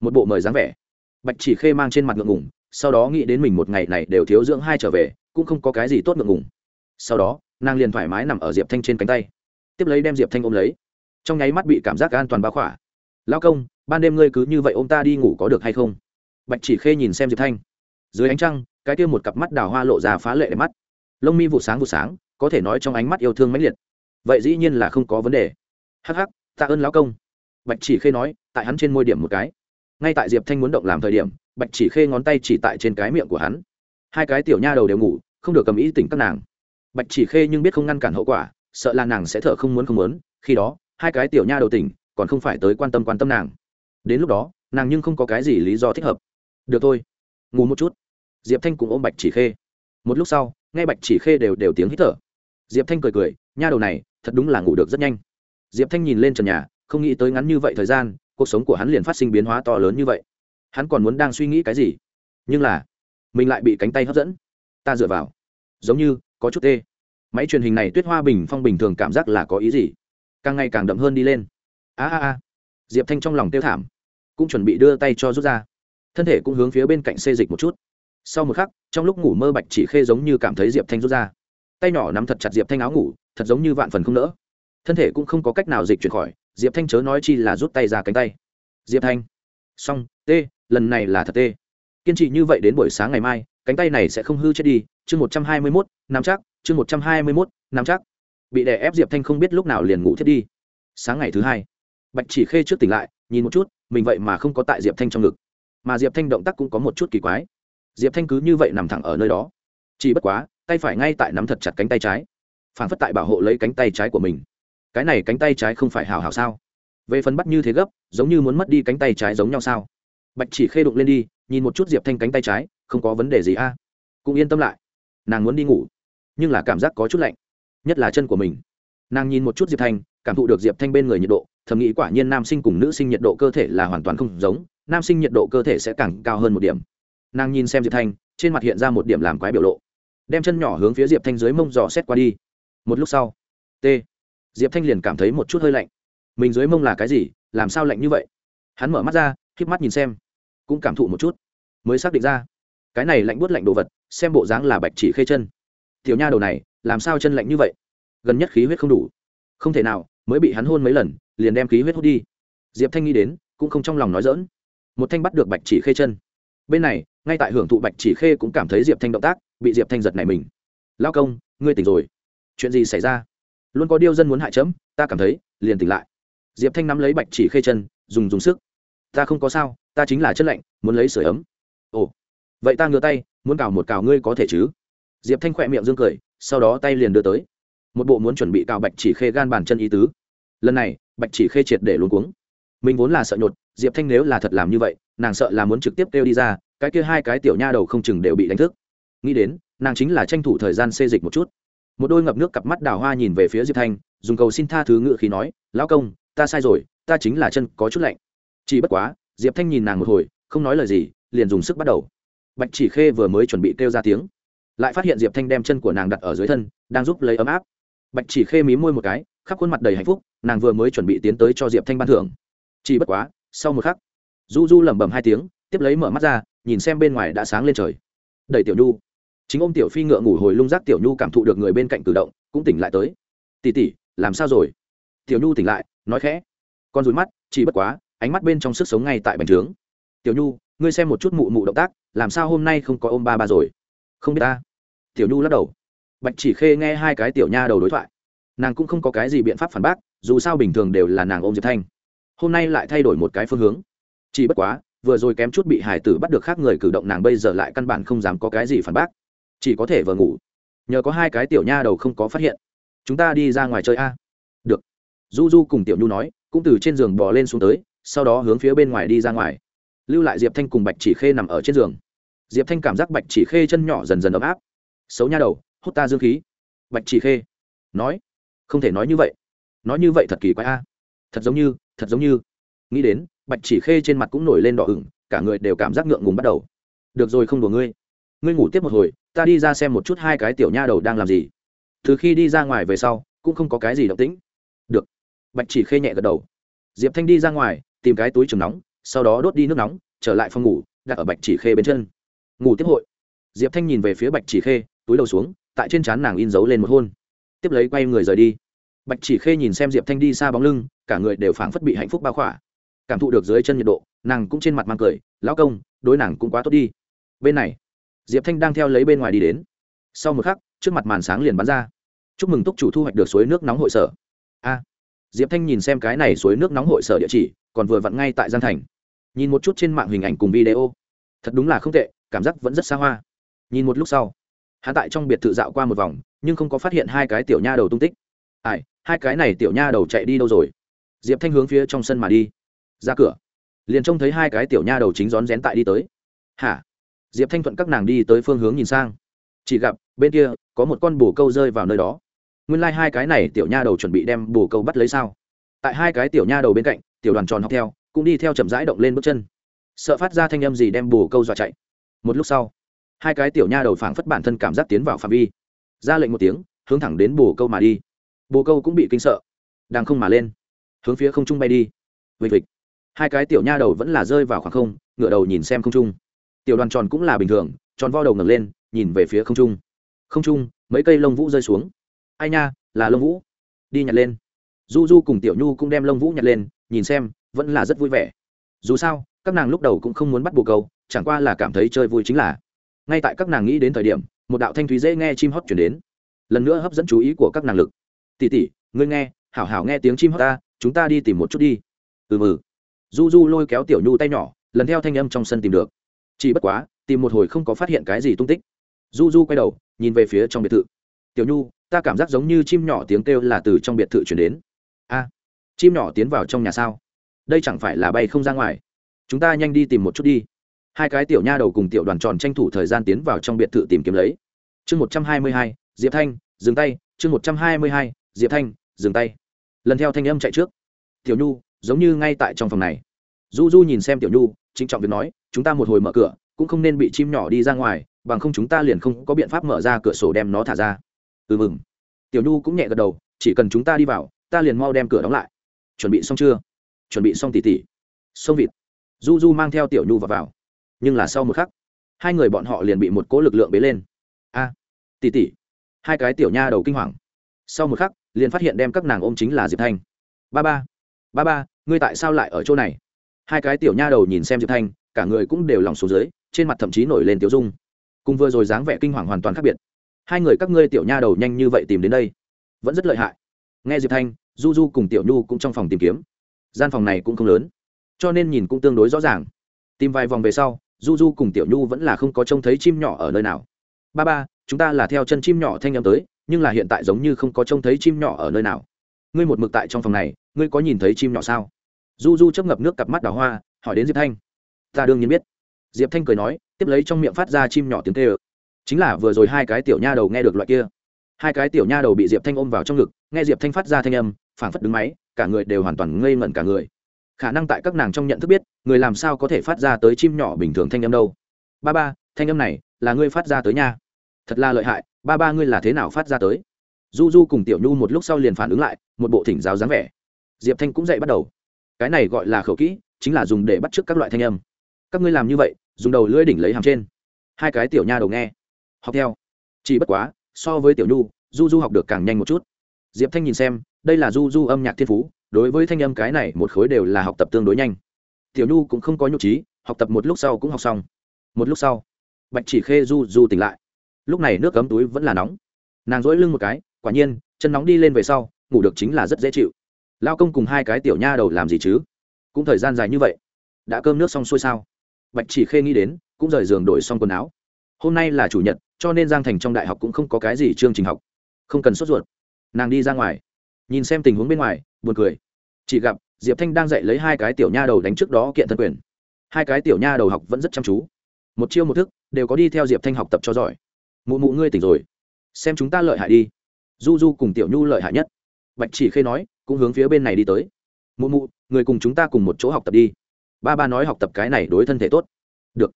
Một bộ mời dáng vẻ. Bạch chỉ khê mang trên mặt ngượng ngủng sau đó nghĩ đến mình một ngày này đều thiếu dưỡng hai trở về, cũng không có cái gì tốt ngượng ngùng. Sau đó nàng liền thoải mái nằm ở diệp thanh trên cánh tay tiếp lấy đem diệp thanh ôm lấy trong nháy mắt bị cảm giác an toàn bao khỏa lao công ban đêm ngươi cứ như vậy ô m ta đi ngủ có được hay không bạch chỉ khê nhìn xem diệp thanh dưới ánh trăng cái kia một cặp mắt đào hoa lộ ra phá lệ mắt lông mi vụ sáng vụ sáng có thể nói trong ánh mắt yêu thương mãnh liệt vậy dĩ nhiên là không có vấn đề hắc hắc tạ ơn lão công bạch chỉ khê nói tại hắn trên môi điểm một cái ngay tại diệp thanh muốn động làm thời điểm bạch chỉ khê ngón tay chỉ tại trên cái miệng của hắn hai cái tiểu nha đầu đều ngủ không được cầm ý tỉnh các nàng bạch chỉ khê nhưng biết không ngăn cản hậu quả, sợ là nàng sẽ thở không muốn không muốn, khi đó, hai cái tiểu nha đầu tỉnh, còn không phải tới quan tâm quan tâm nàng. Đến lúc đó, nàng nhưng không có cái gì lý do thích hợp. Được thôi, ngủ một chút. Diệp thanh cũng ôm bạch chỉ khê. Một lúc sau, nghe bạch chỉ khê đều đều tiếng hít thở. Diệp thanh cười cười, nha đầu này, thật đúng là ngủ được rất nhanh. Diệp thanh nhìn lên trần nhà, không nghĩ tới ngắn như vậy thời gian, cuộc sống của hắn liền phát sinh biến hóa to lớn như vậy. Hắn còn muốn đang suy nghĩ cái gì? Nhưng là, mình lại bị cánh tay hấp dẫn. Ta dựa vào. Giống như có chút tê. Máy truyền hình này tuyết hoa bình phong bình thường cảm giác là có ý gì? Càng ngày càng đậm hơn đi lên. A a a. Diệp thanh trong lòng tiêu thảm, cũng chuẩn bị đưa tay cho rút ra. Thân thể cũng hướng phía bên cạnh xê dịch một chút. Sau một khắc, trong lúc ngủ mơ bạch chỉ khê giống như cảm thấy diệp thanh rút ra. Tay nhỏ nắm thật chặt diệp thanh áo ngủ, thật giống như vạn phần không nỡ. Thân thể cũng không có cách nào dịch chuyển khỏi, diệp thanh chớ nói chi là rút tay ra cánh tay. Diệp thanh. Xong t lần này là thật t kiên trì như vậy đến buổi sáng ngày mai, cánh tay này sẽ không hư chết đi chương một trăm hai mươi mốt năm chắc. Chương một trăm hai mươi mốt năm chắc. Bị đè ép diệp thanh không biết lúc nào liền ngủ thiết đi. Sáng ngày thứ hai, bạch chỉ khê trước tỉnh lại, nhìn một chút, mình vậy mà không có tại diệp thanh trong ngực. Mà diệp thanh động tác cũng có một chút kỳ quái. Diệp thanh cứ như vậy nằm thẳng ở nơi đó. Chỉ bất quá, tay phải ngay tại nắm thật chặt cánh tay trái. Phản phất tại bảo hộ lấy cánh tay trái của mình. Cái này cánh tay trái không phải hào hào sao? Về phần bắt như thế gấp, giống như muốn mất đi cánh tay trái giống nhau sao? Bạch chỉ khê đụng lên đi, nhìn một chút diệp thanh cánh tay trái, không có vấn đề gì a. Cũng yên tâm lại nàng muốn đi ngủ, nhưng là cảm giác có chút lạnh, nhất là chân của mình. Nàng nhìn một chút diệp thanh, cảm thụ được diệp thanh bên người nhiệt độ, thầm nghĩ quả nhiên nam sinh cùng nữ sinh nhiệt độ cơ thể là hoàn toàn không giống, nam sinh nhiệt độ cơ thể sẽ càng cao hơn một điểm. Nàng nhìn xem diệp thanh, trên mặt hiện ra một điểm làm quái biểu lộ. Đem chân nhỏ hướng phía diệp thanh dưới mông dò xét qua đi. Một lúc sau, t. Diệp thanh liền cảm thấy một chút hơi lạnh. Mình dưới mông là cái gì? Làm sao lạnh như vậy? Hắn mở mắt ra k h mắt nhìn xem, cũng cảm thụ một chút. Mới xác định ra, cái này lạnh buốt lạnh đồ vật xem bộ dáng là bạch chỉ khê chân. Tiểu nha đầu này, làm sao chân lạnh như vậy? Gần nhất khí huyết không đủ. Không thể nào, mới bị hắn hôn mấy lần, liền đem khí huyết hút đi. Diệp thanh nghĩ đến, cũng không trong lòng nói dỡn một thanh bắt được bạch chỉ khê chân. Bên này, ngay tại hưởng thụ bạch chỉ khê cũng cảm thấy diệp thanh động tác, bị diệp thanh giật này mình. Lao công, ngươi tỉnh rồi. Chuyện gì xảy ra? Luôn có điêu dân muốn hại chấm, ta cảm thấy, liền tỉnh lại. Diệp thanh nắm lấy bạch chỉ khê chân, dùng dùng sức. Ta không có sao, ta chính là chân lạnh, muốn lấy sửa ấm. Ồ vậy ta ngửa tay, muốn cào một cào ngươi có thể chứ? Diệp thanh khỏe miệng dương cười, sau đó tay liền đưa tới. Một bộ muốn chuẩn bị cào bạch chỉ khê gan bàn chân ý tứ. Lần này, bạch chỉ khê triệt để luôn cuống. Mình vốn là sợ nhột, diệp thanh nếu là thật làm như vậy, nàng sợ là muốn trực tiếp kêu đi ra, cái kia hai cái tiểu nha đầu không chừng đều bị đánh thức. Nghĩ đến, nàng chính là tranh thủ thời gian xê dịch một chút. Một đôi ngập nước cặp mắt đào hoa nhìn về phía diệp thanh, dùng cầu xin tha thứ ngự khí nói, lão công, ta sai rồi, ta chính là chân có chút lạnh. Chỉ bất quá, diệp thanh nhìn nàng một hồi, không nói lời gì, liền dùng sức bắt đầu bạch chỉ khê vừa mới chuẩn bị kêu ra tiếng, lại phát hiện diệp thanh đem chân của nàng đặt ở dưới thân, đang giúp lấy ấm áp. Bạch chỉ khê mí môi một cái, khắp khuôn mặt đầy hạnh phúc, nàng vừa mới chuẩn bị tiến tới cho diệp thanh ban thưởng. Chỉ bất quá, sau một khắc, du du lẩm bẩm hai tiếng, tiếp lấy mở mắt ra, nhìn xem bên ngoài đã sáng lên trời. Đẩy tiểu nhu. Chính ông tiểu phi ngựa ngủ hồi lung rác tiểu nhu cảm thụ được người bên cạnh cử động, cũng tỉnh lại tới. Tỉ tỉ làm sao rồi? Tiểu nhu tỉnh lại, nói khẽ. Con rúi mắt, chỉ bất quá, ánh mắt bên trong sức sống ngay tại bành trướng. Tiểu nhu, ngươi xem một chút mụ mụ động tác làm sao hôm nay không có ôm ba ba rồi? Không biết ta. Tiểu nhu lắc đầu. Bạch chỉ khê nghe hai cái tiểu nha đầu đối thoại. Nàng cũng không có cái gì biện pháp phản bác, dù sao bình thường đều là nàng ôm diệp thanh. Hôm nay lại thay đổi một cái phương hướng. Chỉ bất quá, vừa rồi kém chút bị hải tử bắt được khác người cử động nàng bây giờ lại căn bản không dám có cái gì phản bác. Chỉ có thể vừa ngủ. Nhờ có hai cái tiểu nha đầu không có phát hiện. Chúng ta đi ra ngoài chơi a. Được. Du du cùng tiểu nhu nói, cũng từ trên giường bò lên xuống tới, sau đó hướng phía bên ngoài đi ra ngoài lưu lại diệp thanh cùng bạch chỉ khê nằm ở trên giường. Diệp thanh cảm giác bạch chỉ khê chân nhỏ dần dần ấm áp. Xấu nha đầu, hút ta dương khí. Bạch chỉ khê nói, không thể nói như vậy. Nói như vậy thật kỳ quái a. Thật giống như, thật giống như. Nghĩ đến, bạch chỉ khê trên mặt cũng nổi lên đỏ ửng, cả người đều cảm giác ngượng ngùng bắt đầu. Được rồi không đùa ngươi. Ngươi ngủ tiếp một hồi, ta đi ra xem một chút hai cái tiểu nha đầu đang làm gì. Từ khi đi ra ngoài về sau, cũng không có cái gì động tĩnh. Được. Bạch chỉ khê nhẹ gật đầu. Diệp thanh đi ra ngoài, tìm cái túi trường nóng sau đó đốt đi nước nóng, trở lại phòng ngủ, đặt ở bạch chỉ khê bên chân. Ngủ tiếp hội. Diệp thanh nhìn về phía bạch chỉ khê, túi đầu xuống, tại trên trán nàng in dấu lên một hôn. Tiếp lấy quay người rời đi. Bạch chỉ khê nhìn xem diệp thanh đi xa bóng lưng, cả người đều phảng phất bị hạnh phúc bao khỏa. Cảm thụ được dưới chân nhiệt độ, nàng cũng trên mặt mang cười, lão công, đối nàng cũng quá tốt đi. Bên này, diệp thanh đang theo lấy bên ngoài đi đến. Sau một khắc, trước mặt màn sáng liền bắn ra. Chúc mừng túc chủ thu hoạch được suối nước nóng hội sở. A. Diệp thanh nhìn xem cái này suối nước nóng hội sở địa chỉ còn vừa vặn ngay tại gian thành. Nhìn một chút trên mạng hình ảnh cùng video. Thật đúng là không tệ, cảm giác vẫn rất xa hoa. Nhìn một lúc sau hạ tại trong biệt thự dạo qua một vòng, nhưng không có phát hiện hai cái tiểu nha đầu tung tích. Ai, hai cái này tiểu nha đầu chạy đi đâu rồi? Diệp thanh hướng phía trong sân mà đi. Ra cửa. Liền trông thấy hai cái tiểu nha đầu chính rón rén tại đi tới. Hả? Diệp thanh thuận các nàng đi tới phương hướng nhìn sang. Chỉ gặp, bên kia, có một con bồ câu rơi vào nơi đó. Nguyên lai、like、hai cái này tiểu nha đầu chuẩn bị đem bồ câu bắt lấy sao? Tại hai cái tiểu nha đầu bên cạnh tiểu đoàn tròn học theo, cũng đi theo chậm rãi động lên bước chân. Sợ phát ra thanh âm gì đem Bù câu dọa chạy. Một lúc sau, hai cái tiểu nha đầu phảng phất bản thân cảm giác tiến vào phạm vi. Ra lệnh một tiếng, hướng thẳng đến bồ câu mà đi. Bồ câu cũng bị kinh sợ, đang không mà lên, hướng phía không trung bay đi. Vịt vịt hai cái tiểu nha đầu vẫn là rơi vào khoảng không ngựa đầu nhìn xem không trung. Tiểu đoàn tròn cũng là bình thường, tròn vo đầu ngẩng lên, nhìn về phía không trung. Không trung, mấy cây lông vũ rơi xuống. Ai nha, là lông vũ. Đi nhặt lên. Du du cùng tiểu nhu cũng đem lông vũ nhặt lên nhìn xem, vẫn là rất vui vẻ. Dù sao, các nàng lúc đầu cũng không muốn bắt bồ câu, chẳng qua là cảm thấy chơi vui chính là. Ngay tại các nàng nghĩ đến thời điểm, một đạo thanh thúy dễ nghe chim hót chuyển đến. Lần nữa hấp dẫn chú ý của các nàng lực. Tỉ tỉ ngươi nghe, hảo hảo nghe tiếng chim hót ta, chúng ta đi tìm một chút đi. Ừ mừ du du lôi kéo tiểu nhu tay nhỏ, lần theo thanh âm trong sân tìm được. Chỉ bất quá, tìm một hồi không có phát hiện cái gì tung tích. Du du quay đầu, nhìn về phía trong biệt thự. Tiểu nhu, ta cảm giác giống như chim nhỏ tiếng kêu là từ trong biệt thự chuyển đến chim nhỏ tiến vào trong nhà sao? Đây chẳng phải là bay không ra ngoài. Chúng ta nhanh đi tìm một chút đi. Hai cái tiểu nha đầu cùng tiểu đoàn tròn tranh thủ thời gian tiến vào trong biệt thự tìm kiếm lấy. Chương một trăm hai mươi hai, diệp thanh, dừng tay. Chương một trăm hai mươi hai, diệp thanh, dừng tay. Lần theo thanh âm chạy trước. Tiểu nhu, giống như ngay tại trong phòng này. Du du nhìn xem tiểu nhu chính trọng việc nói, chúng ta một hồi mở cửa, cũng không nên bị chim nhỏ đi ra ngoài, bằng không chúng ta liền không có biện pháp mở ra cửa sổ đem nó thả ra. Ừ mừng. Tiểu nhu cũng nhẹ gật đầu, chỉ cần chúng ta đi vào, ta liền mau đem cửa đóng lại chuẩn bị xong chưa? Chuẩn bị xong tỉ tỉ. Xong vịt. Du du mang theo tiểu nhu vào, vào. Nhưng là sau một khắc hai người bọn họ liền bị một cỗ lực lượng bế lên. A à, tỉ tỉ. Hai cái tiểu nha đầu kinh hoàng. Sau một khắc liền phát hiện đem các nàng ôm chính là diệp thanh. Ba ba. Ba ba ngươi tại sao lại ở chỗ này? Hai cái tiểu nha đầu nhìn xem diệp thanh cả người cũng đều lòng xuống dưới trên mặt thậm chí nổi lên tiểu dung. Cùng vừa rồi dáng vẻ kinh hoàng hoàn toàn khác biệt. Hai người các ngươi tiểu nha đầu nhanh như vậy tìm đến đây vẫn rất lợi hại. Nghe diệp thanh du du cùng tiểu nhu cũng trong phòng tìm kiếm. Gian phòng này cũng không lớn, cho nên nhìn cũng tương đối rõ ràng. Tìm vài vòng về sau, du du cùng tiểu nhu vẫn là không có trông thấy chim nhỏ ở nơi nào. Ba ba, chúng ta là theo chân chim nhỏ thanh em tới, nhưng là hiện tại giống như không có trông thấy chim nhỏ ở nơi nào. Ngươi một mực tại trong phòng này, ngươi có nhìn thấy chim nhỏ sao? Du du chấp ngập nước cặp mắt đào hoa, hỏi đến diệp thanh. Ta đương nhiên biết. Diệp thanh cười nói, tiếp lấy trong miệng phát ra chim nhỏ tiếng tê ơ chính là vừa rồi hai cái tiểu nha đầu nghe được loại kia hai cái tiểu nha đầu bị diệp thanh ôm vào trong ngực, nghe diệp thanh phát ra thanh âm, phảng phất đứng máy, cả người đều hoàn toàn ngây ngẩn cả người. Khả năng tại các nàng trong nhận thức biết, người làm sao có thể phát ra tới chim nhỏ bình thường thanh âm đâu. Ba ba, thanh âm này là ngươi phát ra tới nha. Thật là lợi hại, ba ba ngươi là thế nào phát ra tới? Du du cùng tiểu nhu một lúc sau liền phản ứng lại, một bộ thỉnh giáo dáng vẻ. Diệp thanh cũng dậy bắt đầu. Cái này gọi là khẩu kỹ, chính là dùng để bắt chước các loại thanh âm. Các ngươi làm như vậy, dùng đầu lưỡi đỉnh lấy hàm trên. Hai cái tiểu nha đầu nghe. Học theo. Chỉ bất quá so với tiểu nhu, du du học được càng nhanh một chút. Diệp thanh nhìn xem, đây là du du âm nhạc thiên phú, đối với thanh âm cái này một khối đều là học tập tương đối nhanh. Tiểu nhu cũng không có nhục trí, học tập một lúc sau cũng học xong. Một lúc sau, bạch chỉ khê du du tỉnh lại. Lúc này nước cấm túi vẫn là nóng. Nàng dỗi lưng một cái, quả nhiên, chân nóng đi lên về sau, ngủ được chính là rất dễ chịu. Lao công cùng hai cái tiểu nha đầu làm gì chứ? Cũng thời gian dài như vậy. Đã cơm nước xong xuôi sao? Bạch chỉ khê nghĩ đến, cũng rời giường đổi xong quần áo. Hôm nay là chủ nhật cho nên giang thành trong đại học cũng không có cái gì chương trình học. Không cần sốt ruột. Nàng đi ra ngoài. Nhìn xem tình huống bên ngoài, buồn cười. Chỉ gặp, diệp thanh đang dạy lấy hai cái tiểu nha đầu đánh trước đó kiện thân quyền. Hai cái tiểu nha đầu học vẫn rất chăm chú. Một chiêu một thức, đều có đi theo diệp thanh học tập cho giỏi. Mụ mụ ngươi tỉnh rồi. Xem chúng ta lợi hại đi. Du du cùng tiểu nhu lợi hại nhất. Bạch chỉ khê nói, cũng hướng phía bên này đi tới. Mụ mụ, người cùng chúng ta cùng một chỗ học tập đi. Ba ba nói học tập cái này đối thân thể tốt. Được.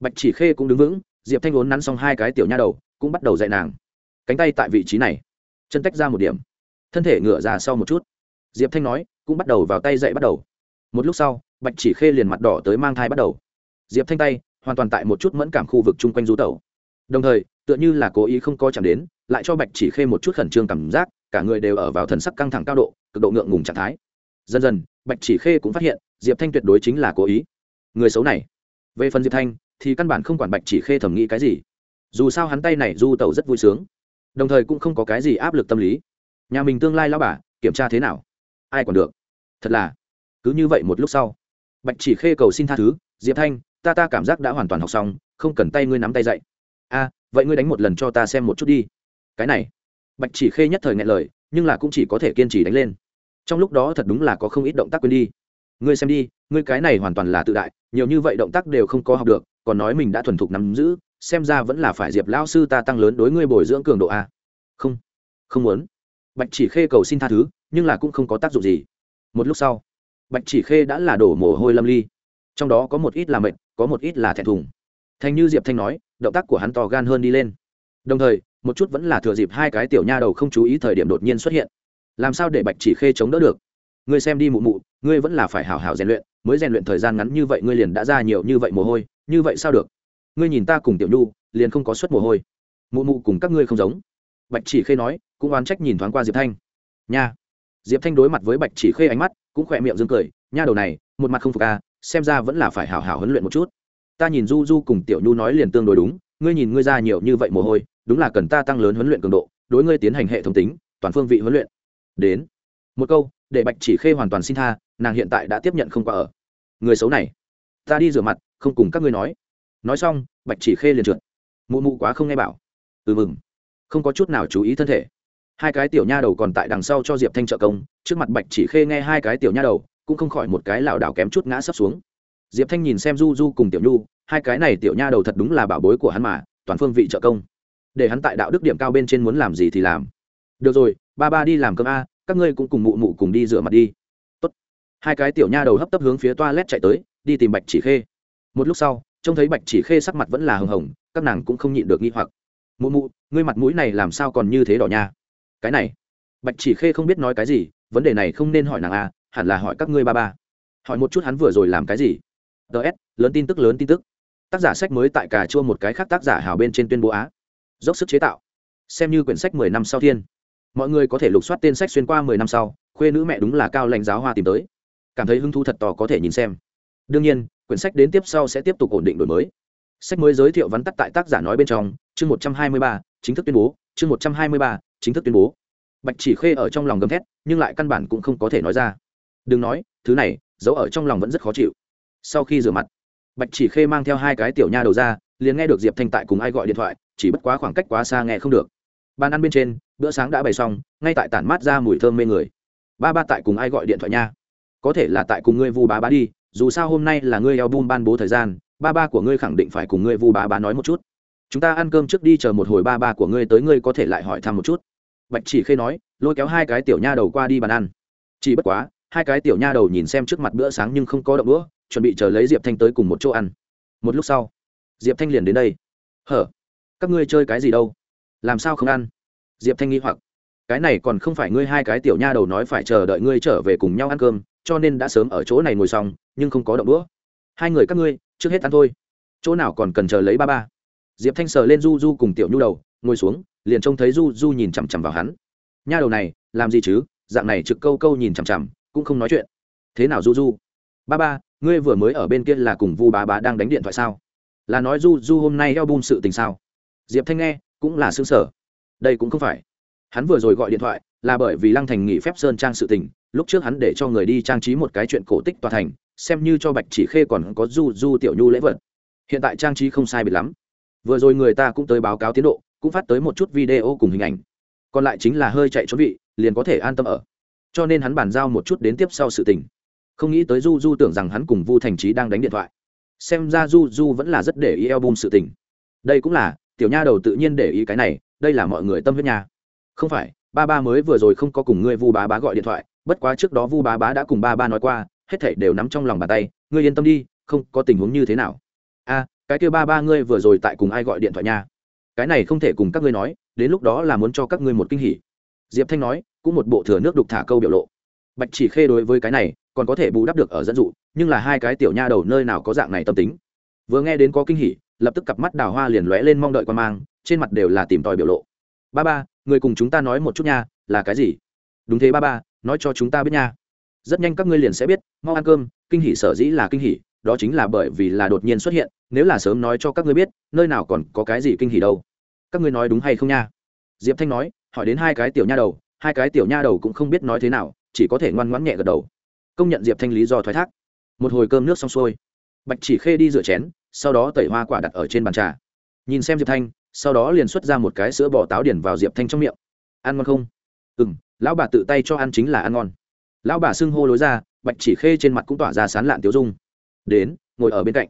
Bạch chỉ khê cũng đứng vững diệp thanh vốn nắn xong hai cái tiểu nha đầu cũng bắt đầu dạy nàng cánh tay tại vị trí này chân tách ra một điểm thân thể ngửa ra sau một chút diệp thanh nói cũng bắt đầu vào tay dạy bắt đầu một lúc sau bạch chỉ khê liền mặt đỏ tới mang thai bắt đầu diệp thanh tay hoàn toàn tại một chút mẫn cảm khu vực chung quanh rú tẩu đồng thời tựa như là cố ý không coi chạm đến lại cho bạch chỉ khê một chút khẩn trương cảm giác cả người đều ở vào thần sắc căng thẳng cao độ cực độ ngượng ngùng trạng thái dần dần bạch chỉ khê cũng phát hiện diệp thanh tuyệt đối chính là cố ý người xấu này về phần diệp thanh thì căn bản không quản bạch chỉ khê thẩm nghĩ cái gì. Dù sao hắn tay này du tẩu rất vui sướng, đồng thời cũng không có cái gì áp lực tâm lý. Nhà mình tương lai lao bà, kiểm tra thế nào? Ai còn được? Thật là, cứ như vậy một lúc sau, bạch chỉ khê cầu xin tha thứ, diệp thanh, ta ta cảm giác đã hoàn toàn học xong, không cần tay ngươi nắm tay dậy. A, vậy ngươi đánh một lần cho ta xem một chút đi. Cái này, bạch chỉ khê nhất thời ngại lời, nhưng là cũng chỉ có thể kiên trì đánh lên. Trong lúc đó thật đúng là có không ít động tác quên đi. Ngươi xem đi, ngươi cái này hoàn toàn là tự đại, nhiều như vậy động tác đều không có học được còn nói mình đã thuần thục nắm giữ, xem ra vẫn là phải diệp lao sư ta tăng lớn đối ngươi bồi dưỡng cường độ a. Không không muốn. Bạch chỉ khê cầu xin tha thứ, nhưng là cũng không có tác dụng gì. Một lúc sau, bạch chỉ khê đã là đổ mồ hôi lâm ly. Trong đó có một ít là mệt, có một ít là thẹn thùng. Thành như diệp thanh nói, động tác của hắn to gan hơn đi lên. Đồng thời, một chút vẫn là thừa dịp hai cái tiểu nha đầu không chú ý thời điểm đột nhiên xuất hiện. Làm sao để bạch chỉ khê chống đỡ được? Ngươi xem đi mụ mụ, ngươi vẫn là phải hào hào rèn luyện, mới rèn luyện thời gian ngắn như vậy ngươi liền đã ra nhiều như vậy mồ hôi như vậy sao được? Ngươi nhìn ta cùng tiểu nhu, liền không có suất mồ hôi. Mụ mụ cùng các ngươi không giống. Bạch chỉ khê nói, cũng oán trách nhìn thoáng qua diệp thanh. Nha. Diệp thanh đối mặt với bạch chỉ khê ánh mắt, cũng khỏe miệng dương cười, nha đầu này, một mặt không phục à xem ra vẫn là phải hảo hảo huấn luyện một chút. Ta nhìn du du cùng tiểu nhu nói liền tương đối đúng, ngươi nhìn ngươi ra nhiều như vậy mồ hôi, đúng là cần ta tăng lớn huấn luyện cường độ, đối ngươi tiến hành hệ thống tính, toàn phương vị huấn luyện. Đến. Một câu, để bạch chỉ khê hoàn toàn xin tha, nàng hiện tại đã tiếp nhận không qua ở. Người xấu này ta đi rửa mặt, không cùng các ngươi nói. Nói xong, bạch chỉ khê liền trượt. Mụ mụ quá không nghe bảo. Ừ mừng. Không có chút nào chú ý thân thể. Hai cái tiểu nha đầu còn tại đằng sau cho diệp thanh trợ công, trước mặt bạch chỉ khê nghe hai cái tiểu nha đầu, cũng không khỏi một cái lảo đảo kém chút ngã sấp xuống. Diệp thanh nhìn xem du du cùng tiểu nhu, hai cái này tiểu nha đầu thật đúng là bảo bối của hắn mà, toàn phương vị trợ công. Để hắn tại đạo đức điểm cao bên trên muốn làm gì thì làm. Được rồi, ba ba đi làm cơm a, các ngươi cũng cùng mụ mụ cùng đi rửa mặt đi hai cái tiểu nha đầu hấp tấp hướng phía toilet chạy tới, đi tìm bạch chỉ khê. Một lúc sau, trông thấy bạch chỉ khê sắc mặt vẫn là hồng hồng, các nàng cũng không nhịn được nghi hoặc. Mụ mụ, ngươi mặt mũi này làm sao còn như thế đỏ nha? Cái này. Bạch chỉ khê không biết nói cái gì, vấn đề này không nên hỏi nàng a, hẳn là hỏi các ngươi ba ba. Hỏi một chút hắn vừa rồi làm cái gì? Ts lớn tin tức, lớn tin tức. Tác giả sách mới tại cà chua một cái khác tác giả hào bên trên tuyên bố á. Dốc sức chế tạo. Xem như quyển sách mười năm sau thiên. Mọi người có thể lục soát tên sách xuyên qua mười năm sau, khuê nữ mẹ đúng là cao lãnh giáo hoa tìm tới cảm thấy hứng thú thật to có thể nhìn xem. Đương nhiên, quyển sách đến tiếp sau sẽ tiếp tục ổn định đổi mới. Sách mới giới thiệu vắn tắt tại tác giả nói bên trong, chương một trăm hai mươi ba, chính thức tuyên bố, chương một trăm hai mươi ba, chính thức tuyên bố. Bạch chỉ khê ở trong lòng gầm thét, nhưng lại căn bản cũng không có thể nói ra. Đừng nói, thứ này, giấu ở trong lòng vẫn rất khó chịu. Sau khi rửa mặt, bạch chỉ khê mang theo hai cái tiểu nha đầu ra, liền nghe được diệp thanh tại cùng ai gọi điện thoại, chỉ bất quá khoảng cách quá xa nghe không được. Bàn ăn bên trên, bữa sáng đã bày xong, ngay tại tản mát ra mùi thơm mê người. Ba ba tại cùng ai gọi điện thoại nha? Có thể là tại cùng ngươi vu bá bá đi, dù sao hôm nay là ngươi eo bum ban bố thời gian, ba ba của ngươi khẳng định phải cùng ngươi vu bá bá nói một chút. Chúng ta ăn cơm trước đi chờ một hồi ba ba của ngươi tới ngươi có thể lại hỏi thăm một chút. Bạch chỉ khê nói, lôi kéo hai cái tiểu nha đầu qua đi bàn ăn. Chỉ bất quá, hai cái tiểu nha đầu nhìn xem trước mặt bữa sáng nhưng không có động đũa, chuẩn bị chờ lấy diệp thanh tới cùng một chỗ ăn. Một lúc sau, diệp thanh liền đến đây. Hở, các ngươi chơi cái gì đâu? Làm sao không ăn? Diệp thanh nghi hoặc. Cái này còn không phải ngươi hai cái tiểu nha đầu nói phải chờ đợi ngươi trở về cùng nhau ăn cơm cho nên đã sớm ở chỗ này ngồi xong, nhưng không có động đũa. Hai người các ngươi, trước hết ăn thôi. Chỗ nào còn cần chờ lấy ba ba? Diệp thanh sờ lên du du cùng tiểu nhu đầu, ngồi xuống, liền trông thấy du du nhìn chằm chằm vào hắn. Nha đầu này, làm gì chứ? Dạng này trực câu câu nhìn chằm chằm, cũng không nói chuyện. Thế nào du du? Ba ba, ngươi vừa mới ở bên kia là cùng vu bá bá đang đánh điện thoại sao? Là nói du du hôm nay eo bum sự tình sao? Diệp thanh nghe, cũng là xương sở đây cũng không phải. Hắn vừa rồi gọi điện thoại là bởi vì lăng thành nghỉ phép sơn trang sự tình lúc trước hắn để cho người đi trang trí một cái chuyện cổ tích tòa thành, xem như cho bạch chỉ khê còn có du du tiểu nhu lễ vật. Hiện tại trang trí không sai biệt lắm. Vừa rồi người ta cũng tới báo cáo tiến độ, cũng phát tới một chút video cùng hình ảnh. Còn lại chính là hơi chạy trốn vị, liền có thể an tâm ở. Cho nên hắn bàn giao một chút đến tiếp sau sự tình. Không nghĩ tới du du tưởng rằng hắn cùng vu thành trí đang đánh điện thoại. Xem ra du du vẫn là rất để ý album sự tình. Đây cũng là, tiểu nha đầu tự nhiên để ý cái này, đây là mọi người tâm huyết nha. Không phải, ba ba mới vừa rồi không có cùng ngươi vu bá bá gọi điện thoại bất quá trước đó vu bá bá đã cùng ba ba nói qua, hết thảy đều nắm trong lòng bàn tay, ngươi yên tâm đi, không có tình huống như thế nào. A, cái kia ba ba ngươi vừa rồi tại cùng ai gọi điện thoại nha? Cái này không thể cùng các ngươi nói, đến lúc đó là muốn cho các ngươi một kinh hỉ. Diệp thanh nói, cũng một bộ thừa nước đục thả câu biểu lộ. Bạch chỉ khê đối với cái này, còn có thể bù đắp được ở dẫn dụ, nhưng là hai cái tiểu nha đầu nơi nào có dạng này tâm tính. Vừa nghe đến có kinh hỉ, lập tức cặp mắt đào hoa liền lóe lên mong đợi quan mang, trên mặt đều là tìm tòi biểu lộ. Ba ba người cùng chúng ta nói một chút nha, là cái gì? Đúng thế, ba ba nói cho chúng ta biết nha. Rất nhanh các ngươi liền sẽ biết, mau ăn cơm, kinh hỉ sở dĩ là kinh hỉ, đó chính là bởi vì là đột nhiên xuất hiện, nếu là sớm nói cho các ngươi biết, nơi nào còn có cái gì kinh hỉ đâu. Các ngươi nói đúng hay không nha? Diệp thanh nói, hỏi đến hai cái tiểu nha đầu, hai cái tiểu nha đầu cũng không biết nói thế nào, chỉ có thể ngoan ngoãn nhẹ gật đầu. Công nhận diệp thanh lý do thoái thác. Một hồi cơm nước xong xuôi. Bạch chỉ khê đi rửa chén, sau đó tẩy hoa quả đặt ở trên bàn trà. Nhìn xem diệp thanh, sau đó liền xuất ra một cái sữa bò táo điển vào diệp thanh trong miệng. Ăn ngon không? Ừ m lão bà tự tay cho ăn chính là ăn ngon. Lão bà xưng hô lối ra, bạch chỉ khê trên mặt cũng tỏa ra sán lạn tiêu dung. Đến, ngồi ở bên cạnh.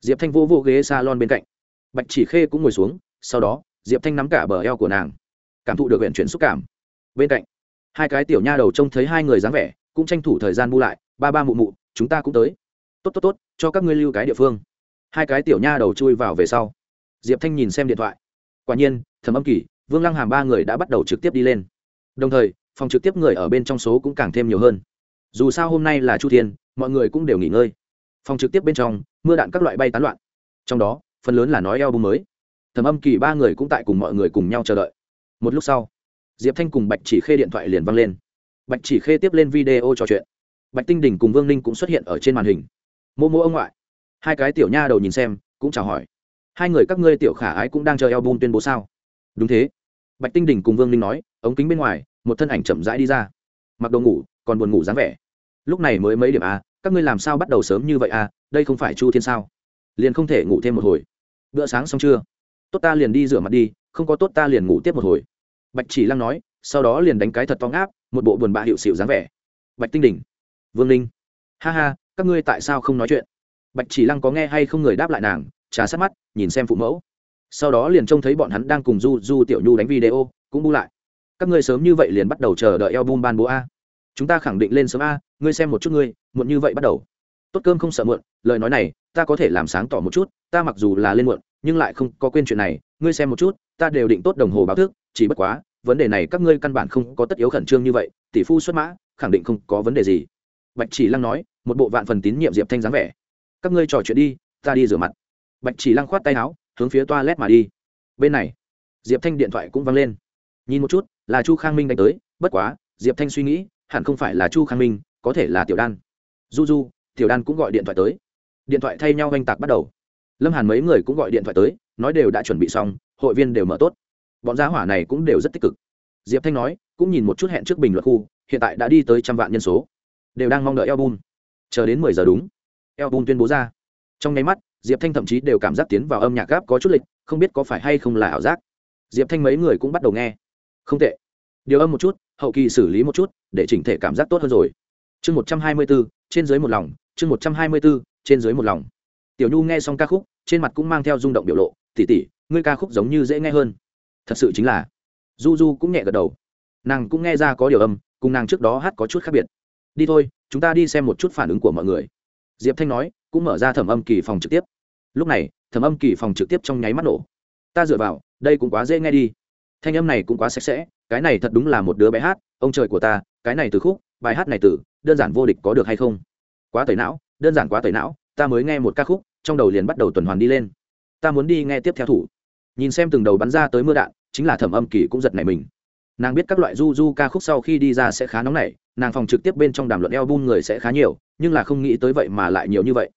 Diệp thanh vô vô ghế s a lon bên cạnh. Bạch chỉ khê cũng ngồi xuống, sau đó, diệp thanh nắm cả bờ eo của nàng. Cảm thụ được huyện chuyển xúc cảm. Bên cạnh, hai cái tiểu nha đầu trông thấy hai người dáng vẻ, cũng tranh thủ thời gian bu lại. Ba ba mụ mụ, chúng ta cũng tới. Tốt tốt tốt, cho các ngươi lưu cái địa phương. Hai cái tiểu nha đầu chui vào về sau. Diệp thanh nhìn xem điện thoại. Quả nhiên thẩm âm kỳ, vương lăng hàm ba người đã bắt đầu trực tiếp đi lên. Đồng thời phòng trực tiếp người ở bên trong số cũng càng thêm nhiều hơn. Dù sao hôm nay là chu thiên, mọi người cũng đều nghỉ ngơi. Phòng trực tiếp bên trong, mưa đạn các loại bay tán loạn. Trong đó, phần lớn là nói eo bung mới. Thẩm âm kỳ ba người cũng tại cùng mọi người cùng nhau chờ đợi. Một lúc sau, diệp thanh cùng bạch chỉ khê điện thoại liền văng lên. Bạch chỉ khê tiếp lên video trò chuyện. Bạch tinh đình cùng vương ninh cũng xuất hiện ở trên màn hình. Mô mô ông ngoại. Hai cái tiểu nha đầu nhìn xem, cũng chào hỏi. Hai người các ngươi tiểu khả ái cũng đang chờ eo bung tuyên bố sao? Đúng thế. Bạch tinh đình cùng vương ninh nói, ống kính bên ngoài một thân ảnh chậm rãi đi ra. Mặc đồ ngủ còn buồn ngủ dáng vẻ. Lúc này mới mấy điểm à các ngươi làm sao bắt đầu sớm như vậy à đây không phải chu thiên sao? Liền không thể ngủ thêm một hồi. Bữa sáng xong chưa? Tốt ta liền đi rửa mặt đi không có tốt ta liền ngủ tiếp một hồi. Bạch chỉ lăng nói sau đó liền đánh cái thật to ngáp một bộ buồn bã hiệu xịu dáng vẻ. Bạch tinh đỉnh vương Linh, ha ha các ngươi tại sao không nói chuyện? Bạch chỉ lăng có nghe hay không người đáp lại nàng trà sát mắt nhìn xem phụ mẫu. Sau đó liền trông thấy bọn hắn đang cùng du du tiểu nhu đánh video cũng bu lại các ngươi sớm như vậy liền bắt đầu chờ đợi album ban bố a. Chúng ta khẳng định lên sớm a, ngươi xem một chút ngươi, muộn như vậy bắt đầu. Tốt cơm không sợ muộn, lời nói này, ta có thể làm sáng tỏ một chút, ta mặc dù là lên muộn, nhưng lại không có quên chuyện này, ngươi xem một chút, ta đều định tốt đồng hồ báo thức, chỉ bất quá, vấn đề này các ngươi căn bản không có tất yếu khẩn trương như vậy, tỷ phu xuất mã, khẳng định không có vấn đề gì. Bạch chỉ lăng nói, một bộ vạn phần tín nhiệm diệp thanh dáng vẻ. Các ngươi trò chuyện đi, ta đi rửa mặt. Bạch chỉ lăng khoát tay áo, hướng phía toa mà đi. Bên này, diệp thanh điện thoại cũng văng lên. Nhìn một chút là chu khang minh đánh tới, bất quá, diệp thanh suy nghĩ, hẳn không phải là chu khang minh, có thể là tiểu đan. Du du tiểu đan cũng gọi điện thoại tới. Điện thoại thay nhau oanh tạc bắt đầu. Lâm hàn mấy người cũng gọi điện thoại tới, nói đều đã chuẩn bị xong, hội viên đều mở tốt. Bọn giá hỏa này cũng đều rất tích cực. Diệp thanh nói, cũng nhìn một chút hẹn trước bình luận khu, hiện tại đã đi tới trăm vạn nhân số. Đều đang mong đợi album. Chờ đến mười giờ đúng. Album tuyên bố ra. Trong nháy mắt, diệp thanh thậm chí đều cảm giác tiến vào âm nhạc gáp có chút lịch, không biết có phải hay không là ảo giác. Diệp thanh mấy người cũng bắt đầu nghe không tệ. Điều âm một chút, hậu kỳ xử lý một chút, để chỉnh thể cảm giác tốt hơn rồi. Chương một trăm hai mươi bốn, trên dưới một lòng. Chương một trăm hai mươi bốn, trên dưới một lòng. Tiểu nhu nghe xong ca khúc, trên mặt cũng mang theo rung động biểu lộ. Tỉ tỉ, ngươi ca khúc giống như dễ nghe hơn. Thật sự chính là. Du du cũng nhẹ gật đầu. Nàng cũng nghe ra có điều âm, cùng nàng trước đó hát có chút khác biệt. Đi thôi, chúng ta đi xem một chút phản ứng của mọi người. Diệp thanh nói, cũng mở ra thẩm âm kỳ phòng trực tiếp. Lúc này, thẩm âm kỳ phòng trực tiếp trong nháy mắt nổ. Ta dựa vào, đây cũng quá dễ nghe đi thanh âm này cũng quá sạch sẽ, cái này thật đúng là một đứa bé hát, ông trời của ta, cái này từ khúc, bài hát này từ, đơn giản vô địch có được hay không? Quá tẩy não, đơn giản quá tẩy não, ta mới nghe một ca khúc, trong đầu liền bắt đầu tuần hoàn đi lên. Ta muốn đi nghe tiếp theo thủ. Nhìn xem từng đầu bắn ra tới mưa đạn, chính là thẩm âm kỳ cũng giật nảy mình. Nàng biết các loại du du ca khúc sau khi đi ra sẽ khá nóng nảy, nàng phòng trực tiếp bên trong đàm luận eo bun người sẽ khá nhiều, nhưng là không nghĩ tới vậy mà lại nhiều như vậy.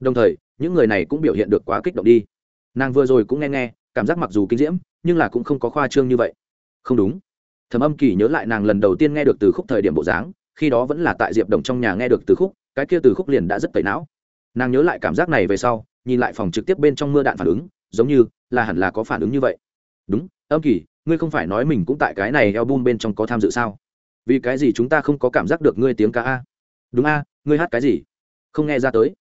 Đồng thời, những người này cũng biểu hiện được quá kích động đi. Nàng vừa rồi cũng nghe nghe, cảm giác mặc dù kinh diễm nhưng là cũng không có khoa trương như vậy. Không đúng. Thẩm âm kỳ nhớ lại nàng lần đầu tiên nghe được từ khúc thời điểm bộ dáng, khi đó vẫn là tại diệp đồng trong nhà nghe được từ khúc, cái kia từ khúc liền đã rất tẩy não. Nàng nhớ lại cảm giác này về sau, nhìn lại phòng trực tiếp bên trong mưa đạn phản ứng, giống như là hẳn là có phản ứng như vậy. Đúng, âm kỳ, ngươi không phải nói mình cũng tại cái này eo bun bên trong có tham dự sao? Vì cái gì chúng ta không có cảm giác được ngươi tiếng ca a? Đúng a, ngươi hát cái gì? Không nghe ra tới.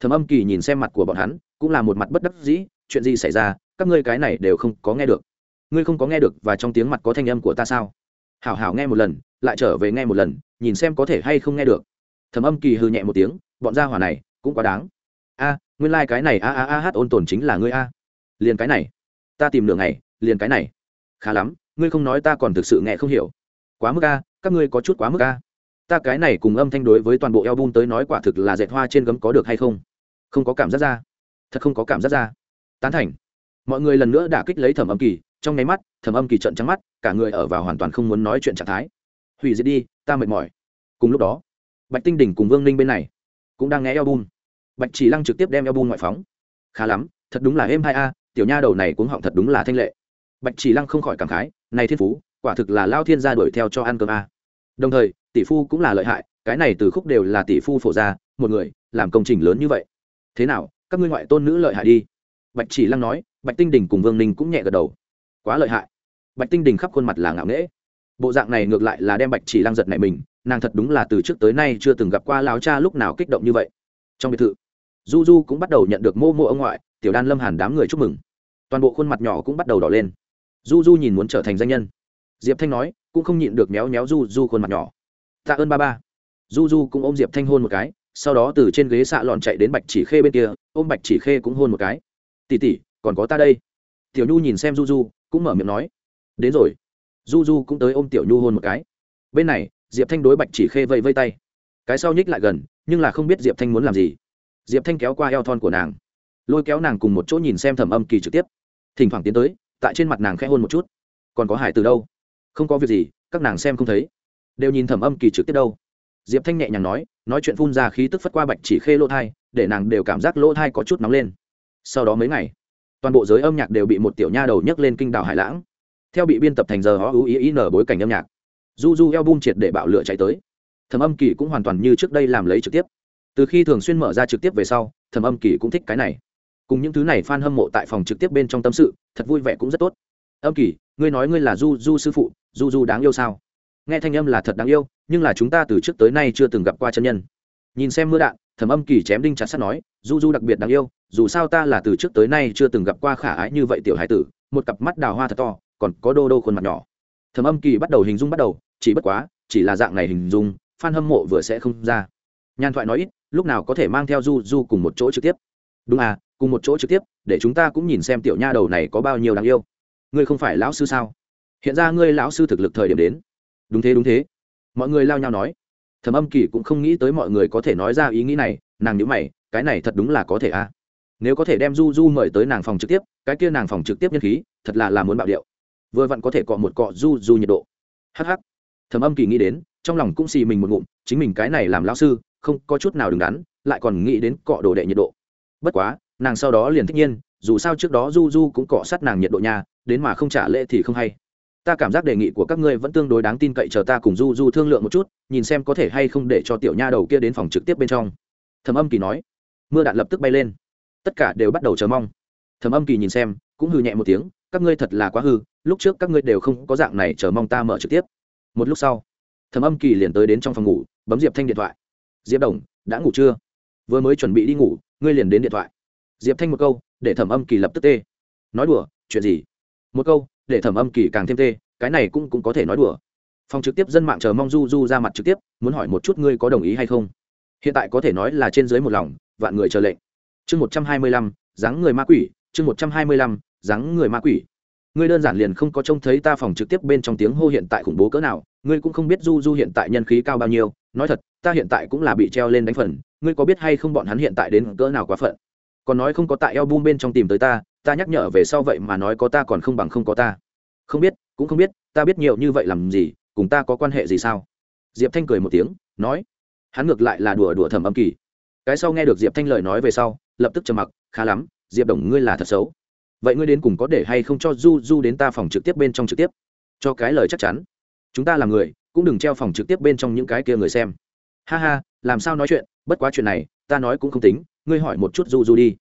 Thầm âm kỳ nhìn xem mặt của bọn hắn, cũng là một mặt bất đắc dĩ, chuyện gì xảy ra các ngươi cái này đều không có nghe được. Ngươi không có nghe được và trong tiếng mặt có thanh âm của ta sao? Hảo hảo nghe một lần, lại trở về nghe một lần, nhìn xem có thể hay không nghe được. Thầm âm kỳ hư nhẹ một tiếng, bọn gia hỏa này cũng quá đáng. A, nguyên lai、like、cái này a a a hát ôn tồn chính là ngươi a. Liền cái này. Ta tìm nửa ngày, liền cái này. Khá lắm, ngươi không nói ta còn thực sự nghe không hiểu. Quá mức a, các ngươi có chút quá mức a. Ta cái này cùng âm thanh đối với toàn bộ eo bun tới nói quả thực là dệt hoa trên gấm có được hay không? Không có cảm giác ra. Thật không có cảm giác ra. Tán thành mọi người lần nữa đã kích lấy thẩm âm kỳ, trong nháy mắt, thẩm âm kỳ trận trắng mắt, cả người ở vào hoàn toàn không muốn nói chuyện trạng thái. Hủy diệt đi, ta mệt mỏi. Cùng lúc đó, bạch tinh đỉnh cùng vương ninh bên này cũng đang nghe eo bun bạch chỉ lăng trực tiếp đem eo bun ngoại phóng. Khá lắm, thật đúng là êm hai a, tiểu nha đầu này cũng họng thật đúng là thanh lệ. Bạch chỉ lăng không khỏi cảm khái, này thiên phú, quả thực là lao thiên gia đuổi theo cho ăn cơm a. Đồng thời, tỷ phu cũng là lợi hại, cái này từ khúc đều là tỷ phu phổ ra, một người làm công trình lớn như vậy. Thế nào, các ngươi ngoại tôn nữ lợi hại đi. Bạch chỉ lăng nói bạch tinh đình cùng vương ninh cũng nhẹ gật đầu. Quá lợi hại. Bạch tinh đình khắp khuôn mặt là ngạo nghễ. Bộ dạng này ngược lại là đem bạch chỉ lăng giật này mình, nàng thật đúng là từ trước tới nay chưa từng gặp qua láo cha lúc nào kích động như vậy. Trong biệt thự, du du cũng bắt đầu nhận được mô mô ông ngoại, tiểu đan lâm hàn đám người chúc mừng. Toàn bộ khuôn mặt nhỏ cũng bắt đầu đỏ lên. Du du nhìn muốn trở thành danh nhân. Diệp thanh nói, cũng không nhịn được méo méo du du khuôn mặt nhỏ. Tạ ơn ba ba. Du du cũng ôm diệp thanh hôn một cái, sau đó từ trên ghế xạ lọn chạy đến bạch chỉ khê bên kia, ôm bạch chỉ khê cũng hôn một cái. Tỉ tỉ còn có ta đây. Tiểu nhu nhìn xem du du cũng mở miệng nói, đến rồi. Du du cũng tới ôm tiểu nhu hôn một cái. Bên này, diệp thanh đối bạch chỉ khê vây vây tay. Cái sau nhích lại gần, nhưng là không biết diệp thanh muốn làm gì. Diệp thanh kéo qua eo thon của nàng, lôi kéo nàng cùng một chỗ nhìn xem thẩm âm kỳ trực tiếp. Thỉnh thoảng tiến tới, tại trên mặt nàng khẽ hôn một chút. Còn có hải từ đâu? Không có việc gì, các nàng xem không thấy. Đều nhìn thẩm âm kỳ trực tiếp đâu. Diệp thanh nhẹ nhàng nói nói chuyện phun ra khí tức phất qua bạch chỉ khê lỗ thai, để nàng đều cảm giác lỗ thai có chút nóng lên. Sau đó mấy ngày toàn bộ giới âm nhạc đều bị một tiểu nha đầu nhấc lên kinh đảo hải lãng. Theo bị biên tập thành giờ họ ưu ý ý nở bối cảnh âm nhạc, du du eo bung triệt để bạo lửa chạy tới. Thẩm âm kỳ cũng hoàn toàn như trước đây làm lấy trực tiếp. Từ khi thường xuyên mở ra trực tiếp về sau, thẩm âm kỳ cũng thích cái này. Cùng những thứ này f a n hâm mộ tại phòng trực tiếp bên trong tâm sự, thật vui vẻ cũng rất tốt. Âm kỳ, ngươi nói ngươi là du du sư phụ, du du đáng yêu sao? Nghe thanh âm là thật đáng yêu, nhưng là chúng ta từ trước tới nay chưa từng gặp qua chân nhân. Nhìn xem mưa đạn, thẩm âm kỳ chém đinh chặt sắt nói, du du đặc biệt đáng yêu dù sao ta là từ trước tới nay chưa từng gặp qua khả ái như vậy tiểu hải tử, một cặp mắt đào hoa thật to, còn có đô đô khuôn mặt nhỏ. Thẩm âm kỳ bắt đầu hình dung bắt đầu, chỉ bất quá, chỉ là dạng này hình dung f hâm mộ vừa sẽ không ra. Nhàn thoại nói ít, lúc nào có thể mang theo du du cùng một chỗ trực tiếp. Đúng à cùng một chỗ trực tiếp, để chúng ta cũng nhìn xem tiểu nha đầu này có bao nhiêu đáng yêu. Ngươi không phải lão sư sao? Hiện ra ngươi lão sư thực lực thời điểm đến. Đúng thế đúng thế. Mọi người lao nhau nói. Thẩm âm kỳ cũng không nghĩ tới mọi người có thể nói ra ý nghĩ này, nàng nhữ mày, cái này thật đúng là có thể à? Nếu có thể đem du du mời tới nàng phòng trực tiếp, cái kia nàng phòng trực tiếp nhân khí, thật là là muốn bạo điệu. Vừa vặn có thể cọ một cọ du du nhiệt độ. Hh thầm âm kỳ nghĩ đến, trong lòng cũng xì mình một ngụm, chính mình cái này làm lao sư, không có chút nào đứng đắn, lại còn nghĩ đến cọ đồ đệ nhiệt độ. Bất quá, nàng sau đó liền thích nhiên, dù sao trước đó du du cũng cọ sát nàng nhiệt độ nhà đến mà không trả lễ thì không hay. Ta cảm giác đề nghị của các ngươi vẫn tương đối đáng tin cậy chờ ta cùng du du thương lượng một chút, nhìn xem có thể hay không để cho tiểu nha đầu kia đến phòng trực tiếp bên trong. Thầm âm kỳ nói. Mưa đạn lập tức bay lên tất cả đều bắt đầu chờ mong. Thầm âm kỳ nhìn xem, cũng hư nhẹ một tiếng, các ngươi thật là quá hư, lúc trước các ngươi đều không có dạng này chờ mong ta mở trực tiếp. Một lúc sau thầm âm kỳ liền tới đến trong phòng ngủ, bấm diệp thanh điện thoại. Diệp đồng, đã ngủ chưa? Vừa mới chuẩn bị đi ngủ, ngươi liền đến điện thoại. Diệp thanh một câu, để thẩm âm kỳ lập tức tê. Nói đùa, chuyện gì? Một câu, để thẩm âm kỳ càng thêm tê, cái này cũng cũng có thể nói đùa. Phòng trực tiếp dân mạng chờ mong du du ra mặt trực tiếp, muốn hỏi một chút ngươi có đồng ý hay không? Hiện tại có thể nói là trên dưới một lòng, vạn người chờ lệnh chương một trăm hai mươi lăm, dáng người ma quỷ, chương một trăm hai mươi lăm, dáng người ma quỷ. Ngươi đơn giản liền không có trông thấy ta phòng trực tiếp bên trong tiếng hô hiện tại khủng bố cỡ nào, ngươi cũng không biết du du hiện tại nhân khí cao bao nhiêu. Nói thật, ta hiện tại cũng là bị treo lên đánh phần, ngươi có biết hay không bọn hắn hiện tại đến cỡ nào quá phận? Còn nói không có tại album bên trong tìm tới ta ta nhắc nhở về sau vậy mà nói có ta còn không bằng không có ta. Không biết, cũng không biết, ta biết nhiều như vậy làm gì, cùng ta có quan hệ gì sao? Diệp thanh cười một tiếng, nói, hắn ngược lại là đùa đùa thầm âm kỳ. Cái sau nghe được diệp thanh lời nói về sau lập tức trầm mặc, khá lắm, diệp đồng ngươi là thật xấu. Vậy ngươi đến cùng có để hay không cho du du đến ta phòng trực tiếp bên trong trực tiếp? Cho cái lời chắc chắn. Chúng ta là người, cũng đừng treo phòng trực tiếp bên trong những cái kia người xem. Ha ha, làm sao nói chuyện? Bất quá chuyện này, ta nói cũng không tính, ngươi hỏi một chút du du đi.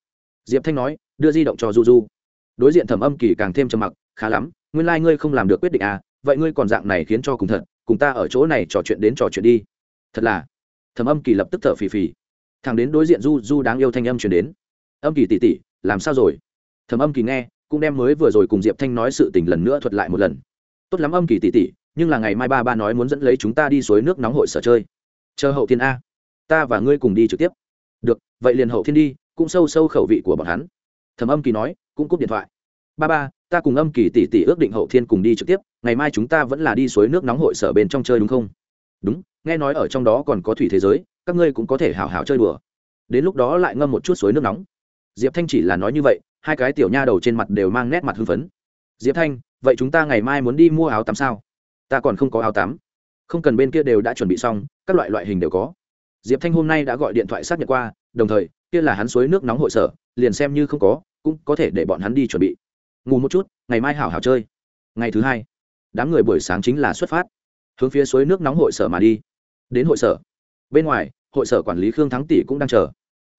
Diệp thanh nói, đưa di động cho du du. Đối diện thẩm âm kỳ càng thêm trầm mặc, khá lắm, nguyên lai、like、ngươi không làm được quyết định à vậy ngươi còn dạng này khiến cho cùng thật, cùng ta ở chỗ này trò chuyện đến trò chuyện đi. Thật là. Thẩm âm kỳ lập tức thở phì phì thằng đến đối diện du du đáng yêu thanh âm chuyển đến. Âm kỳ tỉ tỉ, làm sao rồi? Thầm âm kỳ nghe, cũng đem mới vừa rồi cùng diệp thanh nói sự tình lần nữa thuật lại một lần. Tốt lắm âm kỳ tỉ tỉ, nhưng là ngày mai ba ba nói muốn dẫn lấy chúng ta đi suối nước nóng hội sở chơi. Chờ hậu thiên a. Ta và ngươi cùng đi trực tiếp. Được, vậy liền hậu thiên đi, cũng sâu sâu khẩu vị của bọn hắn. Thầm âm kỳ nói, cũng cúp điện thoại. Ba ba, ta cùng âm kỳ tỷ tỷ ước định hậu thiên cùng đi trực tiếp, ngày mai chúng ta vẫn là đi suối nước nóng hội sở bên trong chơi đúng không? Đúng, nghe nói ở trong đó còn có thủy thế giới các ngươi cũng có thể hào hào chơi đùa. Đến lúc đó lại ngâm một chút suối nước nóng. Diệp thanh chỉ là nói như vậy, hai cái tiểu nha đầu trên mặt đều mang nét mặt hưng phấn. Diệp thanh, vậy chúng ta ngày mai muốn đi mua áo tắm sao? Ta còn không có áo tắm. Không cần bên kia đều đã chuẩn bị xong, các loại loại hình đều có. Diệp thanh hôm nay đã gọi điện thoại xác nhận qua, đồng thời, kia là hắn suối nước nóng hội sở, liền xem như không có, cũng có thể để bọn hắn đi chuẩn bị. Ngủ một chút, ngày mai hảo hảo chơi. Ngày thứ hai, đám người buổi sáng chính là xuất phát. Hướng phía suối nước nóng hội sở mà đi. Đến hội sở. Bên ngoài hội sở quản lý khương thắng tỷ cũng đang chờ.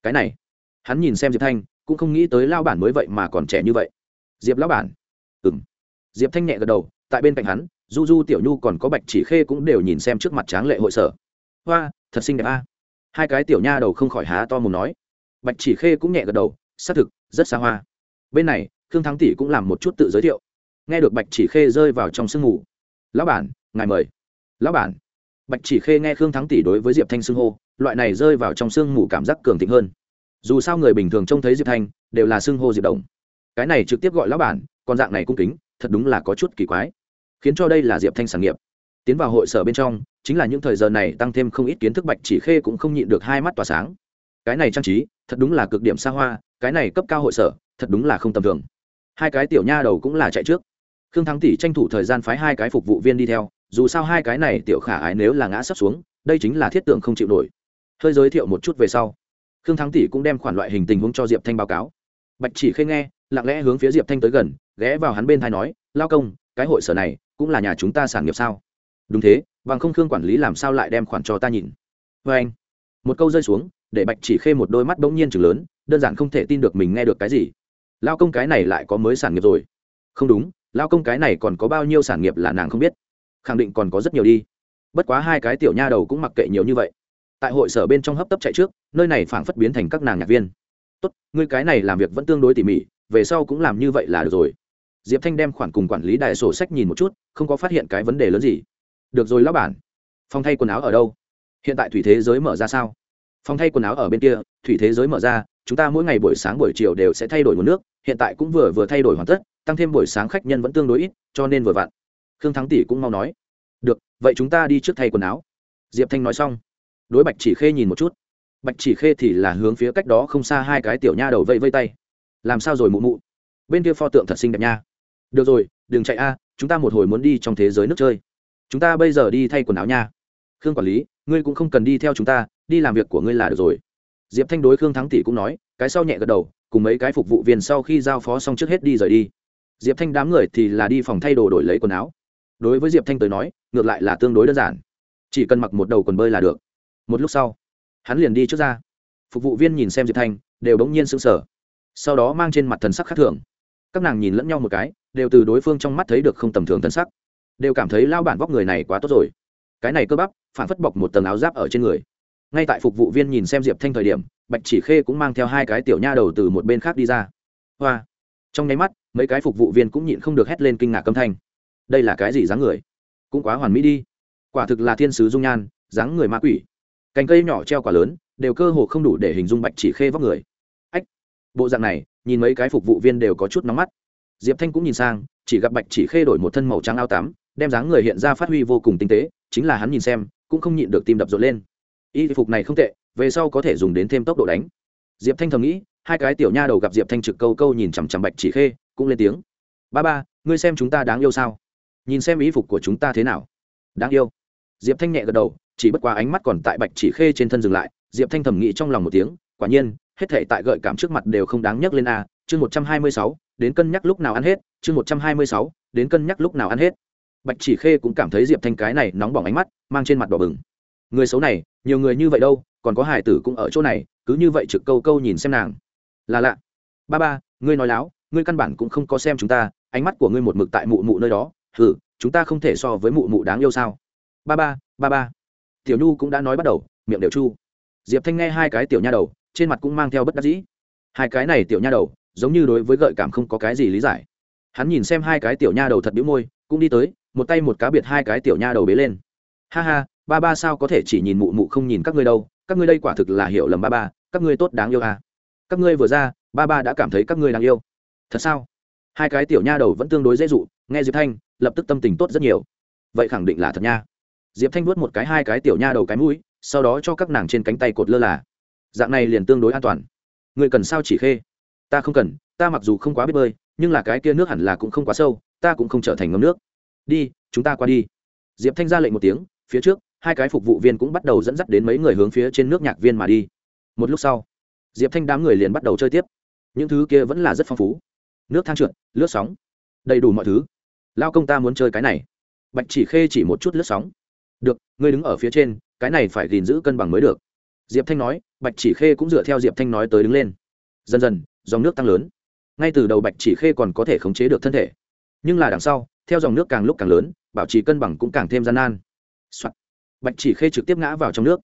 Cái này, hắn nhìn xem diệp thanh, cũng không nghĩ tới lao bản mới vậy mà còn trẻ như vậy. Diệp lão bản? Ừ m diệp thanh nhẹ gật đầu, tại bên cạnh hắn, du du, tiểu nhu còn có bạch chỉ khê cũng đều nhìn xem trước mặt tráng lệ hội sở. Hoa, thật xinh đẹp a. Hai cái tiểu nha đầu không khỏi há to mồm nói. Bạch chỉ khê cũng nhẹ gật đầu, xác thực, rất xa hoa. Bên này, khương thắng tỷ cũng làm một chút tự giới thiệu. Nghe được bạch chỉ khê rơi vào trong sương ngủ. lão bản, ngài mời. Lão bản. Bạch chỉ khê nghe khương thắng tỷ đối với diệp thanh xưng hô loại này rơi vào trong sương mù cảm giác cường thịnh hơn. Dù sao người bình thường trông thấy diệp thanh đều là xưng hô diệp đồng. Cái này trực tiếp gọi lão bản, còn dạng này cung kính, thật đúng là có chút kỳ quái. Khiến cho đây là diệp thanh sản nghiệp. Tiến vào hội sở bên trong, chính là những thời giờ này tăng thêm không ít kiến thức bạch chỉ khê cũng không nhịn được hai mắt tỏa sáng. Cái này trang trí, thật đúng là cực điểm xa hoa, cái này cấp cao hội sở, thật đúng là không tầm thường. Hai cái tiểu nha đầu cũng là chạy trước. Khương thắng tỷ tranh thủ thời gian phái hai cái phục vụ viên đi theo, dù sao hai cái này tiểu khả ái nếu là ngã sắp xuống, đây chính là thiết tượng không chịu nổi hơi giới thiệu một chút về sau. Khương thắng tỷ cũng đem khoản loại hình tình huống cho diệp thanh báo cáo. Bạch chỉ khê nghe, lặng lẽ hướng phía diệp thanh tới gần, ghé vào hắn bên thai nói, lao công, cái hội sở này cũng là nhà chúng ta sản nghiệp sao? Đúng thế, bằng không khương quản lý làm sao lại đem khoản cho ta nhìn vê vâng anh. Một câu rơi xuống, để bạch chỉ khê một đôi mắt bỗng nhiên chừng lớn, đơn giản không thể tin được mình nghe được cái gì. Lao công cái này lại có mới sản nghiệp rồi. Không đúng, lao công cái này còn có bao nhiêu sản nghiệp là nàng không biết. Khẳng định còn có rất nhiều đi. Bất quá hai cái tiểu nha đầu cũng mặc kệ nhiều như vậy tại hội sở bên trong hấp tấp chạy trước, nơi này phảng phất biến thành các nàng nhạc viên. Tốt, ngươi cái này làm việc vẫn tương đối tỉ mỉ, về sau cũng làm như vậy là được rồi. Diệp thanh đem khoản cùng quản lý đại sổ sách nhìn một chút, không có phát hiện cái vấn đề lớn gì. Được rồi lão bản, phòng thay quần áo ở đâu? Hiện tại thủy thế giới mở ra sao? Phòng thay quần áo ở bên kia, thủy thế giới mở ra, chúng ta mỗi ngày buổi sáng buổi chiều đều sẽ thay đổi nguồn nước, hiện tại cũng vừa vừa thay đổi hoàn tất, tăng thêm buổi sáng khách nhân vẫn tương đối ít, cho nên vừa vặn. Khương thắng tỷ cũng mau nói. Được, vậy chúng ta đi trước thay quần áo. Diệp thanh nói xong đối bạch chỉ khê nhìn một chút. Bạch chỉ khê thì là hướng phía cách đó không xa hai cái tiểu nha đầu vây vây tay. Làm sao rồi mụ mụ? Bên kia pho tượng thật xinh đẹp nha. Được rồi, đừng chạy a, chúng ta một hồi muốn đi trong thế giới nước chơi. Chúng ta bây giờ đi thay quần áo nha. Khương quản lý, ngươi cũng không cần đi theo chúng ta, đi làm việc của ngươi là được rồi. Diệp thanh đối khương thắng tỷ cũng nói, cái sau nhẹ gật đầu, cùng mấy cái phục vụ viên sau khi giao phó xong trước hết đi rời đi. Diệp thanh đám người thì là đi phòng thay đồ đổi lấy quần áo. Đối với diệp thanh tới nói, ngược lại là tương đối đơn giản. Chỉ cần mặc một đầu quần bơi là được một lúc sau, hắn liền đi trước ra. Phục vụ viên nhìn xem diệp thanh đều đ ố n g nhiên sững sờ. Sau đó mang trên mặt thần sắc khác thường. Các nàng nhìn lẫn nhau một cái, đều từ đối phương trong mắt thấy được không tầm thường thần sắc. Đều cảm thấy lao bản vóc người này quá tốt rồi. Cái này cơ bắp, phản phất bọc một tầng áo giáp ở trên người. Ngay tại phục vụ viên nhìn xem diệp thanh thời điểm, bạch chỉ khê cũng mang theo hai cái tiểu nha đầu từ một bên khác đi ra. Hoa. Trong nháy mắt, mấy cái phục vụ viên cũng nhịn không được hét lên kinh ngạc âm thanh. Đây là cái gì dáng người? Cũng quá hoàn mỹ đi. Quả thực là thiên sứ dung nhan, dáng người ma quỷ cành cây nhỏ treo quả lớn, đều cơ hồ không đủ để hình dung bạch chỉ khê vóc người. Ách, bộ dạng này, nhìn mấy cái phục vụ viên đều có chút nóng mắt. Diệp thanh cũng nhìn sang, chỉ gặp bạch chỉ khê đổi một thân màu trắng ao tắm, đem dáng người hiện ra phát huy vô cùng tinh tế, chính là hắn nhìn xem, cũng không nhịn được tim đập rộn lên. Y phục này không tệ, về sau có thể dùng đến thêm tốc độ đánh. Diệp thanh thầm nghĩ, hai cái tiểu nha đầu gặp diệp thanh trực câu câu nhìn chằm chằm bạch chỉ khê, cũng lên tiếng. Ba ba, ngươi xem chúng ta đáng yêu sao? Nhìn xem ý phục của chúng ta thế nào? Đáng yêu. Diệp thanh nhẹ gật đầu chỉ bất quá ánh mắt còn tại bạch chỉ khê trên thân dừng lại, diệp thanh thầm nghĩ trong lòng một tiếng, quả nhiên, hết thể tại gợi cảm trước mặt đều không đáng nhắc lên a, chương một trăm hai mươi sáu, đến cân nhắc lúc nào ăn hết, chương một trăm hai mươi sáu, đến cân nhắc lúc nào ăn hết. Bạch chỉ khê cũng cảm thấy diệp thanh cái này nóng bỏng ánh mắt, mang trên mặt đỏ bừng. Người xấu này, nhiều người như vậy đâu, còn có hải tử cũng ở chỗ này, cứ như vậy trực câu câu nhìn xem nàng. Là lạ. Ba ba, ngươi nói láo, ngươi căn bản cũng không có xem chúng ta, ánh mắt của ngươi một mực tại mụ mụ nơi đó, hừ, chúng ta không thể so với mụ mụ đáng yêu sao? Ba ba ba ba tiểu nhu cũng đã nói bắt đầu, miệng đều chu. Diệp thanh nghe hai cái tiểu nha đầu, trên mặt cũng mang theo bất đắc dĩ. Hai cái này tiểu nha đầu, giống như đối với gợi cảm không có cái gì lý giải. Hắn nhìn xem hai cái tiểu nha đầu thật bĩu môi, cũng đi tới, một tay một cá biệt hai cái tiểu nha đầu bế lên. Ha ha, ba ba sao có thể chỉ nhìn mụ mụ không nhìn các ngươi đâu, các ngươi đây quả thực là hiểu lầm ba ba, các ngươi tốt đáng yêu à. Các ngươi vừa ra, ba ba đã cảm thấy các ngươi đáng yêu. Thật sao? Hai cái tiểu nha đầu vẫn tương đối dễ dụ, nghe diệp thanh, lập tức tâm tình tốt rất nhiều. Vậy khẳng định là thật nha diệp thanh vuốt một cái hai cái tiểu nha đầu cái mũi, sau đó cho các nàng trên cánh tay cột lơ là. Dạng này liền tương đối an toàn. Người cần sao chỉ khê? Ta không cần, ta mặc dù không quá biết bơi, nhưng là cái kia nước hẳn là cũng không quá sâu, ta cũng không trở thành ngấm nước. Đi, chúng ta qua đi. Diệp thanh ra lệnh một tiếng, phía trước, hai cái phục vụ viên cũng bắt đầu dẫn dắt đến mấy người hướng phía trên nước nhạc viên mà đi. Một lúc sau, diệp thanh đám người liền bắt đầu chơi tiếp. Những thứ kia vẫn là rất phong phú. Nước thang trượt, lướt sóng. Đầy đủ mọi thứ. Lao công ta muốn chơi cái này. Bạch chỉ khê chỉ một chút lướt sóng được, ngươi đứng ở phía trên, cái này phải gìn giữ cân bằng mới được. Diệp thanh nói, bạch chỉ khê cũng dựa theo diệp thanh nói tới đứng lên. Dần dần, dòng nước tăng lớn. Ngay từ đầu bạch chỉ khê còn có thể khống chế được thân thể. Nhưng là đằng sau, theo dòng nước càng lúc càng lớn, bảo trì cân bằng cũng càng thêm gian nan、Soạn. bạch chỉ khê trực tiếp ngã vào trong nước.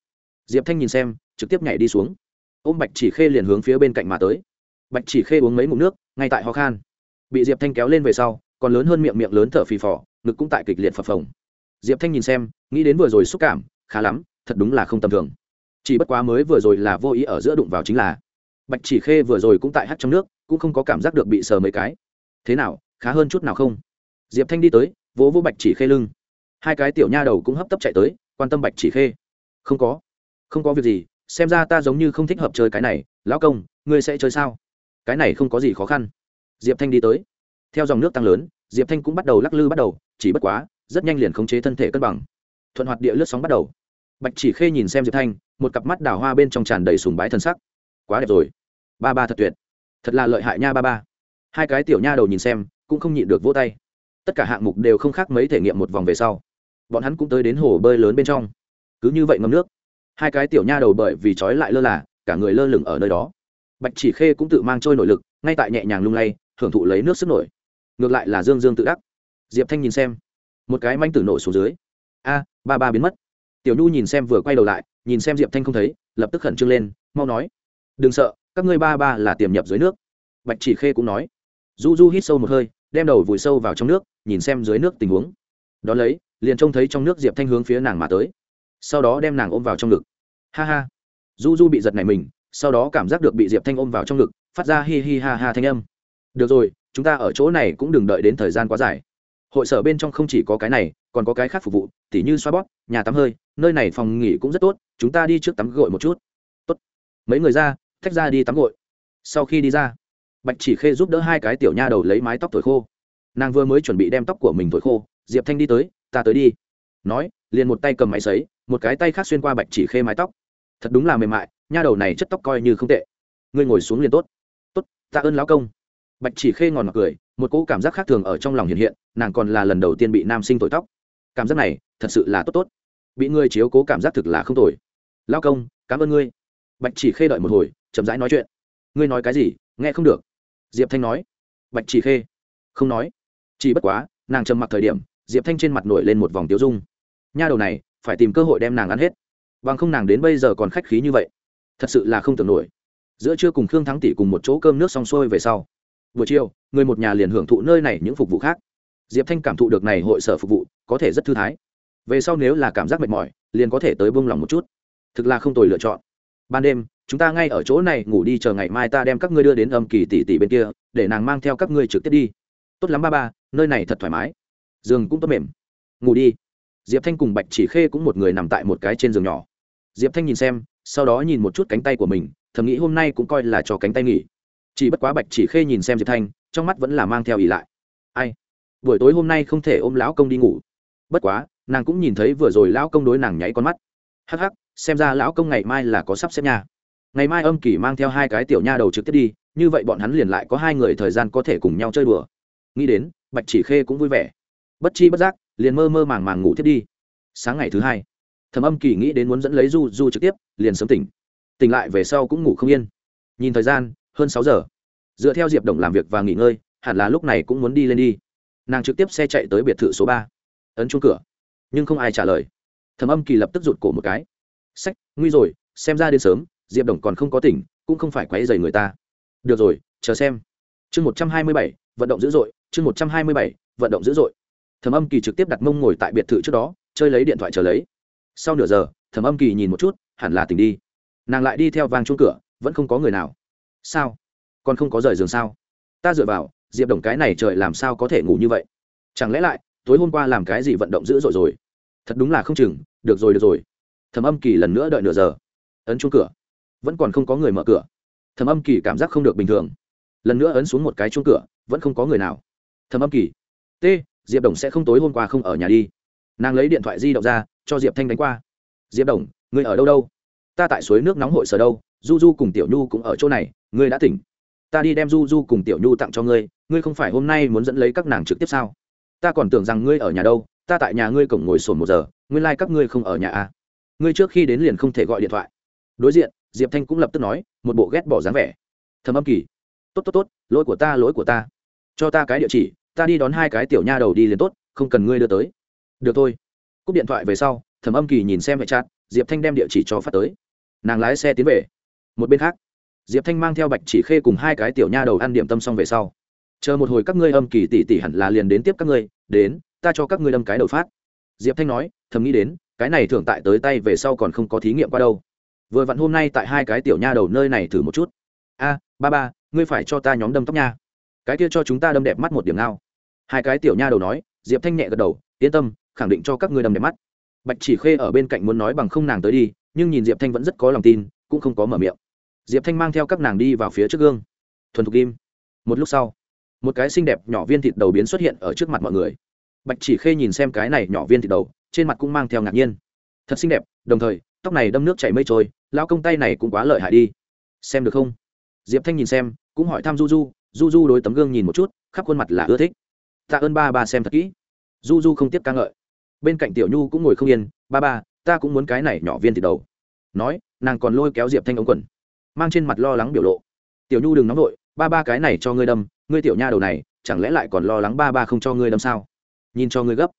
Diệp thanh nhìn xem, trực tiếp nhảy đi xuống. Ôm bạch chỉ khê liền hướng phía bên cạnh mà tới. Bạch chỉ khê uống mấy mụn nước, ngay tại ho khan. Bị diệp thanh kéo lên về sau, còn lớn hơn miệng miệng lớn thở phì phò, ngực cũng tại kịch liệt phập phồng diệp thanh nhìn xem, nghĩ đến vừa rồi xúc cảm, khá lắm, thật đúng là không tầm thường. Chỉ bất quá mới vừa rồi là vô ý ở giữa đụng vào chính là, bạch chỉ khê vừa rồi cũng tại hát trong nước, cũng không có cảm giác được bị sờ mấy cái. Thế nào, khá hơn chút nào không? Diệp thanh đi tới, vỗ vỗ bạch chỉ khê lưng. Hai cái tiểu nha đầu cũng hấp tấp chạy tới, quan tâm bạch chỉ khê. Không có. Không có việc gì, xem ra ta giống như không thích hợp chơi cái này. Lão công, ngươi sẽ chơi sao? Cái này không có gì khó khăn. Diệp thanh đi tới. Theo dòng nước tăng lớn, diệp thanh cũng bắt đầu lắc lư bắt đầu, chỉ bất quá rất nhanh liền khống chế thân thể cân bằng. Thuận hoạt địa lướt sóng bắt đầu. Bạch chỉ khê nhìn xem diệp thanh, một cặp mắt đào hoa bên trong tràn đầy sùng bái thân sắc. Quá đẹp rồi. Ba ba thật tuyệt. Thật là lợi hại nha ba ba. Hai cái tiểu nha đầu nhìn xem, cũng không nhịn được vỗ tay. Tất cả hạng mục đều không khác mấy thể nghiệm một vòng về sau. Bọn hắn cũng tới đến hồ bơi lớn bên trong. Cứ như vậy ngâm nước. Hai cái tiểu nha đầu bởi vì trói lại lơ là, cả người lơ lửng ở nơi đó. Bạch chỉ khê cũng tự mang trôi nội lực, ngay tại nhẹ nhàng lung lay, hưởng thụ lấy nước sức nổi. Ngược lại là dương dương tự đắc. Diệp thanh nhìn xem một cái manh tử nổ xuống dưới. A, ba ba biến mất. Tiểu nhu nhìn xem vừa quay đầu lại, nhìn xem diệp thanh không thấy, lập tức khẩn trương lên, mau nói. Đừng sợ, các ngươi ba ba là tiềm nhập dưới nước. Bạch chỉ khê cũng nói. Du du hít sâu một hơi, đem đầu vùi sâu vào trong nước, nhìn xem dưới nước tình huống. Đón lấy, liền trông thấy trong nước diệp thanh hướng phía nàng mà tới. Sau đó đem nàng ôm vào trong ngực. Ha ha. Du du bị giật này mình, sau đó cảm giác được bị diệp thanh ôm vào trong ngực, phát ra hi hi ha ha thanh âm. Được rồi, chúng ta ở chỗ này cũng đừng đợi đến thời gian quá dài hội sở bên trong không chỉ có cái này, còn có cái khác phục vụ, tỉ như xoa bóp, nhà tắm hơi, nơi này phòng nghỉ cũng rất tốt, chúng ta đi trước tắm gội một chút. Tốt. Mấy người ra thách ra đi tắm gội. Sau khi đi ra, bạch chỉ khê giúp đỡ hai cái tiểu nha đầu lấy mái tóc thổi khô. Nàng vừa mới chuẩn bị đem tóc của mình thổi khô, diệp thanh đi tới, ta tới đi. Nói, liền một tay cầm máy xấy một cái tay khác xuyên qua bạch chỉ khê mái tóc. Thật đúng là mềm mại, nha đầu này chất tóc coi như không tệ. Ngươi ngồi xuống liền tốt. Tốt, tạ ơn lão công. Bạch chỉ khê ngòn mặc cười một cỗ cảm giác khác thường ở trong lòng hiện hiện, nàng còn là lần đầu tiên bị nam sinh thổi tóc. Cảm giác này, thật sự là tốt tốt. Bị ngươi chiếu cố cảm giác thực là không tồi. Lao công, cảm ơn ngươi. Bạch chỉ khê đợi một hồi, chậm rãi nói chuyện. Ngươi nói cái gì? Nghe không được. Diệp thanh nói. Bạch chỉ khê. Không nói. Chỉ bất quá, nàng trầm mặc thời điểm, diệp thanh trên mặt nổi lên một vòng tiêu dung. Nha đầu này, phải tìm cơ hội đem nàng ăn hết. Bằng không nàng đến bây giờ còn khách khí như vậy. Thật sự là không tưởng nổi. Giữa trưa cùng khương thắng tỷ cùng một chỗ cơm nước xong xuôi về sau buổi chiều, người một nhà liền hưởng thụ nơi này những phục vụ khác. Diệp thanh cảm thụ được này hội sở phục vụ, có thể rất thư thái. Về sau nếu là cảm giác mệt mỏi, liền có thể tới bông lòng một chút. Thực là không tồi lựa chọn. Ban đêm, chúng ta ngay ở chỗ này ngủ đi, chờ ngày mai ta đem các ngươi đưa đến âm kỳ tỷ tỷ bên kia, để nàng mang theo các ngươi trực tiếp đi. Tốt lắm ba ba, nơi này thật thoải mái. Giường cũng tốt mềm. Ngủ đi. Diệp thanh cùng bạch chỉ khê cũng một người nằm tại một cái trên giường nhỏ. Diệp thanh nhìn xem, sau đó nhìn một chút cánh tay của mình, thầm nghĩ hôm nay cũng coi là cho cánh tay nghỉ chỉ bất quá bạch chỉ khê nhìn xem diệp thanh, trong mắt vẫn là mang theo ỉ lại. Ai? Buổi tối hôm nay không thể ôm lão công đi ngủ. Bất quá, nàng cũng nhìn thấy vừa rồi lão công đối nàng nháy con mắt. Hắc hắc, xem ra lão công ngày mai là có sắp xếp nhà ngày mai âm kỳ mang theo hai cái tiểu nha đầu trực tiếp đi, như vậy bọn hắn liền lại có hai người thời gian có thể cùng nhau chơi đùa. Nghĩ đến, bạch chỉ khê cũng vui vẻ. Bất chi bất giác, liền mơ mơ màng màng ngủ thiết đi. Sáng ngày thứ hai, thẩm âm kỳ nghĩ đến muốn dẫn lấy du du trực tiếp, liền sớm tỉnh. Tỉnh lại về sau cũng ngủ không yên. Nhìn thời gian hơn sáu giờ. Dựa theo diệp đồng làm việc và nghỉ ngơi, hẳn là lúc này cũng muốn đi lên đi. Nàng trực tiếp xe chạy tới biệt thự số ba. Ấn chuông cửa. Nhưng không ai trả lời. Thẩm âm kỳ lập tức rụt cổ một cái. Sách, nguy rồi, xem ra đến sớm, diệp đồng còn không có tỉnh, cũng không phải quấy dày người ta. Được rồi, chờ xem. Chương một trăm hai mươi bảy, vận động dữ dội, chương một trăm hai mươi bảy, vận động dữ dội. Thẩm âm kỳ trực tiếp đặt mông ngồi tại biệt thự trước đó, chơi lấy điện thoại chờ lấy. Sau nửa giờ, thẩm âm kỳ nhìn một chút, hẳn là tỉnh đi. Nàng lại đi theo vang chuông cửa, vẫn không có người nào sao? Còn không có rời giường sao? Ta dựa vào, diệp đồng cái này trời làm sao có thể ngủ như vậy? Chẳng lẽ lại, tối hôm qua làm cái gì vận động dữ dội rồi? Thật đúng là không chừng, được rồi được rồi. Thầm âm kỳ lần nữa đợi nửa giờ. Ấn chuông cửa. Vẫn còn không có người mở cửa. Thầm âm kỳ cảm giác không được bình thường. Lần nữa ấn xuống một cái chuông cửa, vẫn không có người nào. Thầm âm kỳ. T, diệp đồng sẽ không tối hôm qua không ở nhà đi. Nàng lấy điện thoại di động ra, cho diệp thanh đánh qua. Diệp đồng người ở đâu đâu? Ta tại suối nước nóng hội sở đâu du du cùng tiểu nhu cũng ở chỗ này, ngươi đã tỉnh. Ta đi đem du du cùng tiểu nhu tặng cho ngươi ngươi không phải hôm nay muốn dẫn lấy các nàng trực tiếp sao? Ta còn tưởng rằng ngươi ở nhà đâu, ta tại nhà ngươi cổng ngồi sồn một giờ, nguyên lai、like、các ngươi không ở nhà à. ngươi trước khi đến liền không thể gọi điện thoại. Đối diện, diệp thanh cũng lập tức nói, một bộ ghét bỏ dáng vẻ. Thầm âm kỳ. Tốt tốt tốt, lỗi của ta, lỗi của ta. Cho ta cái địa chỉ, ta đi đón hai cái tiểu nha đầu đi liền tốt, không cần ngươi đưa tới. Được thôi. Cúp điện thoại về sau thẩm âm kỳ nhìn xem hệ chát diệp thanh đem địa chỉ cho phát tới. Nàng lái xe tiến về một bên khác, diệp thanh mang theo bạch chỉ khê cùng hai cái tiểu nha đầu ăn điểm tâm xong về sau. Chờ một hồi các ngươi âm kỳ tỉ tỉ hẳn là liền đến tiếp các ngươi, đến, ta cho các ngươi đâm cái đầu phát. Diệp thanh nói, thầm nghĩ đến, cái này thường tại tới tay về sau còn không có thí nghiệm qua đâu. Vừa vặn hôm nay tại hai cái tiểu nha đầu nơi này thử một chút. A, ba ba, ngươi phải cho ta nhóm đâm tóc nha. Cái kia cho chúng ta đâm đẹp mắt một điểm nào. Hai cái tiểu nha đầu nói, diệp thanh nhẹ gật đầu, yên tâm, khẳng định cho các ngươi đâm đẹp mắt. Bạch chỉ khê ở bên cạnh muốn nói bằng không nàng tới đi, nhưng nhìn diệp thanh vẫn rất có lòng tin, cũng không có mở miệng diệp thanh mang theo các nàng đi vào phía trước gương. Thuần thục kim một lúc sau, một cái xinh đẹp nhỏ viên thịt đầu biến xuất hiện ở trước mặt mọi người. Bạch chỉ khê nhìn xem cái này nhỏ viên thịt đầu, trên mặt cũng mang theo ngạc nhiên. Thật xinh đẹp, đồng thời, tóc này đâm nước chảy mây trôi lao công tay này cũng quá lợi hại đi. Xem được không? Diệp thanh nhìn xem, cũng hỏi thăm du du du du đối tấm gương nhìn một chút, khắp khuôn mặt là ưa thích. Tạ ơn ba ba xem thật kỹ. Du du không tiếp ca ngợi. Bên cạnh tiểu nhu cũng ngồi không yên, ba ba, ta cũng muốn cái này nhỏ viên thịt đầu. Nói, nàng còn lôi kéo diệp thanh ống quần mang trên mặt lo lắng biểu lộ. Tiểu nhu đừng nóng vội, ba ba cái này cho ngươi đâm, ngươi tiểu nha đầu này, chẳng lẽ lại còn lo lắng ba ba không cho ngươi đâm sao? Nhìn cho ngươi gấp.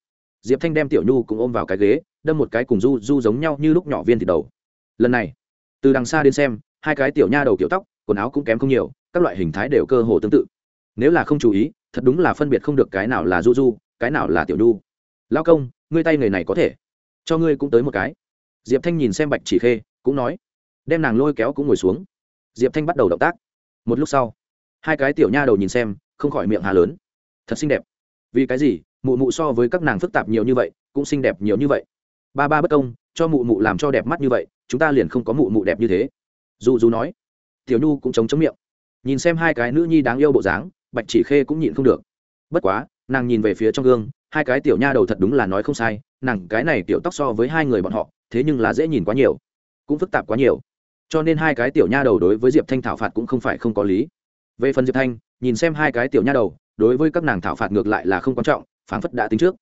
Diệp thanh đem tiểu nhu cũng ôm vào cái ghế, đâm một cái cùng du du giống nhau như lúc nhỏ viên thịt đầu. Lần này, từ đằng xa đến xem, hai cái tiểu nha đầu kiểu tóc, quần áo cũng kém không nhiều, các loại hình thái đều cơ hồ tương tự. Nếu là không chú ý, thật đúng là phân biệt không được cái nào là du du, cái nào là tiểu nhu. Lao công, ngươi tay người này có thể, cho ngươi cũng tới một cái. Diệp thanh nhìn xem bạch chỉ khê, cũng nói đem nàng lôi kéo cũng ngồi xuống. Diệp thanh bắt đầu động tác. Một lúc sau, hai cái tiểu nha đầu nhìn xem, không khỏi miệng hà lớn. Thật xinh đẹp. Vì cái gì, mụ mụ so với các nàng phức tạp nhiều như vậy, cũng xinh đẹp nhiều như vậy. Ba ba bất công, cho mụ mụ làm cho đẹp mắt như vậy, chúng ta liền không có mụ mụ đẹp như thế. Dù dù nói, tiểu nhu cũng chống chống miệng. Nhìn xem hai cái nữ nhi đáng yêu bộ dáng, bạch chỉ khê cũng nhịn không được. Bất quá, nàng nhìn về phía trong gương, hai cái tiểu nha đầu thật đúng là nói không sai, nàng cái này tiểu tóc so với hai người bọn họ, thế nhưng là dễ nhìn quá nhiều, cũng phức tạp quá nhiều cho nên hai cái tiểu nha đầu đối với diệp thanh thảo phạt cũng không phải không có lý về phần diệp thanh nhìn xem hai cái tiểu nha đầu đối với các nàng thảo phạt ngược lại là không quan trọng phảng phất đã tính trước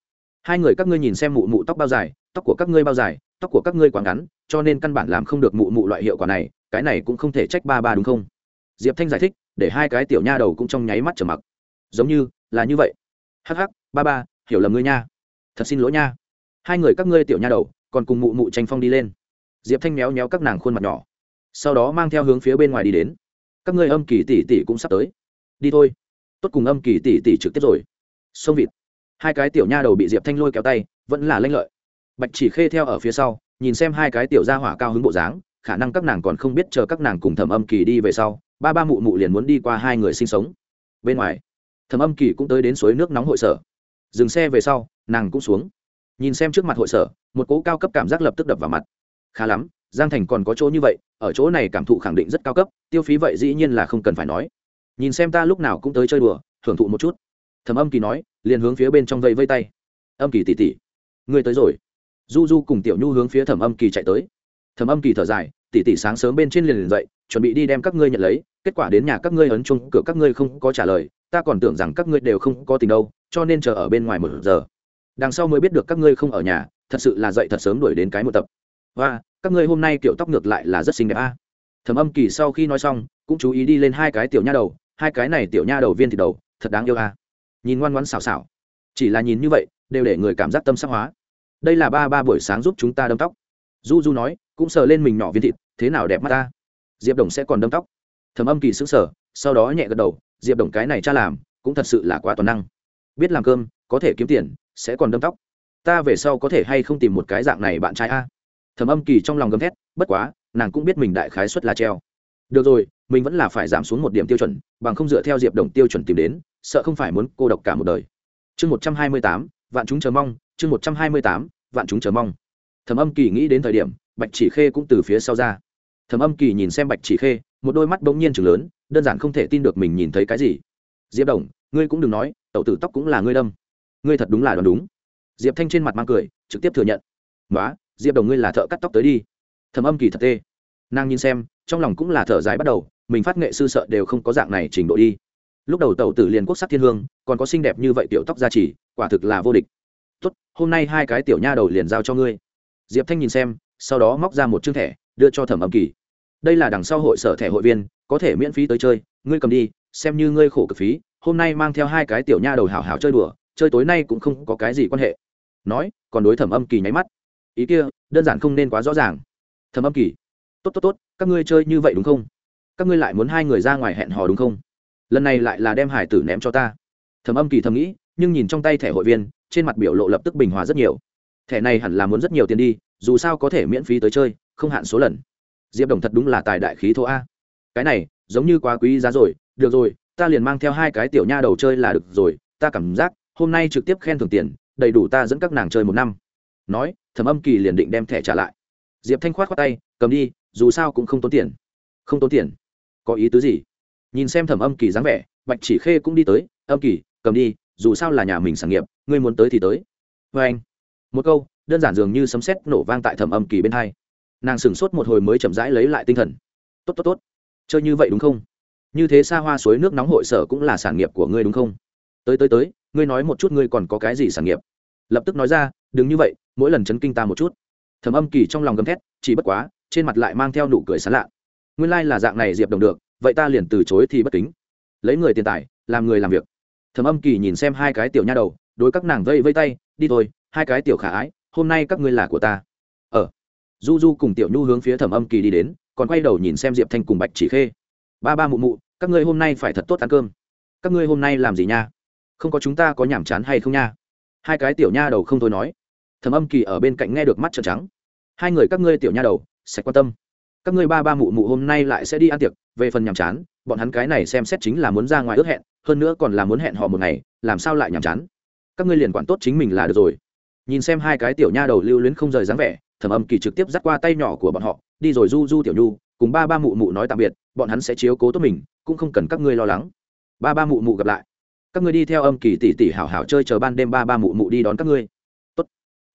hai người các ngươi nhìn xem mụ mụ tóc bao dài tóc của các ngươi bao dài tóc của các ngươi quá ngắn cho nên căn bản làm không được mụ mụ loại hiệu quả này cái này cũng không thể trách ba ba đúng không diệp thanh giải thích để hai cái tiểu nha đầu cũng trong nháy mắt trở mặc giống như là như vậy hắc hắc ba ba hiểu lầm ngươi nha thật xin lỗi nha hai người các ngươi tiểu nha đầu còn cùng mụ mụ tranh phong đi lên diệp thanh méo méo các nàng khuôn mặt nhỏ sau đó mang theo hướng phía bên ngoài đi đến. Các ngươi âm kỳ tỷ tỷ cũng sắp tới. Đi thôi. Tốt cùng âm kỳ tỷ tỷ trực tiếp rồi. Sông vịt. Hai cái tiểu nha đầu bị diệp thanh lôi kéo tay, vẫn là lanh lợi. Bạch chỉ khê theo ở phía sau, nhìn xem hai cái tiểu gia hỏa cao hứng bộ dáng, khả năng các nàng còn không biết chờ các nàng cùng thẩm âm kỳ đi về sau, ba ba mụ mụ liền muốn đi qua hai người sinh sống. Bên ngoài, thẩm âm kỳ cũng tới đến suối nước nóng hội sở. Dừng xe về sau, nàng cũng xuống. Nhìn xem trước mặt hội sở, một cỗ cao cấp cảm giác lập tức đập vào mặt. Khá lắm giang thành còn có chỗ như vậy, ở chỗ này cảm thụ khẳng định rất cao cấp, tiêu phí vậy dĩ nhiên là không cần phải nói. Nhìn xem ta lúc nào cũng tới chơi đùa, thưởng thụ một chút. Thầm âm kỳ nói, liền hướng phía bên trong vây vây tay. Âm kỳ tỉ tỉ ngươi tới rồi. Du du cùng tiểu nhu hướng phía thẩm âm kỳ chạy tới. Thẩm âm kỳ thở dài tỉ tỉ sáng sớm bên trên liền liền dậy, chuẩn bị đi đem các ngươi nhận lấy, kết quả đến nhà các ngươi ấn chung, cửa các ngươi không có trả lời, ta còn tưởng rằng các ngươi đều không có tình đâu, cho nên chờ ở bên ngoài một giờ. Đằng sau mới biết được các ngươi không ở nhà, thật sự là dậy thật sớm đuổi đến cái một tập và, các ngươi hôm nay kiểu tóc ngược lại là rất xinh đẹp a. Thẩm âm kỳ sau khi nói xong, cũng chú ý đi lên hai cái tiểu nha đầu, hai cái này tiểu nha đầu viên thì đầu, thật đáng yêu a. Nhìn ngoan ngoãn xào xào chỉ là nhìn như vậy, đều để người cảm giác tâm sắc hóa. Đây là ba ba buổi sáng giúp chúng ta đâm tóc. Du du nói, cũng sờ lên mình nhỏ viên thịt, thế nào đẹp mắt ta. Diệp đồng sẽ còn đâm tóc. Thẩm âm kỳ sững sờ, sau đó nhẹ gật đầu, diệp đồng cái này cha làm, cũng thật sự là quá toàn năng. Biết làm cơm, có thể kiếm tiền, sẽ còn đâm tóc. Ta về sau có thể hay không tìm một cái dạng này bạn trai a? Thẩm âm kỳ trong lòng gầm thét, bất quá, nàng cũng biết mình đại khái suất là treo. Được rồi, mình vẫn là phải giảm xuống một điểm tiêu chuẩn, bằng không dựa theo diệp đồng tiêu chuẩn tìm đến, sợ không phải muốn cô độc cả một đời. Chương một trăm hai mươi tám, vạn chúng chờ mong, chương một trăm hai mươi tám, vạn chúng chờ mong. Thẩm âm kỳ nghĩ đến thời điểm, bạch chỉ khê cũng từ phía sau ra. Thẩm âm kỳ nhìn xem bạch chỉ khê, một đôi mắt bỗng nhiên chừng lớn, đơn giản không thể tin được mình nhìn thấy cái gì. Diệp đồng, ngươi cũng đừng nói, tẩu tử tóc cũng là ngươi đâm. Ngươi thật đúng là đoán đúng. Diệp thanh trên mặt mang cười, trực tiếp thừa nhận. Nói diệp đồng ngươi là thợ cắt tóc tới đi. Thẩm âm kỳ thật tê. Nàng nhìn xem, trong lòng cũng là thở dài bắt đầu, mình phát nghệ sư sợ đều không có dạng này trình độ đi. Lúc đầu tàu tử liền quốc sắc thiên hương, còn có xinh đẹp như vậy tiểu tóc gia trì, quả thực là vô địch. Tốt, hôm nay hai cái tiểu nha đầu liền giao cho ngươi. Diệp thanh nhìn xem, sau đó móc ra một chương thẻ, đưa cho thẩm âm kỳ. Đây là đằng sau hội sở thẻ hội viên, có thể miễn phí tới chơi, ngươi cầm đi, xem như ngươi khổ cực phí, hôm nay mang theo hai cái tiểu nha đầu hảo hảo chơi đùa, chơi tối nay cũng không có cái gì quan hệ. Nói, còn đối thẩm âm kỳ nháy mắt ý kia, đơn giản không nên quá rõ ràng. Thầm âm kỳ, tốt tốt tốt, các ngươi chơi như vậy đúng không? Các ngươi lại muốn hai người ra ngoài hẹn hò đúng không? Lần này lại là đem hải tử ném cho ta. Thầm âm kỳ thầm nghĩ, nhưng nhìn trong tay thẻ hội viên, trên mặt biểu lộ lập tức bình hòa rất nhiều. Thẻ này hẳn là muốn rất nhiều tiền đi, dù sao có thể miễn phí tới chơi, không hạn số lần. Diệp đồng thật đúng là tài đại khí thô a. Cái này, giống như quá quý giá rồi, được rồi, ta liền mang theo hai cái tiểu nha đầu chơi là được rồi, ta cảm giác, hôm nay trực tiếp khen thưởng tiền, đầy đủ ta dẫn các nàng chơi một năm nói, thẩm âm kỳ liền định đem thẻ trả lại. Diệp thanh khoát khoát tay, cầm đi, dù sao cũng không tốn tiền. Không tốn tiền? Có ý tứ gì? Nhìn xem thẩm âm kỳ dáng vẻ, bạch chỉ khê cũng đi tới, âm kỳ, cầm đi, dù sao là nhà mình sản nghiệp, ngươi muốn tới thì tới. Vê anh, một câu, đơn giản dường như sấm sét nổ vang tại thẩm âm kỳ bên hai. Nàng sửng sốt một hồi mới chậm rãi lấy lại tinh thần. Tốt tốt tốt. Chơi như vậy đúng không? Như thế xa hoa suối nước nóng hội sở cũng là sản nghiệp của ngươi đúng không? Tới tới tới, ngươi nói một chút ngươi còn có cái gì sản nghiệp? Lập tức nói ra, đừng như vậy mỗi lần chấn kinh ta một chút. Thẩm âm kỳ trong lòng gầm thét, chỉ bất quá, trên mặt lại mang theo nụ cười sán lạ. Nguyên lai、like、là dạng này diệp đồng được, vậy ta liền từ chối thì bất kính. Lấy người tiền tài, làm người làm việc. Thẩm âm kỳ nhìn xem hai cái tiểu nha đầu, đối các nàng vây vây tay, đi thôi, hai cái tiểu khả ái, hôm nay các ngươi là của ta. Ờ. Du du cùng tiểu nhu hướng phía thẩm âm kỳ đi đến, còn quay đầu nhìn xem diệp thanh cùng bạch chỉ khê. Ba ba mụ mụ, các ngươi hôm nay phải thật tốt ăn cơm. Các ngươi hôm nay làm gì nha? Không có chúng ta có nhàm chán hay không nha? Hai cái tiểu nha đầu không thôi nói thầm âm kỳ ở bên cạnh nghe được mắt trợn trắng. Hai người các ngươi tiểu nha đầu sẽ quan tâm. Các ngươi ba ba mụ mụ hôm nay lại sẽ đi ăn tiệc, về phần nhàm chán, bọn hắn cái này xem xét chính là muốn ra ngoài ước hẹn, hơn nữa còn là muốn hẹn họ một ngày, làm sao lại nhàm chán? Các ngươi liền quản tốt chính mình là được rồi. Nhìn xem hai cái tiểu nha đầu lưu luyến không rời dáng vẻ thẩm âm kỳ trực tiếp dắt qua tay nhỏ của bọn họ, đi rồi du du tiểu nhu, cùng ba ba mụ mụ nói tạm biệt, bọn hắn sẽ chiếu cố tốt mình, cũng không cần các ngươi lo lắng. Ba ba mụ mụ gặp lại. Các ngươi đi theo âm kỳ tỷ tỷ hảo hảo chơi chờ ban đêm ba ba mụ mụ đi đón các ngươi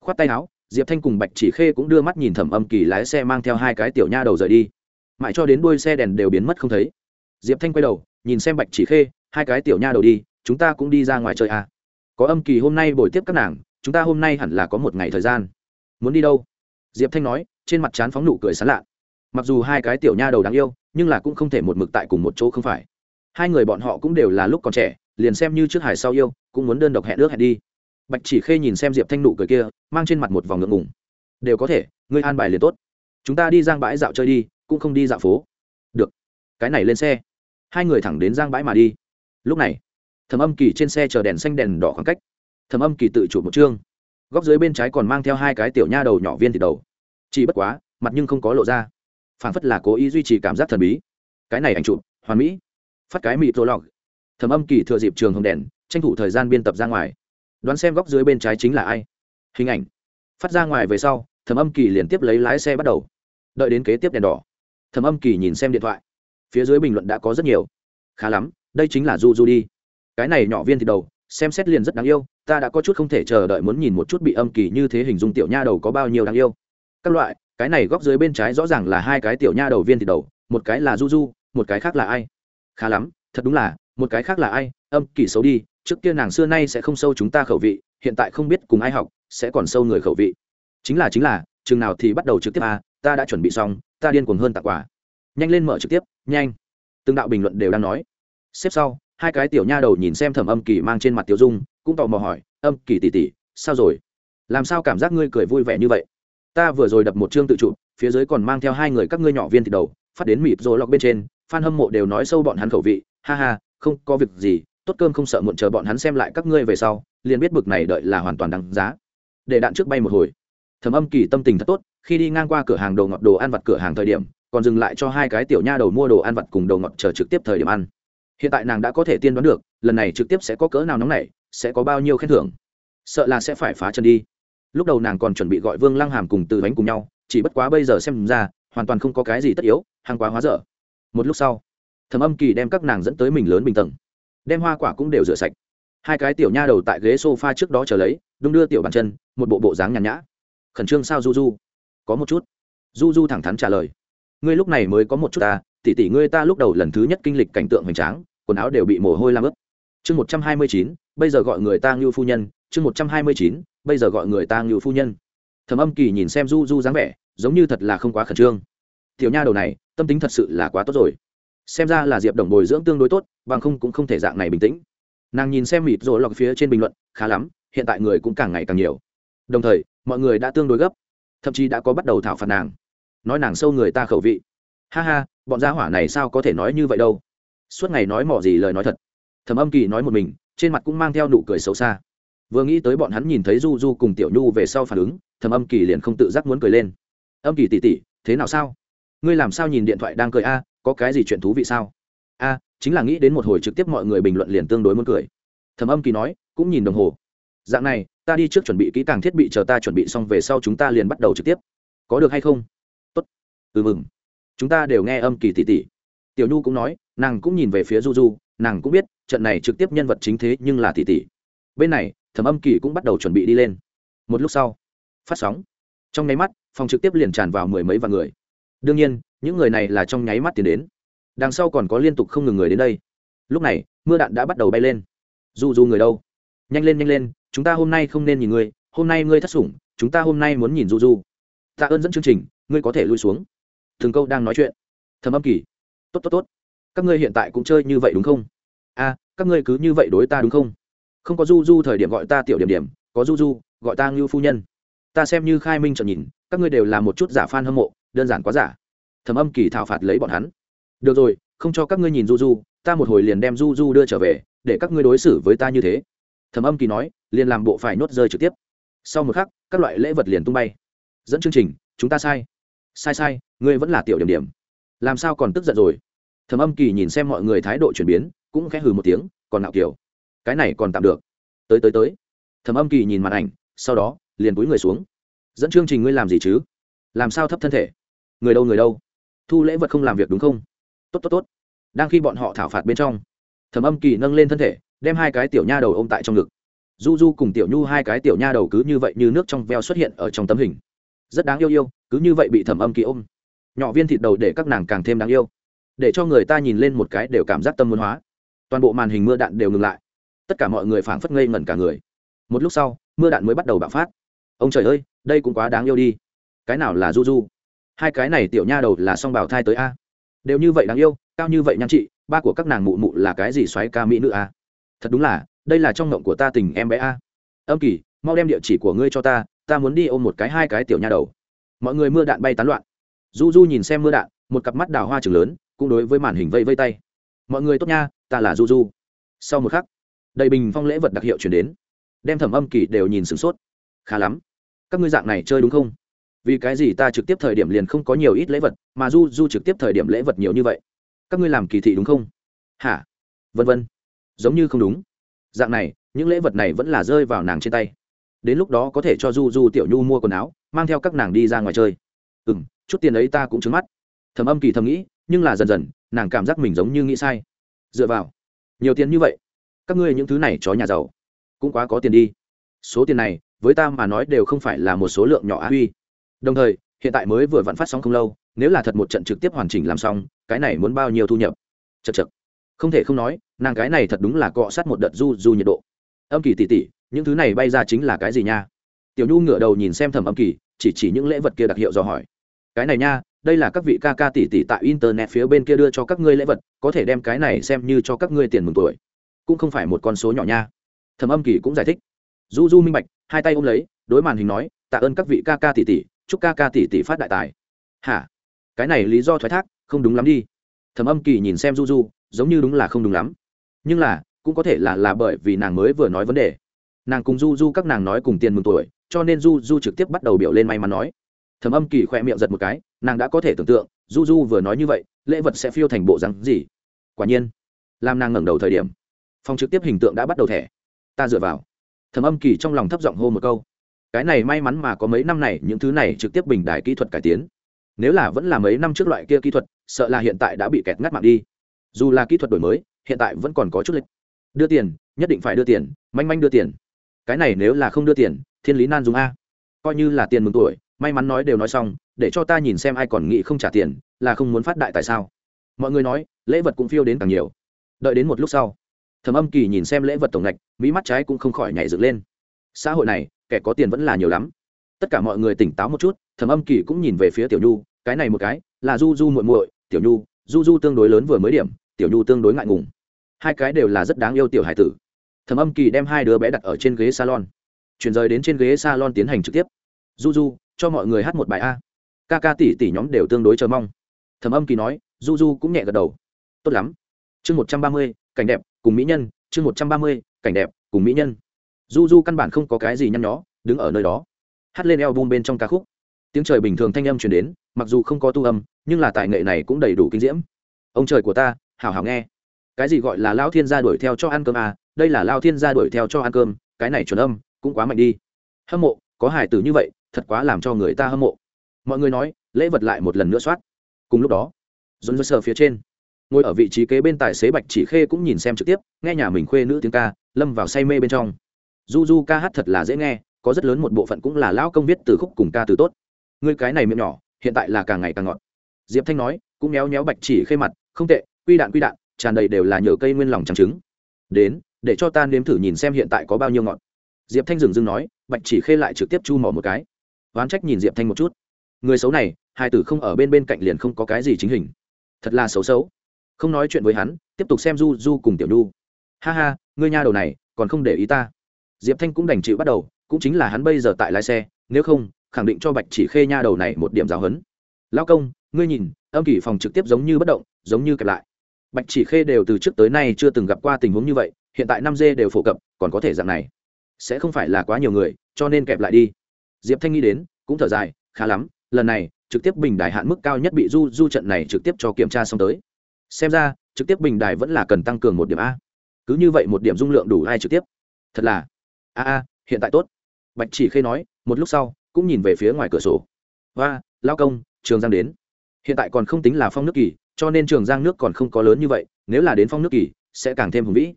khoát tay áo, diệp thanh cùng bạch chỉ khê cũng đưa mắt nhìn thẩm âm kỳ lái xe mang theo hai cái tiểu nha đầu rời đi. Mãi cho đến đuôi xe đèn đều biến mất không thấy. Diệp thanh quay đầu, nhìn xem bạch chỉ khê, hai cái tiểu nha đầu đi, chúng ta cũng đi ra ngoài chơi à. có âm kỳ hôm nay buổi tiếp các nàng, chúng ta hôm nay hẳn là có một ngày thời gian. Muốn đi đâu? Diệp thanh nói, trên mặt trán phóng nụ cười sán lạ. Mặc dù hai cái tiểu nha đầu đáng yêu, nhưng là cũng không thể một mực tại cùng một chỗ không phải. Hai người bọn họ cũng đều là lúc còn trẻ, liền xem như trước hải sau yêu, cũng muốn đơn độc hẹn ước hẹn đi bạch chỉ khê nhìn xem diệp thanh nụ cười kia, mang trên mặt một vòng ngượng ngùng. Đều có thể, ngươi an bài liền tốt. Chúng ta đi giang bãi dạo chơi đi, cũng không đi dạo phố. Được. Cái này lên xe. Hai người thẳng đến giang bãi mà đi. Lúc này, thẩm âm kỳ trên xe chờ đèn xanh đèn đỏ khoảng cách. Thẩm âm kỳ tự chủ một chương. Góc dưới bên trái còn mang theo hai cái tiểu nha đầu nhỏ viên thịt đầu. Chỉ bất quá, mặt nhưng không có lộ ra. Phản phất là cố ý duy trì cảm giác thần bí. Cái này ảnh chụp, hoàn mỹ. Phát cái mịt rô lọc. Thẩm âm kỳ thừa dịp trường hồng đèn, tranh thủ thời gian biên tập ra ngoài đoán xem góc dưới bên trái chính là ai. Hình ảnh. Phát ra ngoài về sau, thẩm âm kỳ liền tiếp lấy lái xe bắt đầu. Đợi đến kế tiếp đèn đỏ, thẩm âm kỳ nhìn xem điện thoại. Phía dưới bình luận đã có rất nhiều. Khá lắm, đây chính là du du đi. Cái này nhỏ viên thì đầu, xem xét liền rất đáng yêu, ta đã có chút không thể chờ đợi muốn nhìn một chút bị âm kỳ như thế hình dung tiểu nha đầu có bao nhiêu đáng yêu. Các loại, cái này góc dưới bên trái rõ ràng là hai cái tiểu nha đầu viên thì đầu, một cái là du du một cái khác là ai? Khá lắm, thật đúng là, một cái khác là ai? Âm kỳ xấu đi trước kia nàng xưa nay sẽ không sâu chúng ta khẩu vị, hiện tại không biết cùng ai học, sẽ còn sâu người khẩu vị. Chính là chính là, chừng nào thì bắt đầu trực tiếp à ta đã chuẩn bị xong, ta điên cuồng hơn tặng quà. Nhanh lên mở trực tiếp, nhanh. Từng đạo bình luận đều đang nói. Xếp sau, hai cái tiểu nha đầu nhìn xem thẩm âm kỳ mang trên mặt tiểu dung, cũng tò mò hỏi, âm kỳ tỉ tỉ sao rồi? Làm sao cảm giác ngươi cười vui vẻ như vậy? Ta vừa rồi đập một chương tự chụp phía dưới còn mang theo hai người các ngươi nhỏ viên thịt đầu, phát đến mịp rồi lọc bên trên, fan hâm mộ đều nói sâu bọn hắn khẩu vị, ha ha, không có việc gì tốt cơm không sợ muộn chờ bọn hắn xem lại các ngươi về sau, liền biết bực này đợi là hoàn toàn đáng giá. Để đạn trước bay một hồi. Thẩm âm kỳ tâm tình thật tốt, khi đi ngang qua cửa hàng đồ ngọt đồ ăn vặt cửa hàng thời điểm, còn dừng lại cho hai cái tiểu nha đầu mua đồ ăn vặt cùng đồ ngọt chờ trực tiếp thời điểm ăn. Hiện tại nàng đã có thể tiên đoán được, lần này trực tiếp sẽ có cỡ nào nóng này sẽ có bao nhiêu khen thưởng. Sợ là sẽ phải phá chân đi. Lúc đầu nàng còn chuẩn bị gọi vương lăng hàm cùng từ bánh cùng nhau, chỉ bất quá bây giờ xem ra, hoàn toàn không có cái gì tất yếu, hàng quá hóa dở. Một lúc sau, thẩm âm kỳ đem các nàng dẫn tới mình lớn bình tầng đem hoa quả cũng đều rửa sạch. Hai cái tiểu nha đầu tại ghế s o f a trước đó chờ lấy, đung đưa tiểu bàn chân, một bộ bộ dáng nhàn nhã. Khẩn trương sao du du có một chút. Du du thẳng thắn trả lời. Ngươi lúc này mới có một chút ta tỉ tỉ ngươi ta lúc đầu lần thứ nhất kinh lịch cảnh tượng hoành tráng, quần áo đều bị mồ hôi làm ướt. Chương một trăm hai mươi chín, bây giờ gọi người ta ngưu phu nhân. Chương một trăm hai mươi chín, bây giờ gọi người ta ngưu phu nhân. Thầm âm kỳ nhìn xem du du dáng vẻ, giống như thật là không quá khẩn trương. Tiểu nha đầu này, tâm tính thật sự là quá tốt rồi xem ra là diệp đồng bồi dưỡng tương đối tốt, bằng không cũng không thể dạng này bình tĩnh. Nàng nhìn xem mịt rồi lọc phía trên bình luận, khá lắm, hiện tại người cũng càng ngày càng nhiều. Đồng thời, mọi người đã tương đối gấp, thậm chí đã có bắt đầu thảo phạt nàng. Nói nàng sâu người ta khẩu vị. Ha ha, bọn gia hỏa này sao có thể nói như vậy đâu? Suốt ngày nói mỏ gì lời nói thật. Thầm âm kỳ nói một mình, trên mặt cũng mang theo nụ cười xấu xa. Vừa nghĩ tới bọn hắn nhìn thấy du du cùng tiểu nhu về sau phản ứng thầm âm kỳ liền không tự giác muốn cười lên. Âm kỳ tỉ tỉ thế nào sao? Ngươi làm sao nhìn điện thoại đang cười a? Có cái gì chuyện thú vị sao? A, chính là nghĩ đến một hồi trực tiếp mọi người bình luận liền tương đối muốn cười. Thầm âm kỳ nói, cũng nhìn đồng hồ. Dạng này, ta đi trước chuẩn bị kỹ càng thiết bị chờ ta chuẩn bị xong về sau chúng ta liền bắt đầu trực tiếp. Có được hay không? Tốt. Ừ mừng. Chúng ta đều nghe âm kỳ tỉ tỉ. Tiểu nhu cũng nói, nàng cũng nhìn về phía du du, nàng cũng biết, trận này trực tiếp nhân vật chính thế nhưng là tỉ tỉ. Bên này, thẩm âm kỳ cũng bắt đầu chuẩn bị đi lên. Một lúc sau, phát sóng. Trong nháy mắt, phòng trực tiếp liền tràn vào mười mấy vạn người. Đương nhiên những người này là trong nháy mắt tiến đến. Đằng sau còn có liên tục không ngừng người đến đây. Lúc này, mưa đạn đã bắt đầu bay lên. Du du người đâu? Nhanh lên nhanh lên, chúng ta hôm nay không nên nhìn ngươi, hôm nay ngươi thất sủng, chúng ta hôm nay muốn nhìn du du tạ ơn dẫn chương trình, ngươi có thể lui xuống. Thường câu đang nói chuyện. Thầm âm kỳ. Tốt tốt tốt. Các ngươi hiện tại cũng chơi như vậy đúng không? A các ngươi cứ như vậy đối ta đúng không? Không có du du thời điểm gọi ta tiểu điểm điểm, có du du gọi ta ngưu phu nhân. Ta xem như khai minh trợn nhìn, các ngươi đều là một chút giả f a n hâm mộ, đơn giản quá giả thầm âm kỳ thảo phạt lấy bọn hắn. Được rồi, không cho các ngươi nhìn du du ta một hồi liền đem du du đưa trở về, để các ngươi đối xử với ta như thế. Thầm âm kỳ nói, liền làm bộ phải nuốt rơi trực tiếp. Sau một khắc, các loại lễ vật liền tung bay. Dẫn chương trình, chúng ta sai. Sai sai, ngươi vẫn là tiểu điểm điểm. Làm sao còn tức giận rồi? Thầm âm kỳ nhìn xem mọi người thái độ chuyển biến, cũng khẽ hừ một tiếng, còn nạo kiểu. Cái này còn tạm được. Tới tới tới. Thầm âm kỳ nhìn màn ảnh, sau đó, liền cúi người xuống. Dẫn chương trình ngươi làm gì chứ? Làm sao thấp thân thể? Người đâu người đâu? Thu lễ vật không làm việc đúng không? Tốt tốt tốt. Đang khi bọn họ thảo phạt bên trong, Thẩm âm kỳ nâng lên thân thể, đem hai cái tiểu nha đầu ôm tại trong ngực. Du du cùng tiểu nhu hai cái tiểu nha đầu cứ như vậy như nước trong veo xuất hiện ở trong tấm hình. Rất đáng yêu yêu, cứ như vậy bị thẩm âm kỳ ôm. Nhỏ viên thịt đầu để các nàng càng thêm đáng yêu, để cho người ta nhìn lên một cái đều cảm giác tâm muốn hóa. Toàn bộ màn hình mưa đạn đều ngừng lại. Tất cả mọi người phảng phất ngây ngẩn cả người. Một lúc sau, mưa đạn mới bắt đầu bạo phát. Ông trời ơi, đây cũng quá đáng yêu đi. Cái nào là du du? Hai cái này tiểu nha đầu là song bào thai tới a. Đều như vậy đáng yêu, cao như vậy nhan chị ba của các nàng mụ mụ là cái gì xoáy ca mỹ nữ a? Thật đúng là, đây là trong ngộng của ta tình em bé a. Âm kỳ, mau đem địa chỉ của ngươi cho ta ta muốn đi ôm một cái hai cái tiểu nha đầu. Mọi người mưa đạn bay tán loạn. Du du nhìn xem mưa đạn, một cặp mắt đào hoa trường lớn, cũng đối với màn hình vây vây tay. Mọi người tốt nha, ta là du du sau một khắc, đầy bình phong lễ vật đặc hiệu chuyển đến. Đem thẩm âm kỳ đều nhìn sửng sốt. Khá lắm. Các ngươi dạng này chơi đúng không? Vì cái gì ta trực tiếp thời điểm liền không có nhiều ít lễ vật, mà du du trực tiếp thời điểm lễ vật nhiều như vậy? Các ngươi làm kỳ thị đúng không? Hả? Vân vân. Giống như không đúng. Dạng này, những lễ vật này vẫn là rơi vào nàng trên tay. Đến lúc đó có thể cho du du tiểu nhu mua quần áo, mang theo các nàng đi ra ngoài chơi. Ừ m chút tiền ấy ta cũng trứng mắt. Thầm âm kỳ thầm nghĩ, nhưng là dần dần, nàng cảm giác mình giống như nghĩ sai. Dựa vào, nhiều tiền như vậy, các ngươi những thứ này chó nhà giàu, cũng quá có tiền đi. Số tiền này, với ta mà nói đều không phải là một số lượng nhỏ á huy đồng thời, hiện tại mới vừa vặn phát sóng không lâu, nếu là thật một trận trực tiếp hoàn chỉnh làm xong, cái này muốn bao nhiêu thu nhập? Chật chật không thể không nói, nàng cái này thật đúng là cọ sát một đợt du du nhiệt độ. Âm kỳ tỉ tỉ những thứ này bay ra chính là cái gì nha? Tiểu nhu ngửa đầu nhìn xem thầm âm kỳ, chỉ chỉ những lễ vật kia đặc hiệu do hỏi. Cái này nha, đây là các vị ca ca tỷ tỷ tại internet phía bên kia đưa cho các ngươi lễ vật, có thể đem cái này xem như cho các ngươi tiền mừng tuổi. Cũng không phải một con số nhỏ nha. Thẩm âm kỳ cũng giải thích. Du du minh bạch, hai tay ôm lấy, đối màn hình nói, tạ ơn các vị ca ca tỷ tỷ chúc ca ca tỷ tỷ phát đại tài. Hả? Cái này lý do thoái thác, không đúng lắm đi. Thẩm âm kỳ nhìn xem du du, giống như đúng là không đúng lắm. Nhưng là, cũng có thể là là bởi vì nàng mới vừa nói vấn đề. Nàng cùng du du các nàng nói cùng tiền mừng tuổi, cho nên du du trực tiếp bắt đầu biểu lên may mắn nói. Thẩm âm kỳ khoe miệng giật một cái, nàng đã có thể tưởng tượng, du du vừa nói như vậy, lễ vật sẽ phiêu thành bộ rắn gì? Quả nhiên, làm nàng ngẩng đầu thời điểm, phòng trực tiếp hình tượng đã bắt đầu thẻ. Ta dựa vào. Thẩm âm kỳ trong lòng thấp giọng hô một câu cái này may mắn mà có mấy năm này những thứ này trực tiếp bình đài kỹ thuật cải tiến. Nếu là vẫn là mấy năm trước loại kia kỹ thuật, sợ là hiện tại đã bị kẹt ngắt mạng đi. Dù là kỹ thuật đổi mới, hiện tại vẫn còn có chút lịch. Đưa tiền, nhất định phải đưa tiền, manh manh đưa tiền. Cái này nếu là không đưa tiền, thiên lý nan dùng a. Coi như là tiền mừng tuổi, may mắn nói đều nói xong, để cho ta nhìn xem ai còn nghĩ không trả tiền, là không muốn phát đại tại sao. Mọi người nói, lễ vật cũng phiêu đến càng nhiều. Đợi đến một lúc sau, thầm âm kỳ nhìn xem lễ vật tổng ngạch mỹ mắt trái cũng không khỏi nhảy dựng lên. Xã hội này kẻ có tiền vẫn là nhiều lắm. Tất cả mọi người tỉnh táo một chút, thầm âm kỳ cũng nhìn về phía tiểu nhu, cái này một cái, là du du muội muội, tiểu nhu, du du tương đối lớn vừa mới điểm, tiểu nhu tương đối ngại ngùng. Hai cái đều là rất đáng yêu tiểu hải tử. Thầm âm kỳ đem hai đứa bé đặt ở trên ghế salon. Chuyển rời đến trên ghế salon tiến hành trực tiếp. Du du, cho mọi người hát một bài a. Ca ca tỷ tỷ nhóm đều tương đối chờ mong. Thầm âm kỳ nói, du du cũng nhẹ gật đầu. Tốt lắm. Chương một trăm ba mươi, cảnh đẹp, cùng mỹ nhân. Chương một trăm ba mươi, cảnh đẹp, cùng mỹ nhân du du căn bản không có cái gì nhăn nhó, đứng ở nơi đó, hát lên eo bum bên trong ca khúc. Tiếng trời bình thường thanh âm chuyển đến, mặc dù không có tu âm, nhưng là tài nghệ này cũng đầy đủ kinh diễm. Ông trời của ta, hảo hảo nghe. Cái gì gọi là lao thiên gia đuổi theo cho ăn cơm à? Đây là lao thiên gia đuổi theo cho ăn cơm, cái này chuẩn âm, cũng quá mạnh đi. Hâm mộ, có hải tử như vậy, thật quá làm cho người ta hâm mộ. Mọi người nói, lễ vật lại một lần nữa soát. Cùng lúc đó dồn dơ sờ phía trên, ngồi ở vị trí kế bên tài xế bạch chỉ khê cũng nhìn xem trực tiếp, nghe nhà mình khuê nữ tiếng ca, lâm vào say mê bên trong du du ca hát thật là dễ nghe, có rất lớn một bộ phận cũng là lão công viết từ khúc cùng ca từ tốt. Người cái này miệng nhỏ, hiện tại là càng ngày càng ngọt. Diệp thanh nói, cũng méo méo bạch chỉ khê mặt, không tệ, quy đạn quy đạn, tràn đầy đều là nhờ cây nguyên lòng trắng trứng đến, để cho ta nếm thử nhìn xem hiện tại có bao nhiêu ngọt. Diệp thanh dừng dưng nói, bạch chỉ khê lại trực tiếp chu mỏ một cái. Oán trách nhìn diệp thanh một chút. Người xấu này, hai tử không ở bên bên cạnh liền không có cái gì chính hình. Thật là xấu xấu. Không nói chuyện với hắn, tiếp tục xem du du cùng tiểu nhu. Ha ha, ngươi nha đầu này, còn không để ý ta diệp thanh cũng đành chịu bắt đầu, cũng chính là hắn bây giờ tại lái xe, nếu không, khẳng định cho bạch chỉ khê nha đầu này một điểm giáo hấn lao công, ngươi nhìn, âm kỷ phòng trực tiếp giống như bất động, giống như kẹp lại. Bạch chỉ khê đều từ trước tới nay chưa từng gặp qua tình huống như vậy, hiện tại năm dê đều phổ cập, còn có thể dạng này. Sẽ không phải là quá nhiều người, cho nên kẹp lại đi. Diệp thanh nghĩ đến, cũng thở dài, khá lắm, lần này, trực tiếp bình đài hạn mức cao nhất bị du du trận này trực tiếp cho kiểm tra xong tới. Xem ra, trực tiếp bình đài vẫn là cần tăng cường một điểm a. Cứ như vậy một điểm dung lượng đủ ai trực tiếp. Thật là a a, hiện tại tốt. Bạch chỉ khê nói, một lúc sau, cũng nhìn về phía ngoài cửa sổ. Và lao công, trường giang đến. Hiện tại còn không tính là phong nước kỳ, cho nên trường giang nước còn không có lớn như vậy, nếu là đến phong nước kỳ, sẽ càng thêm hùng vĩ.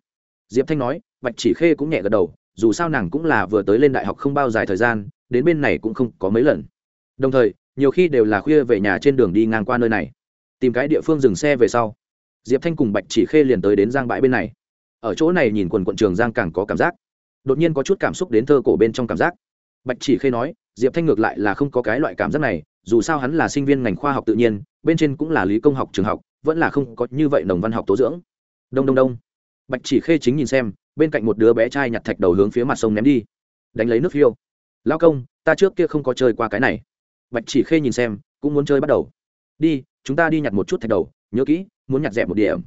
Diệp thanh nói, bạch chỉ khê cũng nhẹ gật đầu, dù sao nàng cũng là vừa tới lên đại học không bao dài thời gian, đến bên này cũng không có mấy lần. Đồng thời, nhiều khi đều là khuya về nhà trên đường đi ngang qua nơi này. Tìm cái địa phương dừng xe về sau. Diệp thanh cùng bạch chỉ khê liền tới đến giang bãi bên này. Ở chỗ này nhìn quần quận trường giang càng có cảm giác đột nhiên có chút cảm xúc đến thơ cổ bên trong cảm giác. Bạch chỉ khê nói, diệp thanh ngược lại là không có cái loại cảm giác này, dù sao hắn là sinh viên ngành khoa học tự nhiên, bên trên cũng là lý công học, trường học, vẫn là không có như vậy nồng văn học tố dưỡng. Đông đông đông. Bạch chỉ khê chính nhìn xem, bên cạnh một đứa bé trai nhặt thạch đầu hướng phía mặt sông ném đi. Đánh lấy nước phiêu. Lao công, ta trước kia không có chơi qua cái này. Bạch chỉ khê nhìn xem, cũng muốn chơi bắt đầu. Đi, chúng ta đi nhặt một chút thạch đầu, nhớ kỹ, muốn nhặt dẹp một điểm.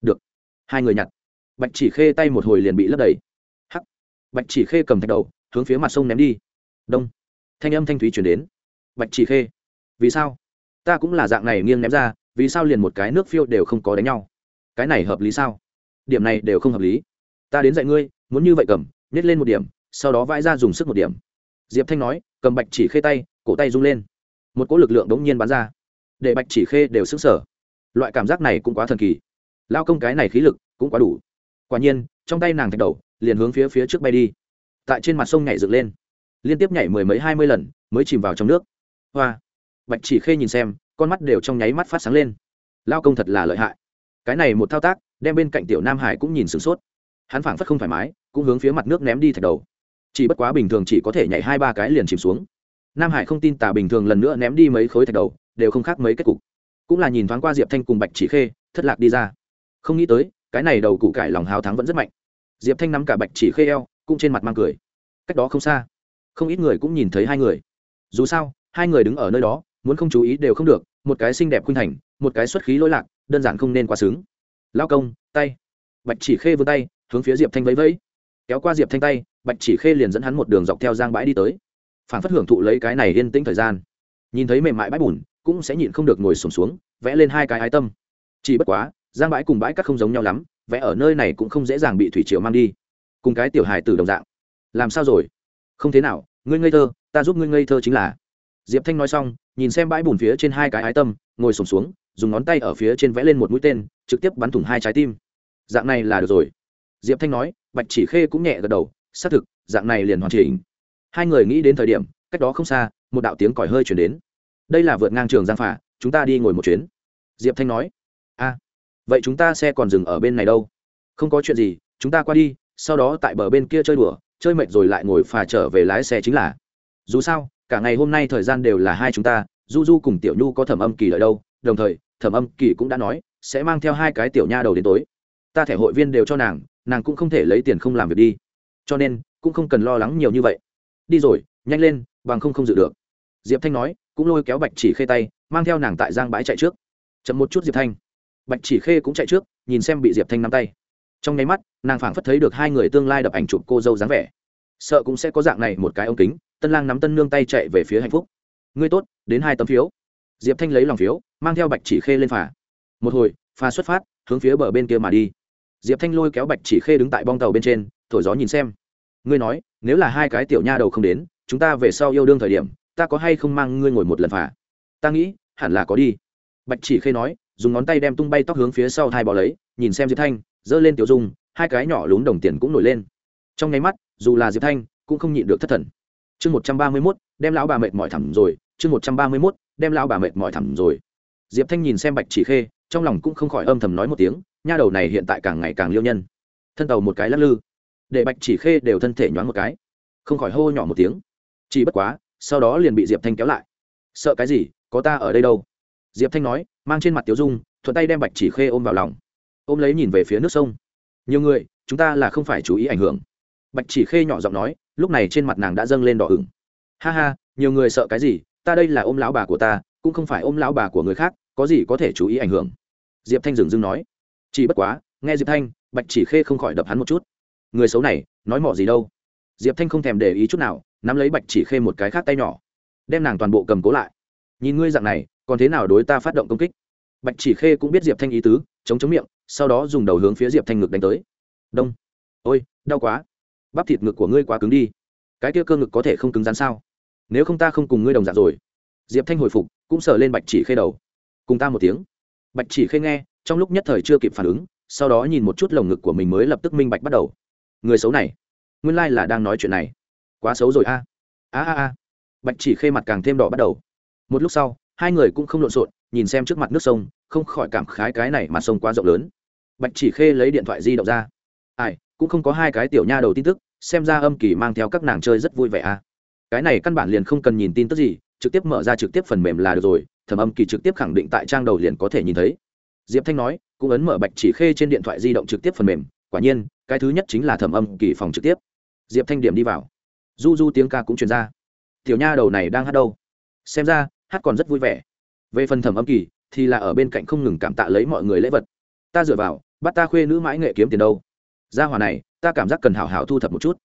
Được. Hai người nhặt. Bạch chỉ khê tay một hồi liền bị lấp đầy bạch chỉ khê cầm thạch đầu, hướng phía mặt sông ném đi. Đông. Thanh âm thanh thúy chuyển đến. Bạch chỉ khê, vì sao? Ta cũng là dạng này nghiêng ném ra, vì sao liền một cái nước phiêu đều không có đánh nhau? Cái này hợp lý sao? Điểm này đều không hợp lý. Ta đến dạy ngươi, muốn như vậy cầm, nhét lên một điểm, sau đó vãi ra dùng sức một điểm. Diệp thanh nói, cầm bạch chỉ khê tay, cổ tay rung lên. Một cỗ lực lượng đống nhiên bắn ra. Để bạch chỉ khê đều sức sở loại cảm giác này cũng quá thần kỳ. Lao công cái này khí lực cũng quá đủ. Quả nhiên, trong tay nàng thạch đầu liền hướng phía phía trước bay đi. Tại trên mặt sông nhảy dựng lên. Liên tiếp nhảy mười mấy hai mươi lần, mới chìm vào trong nước. Hoa. Bạch chỉ khê nhìn xem, con mắt đều trong nháy mắt phát sáng lên. Lao công thật là lợi hại. Cái này một thao tác, đem bên cạnh tiểu nam hải cũng nhìn sửng sốt. Hắn phảng phất không thoải mái, cũng hướng phía mặt nước ném đi thạch đầu. Chỉ bất quá bình thường chỉ có thể nhảy hai ba cái liền chìm xuống. Nam hải không tin tả bình thường lần nữa ném đi mấy khối thạch đầu, đều không khác mấy kết cục. Cũng là nhìn thoáng qua diệp thanh cùng bạch chỉ khê, thất lạc đi ra. Không nghĩ tới, cái này đầu củ cải lòng hào thắng vẫn rất mạnh diệp thanh nắm cả bạch chỉ khê eo cũng trên mặt mang cười. Cách đó không xa không ít người cũng nhìn thấy hai người. Dù sao hai người đứng ở nơi đó muốn không chú ý đều không được một cái xinh đẹp khuynh thành một cái xuất khí lỗi lạc đơn giản không nên quá sướng. Lao công tay. Bạch chỉ khê vươn tay hướng phía diệp thanh vẫy vẫy. Kéo qua diệp thanh tay bạch chỉ khê liền dẫn hắn một đường dọc theo giang bãi đi tới. Phản phất hưởng thụ lấy cái này yên tĩnh thời gian. Nhìn thấy mềm mại bãi bùn cũng sẽ nhịn không được ngồi sùng xuống, xuống vẽ lên hai cái ái tâm. Chỉ bất quá giang bãi cùng bãi cát không giống nhau lắm vẽ ở nơi này cũng không dễ dàng bị thủy triều mang đi. Cùng cái tiểu hài từ đồng dạng. Làm sao rồi? Không thế nào ngươi ngây thơ ta giúp ngươi ngây thơ chính là. Diệp thanh nói xong nhìn xem bãi bùn phía trên hai cái ái tâm ngồi sùng xuống, xuống dùng ngón tay ở phía trên vẽ lên một mũi tên trực tiếp bắn thủng hai trái tim. Dạng này là được rồi. Diệp thanh nói bạch chỉ khê cũng nhẹ gật đầu xác thực dạng này liền hoàn chỉnh. Hai người nghĩ đến thời điểm cách đó không xa một đạo tiếng còi hơi chuyển đến. Đây là vượt ngang trường giang phả chúng ta đi ngồi một chuyến. Diệp thanh nói a vậy chúng ta xe còn dừng ở bên này đâu? Không có chuyện gì, chúng ta qua đi, sau đó tại bờ bên kia chơi đùa, chơi mệt rồi lại ngồi phà trở về lái xe chính là. Dù sao, cả ngày hôm nay thời gian đều là hai chúng ta, du du cùng tiểu nhu có thẩm âm kỳ lợi đâu, đồng thời, thẩm âm kỳ cũng đã nói, sẽ mang theo hai cái tiểu nha đầu đến tối. Ta thẻ hội viên đều cho nàng nàng cũng không thể lấy tiền không làm việc đi. Cho nên, cũng không cần lo lắng nhiều như vậy. Đi rồi, nhanh lên, bằng không không dự được. Diệp thanh nói, cũng lôi kéo bạch chỉ khê tay, mang theo nàng tại giang bãi chạy trước. Chậm một chút diệp thanh bạch chỉ khê cũng chạy trước, nhìn xem bị diệp thanh nắm tay. Trong nháy mắt, nàng phảng phất thấy được hai người tương lai đập ảnh chụp cô dâu dáng vẻ. Sợ cũng sẽ có dạng này một cái ống kính, tân lang nắm tân nương tay chạy về phía hạnh phúc. Ngươi tốt, đến hai tấm phiếu. Diệp thanh lấy lòng phiếu, mang theo bạch chỉ khê lên phà. Một hồi, phà xuất phát, hướng phía bờ bên kia mà đi. Diệp thanh lôi kéo bạch chỉ khê đứng tại bong tàu bên trên, thổi gió nhìn xem. Ngươi nói, nếu là hai cái tiểu nha đầu không đến, chúng ta về sau yêu đương thời điểm, ta có hay không mang ngươi ngồi một lần phà? Ta nghĩ, hẳn là có đi. Bạch chỉ khê nói dùng ngón tay đem tung bay tóc hướng phía sau hai bỏ lấy, nhìn xem diệp thanh, giơ lên tiểu dung, hai cái nhỏ lún đồng tiền cũng nổi lên. Trong nháy mắt, dù là diệp thanh cũng không nhịn được thất thần. Chương một trăm ba mươi mốt, đem lão bà mệt mỏi thẳm rồi, chương một trăm ba mươi mốt, đem lão bà mệt mỏi thẳm rồi. Diệp thanh nhìn xem bạch chỉ khê, trong lòng cũng không khỏi âm thầm nói một tiếng, nha đầu này hiện tại càng ngày càng liêu nhân. Thân tàu một cái lắc lư, để bạch chỉ khê đều thân thể nhoáng một cái. Không khỏi hô nhỏ một tiếng. Chỉ bất quá, sau đó liền bị diệp thanh kéo lại. Sợ cái gì, có ta ở đây đâu? Diệp thanh nói, mang trên mặt tiểu dung, thuận tay đem bạch chỉ khê ôm vào lòng. Ôm lấy nhìn về phía nước sông. Nhiều người, chúng ta là không phải chú ý ảnh hưởng. Bạch chỉ khê nhỏ giọng nói, lúc này trên mặt nàng đã dâng lên đỏ ửng. Ha ha, nhiều người sợ cái gì, ta đây là ôm lão bà của ta, cũng không phải ôm lão bà của người khác, có gì có thể chú ý ảnh hưởng. Diệp thanh dừng dưng nói. Chỉ bất quá, nghe diệp thanh, bạch chỉ khê không khỏi đập hắn một chút. Người xấu này, nói mỏ gì đâu. Diệp thanh không thèm để ý chút nào, nắm lấy bạch chỉ khê một cái khác tay nhỏ, đem nàng toàn bộ cầm cố lại. Nhìn ngươi dạng này còn thế nào đối ta phát động công kích? Bạch chỉ khê cũng biết diệp thanh ý tứ, chống chống miệng, sau đó dùng đầu hướng phía diệp thanh ngực đánh tới. Đông. Ôi, đau quá. Bắp thịt ngực của ngươi quá cứng đi. Cái kia cơ ngực có thể không cứng rắn sao? Nếu không ta không cùng ngươi đồng dạng rồi. Diệp thanh hồi phục, cũng sờ lên bạch chỉ khê đầu. Cùng ta một tiếng. Bạch chỉ khê nghe, trong lúc nhất thời chưa kịp phản ứng, sau đó nhìn một chút lồng ngực của mình mới lập tức minh bạch bắt đầu. Người xấu này, nguyên lai là đang nói chuyện này. Quá xấu rồi a. A a a. Bạch chỉ khê mặt càng thêm đỏ bắt đầu. Một lúc sau hai người cũng không lộn xộn, nhìn xem trước mặt nước sông, không khỏi cảm khái cái này mà sông quá rộng lớn. Bạch chỉ khê lấy điện thoại di động ra. Ai, cũng không có hai cái tiểu nha đầu tin tức, xem ra âm kỳ mang theo các nàng chơi rất vui vẻ à. Cái này căn bản liền không cần nhìn tin tức gì, trực tiếp mở ra trực tiếp phần mềm là được rồi, thẩm âm kỳ trực tiếp khẳng định tại trang đầu liền có thể nhìn thấy. Diệp thanh nói, cũng ấn mở bạch chỉ khê trên điện thoại di động trực tiếp phần mềm, quả nhiên, cái thứ nhất chính là thẩm âm kỳ phòng trực tiếp. Diệp thanh điểm đi vào. Du du tiếng ca cũng truyền ra. Tiểu nha đầu này đang hát đâu? Xem ra hát còn rất vui vẻ. Về phần thẩm âm kỳ, thì là ở bên cạnh không ngừng cảm tạ lấy mọi người lễ vật. Ta dựa vào, bắt ta khuê nữ mãi nghệ kiếm tiền đâu. Gia hỏa này, ta cảm giác cần hảo hảo thu thập một chút.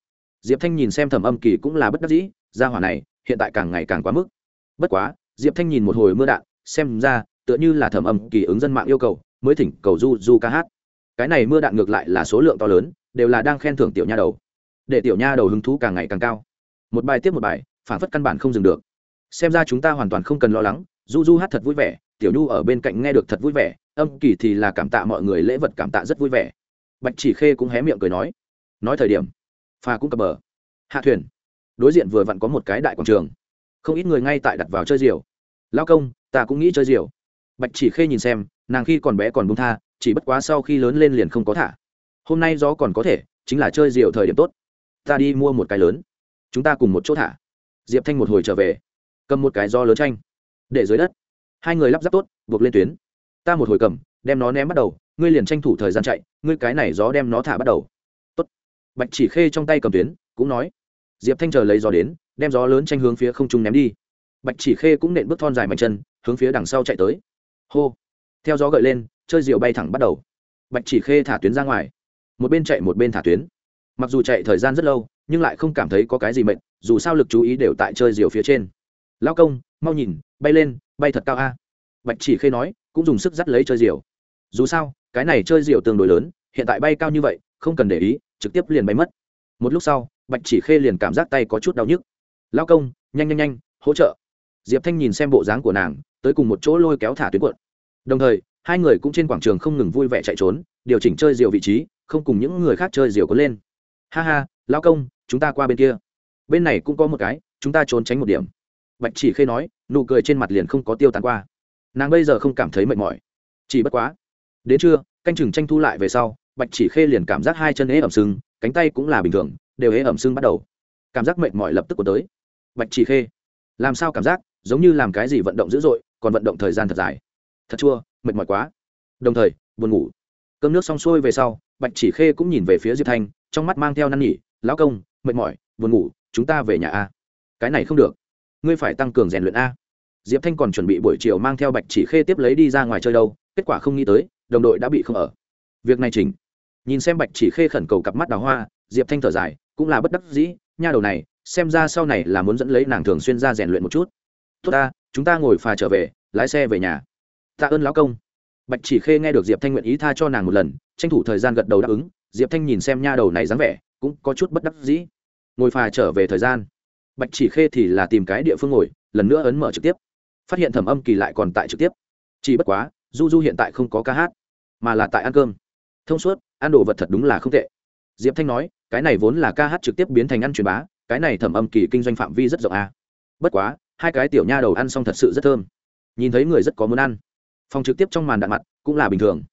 Diệp thanh nhìn xem thẩm âm kỳ cũng là bất đắc dĩ, gia hỏa này, hiện tại càng ngày càng quá mức. Bất quá, diệp thanh nhìn một hồi mưa đạn, xem ra, tựa như là thẩm âm kỳ ứng dân mạng yêu cầu, mới thỉnh cầu du du ca hát. Cái này mưa đạn ngược lại là số lượng to lớn, đều là đang khen thưởng tiểu nha đầu. Để tiểu nha đầu hứng thú càng ngày càng cao. Một bài tiếp một bài, phản phất căn bản không dừng được xem ra chúng ta hoàn toàn không cần lo lắng, du du hát thật vui vẻ, tiểu nhu ở bên cạnh nghe được thật vui vẻ, âm kỳ thì là cảm tạ mọi người lễ vật cảm tạ rất vui vẻ. Bạch chỉ khê cũng hé miệng cười nói nói thời điểm phà cũng cập bờ. Hạ thuyền. Đối diện vừa vặn có một cái đại quảng trường. Không ít người ngay tại đặt vào chơi diều lao công, ta cũng nghĩ chơi diều bạch chỉ khê nhìn xem, nàng khi còn bé còn bung tha, chỉ bất quá sau khi lớn lên liền không có thả. Hôm nay gió còn có thể, chính là chơi diều thời điểm tốt. Ta đi mua một cái lớn. Chúng ta cùng một chỗ thả. Diệp thanh một hồi trở về cầm một cái do lớn tranh để dưới đất. Hai người lắp ráp tốt, buộc lên tuyến. Ta một hồi cầm, đem nó ném bắt đầu, ngươi liền tranh thủ thời gian chạy, ngươi cái này gió đem nó thả bắt đầu. Tốt. bạch chỉ khê trong tay cầm tuyến, cũng nói. Diệp thanh chờ lấy gió đến, đem gió lớn tranh hướng phía không trung ném đi. Bạch chỉ khê cũng nện bước thon dài mạnh chân, hướng phía đằng sau chạy tới. Hô. Theo gió gợi lên, chơi diều bay thẳng bắt đầu. Bạch chỉ khê thả tuyến ra ngoài. Một bên chạy một bên thả tuyến. Mặc dù chạy thời gian rất lâu, nhưng lại không cảm thấy có cái gì mệt, dù sao lực chú ý đều tại chơi diều phía trên. Lão công, mau nhìn, bay lên, bay thật cao a. Bạch chỉ khê nói, cũng dùng sức dắt lấy chơi diều. Dù sao, cái này chơi diều tương đối lớn, hiện tại bay cao như vậy, không cần để ý, trực tiếp liền bay mất. Một lúc sau, bạch chỉ khê liền cảm giác tay có chút đau nhức. Lao công, nhanh nhanh nhanh, hỗ trợ. Diệp thanh nhìn xem bộ dáng của nàng, tới cùng một chỗ lôi kéo thả tuyến cuộn. Đồng thời, hai người cũng trên quảng trường không ngừng vui vẻ chạy trốn, điều chỉnh chơi diều vị trí, không cùng những người khác chơi diều có lên. Ha ha, lao công, chúng ta qua bên kia. Bên này cũng có một cái, chúng ta trốn tránh một điểm bạch chỉ khê nói, nụ cười trên mặt liền không có tiêu tán qua. Nàng bây giờ không cảm thấy mệt mỏi. Chỉ bất quá, đến trưa, canh chừng tranh thu lại về sau, bạch chỉ khê liền cảm giác hai chân ế ẩm sưng, cánh tay cũng là bình thường, đều ế ẩm sưng bắt đầu. Cảm giác mệt mỏi lập tức của tới. Bạch chỉ khê, làm sao cảm giác, giống như làm cái gì vận động dữ dội, còn vận động thời gian thật dài. Thật chua, mệt mỏi quá. Đồng thời, buồn ngủ. Cơm nước xong xuôi về sau, bạch chỉ khê cũng nhìn về phía diệp thanh, trong mắt mang theo năn nỉ, lão công, mệt mỏi, buồn ngủ, chúng ta về nhà a. Cái này không được ngươi phải tăng cường rèn luyện a. Diệp thanh còn chuẩn bị buổi chiều mang theo bạch chỉ khê tiếp lấy đi ra ngoài chơi đâu, kết quả không nghĩ tới, đồng đội đã bị không ở. Việc này chỉnh. Nhìn xem bạch chỉ khê khẩn cầu cặp mắt đào hoa, diệp thanh thở dài, cũng là bất đắc dĩ, nha đầu này, xem ra sau này là muốn dẫn lấy nàng thường xuyên ra rèn luyện một chút. Tốt ta, chúng ta ngồi phà trở về, lái xe về nhà. Tạ ơn lão công. Bạch chỉ khê nghe được diệp thanh nguyện ý tha cho nàng một lần, tranh thủ thời gian gật đầu đáp ứng. Diệp thanh nhìn xem nha đầu này dáng vẻ, cũng có chút bất đắc dĩ. Ngồi phà trở về thời gian bạch chỉ khê thì là tìm cái địa phương ngồi lần nữa ấn mở trực tiếp. Phát hiện thẩm âm kỳ lại còn tại trực tiếp. Chỉ bất quá du du hiện tại không có ca hát mà là tại ăn cơm. Thông suốt ăn đồ vật thật đúng là không tệ. Diệp thanh nói cái này vốn là ca hát trực tiếp biến thành ăn truyền bá cái này thẩm âm kỳ kinh doanh phạm vi rất rộng à. bất quá hai cái tiểu nha đầu ăn xong thật sự rất thơm. Nhìn thấy người rất có muốn ăn. Phòng trực tiếp trong màn đạn mặt cũng là bình thường.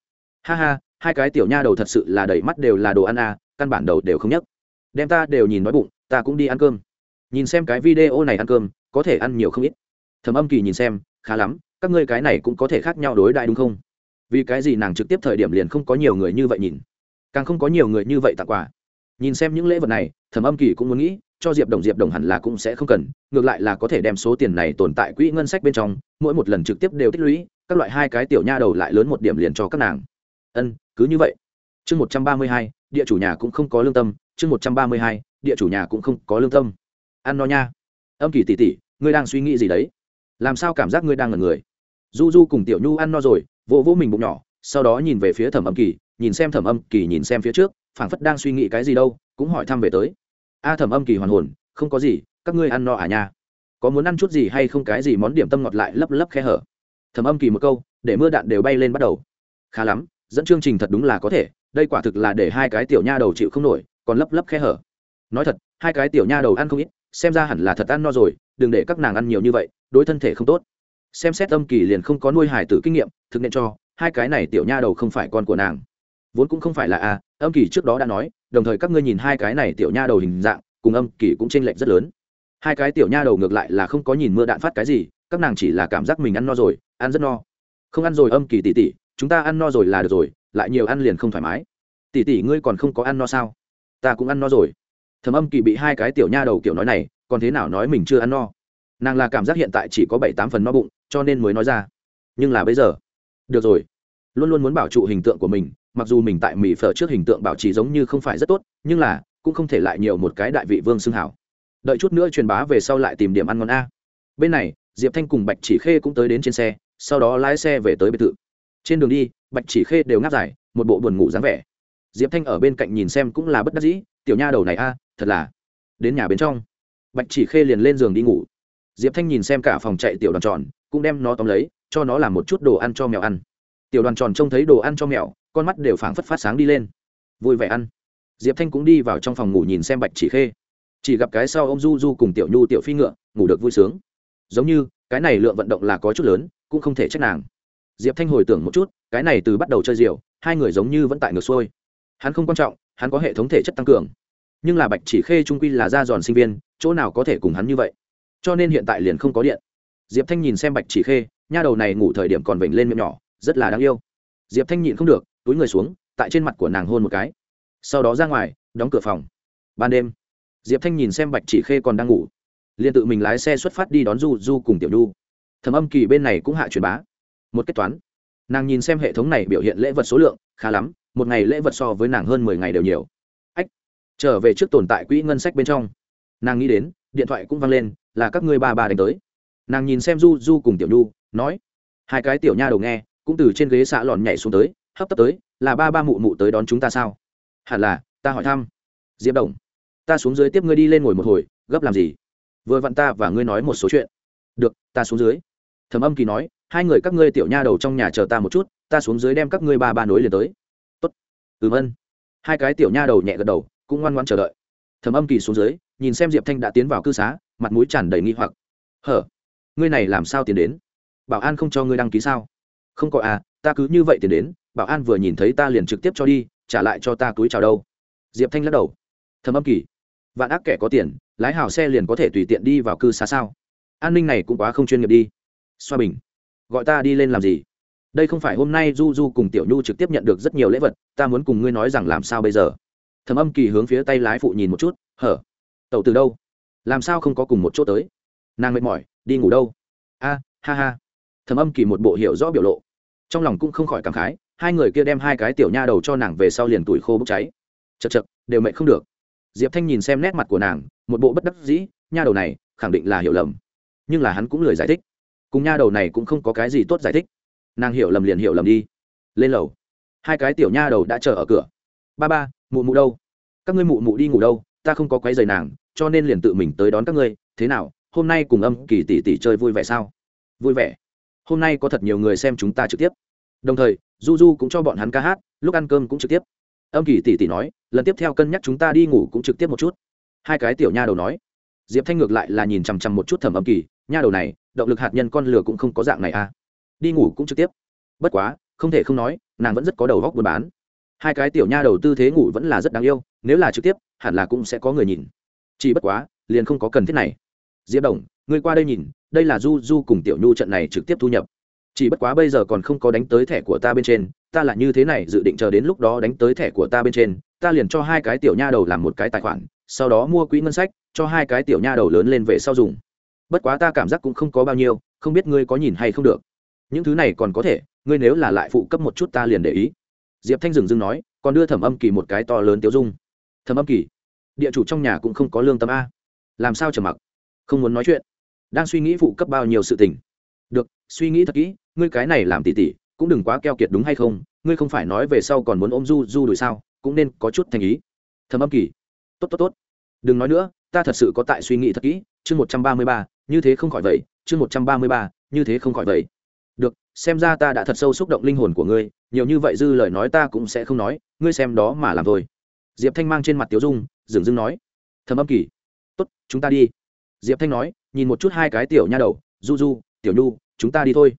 Ha ha hai cái tiểu nha đầu thật sự là đầy mắt đều là đồ ăn à, căn bản đầu đều không nhấc. Đem ta đều nhìn nói bụng ta cũng đi ăn cơm nhìn xem cái video này ăn cơm, có thể ăn nhiều không ít. Thẩm âm kỳ nhìn xem, khá lắm, các ngươi cái này cũng có thể khác nhau đối đại đúng không? Vì cái gì nàng trực tiếp thời điểm liền không có nhiều người như vậy nhìn? Càng không có nhiều người như vậy tặng quà. Nhìn xem những lễ vật này, thẩm âm kỳ cũng muốn nghĩ, cho diệp đồng diệp đồng hẳn là cũng sẽ không cần, ngược lại là có thể đem số tiền này tồn tại quỹ ngân sách bên trong, mỗi một lần trực tiếp đều tích lũy, các loại hai cái tiểu nha đầu lại lớn một điểm liền cho các nàng. Ân, cứ như vậy. Chương một trăm ba mươi hai, địa chủ nhà cũng không có lương tâm, chương một trăm ba mươi hai, địa chủ nhà cũng không có lương tâm ăn no nha. Âm kỳ tỉ tỉ ngươi đang suy nghĩ gì đấy? Làm sao cảm giác ngươi đang ngẩn người? Du du cùng tiểu nhu ăn no rồi, vỗ vỗ mình bụng nhỏ, sau đó nhìn về phía thẩm âm kỳ, nhìn xem thẩm âm kỳ nhìn xem phía trước, phảng phất đang suy nghĩ cái gì đâu, cũng hỏi thăm về tới. A, thẩm âm kỳ hoàn hồn, không có gì, các ngươi ăn no à nha? Có muốn ăn chút gì hay không cái gì món điểm tâm ngọt lại lấp lấp khe hở? Thẩm âm kỳ một câu, để mưa đạn đều bay lên bắt đầu. Khá lắm, dẫn chương trình thật đúng là có thể, đây quả thực là để hai cái tiểu nha đầu chịu không nổi, còn lấp lấp khe hở. Nói thật, hai cái tiểu nha đầu ăn không ít xem ra hẳn là thật ăn no rồi, đừng để các nàng ăn nhiều như vậy, đối thân thể không tốt. Xem xét âm kỳ liền không có nuôi hải tử kinh nghiệm, thực nên cho, hai cái này tiểu nha đầu không phải con của nàng. Vốn cũng không phải là a, âm kỳ trước đó đã nói, đồng thời các ngươi nhìn hai cái này tiểu nha đầu hình dạng, cùng âm kỳ cũng chênh lệch rất lớn. Hai cái tiểu nha đầu ngược lại là không có nhìn mưa đạn phát cái gì, các nàng chỉ là cảm giác mình ăn no rồi, ăn rất no. Không ăn rồi âm kỳ tỉ tỉ chúng ta ăn no rồi là được rồi, lại nhiều ăn liền không thoải mái. Tỉ tỉ ngươi còn không có ăn no sao? Ta cũng ăn no rồi thầm âm kỳ bị hai cái tiểu nha đầu kiểu nói này, còn thế nào nói mình chưa ăn no. Nàng là cảm giác hiện tại chỉ có bảy tám phần no bụng, cho nên mới nói ra. Nhưng là bây giờ, được rồi. Luôn luôn muốn bảo trụ hình tượng của mình, mặc dù mình tại mỹ phở trước hình tượng bảo trì giống như không phải rất tốt, nhưng là, cũng không thể lại nhiều một cái đại vị vương xưng hảo. Đợi chút nữa truyền bá về sau lại tìm điểm ăn ngon a. Bên này, diệp thanh cùng bạch chỉ khê cũng tới đến trên xe, sau đó lái xe về tới biệt thự. Trên đường đi, bạch chỉ khê đều ngáp dài, một bộ buồn ngủ dáng vẻ. Diệp thanh ở bên cạnh nhìn xem cũng là bất đắc dĩ, tiểu nha đầu này a thật là, đến nhà bên trong. Bạch chỉ khê liền lên giường đi ngủ. Diệp thanh nhìn xem cả phòng chạy tiểu đoàn tròn, cũng đem nó tóm lấy, cho nó làm một chút đồ ăn cho mèo ăn. Tiểu đoàn tròn trông thấy đồ ăn cho mèo, con mắt đều phảng phất phát sáng đi lên. Vui vẻ ăn. Diệp thanh cũng đi vào trong phòng ngủ nhìn xem bạch chỉ khê. Chỉ gặp cái sau ô m du du cùng tiểu nhu, tiểu phi ngựa, ngủ được vui sướng. Giống như, cái này lượng vận động là có chút lớn, cũng không thể trách nàng. Diệp thanh hồi tưởng một chút, cái này từ bắt đầu chơi diều hai người giống như vẫn tại ngược xuôi. Hắn không quan trọng, hắn có hệ thống thể chất tăng cường nhưng là bạch chỉ khê trung quy là ra giòn sinh viên, chỗ nào có thể cùng hắn như vậy? Cho nên hiện tại liền không có điện. Diệp thanh nhìn xem bạch chỉ khê, nha đầu này ngủ thời điểm còn vểnh lên miệng nhỏ, rất là đáng yêu. Diệp thanh nhịn không được, túi người xuống, tại trên mặt của nàng hôn một cái. Sau đó ra ngoài, đóng cửa phòng. Ban đêm, diệp thanh nhìn xem bạch chỉ khê còn đang ngủ. Liền tự mình lái xe xuất phát đi đón du du cùng tiểu du thẩm âm kỳ bên này cũng hạ truyền bá. Một kết toán. Nàng nhìn xem hệ thống này biểu hiện lễ vật số lượng, khá lắm, một ngày lễ vật so với nàng hơn mười ngày đều nhiều trở về trước tồn tại quỹ ngân sách bên trong. Nàng nghĩ đến, điện thoại cũng vang lên, là các ngươi ba ba đánh tới. Nàng nhìn xem du du cùng tiểu nhu, nói, hai cái tiểu nha đầu nghe, cũng từ trên ghế xạ lòn nhảy xuống tới, hấp tấp tới, là ba ba mụ mụ tới đón chúng ta sao? Hẳn là, ta hỏi thăm. Diệp đồng, ta xuống dưới tiếp ngươi đi lên ngồi một hồi, gấp làm gì? Vừa vặn ta và ngươi nói một số chuyện. Được, ta xuống dưới. Thẩm âm kỳ nói, hai người các ngươi tiểu nha đầu trong nhà chờ ta một chút, ta xuống dưới đem các ngươi ba ba nối liền tới. Tốt. Ừm, ân. Hai cái tiểu nha đầu nhẹ gật đầu cũng ngoan ngoan chờ đợi. Thẩm âm kỳ xuống dưới, nhìn xem diệp thanh đã tiến vào cư xá, mặt mũi tràn đầy nghi hoặc. Hở, ngươi này làm sao tiến đến? Bảo an không cho ngươi đăng ký sao? Không có à ta cứ như vậy tiến đến, bảo an vừa nhìn thấy ta liền trực tiếp cho đi, trả lại cho ta túi chào đâu. Diệp thanh lắc đầu. Thầm âm kỳ, vạn ác kẻ có tiền, lái hào xe liền có thể tùy tiện đi vào cư xá sao? An ninh này cũng quá không chuyên nghiệp đi. Xoa bình, gọi ta đi lên làm gì? Đây không phải hôm nay du du cùng tiểu nhu trực tiếp nhận được rất nhiều lễ vật, ta muốn cùng ngươi nói rằng làm sao bây giờ? Thầm âm kỳ hướng phía tay lái phụ nhìn một chút, hở tàu từ đâu? Làm sao không có cùng một chỗ tới? Nàng mệt mỏi, đi ngủ đâu? A, ha ha. Thầm âm kỳ một bộ hiểu rõ biểu lộ. Trong lòng cũng không khỏi cảm khái, hai người kia đem hai cái tiểu nha đầu cho nàng về sau liền tuổi khô bốc cháy. Chật chật đều mệt không được. Diệp thanh nhìn xem nét mặt của nàng, một bộ bất đắc dĩ, nha đầu này, khẳng định là hiểu lầm. Nhưng là hắn cũng lười giải thích. Cùng nha đầu này cũng không có cái gì tốt giải thích. Nàng hiểu lầm liền hiểu lầm đi. Lên lầu. Hai cái tiểu nha đầu đã chờ ở cửa. Ba ba mụ mụ đâu? Các ngươi mụ mụ đi ngủ đâu? Ta không có quấy giày nàng, cho nên liền tự mình tới đón các ngươi. Thế nào? Hôm nay cùng âm kỳ tỷ tỷ chơi vui vẻ sao? Vui vẻ. Hôm nay có thật nhiều người xem chúng ta trực tiếp. Đồng thời, du du cũng cho bọn hắn ca hát, lúc ăn cơm cũng trực tiếp. Âm kỳ tỷ tỷ nói, lần tiếp theo cân nhắc chúng ta đi ngủ cũng trực tiếp một chút. Hai cái tiểu nha đầu nói. Diệp thanh ngược lại là nhìn chằm chằm một chút thẩm âm kỳ, nha đầu này, động lực hạt nhân con lừa cũng không có dạng này à. Đi ngủ cũng trực tiếp. Bất quá, không thể không nói, nàng vẫn rất có đầu góc buôn bán hai cái tiểu nha đầu tư thế ngủ vẫn là rất đáng yêu, nếu là trực tiếp, hẳn là cũng sẽ có người nhìn. Chỉ bất quá, liền không có cần thiết này. Diệp đồng, ngươi qua đây nhìn, đây là du du cùng tiểu nhu trận này trực tiếp thu nhập. Chỉ bất quá bây giờ còn không có đánh tới thẻ của ta bên trên, ta là như thế này dự định chờ đến lúc đó đánh tới thẻ của ta bên trên, ta liền cho hai cái tiểu nha đầu làm một cái tài khoản, sau đó mua quỹ ngân sách, cho hai cái tiểu nha đầu lớn lên về sau dùng. Bất quá ta cảm giác cũng không có bao nhiêu, không biết ngươi có nhìn hay không được. Những thứ này còn có thể, ngươi nếu là lại phụ cấp một chút ta liền để ý diệp thanh dừng dưng nói, còn đưa thẩm âm kỳ một cái to lớn tiêu dung. Thẩm âm kỳ, địa chủ trong nhà cũng không có lương tâm a. Làm sao trầm mặc? Không muốn nói chuyện. Đang suy nghĩ phụ cấp bao nhiêu sự tình. Được, suy nghĩ thật kỹ, ngươi cái này làm tỉ tỉ, cũng đừng quá keo kiệt đúng hay không? Ngươi không phải nói về sau còn muốn ôm du du đuổi sao? Cũng nên có chút thành ý. Thầm âm kỳ, tốt tốt tốt. Đừng nói nữa, ta thật sự có tại suy nghĩ thật kỹ. Chương một trăm ba mươi ba, như thế không khỏi vậy. Chương một trăm ba mươi ba, như thế không khỏi vậy được, xem ra ta đã thật sâu xúc động linh hồn của ngươi, nhiều như vậy dư lời nói ta cũng sẽ không nói, ngươi xem đó mà làm thôi. Diệp thanh mang trên mặt tiếu dung, dừng dưng nói. Thầm âm kỳ. Tốt, chúng ta đi. Diệp thanh nói, nhìn một chút hai cái tiểu nha đầu, du du, tiểu nhu, chúng ta đi thôi.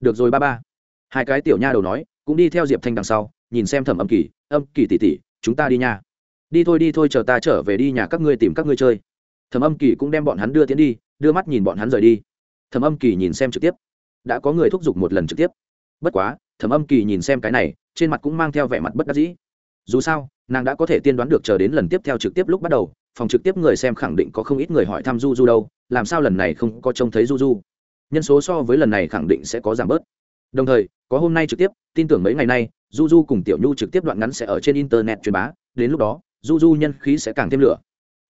Được rồi ba ba. Hai cái tiểu nha đầu nói, cũng đi theo diệp thanh đằng sau, nhìn xem thẩm âm kỳ âm kỳ tỉ tỉ chúng ta đi nha. Đi thôi đi thôi, chờ ta trở về đi nhà các ngươi tìm các ngươi chơi. Thẩm âm kỳ cũng đem bọn hắn đưa tiến đi, đưa mắt nhìn bọn hắn rời đi. Thẩm âm kỳ nhìn xem trực tiếp đã có người thúc giục một lần trực tiếp. Bất quá, thẩm âm kỳ nhìn xem cái này, trên mặt cũng mang theo vẻ mặt bất đắc dĩ. Dù sao, nàng đã có thể tiên đoán được chờ đến lần tiếp theo trực tiếp lúc bắt đầu, phòng trực tiếp người xem khẳng định có không ít người hỏi thăm du du đâu, làm sao lần này không có trông thấy du du nhân số so với lần này khẳng định sẽ có giảm bớt. Đồng thời, có hôm nay trực tiếp, tin tưởng mấy ngày nay du du cùng tiểu nhu trực tiếp đoạn ngắn sẽ ở trên internet truyền bá, đến lúc đó du du nhân khí sẽ càng thêm lửa.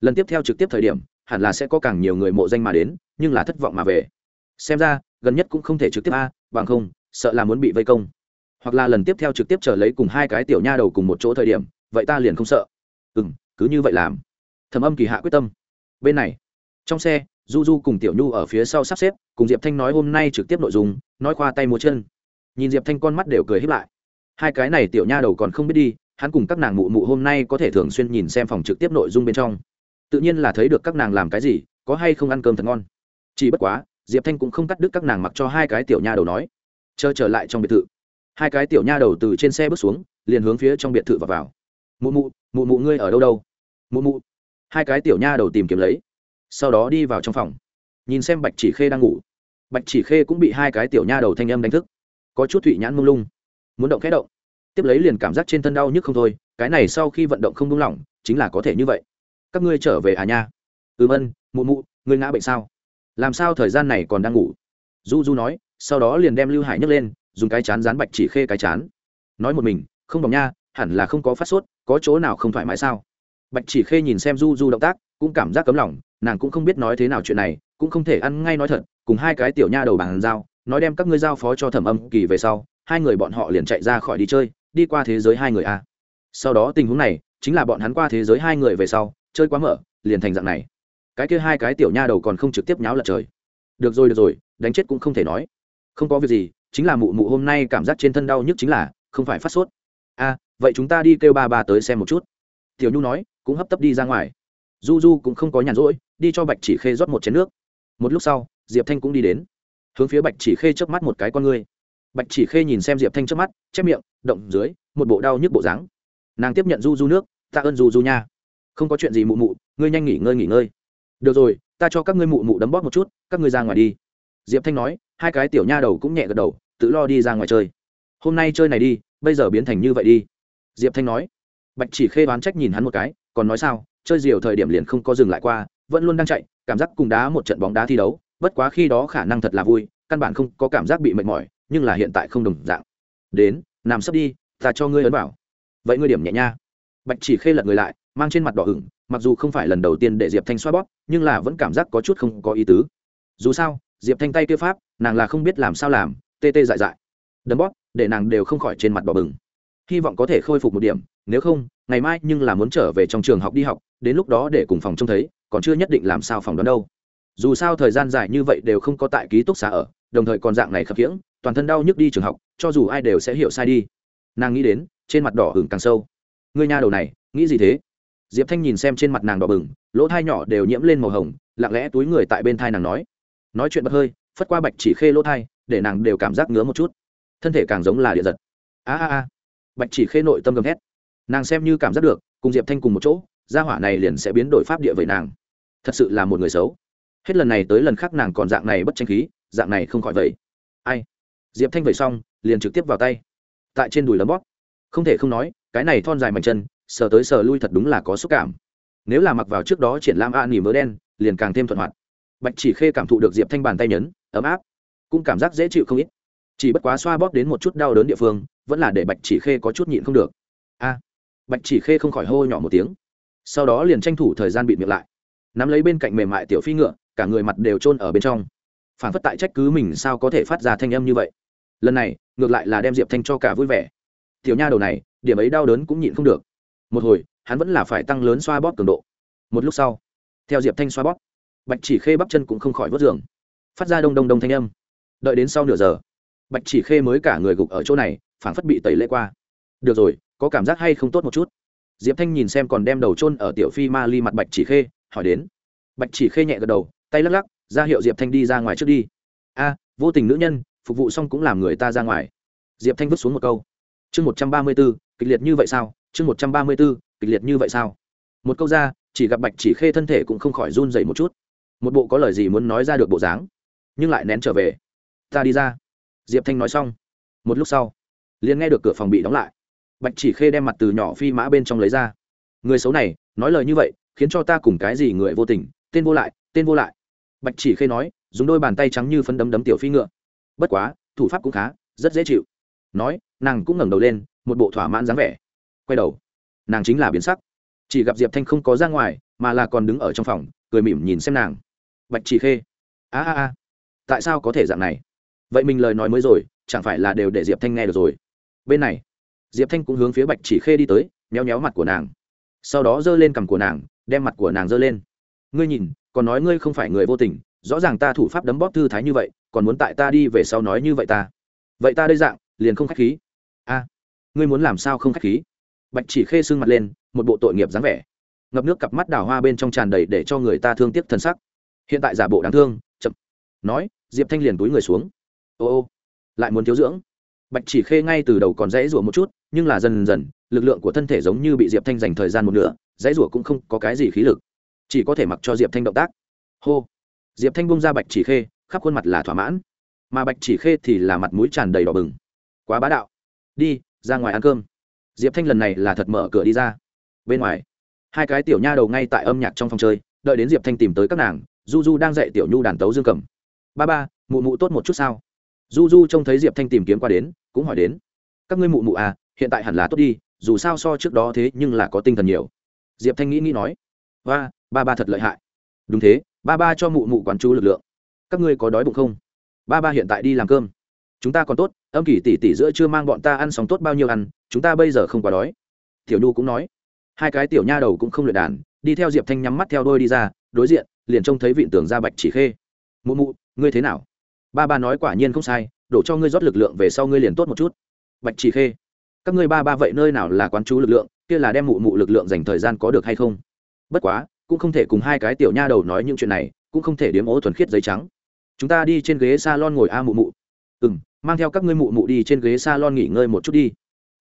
Lần tiếp theo trực tiếp thời điểm, hẳn là sẽ có càng nhiều người mộ danh mà đến, nhưng là thất vọng mà về. Xem ra gần nhất cũng không thể trực tiếp a, bằng không, sợ là muốn bị vây công. Hoặc là lần tiếp theo trực tiếp chờ lấy cùng hai cái tiểu nha đầu cùng một chỗ thời điểm, vậy ta liền không sợ. Ừ m cứ như vậy làm. Thầm âm kỳ hạ quyết tâm. Bên này, trong xe, du du cùng tiểu nhu ở phía sau sắp xếp, cùng diệp thanh nói hôm nay trực tiếp nội dung, nói khoa tay múa chân. Nhìn diệp thanh con mắt đều cười hiếp lại. Hai cái này tiểu nha đầu còn không biết đi, hắn cùng các nàng mụ mụ hôm nay có thể thường xuyên nhìn xem phòng trực tiếp nội dung bên trong. Tự nhiên là thấy được các nàng làm cái gì, có hay không ăn cơm thật ngon. Chỉ bất quá diệp thanh cũng không cắt đứt các nàng mặc cho hai cái tiểu nha đầu nói, chờ trở lại trong biệt thự. Hai cái tiểu nha đầu từ trên xe bước xuống, liền hướng phía trong biệt thự và vào. Mụ mụ mụ mụ ngươi ở đâu đâu? Mụ mụ. Hai cái tiểu nha đầu tìm kiếm lấy, sau đó đi vào trong phòng. Nhìn xem bạch chỉ khê đang ngủ. Bạch chỉ khê cũng bị hai cái tiểu nha đầu thanh âm đánh thức. Có chút thụy nhãn mông lung. Muốn động khẽ động. Tiếp lấy liền cảm giác trên thân đau nhức không thôi, cái này sau khi vận động không đúng lỏng chính là có thể như vậy. Các ngươi trở về à nha? Ừm ân, mụ mụ, ngươi ngã bệnh sao? Làm sao thời gian này còn đang ngủ? Du du nói, sau đó liền đem lưu hải nhấc lên, dùng cái chán dán bạch chỉ khê cái chán. Nói một mình, không bỏng nha, hẳn là không có phát sốt, có chỗ nào không thoải mái sao? Bạch chỉ khê nhìn xem du du động tác, cũng cảm giác cấm lòng, nàng cũng không biết nói thế nào chuyện này, cũng không thể ăn ngay nói thật, cùng hai cái tiểu nha đầu bàn giao, nói đem các ngươi giao phó cho thẩm âm kỳ về sau, hai người bọn họ liền chạy ra khỏi đi chơi, đi qua thế giới hai người a. Sau đó tình huống này, chính là bọn hắn qua thế giới hai người về sau, chơi quá mở, liền thành dạng này cái kia hai cái tiểu nha đầu còn không trực tiếp nháo lật trời. Được rồi được rồi, đánh chết cũng không thể nói. Không có việc gì, chính là mụ mụ hôm nay cảm giác trên thân đau nhức chính là, không phải phát sốt. A vậy chúng ta đi kêu ba ba tới xem một chút. Tiểu nhu nói, cũng hấp tấp đi ra ngoài. Du du cũng không có nhàn rỗi, đi cho bạch chỉ khê rót một chén nước. Một lúc sau, diệp thanh cũng đi đến. Hướng phía bạch chỉ khê chớp mắt một cái con ngươi. Bạch chỉ khê nhìn xem diệp thanh chớp mắt, chép miệng, động dưới, một bộ đau nhức bộ dáng. Nàng tiếp nhận du du nước, tạ ơn du du nha. Không có chuyện gì mụ mụ, ngươi nhanh nghỉ ngơi nghỉ ngơi được rồi, ta cho các ngươi mụ mụ đấm bóp một chút, các ngươi ra ngoài đi. Diệp thanh nói, hai cái tiểu nha đầu cũng nhẹ gật đầu, tự lo đi ra ngoài chơi. Hôm nay chơi này đi, bây giờ biến thành như vậy đi. Diệp thanh nói. Bạch chỉ khê đoán trách nhìn hắn một cái, còn nói sao, chơi diều thời điểm liền không có dừng lại qua, vẫn luôn đang chạy, cảm giác cùng đá một trận bóng đá thi đấu, bất quá khi đó khả năng thật là vui, căn bản không có cảm giác bị mệt mỏi, nhưng là hiện tại không đồng dạng. Đến, nằm sấp đi, ta cho ngươi ấn bảo vậy ngươi điểm nhẹ nha. Bạch chỉ khê lật người lại, mang trên mặt đỏ ửng mặc dù không phải lần đầu tiên để diệp thanh xoa bóp, nhưng là vẫn cảm giác có chút không có ý tứ. Dù sao, diệp thanh tay kia pháp, nàng là không biết làm sao làm, tê tê dại dại. Đấm bóp, để nàng đều không khỏi trên mặt đỏ bừng. Hy vọng có thể khôi phục một điểm, nếu không, ngày mai nhưng là muốn trở về trong trường học đi học, đến lúc đó để cùng phòng trông thấy, còn chưa nhất định làm sao phòng đoán đâu. Dù sao thời gian dài như vậy đều không có tại ký túc xá ở, đồng thời còn dạng này khập khiễng, toàn thân đau nhức đi trường học, cho dù ai đều sẽ hiểu sai đi. Nàng nghĩ đến, trên mặt đỏ hửng càng sâu. Người nhà đầu này, nghĩ gì thế? Diệp thanh nhìn xem trên mặt nàng đỏ bừng, lỗ thai nhỏ đều nhiễm lên màu hồng, lặng lẽ túi người tại bên thai nàng nói. Nói chuyện bật hơi, phất qua bạch chỉ khê lỗ thai, để nàng đều cảm giác ngứa một chút. Thân thể càng giống là địa giật. A a a. Bạch chỉ khê nội tâm gầm hét nàng xem như cảm giác được, cùng diệp thanh cùng một chỗ, gia hỏa này liền sẽ biến đổi pháp địa với nàng. Thật sự là một người xấu. Hết lần này tới lần khác nàng còn dạng này bất tranh khí, dạng này không khỏi vậy. Ai? Diệp thanh vậy xong, liền trực tiếp vào tay. Tại trên đùi lấm bóp. Không thể không nói, cái này thon dài mảnh chân sờ tới sờ lui thật đúng là có xúc cảm. Nếu là mặc vào trước đó triển lãm a nỉ mớ đen, liền càng thêm thuận hoạt. Bạch chỉ khê cảm thụ được diệp thanh bàn tay nhấn, ấm áp, cũng cảm giác dễ chịu không ít. Chỉ bất quá xoa bóp đến một chút đau đớn địa phương, vẫn là để bạch chỉ khê có chút nhịn không được. A! Bạch chỉ khê không khỏi hô nhỏ một tiếng. Sau đó liền tranh thủ thời gian bị miệng lại. Nắm lấy bên cạnh mềm mại tiểu phi ngựa, cả người mặt đều trôn ở bên trong. Phản phất tại trách cứ mình sao có thể phát ra thanh âm như vậy. Lần này, ngược lại là đem diệp thanh cho cả vui vẻ. Tiểu nha đầu này, điểm ấy đau đớn cũng nhịn không được một hồi, hắn vẫn là phải tăng lớn xoa bóp cường độ. Một lúc sau, theo diệp thanh xoa bóp, bạch chỉ khê bắp chân cũng không khỏi vớt giường phát ra đông đông đông thanh âm. Đợi đến sau nửa giờ, bạch chỉ khê mới cả người gục ở chỗ này phản phất bị tẩy lễ qua. Được rồi, có cảm giác hay không tốt một chút? Diệp thanh nhìn xem còn đem đầu chôn ở tiểu phi ma ly mặt bạch chỉ khê, hỏi đến. Bạch chỉ khê nhẹ gật đầu, tay lắc lắc, ra hiệu diệp thanh đi ra ngoài trước đi. A, vô tình nữ nhân, phục vụ xong cũng làm người ta ra ngoài. Diệp thanh vứt xuống một câu. Chương một trăm ba mươi b ố kịch liệt như vậy sao? Chương một trăm ba mươi b ố kịch liệt như vậy sao? Một câu ra, chỉ gặp bạch chỉ khê thân thể cũng không khỏi run dậy một chút. Một bộ có lời gì muốn nói ra được bộ dáng, nhưng lại nén trở về. Ta đi ra. Diệp thanh nói xong. Một lúc sau, liền nghe được cửa phòng bị đóng lại. Bạch chỉ khê đem mặt từ nhỏ phi mã bên trong lấy ra. Người xấu này, nói lời như vậy, khiến cho ta cùng cái gì người vô tình, tên vô lại, tên vô lại. Bạch chỉ khê nói, dùng đôi bàn tay trắng như phấn đấm đấm tiểu phi ngựa. Bất quá, thủ pháp cũng khá, rất dễ chịu. Nói, nàng cũng ngẩng đầu lên, một bộ thỏa mãn dáng vẻ quay đầu. Nàng chính là biến sắc. Chỉ gặp diệp thanh không có ra ngoài, mà là còn đứng ở trong phòng, cười mỉm nhìn xem nàng. Bạch chỉ khê. A a a. Tại sao có thể dạng này? Vậy mình lời nói mới rồi, chẳng phải là đều để diệp thanh nghe được rồi? Bên này, diệp thanh cũng hướng phía bạch chỉ khê đi tới, méo méo mặt của nàng. Sau đó giơ lên cằm của nàng, đem mặt của nàng giơ lên. Ngươi nhìn, còn nói ngươi không phải người vô tình, rõ ràng ta thủ pháp đấm bóp thư thái như vậy, còn muốn tại ta đi về sau nói như vậy ta. Vậy ta đây dạng, liền không khách khí. A, ngươi muốn làm sao không khách khí? Bạch chỉ khê sưng mặt lên, một bộ tội nghiệp dáng vẻ. Ngập nước cặp mắt đào hoa bên trong tràn đầy để cho người ta thương tiếc thân sắc. Hiện tại giả bộ đáng thương, chậm. Nói, diệp thanh liền túi người xuống. Ô ô, lại muốn thiếu dưỡng. Bạch chỉ khê ngay từ đầu còn dãy rủa một chút, nhưng là dần dần, lực lượng của thân thể giống như bị diệp thanh dành thời gian một nửa, dãy rủa cũng không có cái gì khí lực. Chỉ có thể mặc cho diệp thanh động tác. Hô. Diệp thanh bung ra bạch chỉ khê, khắp khuôn mặt là thỏa mãn. Mà bạch chỉ khê thì là mặt mũi tràn đầy đỏ bừng. Quá bá đạo. Đi, ra ngoài ăn cơm diệp thanh lần này là thật mở cửa đi ra. Bên ngoài, hai cái tiểu nha đầu ngay tại âm nhạc trong phòng chơi, đợi đến diệp thanh tìm tới các nàng, du du đang dạy tiểu nhu đàn tấu dương cầm ba ba, mụ mụ tốt một chút sao? Du du trông thấy diệp thanh tìm kiếm qua đến, cũng hỏi đến. Các ngươi mụ mụ à hiện tại hẳn là tốt đi, dù sao so trước đó thế nhưng là có tinh thần nhiều. Diệp thanh nghĩ nghĩ nói. Và ba ba thật lợi hại. Đúng thế, ba ba cho mụ mụ quán chú lực lượng. Các ngươi có đói bụng không? Ba ba hiện tại đi làm cơm. Chúng ta còn tốt âm kỳ tỷ tỷ giữa chưa mang bọn ta ăn xong tốt bao nhiêu ăn, chúng ta bây giờ không quá đói. Tiểu nhu cũng nói. Hai cái tiểu nha đầu cũng không luyện đàn, đi theo diệp thanh nhắm mắt theo đôi đi ra, đối diện, liền trông thấy vịn tường ra bạch chỉ khê. Mụ mụ, ngươi thế nào? Ba ba nói quả nhiên không sai, đổ cho ngươi rót lực lượng về sau ngươi liền tốt một chút. Bạch chỉ khê, các ngươi ba ba vậy nơi nào là quán chú lực lượng, kia là đem mụ mụ lực lượng dành thời gian có được hay không? Bất quá, cũng không thể cùng hai cái tiểu nha đầu nói những chuyện này, cũng không thể điếm ố thuần khiết giấy trắng. Chúng ta đi trên ghế s a lon ngồi a mụ mụ. Ừ m mang theo các ngươi mụ mụ đi trên ghế s a lon nghỉ ngơi một chút đi.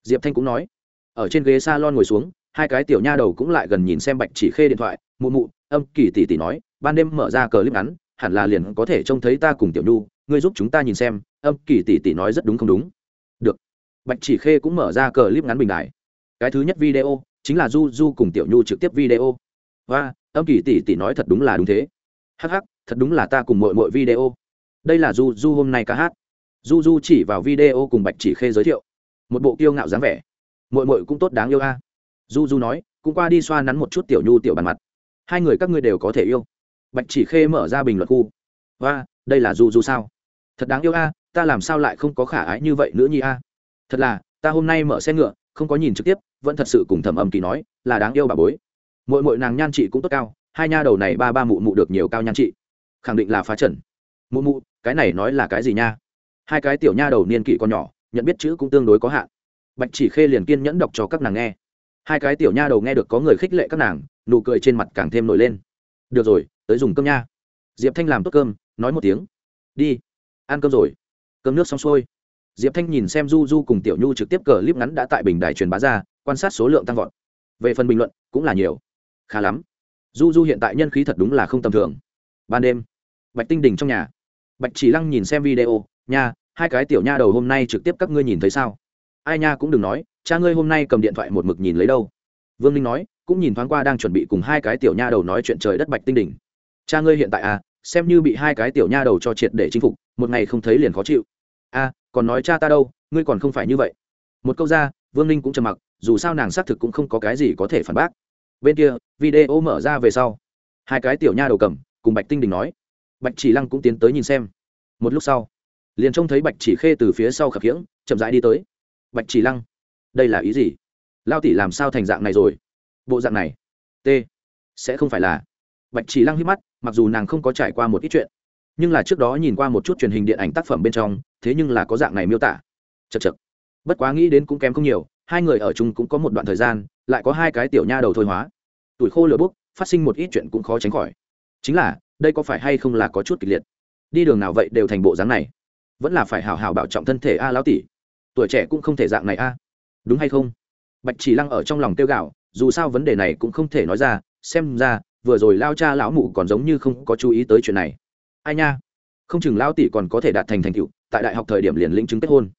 Diệp thanh cũng nói. Ở trên ghế s a lon ngồi xuống, hai cái tiểu nha đầu cũng lại gần nhìn xem bạch chỉ khê điện thoại, mụ mụ, âm kỳ tỷ tỷ nói, ban đêm mở ra cờ clip ngắn, hẳn là liền có thể trông thấy ta cùng tiểu nhu, ngươi giúp chúng ta nhìn xem, âm kỳ tỷ tỷ nói rất đúng không đúng? Được. Bạch chỉ khê cũng mở ra cờ clip ngắn bình đại cái thứ nhất video chính là du du cùng tiểu nhu trực tiếp video. Và âm kỳ tỷ tỷ nói thật đúng là đúng thế. Hắc hắc, thật đúng là ta cùng mọi mọi video. Đây là du du hôm nay ca hát du du chỉ vào video cùng bạch chỉ khê giới thiệu. Một bộ kiêu ngạo dáng vẻ. Mội mội cũng tốt đáng yêu a. Du du nói, cũng qua đi xoa nắn một chút tiểu nhu tiểu bàn mặt. Hai người các ngươi đều có thể yêu. Bạch chỉ khê mở ra bình luận khu. Và đây là du du sao? Thật đáng yêu a, ta làm sao lại không có khả ái như vậy nữa nhi a? Thật là, ta hôm nay mở xe ngựa, không có nhìn trực tiếp, vẫn thật sự cùng thẩm âm kỳ nói, là đáng yêu bà bối. Mội mội nàng nhan trị cũng tốt cao, hai nha đầu này ba ba mụ mụ được nhiều cao nhan trị. Khẳng định là phá trần. Mụ mụ, cái này nói là cái gì nha? Hai cái tiểu nha đầu niên kỵ còn nhỏ, nhận biết chữ cũng tương đối có hạn. Bạch chỉ khê liền kiên nhẫn đọc cho các nàng nghe. Hai cái tiểu nha đầu nghe được có người khích lệ các nàng, nụ cười trên mặt càng thêm nổi lên. Được rồi, tới dùng cơm nha. Diệp thanh làm tốt cơm, nói một tiếng. Đi, ăn cơm rồi. Cơm nước xong xuôi. Diệp thanh nhìn xem du du cùng tiểu nhu trực tiếp cờ clip ngắn đã tại bình đài truyền bá ra, quan sát số lượng tăng vọt. Về phần bình luận, cũng là nhiều. Khá lắm. Du du hiện tại nhân khí thật đúng là không tầm thường. Ban đêm, bạch tinh đình trong nhà. Bạch chỉ lăng nhìn xem video nha hai cái tiểu nha đầu hôm nay trực tiếp các ngươi nhìn thấy sao? Ai nha cũng đừng nói cha ngươi hôm nay cầm điện thoại một mực nhìn lấy đâu. Vương ninh nói cũng nhìn thoáng qua đang chuẩn bị cùng hai cái tiểu nha đầu nói chuyện trời đất bạch tinh đỉnh. Cha ngươi hiện tại à xem như bị hai cái tiểu nha đầu cho triệt để chinh phục một ngày không thấy liền khó chịu. A à, còn nói cha ta đâu ngươi còn không phải như vậy. Một câu ra vương ninh cũng trầm mặc dù sao nàng xác thực cũng không có cái gì có thể phản bác. Bên kia video mở ra về sau hai cái tiểu nha đầu cầm cùng bạch tinh đình nói. Bạch chỉ lăng cũng tiến tới nhìn xem. Một lúc sau liền trông thấy bạch chỉ khê từ phía sau khập khiễng, chậm rãi đi tới. Bạch chỉ lăng, đây là ý gì? Lao tỷ làm sao thành dạng này rồi? Bộ dạng này, t, sẽ không phải là. Bạch chỉ lăng hít mắt, mặc dù nàng không có trải qua một ít chuyện, nhưng là trước đó nhìn qua một chút truyền hình điện ảnh tác phẩm bên trong, thế nhưng là có dạng này miêu tả. Chật chật bất quá nghĩ đến cũng kém không nhiều, hai người ở chung cũng có một đoạn thời gian, lại có hai cái tiểu nha đầu thôi hóa. Tuổi khô lửa bốc, phát sinh một ít chuyện cũng khó tránh khỏi. Chính là, đây có phải hay không là có chút kịch liệt? Đi đường nào vậy đều thành bộ dáng này vẫn là phải hào hào bảo trọng thân thể a lão tỷ. Tuổi trẻ cũng không thể dạng này a. Đúng hay không? Bạch chỉ lăng ở trong lòng tiêu gạo dù sao vấn đề này cũng không thể nói ra, xem ra, vừa rồi lao cha lão mụ còn giống như không có chú ý tới chuyện này. Ai nha? Không chừng lão tỷ còn có thể đạt thành thành tựu, tại đại học thời điểm liền lĩnh chứng kết hôn.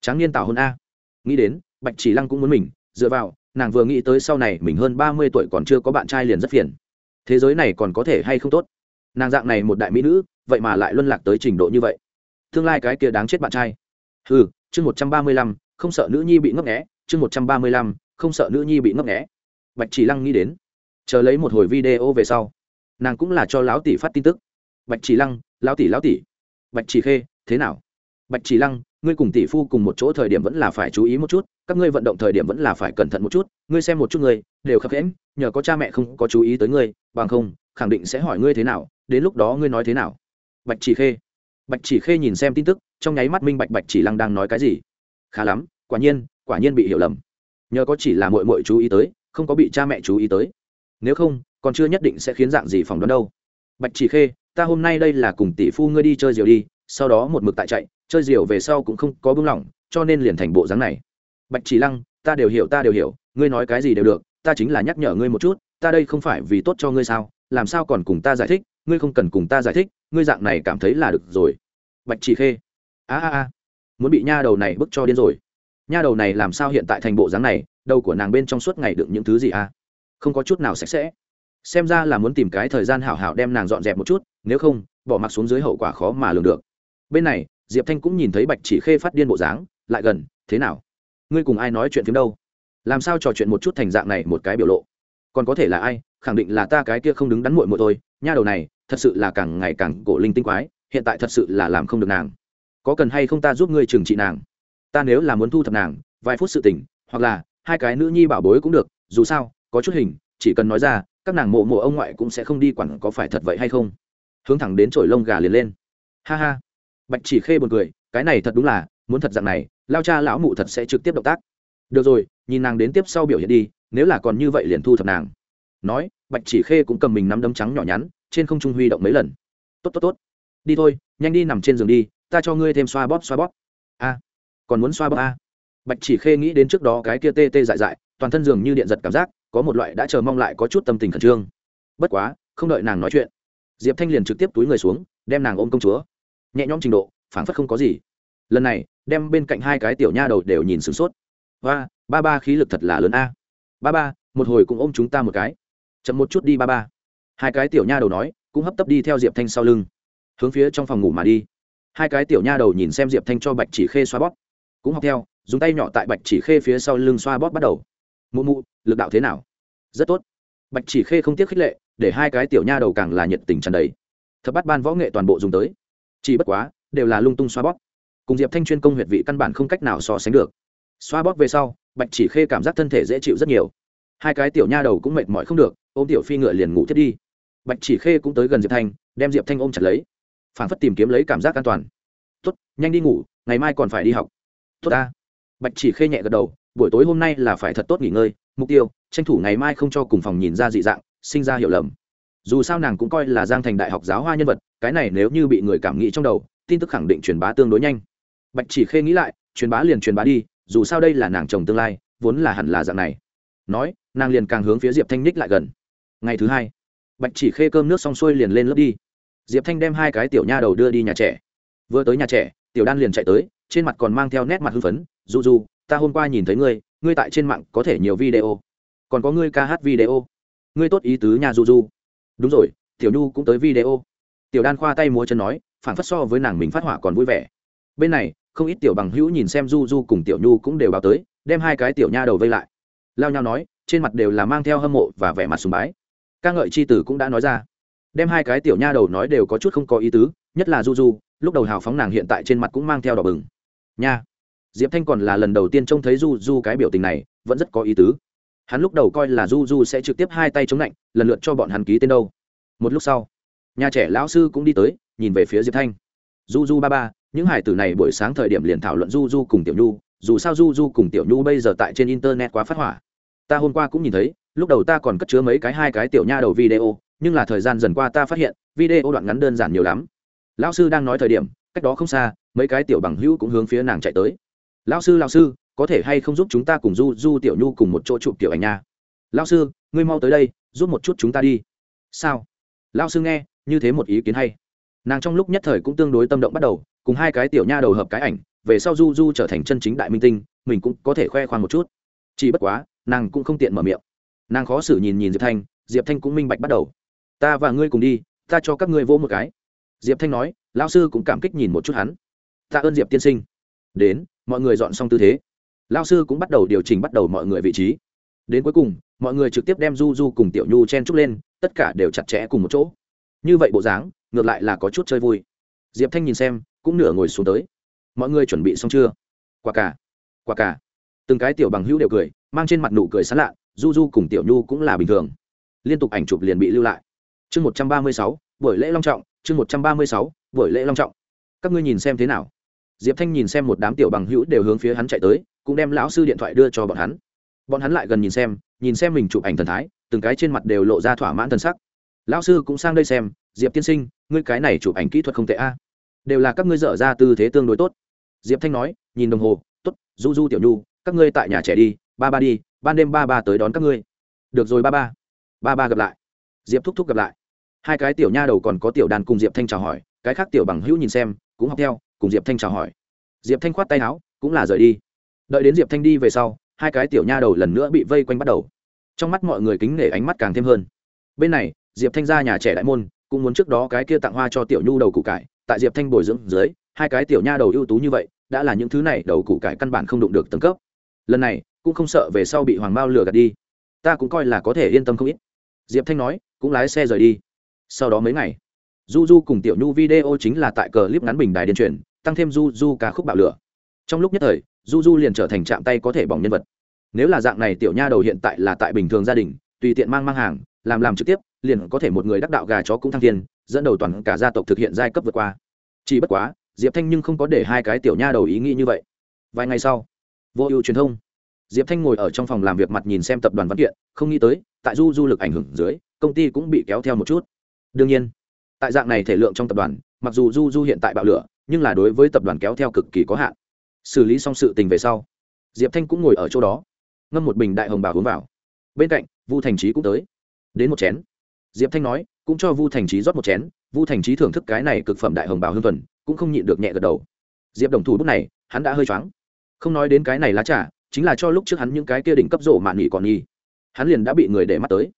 Tráng niên tảo hôn a. Nghĩ đến, bạch chỉ lăng cũng muốn mình, dựa vào, nàng vừa nghĩ tới sau này mình hơn ba mươi tuổi còn chưa có bạn trai liền rất phiền. Thế giới này còn có thể hay không tốt? Nàng dạng này một đại mỹ nữ, vậy mà lại luân lạc tới trình độ như vậy tương lai cái kia đáng chết bạn trai. Ừ chương một trăm ba mươi lăm, không sợ nữ nhi bị ngấp nghẽ chương một trăm ba mươi lăm, không sợ nữ nhi bị ngấp nghẽ bạch chỉ lăng nghĩ đến, chờ lấy một hồi video về sau, nàng cũng là cho lão tỷ phát tin tức. Bạch chỉ lăng, lão tỷ lão tỷ. Bạch chỉ khê, thế nào? Bạch chỉ lăng, ngươi cùng tỷ phu cùng một chỗ thời điểm vẫn là phải chú ý một chút, các ngươi vận động thời điểm vẫn là phải cẩn thận một chút, ngươi xem một chút ngươi, đều khập khẽm nhờ có cha mẹ không có chú ý tới ngươi, bằng không, khẳng định sẽ hỏi ngươi thế nào, đến lúc đó ngươi nói thế nào. Bạch chỉ khê bạch chỉ khê nhìn xem tin tức, trong nháy mắt minh bạch bạch chỉ lăng đang nói cái gì. Khá lắm, quả nhiên quả nhiên bị hiểu lầm. Nhờ có chỉ là mội mội chú ý tới, không có bị cha mẹ chú ý tới. Nếu không, còn chưa nhất định sẽ khiến dạng gì phỏng đoán đâu. Bạch chỉ khê, ta hôm nay đây là cùng tỷ phu ngươi đi chơi diều đi, sau đó một mực tại chạy, chơi diều về sau cũng không có bưng lỏng, cho nên liền thành bộ dáng này. Bạch chỉ lăng, ta đều hiểu, ta đều hiểu, ngươi nói cái gì đều được, ta chính là nhắc nhở ngươi một chút, ta đây không phải vì tốt cho ngươi sao, làm sao còn cùng ta giải thích ngươi không cần cùng ta giải thích, ngươi dạng này cảm thấy là được rồi. Bạch chỉ khê. A a a. Muốn bị nha đầu này bức cho điên rồi. Nha đầu này làm sao hiện tại thành bộ dáng này, đầu của nàng bên trong suốt ngày đựng những thứ gì a không có chút nào sạch sẽ. Xem ra là muốn tìm cái thời gian hảo hảo đem nàng dọn dẹp một chút, nếu không, bỏ mặc xuống dưới hậu quả khó mà lường được. Bên này, diệp thanh cũng nhìn thấy bạch chỉ khê phát điên bộ dáng, lại gần, thế nào? Ngươi cùng ai nói chuyện phim đâu? Làm sao trò chuyện một chút thành dạng này một cái biểu lộ? Còn có thể là ai, khẳng định là ta cái kia không đứng đắn muội muội thôi. Nha đầu này, thật sự là càng ngày càng cổ linh tinh quái, hiện tại thật sự là làm không được nàng. Có cần hay không ta giúp ngươi trừng trị nàng? Ta nếu là muốn thu thập nàng, vài phút sự tỉnh hoặc là hai cái nữ nhi bảo bối cũng được, dù sao, có chút hình, chỉ cần nói ra, các nàng mộ mộ ông ngoại cũng sẽ không đi quản có phải thật vậy hay không. Hướng thẳng đến trổi lông gà liền lên. Ha ha. Bạch chỉ khê buồn cười, cái này thật đúng là, muốn thật dạng này, lao cha lão mụ thật sẽ trực tiếp động tác được rồi, nhìn nàng đến tiếp sau biểu hiện đi, nếu là còn như vậy liền thu thập nàng. Nói, bạch chỉ khê cũng cầm mình nắm đấm trắng nhỏ nhắn, trên không trung huy động mấy lần. Tốt tốt tốt. Đi thôi, nhanh đi nằm trên giường đi, ta cho ngươi thêm xoa bóp xoa bóp. A. Còn muốn xoa bóp a. Bạch chỉ khê nghĩ đến trước đó cái kia tê tê dại dại, toàn thân giường như điện giật cảm giác, có một loại đã chờ mong lại có chút tâm tình khẩn trương. Bất quá, không đợi nàng nói chuyện, diệp thanh liền trực tiếp túi người xuống, đem nàng ôm công chúa. Nhẹ nhõm trình độ, phảng phất không có gì. Lần này, đem bên cạnh hai cái tiểu nha đầu đều nhìn sửng sốt hoa ba ba khí lực thật là lớn a. Ba ba, một hồi cũng ôm chúng ta một cái. Chậm một chút đi ba ba. Hai cái tiểu nha đầu nói, cũng hấp tấp đi theo diệp thanh sau lưng. Hướng phía trong phòng ngủ mà đi. Hai cái tiểu nha đầu nhìn xem diệp thanh cho bạch chỉ khê xoa bóp. Cũng học theo, dùng tay nhỏ tại bạch chỉ khê phía sau lưng xoa bóp bắt đầu. Mụ mụ, lực đạo thế nào? Rất tốt. Bạch chỉ khê không tiếc khích lệ, để hai cái tiểu nha đầu càng là nhiệt tình tràn đầy. Thật bắt ban võ nghệ toàn bộ dùng tới. Chỉ bất quá, đều là lung tung xoa bóp. Cùng diệp thanh chuyên công huyệt vị căn bản không cách nào so sánh được xoa bóp về sau, bạch chỉ khê cảm giác thân thể dễ chịu rất nhiều. Hai cái tiểu nha đầu cũng mệt mỏi không được, ôm tiểu phi ngựa liền ngủ thiết đi. Bạch chỉ khê cũng tới gần diệp thanh, đem diệp thanh ôm chặt lấy. Phản phất tìm kiếm lấy cảm giác an toàn. Tốt, nhanh đi ngủ, ngày mai còn phải đi học. Tốt ta. Bạch chỉ khê nhẹ gật đầu, buổi tối hôm nay là phải thật tốt nghỉ ngơi, mục tiêu, tranh thủ ngày mai không cho cùng phòng nhìn ra dị dạng, sinh ra hiểu lầm. Dù sao nàng cũng coi là giang thành đại học giáo hoa nhân vật, cái này nếu như bị người cảm nghĩ trong đầu, tin tức khẳng định truyền bá tương đối nhanh. Bạch chỉ khê nghĩ lại, truyền bá liền truyền bá đi dù sao đây là nàng chồng tương lai, vốn là hẳn là dạng này. Nói, nàng liền càng hướng phía diệp thanh ních lại gần. Ngày thứ hai, bạch chỉ khê cơm nước xong xuôi liền lên lớp đi. Diệp thanh đem hai cái tiểu nha đầu đưa đi nhà trẻ. Vừa tới nhà trẻ, tiểu đan liền chạy tới, trên mặt còn mang theo nét mặt hưng phấn du du ta hôm qua nhìn thấy ngươi ngươi tại trên mạng có thể nhiều video. Còn có ngươi ca hát video. Ngươi tốt ý tứ nhà du du đúng rồi, tiểu nhu cũng tới video. Tiểu đan khoa tay múa chân nói phản phất so với nàng mình phát họa còn vui vẻ. Bên này không ít tiểu bằng hữu nhìn xem du du cùng tiểu nhu cũng đều báo tới, đem hai cái tiểu nha đầu vây lại. Lao nhau nói, trên mặt đều là mang theo hâm mộ và vẻ mặt sùng bái. Ca ngợi c h i tử cũng đã nói ra. Đem hai cái tiểu nha đầu nói đều có chút không có ý tứ, nhất là du du, lúc đầu hào phóng nàng hiện tại trên mặt cũng mang theo đỏ bừng. Nha. Diệp thanh còn là lần đầu tiên trông thấy du du cái biểu tình này, vẫn rất có ý tứ. Hắn lúc đầu coi là du du sẽ trực tiếp hai tay chống lạnh, lần lượt cho bọn hắn ký tên đâu. Một lúc sau, nhà trẻ lão sư cũng đi tới, nhìn về phía diệp thanh. Du du ba ba những hải tử này buổi sáng thời điểm liền thảo luận du du cùng tiểu nhu, dù sao du du cùng tiểu nhu bây giờ tại trên internet quá phát hỏa. Ta hôm qua cũng nhìn thấy, lúc đầu ta còn cất chứa mấy cái hai cái tiểu nha đầu video, nhưng là thời gian dần qua ta phát hiện, video đoạn ngắn đơn giản nhiều lắm. Lão sư đang nói thời điểm, cách đó không xa, mấy cái tiểu bằng hữu cũng hướng phía nàng chạy tới. Lão sư lão sư, có thể hay không giúp chúng ta cùng du du, tiểu nhu cùng một chỗ chụp tiểu ảnh nha? Lão sư, ngươi mau tới đây, giúp một chút chúng ta đi. Sao? Lão sư nghe, như thế một ý kiến hay. Nàng trong lúc nhất thời cũng tương đối tâm động bắt đầu cùng hai cái tiểu nha đầu hợp cái ảnh, về sau du du trở thành chân chính đại minh tinh, mình cũng có thể khoe khoang một chút. Chỉ bất quá, nàng cũng không tiện mở miệng. Nàng khó xử nhìn nhìn diệp thanh diệp thanh cũng minh bạch bắt đầu. Ta và ngươi cùng đi, ta cho các ngươi vỗ một cái. Diệp thanh nói, lão sư cũng cảm kích nhìn một chút hắn. Ta ơn diệp tiên sinh. Đến, mọi người dọn xong tư thế. Lão sư cũng bắt đầu điều chỉnh bắt đầu mọi người vị trí. Đến cuối cùng, mọi người trực tiếp đem du du cùng tiểu nhu chen trúc lên, tất cả đều chặt chẽ cùng một chỗ. Như vậy bộ dáng, ngược lại là có chút chơi vui. Diệp thanh nhìn xem cũng nửa ngồi xuống tới. Mọi người chuẩn bị xong chưa? Quả cả quả cả. Từng cái tiểu bằng hữu đều cười, mang trên mặt nụ cười sán lạ, du du cùng tiểu nhu cũng là bình thường. Liên tục ảnh chụp liền bị lưu lại. Chương một trăm ba mươi sáu, buổi lễ long trọng, chương một trăm ba mươi sáu, buổi lễ long trọng. Các ngươi nhìn xem thế nào? Diệp thanh nhìn xem một đám tiểu bằng hữu đều hướng phía hắn chạy tới, cũng đem lão sư điện thoại đưa cho bọn hắn. Bọn hắn lại gần nhìn xem nhìn xem mình chụp ảnh thần thái, từng cái trên mặt đều lộ ra thỏa mãn thần sắc. Lão sư cũng sang đây xem, diệp tiên sinh, ngươi cái này chụp ảnh kỹ thuật không tệ a đều là các ngươi dở ra tư thế tương đối tốt. Diệp thanh nói, nhìn đồng hồ t ố t du du tiểu nhu, các ngươi tại nhà trẻ đi, ba ba đi, ban đêm ba ba tới đón các ngươi. Được rồi ba ba ba ba gặp lại. Diệp thúc thúc gặp lại. Hai cái tiểu nha đầu còn có tiểu đàn cùng diệp thanh chào hỏi, cái khác tiểu bằng hữu nhìn xem, cũng học theo, cùng diệp thanh chào hỏi. Diệp thanh khoát tay áo, cũng là rời đi. Đợi đến diệp thanh đi về sau, hai cái tiểu nha đầu lần nữa bị vây quanh bắt đầu. Trong mắt mọi người kính nể ánh mắt càng thêm hơn. Bên này, diệp thanh ra nhà trẻ đại môn, cũng muốn trước đó cái kia tặng hoa cho tiểu nhu đầu củ cải tại diệp thanh bồi dưỡng dưới, hai cái tiểu nha đầu ưu tú như vậy, đã là những thứ này đầu củ cải căn bản không đụng được tầng cấp. Lần này, cũng không sợ về sau bị hoàng mao lừa gạt đi. Ta cũng coi là có thể yên tâm không ít. Diệp thanh nói, cũng lái xe rời đi. Sau đó mấy ngày, du du cùng tiểu nhu video chính là tại cờ clip ngắn bình đài điên truyền, tăng thêm du du ca khúc bạo lửa. Trong lúc nhất thời, du du liền trở thành chạm tay có thể bỏng nhân vật. Nếu là dạng này tiểu nha đầu hiện tại là tại bình thường gia đình, tùy tiện mang mang hàng, làm làm trực tiếp liền có thể một người đắc đạo gà chó cũng thăng thiên, dẫn đầu toàn cả gia tộc thực hiện giai cấp vượt qua. Chỉ bất quá, diệp thanh nhưng không có để hai cái tiểu nha đầu ý nghĩ như vậy. Vài ngày sau, vô ưu truyền thông. Diệp thanh ngồi ở trong phòng làm việc mặt nhìn xem tập đoàn văn kiện, không nghĩ tới, tại du du lực ảnh hưởng dưới, công ty cũng bị kéo theo một chút. Đương nhiên, tại dạng này thể lượng trong tập đoàn, mặc dù du du hiện tại bạo lửa, nhưng là đối với tập đoàn kéo theo cực kỳ có hạn. Xử lý xong sự tình về sau, diệp thanh cũng ngồi ở chỗ đó, ngâm một bình đại hồng bào uống vào. Bên cạnh, vu thành trí cũng tới. Đến một chén diệp thanh nói, cũng cho vu thành trí rót một chén. Vu thành trí thưởng thức cái này cực phẩm đại hồng bào hương tuần cũng không nhịn được nhẹ gật đầu. Diệp đồng thủ bút này, hắn đã hơi choáng. Không nói đến cái này lá trà, chính là cho lúc trước hắn những cái kia đỉnh cấp rổ mạn nghỉ còn nghi hắn liền đã bị người để mắt tới.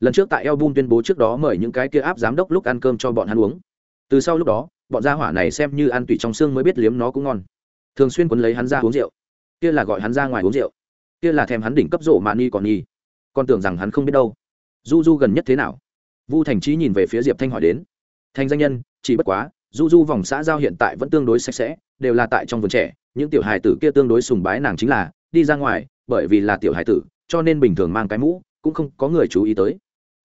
Lần trước tại album tuyên bố trước đó mời những cái kia áp giám đốc lúc ăn cơm cho bọn hắn uống. Từ sau lúc đó, bọn gia hỏa này xem như ăn tủy trong xương mới biết liếm nó cũng ngon. Thường xuyên quấn lấy hắn ra uống rượu. Kia là gọi hắn ra ngoài uống rượu. Kia là thèm hắn đỉnh cấp rổ mạn nghi còn nghi còn tưởng rằng hắn không biết đâu. Du du gần nhất thế nào? Vu thành trí nhìn về phía diệp thanh hỏi đến. Thành danh nhân, chỉ bất quá, du du vòng xã giao hiện tại vẫn tương đối sạch sẽ, đều là tại trong vườn trẻ, những tiểu hài tử kia tương đối sùng bái nàng chính là, đi ra ngoài, bởi vì là tiểu hài tử, cho nên bình thường mang cái mũ, cũng không có người chú ý tới.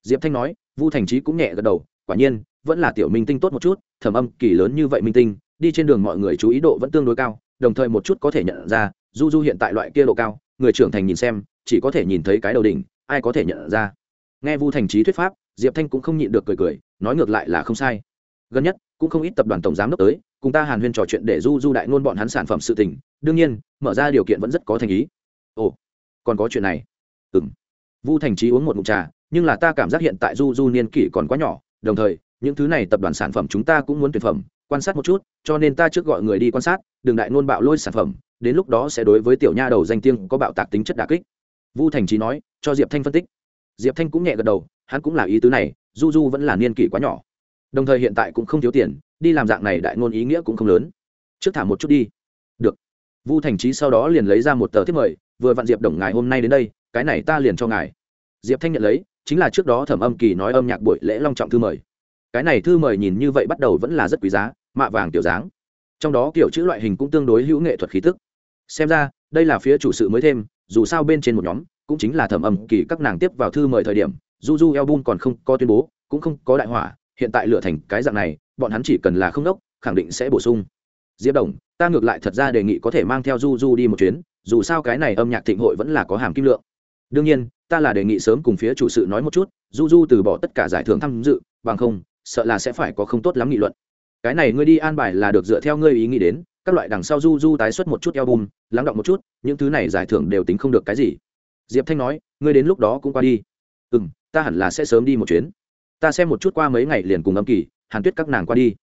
Diệp thanh nói, vu thành trí cũng nhẹ gật đầu, quả nhiên, vẫn là tiểu minh tinh tốt một chút, thẩm âm kỳ lớn như vậy minh tinh, đi trên đường mọi người chú ý độ vẫn tương đối cao, đồng thời một chút có thể nhận ra, du du hiện tại loại kia độ cao, người trưởng thành nhìn xem, chỉ có thể nhìn thấy cái đầu đỉnh, ai có thể nhận ra. Nghe vu thành trí thuyết pháp diệp thanh cũng không nhịn được cười cười, nói ngược lại là không sai. Gần nhất, cũng không ít tập đoàn tổng giám đốc tới, cùng ta hàn huyên trò chuyện để du du đại ngôn bọn hắn sản phẩm sự tình, đương nhiên, mở ra điều kiện vẫn rất có thành ý. Ồ, còn có chuyện này. Ừng vu thành trí uống một mụn trà, nhưng là ta cảm giác hiện tại du du niên kỷ còn quá nhỏ, đồng thời, những thứ này tập đoàn sản phẩm chúng ta cũng muốn tuyển phẩm, quan sát một chút, cho nên ta trước gọi người đi quan sát đường đại ngôn bạo lôi sản phẩm, đến lúc đó sẽ đối với tiểu nha đầu danh tiếng có bạo tạc tính chất đà kích. Vu thành trí nói, cho diệp thanh phân tích. Diệp thanh cũng nhẹ gật đầu hắn cũng là ý tứ này du du vẫn là niên kỷ quá nhỏ. Đồng thời hiện tại cũng không thiếu tiền, đi làm dạng này đại ngôn ý nghĩa cũng không lớn. Trước thả một chút đi. Được. Vu thành trí sau đó liền lấy ra một tờ thiết mời, vừa vặn diệp đồng ngài hôm nay đến đây, cái này ta liền cho ngài. Diệp thanh nhận lấy, chính là trước đó thẩm âm kỳ nói âm nhạc buổi lễ long trọng thư mời. Cái này thư mời nhìn như vậy bắt đầu vẫn là rất quý giá, mạ vàng tiểu dáng. Trong đó kiểu chữ loại hình cũng tương đối hữu nghệ thuật khí tức. Xem ra, đây là phía chủ sự mới thêm, dù sao bên trên một nhóm, cũng chính là thẩm âm kỳ các nàng tiếp vào thư mời thời điểm du du album còn không có tuyên bố cũng không có đại hỏa hiện tại lựa thành cái dạng này bọn hắn chỉ cần là không đốc khẳng định sẽ bổ sung. Diệp đồng ta ngược lại thật ra đề nghị có thể mang theo du du đi một chuyến dù sao cái này âm nhạc thịnh hội vẫn là có hàm kim lượng. Đương nhiên ta là đề nghị sớm cùng phía chủ sự nói một chút du du từ bỏ tất cả giải thưởng tham dự bằng không sợ là sẽ phải có không tốt lắm nghị luận. Cái này ngươi đi an bài là được dựa theo ngươi ý nghĩ đến các loại đằng sau du du tái xuất một chút Eo Bùn, lắng động một chút những thứ này giải thưởng đều tính không được cái gì. Diệp thanh nói ngươi đến lúc đó cũng qua đi. Ừ m ta hẳn là sẽ sớm đi một chuyến. Ta xem một chút qua mấy ngày liền cùng âm kỳ, hàn tuyết các nàng qua đi.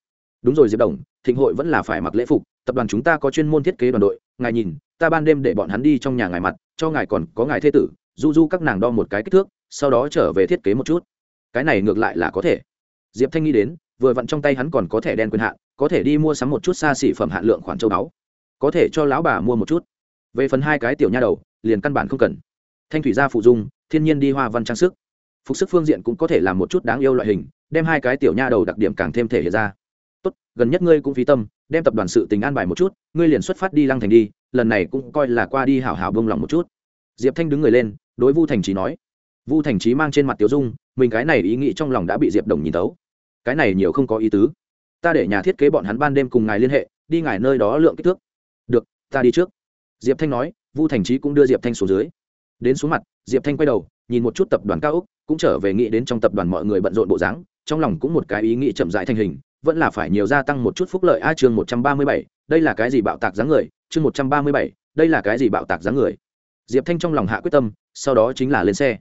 Đúng rồi diệp đồng, thịnh hội vẫn là phải mặc lễ phục, tập đoàn chúng ta có chuyên môn thiết kế đoàn đội, ngài nhìn, ta ban đêm để bọn hắn đi trong nhà ngài mặt, cho ngài còn có ngài thê tử, du du các nàng đo một cái kích thước, sau đó trở về thiết kế một chút. Cái này ngược lại là có thể. Diệp thanh nghĩ đến, vừa vặn trong tay hắn còn có thẻ đen quyền hạn, có thể đi mua sắm một chút xa xỉ phẩm hạn lượng khoản châu báu. Có thể cho lão bà mua một chút. Về phần hai cái tiểu nha đầu, liền căn bản không cần. Thanh thủy gia phụ dung, thiên nhiên đi hoa văn trang sức phục sức phương diện cũng có thể làm một chút đáng yêu loại hình, đem hai cái tiểu nha đầu đặc điểm càng thêm thể hiện ra. Tốt, gần nhất ngươi cũng phí tâm, đem tập đoàn sự tình an bài một chút, ngươi liền xuất phát đi lăng thành đi, lần này cũng coi là qua đi hảo hảo bông lòng một chút. Diệp thanh đứng người lên, đối vu thành trí nói. Vu thành trí mang trên mặt tiểu dung, mình cái này ý nghĩ trong lòng đã bị diệp đồng nhìn tấu cái này nhiều không có ý tứ. Ta để nhà thiết kế bọn hắn ban đêm cùng ngài liên hệ, đi ngài nơi đó lượng kích thước. Được, ta đi trước. Diệp thanh nói, vu thành trí cũng đưa diệp thanh xuống dưới. Đến xuống mặt, diệp thanh quay đầu nhìn một chút tập đoàn cao úc, cũng trở về nghĩ đến trong tập đoàn mọi người bận rộn bộ dáng, trong lòng cũng một cái ý nghĩ chậm rãi thành hình, vẫn là phải nhiều gia tăng một chút phúc lợi. A chương một trăm ba mươi bảy, đây là cái gì bạo tạc dáng người? Chương một trăm ba mươi bảy, đây là cái gì bạo tạc dáng người? Diệp thanh trong lòng hạ quyết tâm, sau đó chính là lên xe.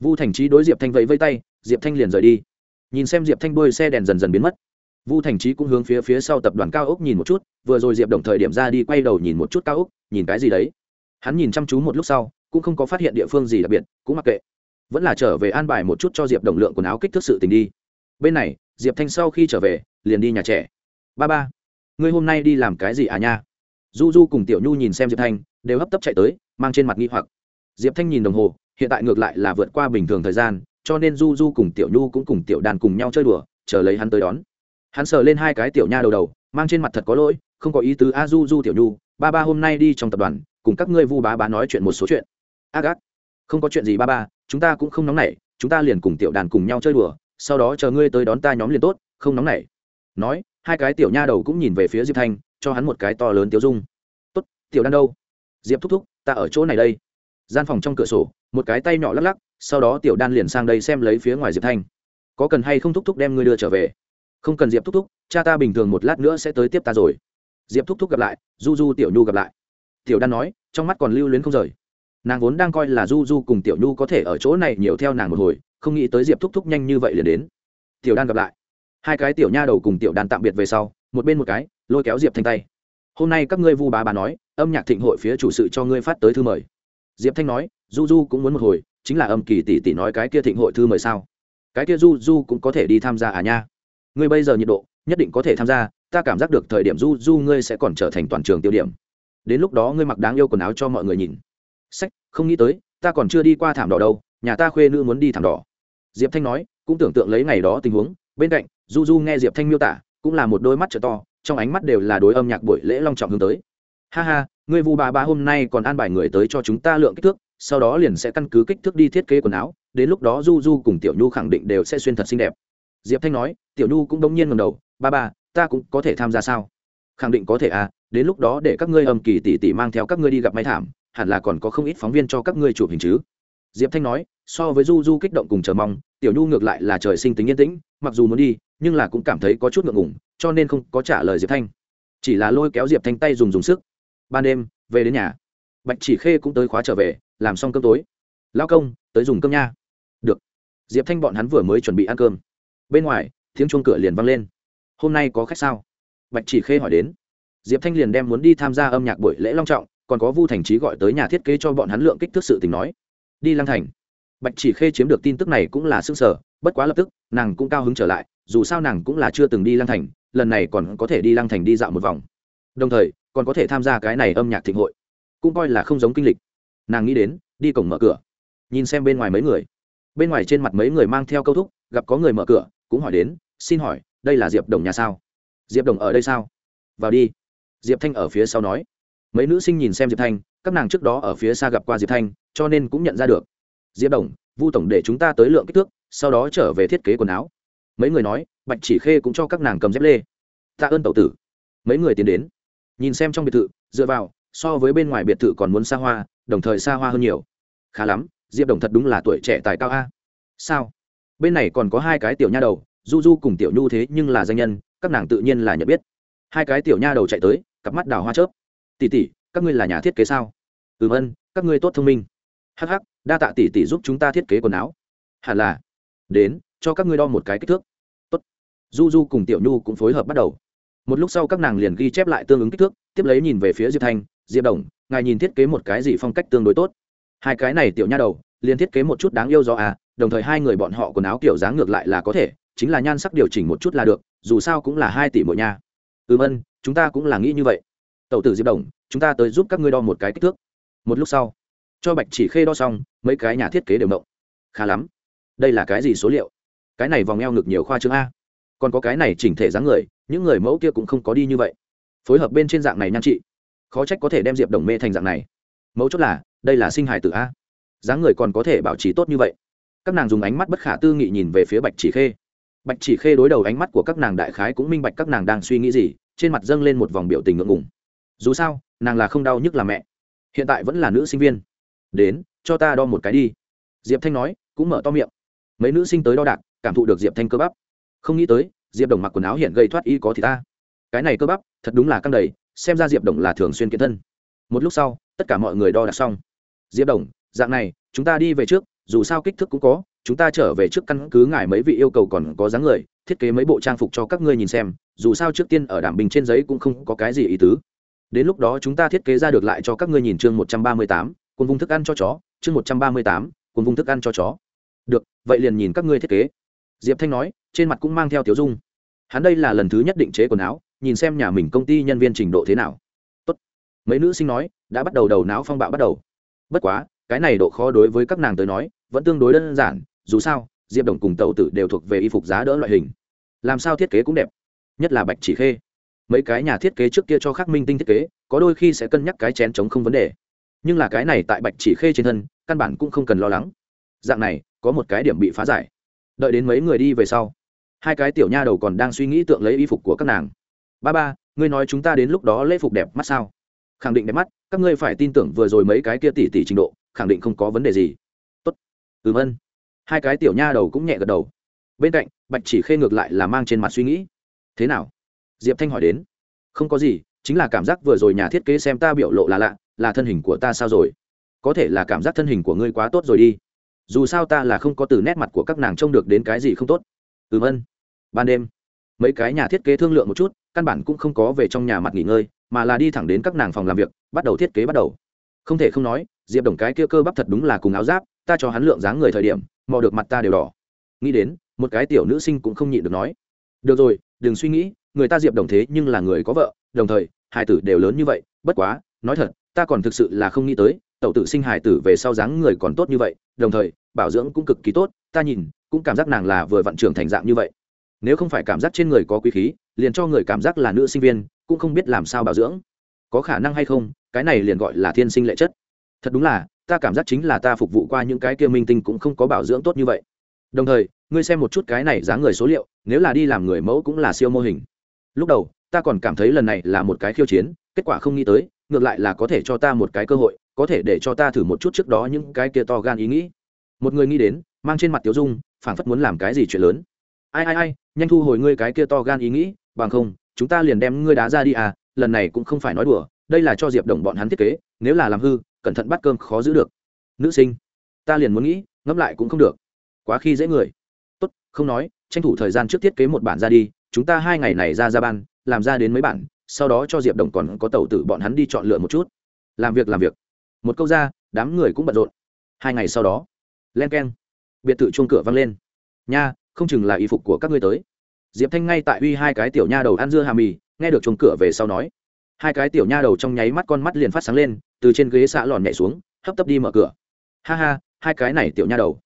Vu thành trí đối diệp thanh vẫy vây tay, diệp thanh liền rời đi. Nhìn xem diệp thanh đuôi xe đèn dần dần biến mất, vu thành trí cũng hướng phía phía sau tập đoàn cao ốc nhìn một chút, vừa rồi diệp đồng thời điểm ra đi quay đầu nhìn một chút cao ốc nhìn cái gì đấy? Hắn nhìn chăm chú một lúc sau cũng không có phát hiện địa phương gì đặc biệt, cũng mặc kệ. Vẫn là trở về an bài một chút cho diệp đồng lượng quần áo kích thước sự tình đi. Bên này, diệp thanh sau khi trở về, liền đi nhà trẻ. Ba ba, ngươi hôm nay đi làm cái gì à nha? Du du cùng tiểu nhu nhìn xem diệp thanh, đều hấp tấp chạy tới, mang trên mặt nghi hoặc. Diệp thanh nhìn đồng hồ, hiện tại ngược lại là vượt qua bình thường thời gian, cho nên du du cùng tiểu nhu cũng cùng tiểu đàn cùng nhau chơi đùa, chờ lấy hắn tới đón. Hắn sờ lên hai cái tiểu nha đầu đầu, mang trên mặt thật có lỗi, không có ý tứ. A, du du, tiểu nhu, ba ba hôm nay đi trong tập đoàn, cùng các ngươi vu bá bá nói chuyện một số chuyện ác ác không có chuyện gì ba ba, chúng ta cũng không nóng nảy, chúng ta liền cùng tiểu đàn cùng nhau chơi đùa, sau đó chờ ngươi tới đón ta nhóm liền tốt, không nóng nảy. Nói, hai cái tiểu nha đầu cũng nhìn về phía diệp thanh, cho hắn một cái to lớn tiêu dung. Tốt, tiểu đan đâu? Diệp thúc thúc, ta ở chỗ này đây. Gian phòng trong cửa sổ, một cái tay nhỏ lắc lắc, sau đó tiểu đan liền sang đây xem lấy phía ngoài diệp thanh. Có cần hay không thúc thúc đem ngươi đưa trở về? Không cần diệp thúc thúc, cha ta bình thường một lát nữa sẽ tới tiếp ta rồi. Diệp thúc thúc gặp lại, du du tiểu nhu gặp lại. Tiểu đan nói, trong mắt còn lưu luyến không rời nàng vốn đang coi là du du cùng tiểu nhu có thể ở chỗ này nhiều theo nàng một hồi, không nghĩ tới diệp thúc thúc nhanh như vậy liền đến. Tiểu đan gặp lại. Hai cái tiểu nha đầu cùng tiểu đan tạm biệt về sau, một bên một cái, lôi kéo diệp thanh tay. Hôm nay các ngươi vu bà bà nói, âm nhạc thịnh hội phía chủ sự cho ngươi phát tới thư mời. Diệp thanh nói, du du cũng muốn một hồi, chính là âm kỳ tỷ tỷ nói cái kia thịnh hội thư mời sao? Cái kia du du cũng có thể đi tham gia à nha? Ngươi bây giờ nhiệt độ, nhất định có thể tham gia, ta cảm giác được thời điểm du du ngươi sẽ còn trở thành toàn trường tiêu điểm. Đến lúc đó ngươi mặc đáng yêu quần áo cho mọi người nhìn sách, không nghĩ tới, ta còn chưa đi qua thảm đỏ đâu, nhà ta khuê nữ muốn đi thảm đỏ. Diệp thanh nói, cũng tưởng tượng lấy ngày đó tình huống, bên cạnh, du du nghe diệp thanh miêu tả, cũng là một đôi mắt trở to, trong ánh mắt đều là đối âm nhạc buổi lễ long trọng hướng tới. Ha ha, ngươi vu bà ba hôm nay còn an bài người tới cho chúng ta lượng kích thước, sau đó liền sẽ căn cứ kích thước đi thiết kế quần áo, đến lúc đó du du cùng tiểu nhu khẳng định đều sẽ xuyên thật xinh đẹp. Diệp thanh nói, tiểu nhu cũng đông nhiên ngầm đầu, ba ba, ta cũng có thể tham gia sao? Khẳng định có thể à đến lúc đó để các ngươi âm kỳ tỷ tỷ mang theo các ngươi đi gặp máy thảm hẳn là còn có không ít phóng viên cho các ngươi chụp hình chứ. Diệp thanh nói, so với du du kích động cùng chờ mong, tiểu nhu ngược lại là trời sinh tính yên tĩnh, mặc dù muốn đi, nhưng là cũng cảm thấy có chút ngượng ngùng, cho nên không có trả lời diệp thanh. Chỉ là lôi kéo diệp thanh tay dùng dùng sức. Ban đêm, về đến nhà. Bạch chỉ khê cũng tới khóa trở về, làm xong cơm tối. Lao công, tới dùng cơm nha. Được. Diệp thanh bọn hắn vừa mới chuẩn bị ăn cơm. Bên ngoài, tiếng chuông cửa liền vang lên. Hôm nay có khách sao? Bạch chỉ khê hỏi đến. Diệp thanh liền đem muốn đi tham gia âm nhạc buổi lễ long trọng còn có vu thành trí gọi tới nhà thiết kế cho bọn hắn lượng kích thước sự tình nói. Đi Lang thành. Bạch chỉ khê chiếm được tin tức này cũng là s ư ơ n g sở bất quá lập tức, nàng cũng cao hứng trở lại, dù sao nàng cũng là chưa từng đi Lang thành, lần này còn có thể đi Lang thành đi dạo một vòng. Đồng thời, còn có thể tham gia cái này âm nhạc thịnh hội. Cũng coi là không giống kinh lịch. Nàng nghĩ đến, đi cổng mở cửa. Nhìn xem bên ngoài mấy người. Bên ngoài trên mặt mấy người mang theo câu thúc, gặp có người mở cửa, cũng hỏi đến, xin hỏi, đây là diệp đồng nhà sao? Diệp đồng ở đây sao? Vào đi. Diệp thanh ở phía sau nói mấy nữ sinh nhìn xem diệp thanh, các nàng trước đó ở phía xa gặp qua diệp thanh, cho nên cũng nhận ra được. Diệp đồng, vu tổng để chúng ta tới lượng kích thước, sau đó trở về thiết kế quần áo. Mấy người nói, bạch chỉ khê cũng cho các nàng cầm dép lê. Tạ ơn tẩu tử. Mấy người tiến đến. Nhìn xem trong biệt thự, dựa vào, so với bên ngoài biệt thự còn muốn xa hoa, đồng thời xa hoa hơn nhiều. Khá lắm, diệp đồng thật đúng là tuổi trẻ tài cao a. Sao? Bên này còn có hai cái tiểu nha đầu, du du cùng tiểu nhu thế nhưng là danh nhân, các nàng tự nhiên là nhận biết. Hai cái tiểu nha đầu chạy tới, cặp mắt đào hoa chớp. Tỷ tỷ, các ngươi là nhà thiết kế sao? Ừm ân các ngươi tốt thông minh. Hh đa tạ tỷ tỷ giúp chúng ta thiết kế quần áo. Hẳn là. Đến cho các ngươi đo một cái kích thước. Tốt. du du cùng tiểu nhu cũng phối hợp bắt đầu. Một lúc sau các nàng liền ghi chép lại tương ứng kích thước tiếp lấy nhìn về phía diệp thanh diệp đồng ngài nhìn thiết kế một cái gì phong cách tương đối tốt? Hai cái này tiểu nha đầu liền thiết kế một chút đáng yêu do à đồng thời hai người bọn họ quần áo kiểu dáng ngược lại là có thể chính là nhan sắc điều chỉnh một chút là được dù sao cũng là hai tỷ mỗi nha. Ừm ân chúng ta cũng là nghĩ như vậy. Tẩu tử diệp đồng, chúng ta tới giúp các ngươi đo một cái kích thước. Một lúc sau, cho bạch chỉ khê đo xong, mấy cái nhà thiết kế đều mộng khá lắm. Đây là cái gì số liệu? Cái này vòng eo ngực nhiều khoa chương a. Còn có cái này chỉnh thể dáng người, những người mẫu kia cũng không có đi như vậy. Phối hợp bên trên dạng này nhan trị, khó trách có thể đem diệp đồng mê thành dạng này. Mẫu chốt là, đây là sinh hài tử a. Dáng người còn có thể bảo trì tốt như vậy. Các nàng dùng ánh mắt bất khả tư nghị nhìn về phía bạch chỉ khê. Bạch chỉ khê đối đầu ánh mắt của các nàng đại khái cũng minh bạch các nàng đang suy nghĩ gì, trên mặt dâng lên một vòng biểu tình ngượng ngùng dù sao, nàng là không đau nhức là mẹ. Hiện tại vẫn là nữ sinh viên. Đến, cho ta đo một cái đi. Diệp thanh nói, cũng mở to miệng. Mấy nữ sinh tới đo đạc, cảm thụ được diệp thanh cơ bắp. Không nghĩ tới, diệp đồng mặc quần áo hiện gây thoát y có thì ta. Cái này cơ bắp, thật đúng là căng đầy, xem ra diệp đồng là thường xuyên kiện thân. Một lúc sau, tất cả mọi người đo đạc xong. Diệp đồng, dạng này, chúng ta đi về trước, dù sao kích thước cũng có, chúng ta trở về trước căn cứ ngài mấy vị yêu cầu còn có dáng người, thiết kế mấy bộ trang phục cho các ngươi nhìn xem, dù sao trước tiên ở đảm bình trên giấy cũng không có cái gì ý tứ đến lúc đó chúng ta thiết kế ra được lại cho các ngươi nhìn chương một trăm ba mươi tám quân vùng thức ăn cho chó, chương một trăm ba mươi tám quân vùng thức ăn cho chó. Được, vậy liền nhìn các ngươi thiết kế. Diệp thanh nói, trên mặt cũng mang theo tiểu dung. Hắn đây là lần thứ nhất định chế quần áo, nhìn xem nhà mình công ty nhân viên trình độ thế nào. Tốt. mấy nữ sinh nói, đã bắt đầu đầu não phong bạo bắt đầu. Bất quá, cái này độ khó đối với các nàng tới nói, vẫn tương đối đơn giản, dù sao, diệp đồng cùng tậu tử đều thuộc về y phục giá đỡ loại hình. Làm sao thiết kế cũng đẹp. Nhất là bạch chỉ khê mấy cái nhà thiết kế trước kia cho khắc minh tinh thiết kế, có đôi khi sẽ cân nhắc cái chén chống không vấn đề. Nhưng là cái này tại bạch chỉ khê trên thân, căn bản cũng không cần lo lắng. Dạng này, có một cái điểm bị phá giải. Đợi đến mấy người đi về sau, hai cái tiểu nha đầu còn đang suy nghĩ tượng lấy y phục của các nàng. Ba ba, ngươi nói chúng ta đến lúc đó lễ phục đẹp mắt sao? Khẳng định đẹp mắt, các ngươi phải tin tưởng vừa rồi mấy cái kia tỷ tỷ trình độ, khẳng định không có vấn đề gì. Tốt. Ừm ân. Hai cái tiểu nha đầu cũng nhẹ gật đầu. Bên cạnh, bạch chỉ khê ngược lại là mang trên mặt suy nghĩ. Thế nào? Diệp thanh hỏi đến. Không có gì, chính là cảm giác vừa rồi nhà thiết kế xem ta biểu lộ là lạ, là thân hình của ta sao rồi? Có thể là cảm giác thân hình của ngươi quá tốt rồi đi. Dù sao ta là không có từ nét mặt của các nàng trông được đến cái gì không tốt. Ừm ân. Ban đêm, mấy cái nhà thiết kế thương lượng một chút, căn bản cũng không có về trong nhà mặt nghỉ ngơi, mà là đi thẳng đến các nàng phòng làm việc, bắt đầu thiết kế bắt đầu. Không thể không nói, diệp đồng cái kia cơ bắp thật đúng là cùng áo giáp, ta cho hắn lượng dáng người thời điểm, mò được mặt ta đều đỏ. Nghĩ đến, một cái tiểu nữ sinh cũng không nhịn được nói. Được rồi, đừng suy nghĩ người ta diệp đồng thế nhưng là người có vợ, đồng thời hải tử đều lớn như vậy, bất quá, nói thật, ta còn thực sự là không nghĩ tới, tẩu tử sinh hải tử về sau dáng người còn tốt như vậy, đồng thời, bảo dưỡng cũng cực kỳ tốt, ta nhìn, cũng cảm giác nàng là vừa vận trưởng thành dạng như vậy. Nếu không phải cảm giác trên người có quý khí, liền cho người cảm giác là nữ sinh viên, cũng không biết làm sao bảo dưỡng. Có khả năng hay không, cái này liền gọi là thiên sinh lệ chất. Thật đúng là, ta cảm giác chính là ta phục vụ qua những cái kia minh tinh cũng không có bảo dưỡng tốt như vậy. Đồng thời, ngươi xem một chút cái này dáng người số liệu, nếu là đi làm người mẫu cũng là siêu mô hình lúc đầu, ta còn cảm thấy lần này là một cái khiêu chiến, kết quả không nghĩ tới, ngược lại là có thể cho ta một cái cơ hội, có thể để cho ta thử một chút trước đó những cái kia to gan ý nghĩ. Một người nghĩ đến, mang trên mặt tiểu dung, phảng phất muốn làm cái gì chuyện lớn. Ai ai ai, nhanh thu hồi ngươi cái kia to gan ý nghĩ, bằng không, chúng ta liền đem ngươi đá ra đi à lần này cũng không phải nói đùa, đây là cho diệp đồng bọn hắn thiết kế, nếu là làm hư, cẩn thận bắt cơm khó giữ được. Nữ sinh, ta liền muốn nghĩ, ngẫm lại cũng không được. Quá khi dễ người. Tốt, không nói, tranh thủ thời gian trước thiết kế một bản ra đi chúng ta hai ngày này ra ra ban, làm ra đến mấy bản, sau đó cho diệp đồng còn có tàu tử bọn hắn đi chọn lựa một chút. Làm việc làm việc. Một câu ra, đám người cũng bận rộn. Hai ngày sau đó, len k e n biệt thự chuông cửa văng lên. Nha, không chừng là y phục của các ngươi tới. Diệp thanh ngay tại uy hai cái tiểu nha đầu ăn dưa hà mì, nghe được chuông cửa về sau nói. Hai cái tiểu nha đầu trong nháy mắt con mắt liền phát sáng lên, từ trên ghế xạ lòn nhảy xuống, hấp tấp đi mở cửa. Ha ha, hai cái này tiểu nha đầu.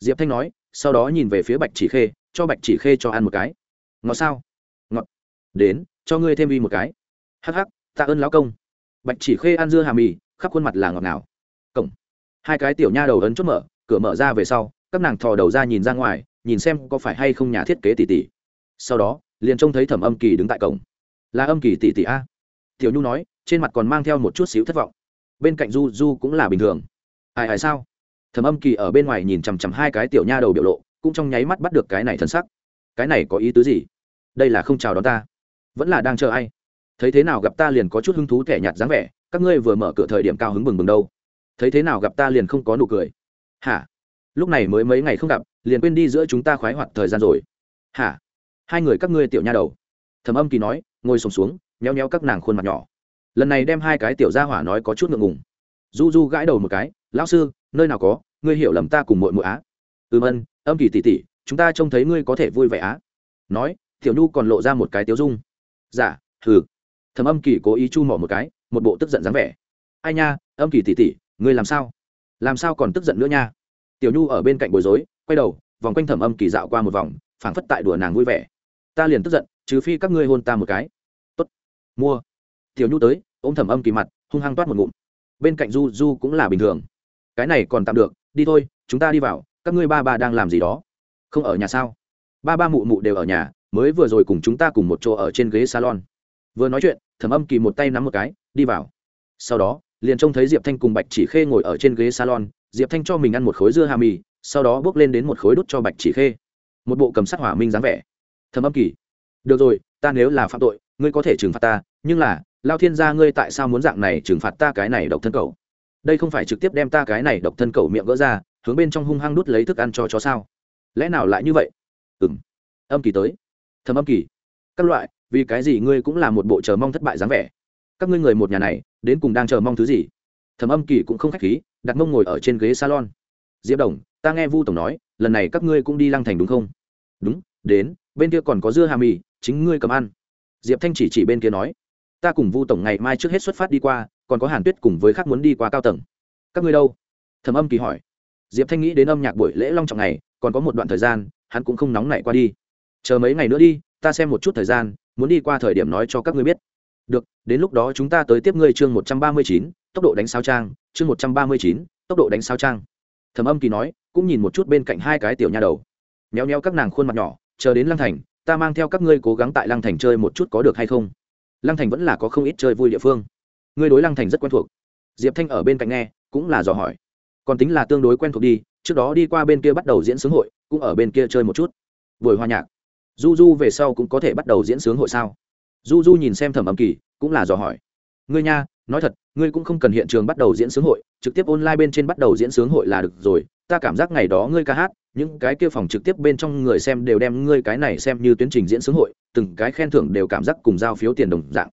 Diệp thanh nói, sau đó nhìn về phía bạch chỉ khê, cho bạch chỉ khê cho ăn một cái ngọt sao? Ngọt. Đến, cho ngươi thêm uy một cái. Hắc hắc, tạ ơn lão công. Bạch chỉ khê ăn dưa hà mì, khắp khuôn mặt là ngọt nào cổng. Hai cái tiểu nha đầu ấn chốt mở, cửa mở ra về sau, các nàng thò đầu ra nhìn ra ngoài, nhìn xem có phải hay không nhà thiết kế tỷ tỷ sau đó, liền trông thấy thẩm âm kỳ đứng tại cổng. Là âm kỳ tỷ tỷ a? Tiểu nhu nói, trên mặt còn mang theo một chút xíu thất vọng. Bên cạnh du du cũng là bình thường. Ai ai sao? Thẩm âm kỳ ở bên ngoài nhìn chằm chằm hai cái tiểu nha đầu biểu lộ, cũng trong nháy mắt bắt được cái này thân sắc cái này có ý tứ gì? Đây là không chào đón ta. Vẫn là đang chờ ai? Thấy thế nào gặp ta liền có chút hứng thú thẻ nhạt dáng vẻ các ngươi vừa mở cửa thời điểm cao hứng bừng bừng đâu. Thấy thế nào gặp ta liền không có nụ cười. Hả? Lúc này mới mấy ngày không gặp liền quên đi giữa chúng ta khoái hoạt thời gian rồi. Hả? Hai người các ngươi tiểu nha đầu. Thầm âm kỳ nói ngồi sùng xuống, xuống nheo nheo các nàng khuôn mặt nhỏ. Lần này đem hai cái tiểu gia hỏa nói có chút ngượng ngùng. Du du gãi đầu một cái lão sư nơi nào có ngươi hiểu lầm ta cùng mội mội á? Ừm ân âm kỳ tỉ tỉ chúng ta trông thấy ngươi có thể vui vẻ á. Nói tiểu nhu còn lộ ra một cái tiếu dung. Dạ thử, thầm âm kỳ cố ý chu mỏ một cái một bộ tức giận dáng vẻ. Ai nha âm kỳ tỉ tỉ ngươi làm sao? Làm sao còn tức giận nữa nha? Tiểu nhu ở bên cạnh bối rối quay đầu vòng quanh thẩm âm kỳ dạo qua một vòng phảng phất tại đùa nàng vui vẻ. Ta liền tức giận trừ phi các ngươi hôn ta một cái. Tốt. Mua. Tiểu nhu tới ôm thẩm âm kỳ mặt hung hăng toát một ngụm. Bên cạnh du du cũng là bình thường. Cái này còn tạm được đi thôi chúng ta đi vào các ngươi ba ba đang làm gì đó không ở nhà sao? Ba ba mụ mụ đều ở nhà, mới vừa rồi cùng chúng ta cùng một chỗ ở trên ghế salon. Vừa nói chuyện, thẩm âm kỳ một tay nắm một cái, đi vào. Sau đó, liền trông thấy diệp thanh cùng bạch chỉ khê ngồi ở trên ghế salon. Diệp thanh cho mình ăn một khối dưa hà mì, sau đó bước lên đến một khối đút cho bạch chỉ khê. Một bộ cầm sát hỏa minh dáng vẻ. Thầm âm kỳ, được rồi, ta nếu là phạm tội, ngươi có thể trừng phạt ta, nhưng là, lao thiên gia ngươi tại sao muốn dạng này trừng phạt ta cái này độc thân cầu đây không phải trực tiếp đem ta cái này độc thân cầu miệng gỡ ra, hướng bên trong hung hăng đút lấy thức ăn cho chó sao? Lẽ nào lại như vậy? Ừng âm kỳ tới. Thầm âm kỳ. Các loại, vì cái gì ngươi cũng là một bộ chờ mong thất bại dáng vẻ? Các ngươi người một nhà này, đến cùng đang chờ mong thứ gì? Thầm âm kỳ cũng không khách khí, đặt mông ngồi ở trên ghế salon. Diệp đồng, ta nghe vu tổng nói, lần này các ngươi cũng đi lăng thành đúng không? Đúng, đến, bên kia còn có dưa hà mì, chính ngươi cầm ăn. Diệp thanh chỉ chỉ bên kia nói, ta cùng vu tổng ngày mai trước hết xuất phát đi qua, còn có hàn tuyết cùng với khác muốn đi qua cao tầng. Các ngươi đâu? Thầm âm kỳ hỏi. Diệp thanh nghĩ đến âm nhạc buổi lễ long trọng này còn có một đoạn thời gian, hắn cũng không nóng nảy qua đi. Chờ mấy ngày nữa đi, ta xem một chút thời gian, muốn đi qua thời điểm nói cho các ngươi biết. Được, đến lúc đó chúng ta tới tiếp ngươi chương một trăm ba mươi chín, tốc độ đánh sao trang, chương một trăm ba mươi chín, tốc độ đánh sao trang. Thầm âm kỳ nói, cũng nhìn một chút bên cạnh hai cái tiểu nha đầu. Méo méo các nàng khuôn mặt nhỏ, chờ đến lăng thành, ta mang theo các ngươi cố gắng tại lăng thành chơi một chút có được hay không? Lăng thành vẫn là có không ít chơi vui địa phương. Ngươi đối lăng thành rất quen thuộc. Diệp thanh ở bên cạnh nghe, cũng là dò hỏi. Còn tính là tương đối quen thuộc đi trước đó đi qua bên kia bắt đầu diễn sướng hội, cũng ở bên kia chơi một chút. Buổi hòa nhạc. Du du về sau cũng có thể bắt đầu diễn sướng hội sao? Du du nhìn xem thẩm âm kỳ, cũng là dò hỏi. Ngươi nha, nói thật, ngươi cũng không cần hiện trường bắt đầu diễn sướng hội, trực tiếp online bên trên bắt đầu diễn sướng hội là được rồi. Ta cảm giác ngày đó ngươi ca hát, những cái kia phòng trực tiếp bên trong người xem đều đem ngươi cái này xem như tuyến trình diễn sướng hội, từng cái khen thưởng đều cảm giác cùng giao phiếu tiền đồng dạng.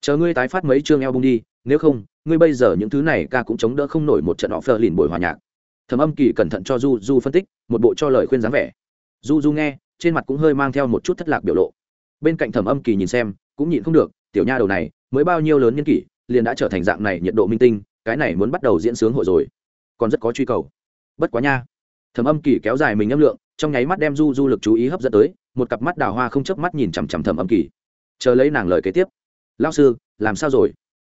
Chờ ngươi tái phát mấy chương album đi, nếu không, ngươi bây giờ những thứ này ca cũng chống đỡ không nổi một trận họ phờ lìn buổi hòa nhạc thẩm âm kỳ cẩn thận cho du du phân tích, một bộ cho lời khuyên dáng vẻ. Du du nghe, trên mặt cũng hơi mang theo một chút thất lạc biểu lộ. Bên cạnh thẩm âm kỳ nhìn xem, cũng nhịn không được, tiểu nha đầu này, mới bao nhiêu lớn nhân kỷ, liền đã trở thành dạng này nhiệt độ minh tinh, cái này muốn bắt đầu diễn sướng hội rồi. Còn rất có truy cầu. Bất quá nha. Thẩm âm kỳ kéo dài mình âm lượng, trong nháy mắt đem du du lực chú ý hấp dẫn tới, một cặp mắt đào hoa không chớp mắt nhìn chằm chằm thẩm âm kỳ. Chờ lấy nàng lời kế tiếp. Lao sư, làm sao rồi?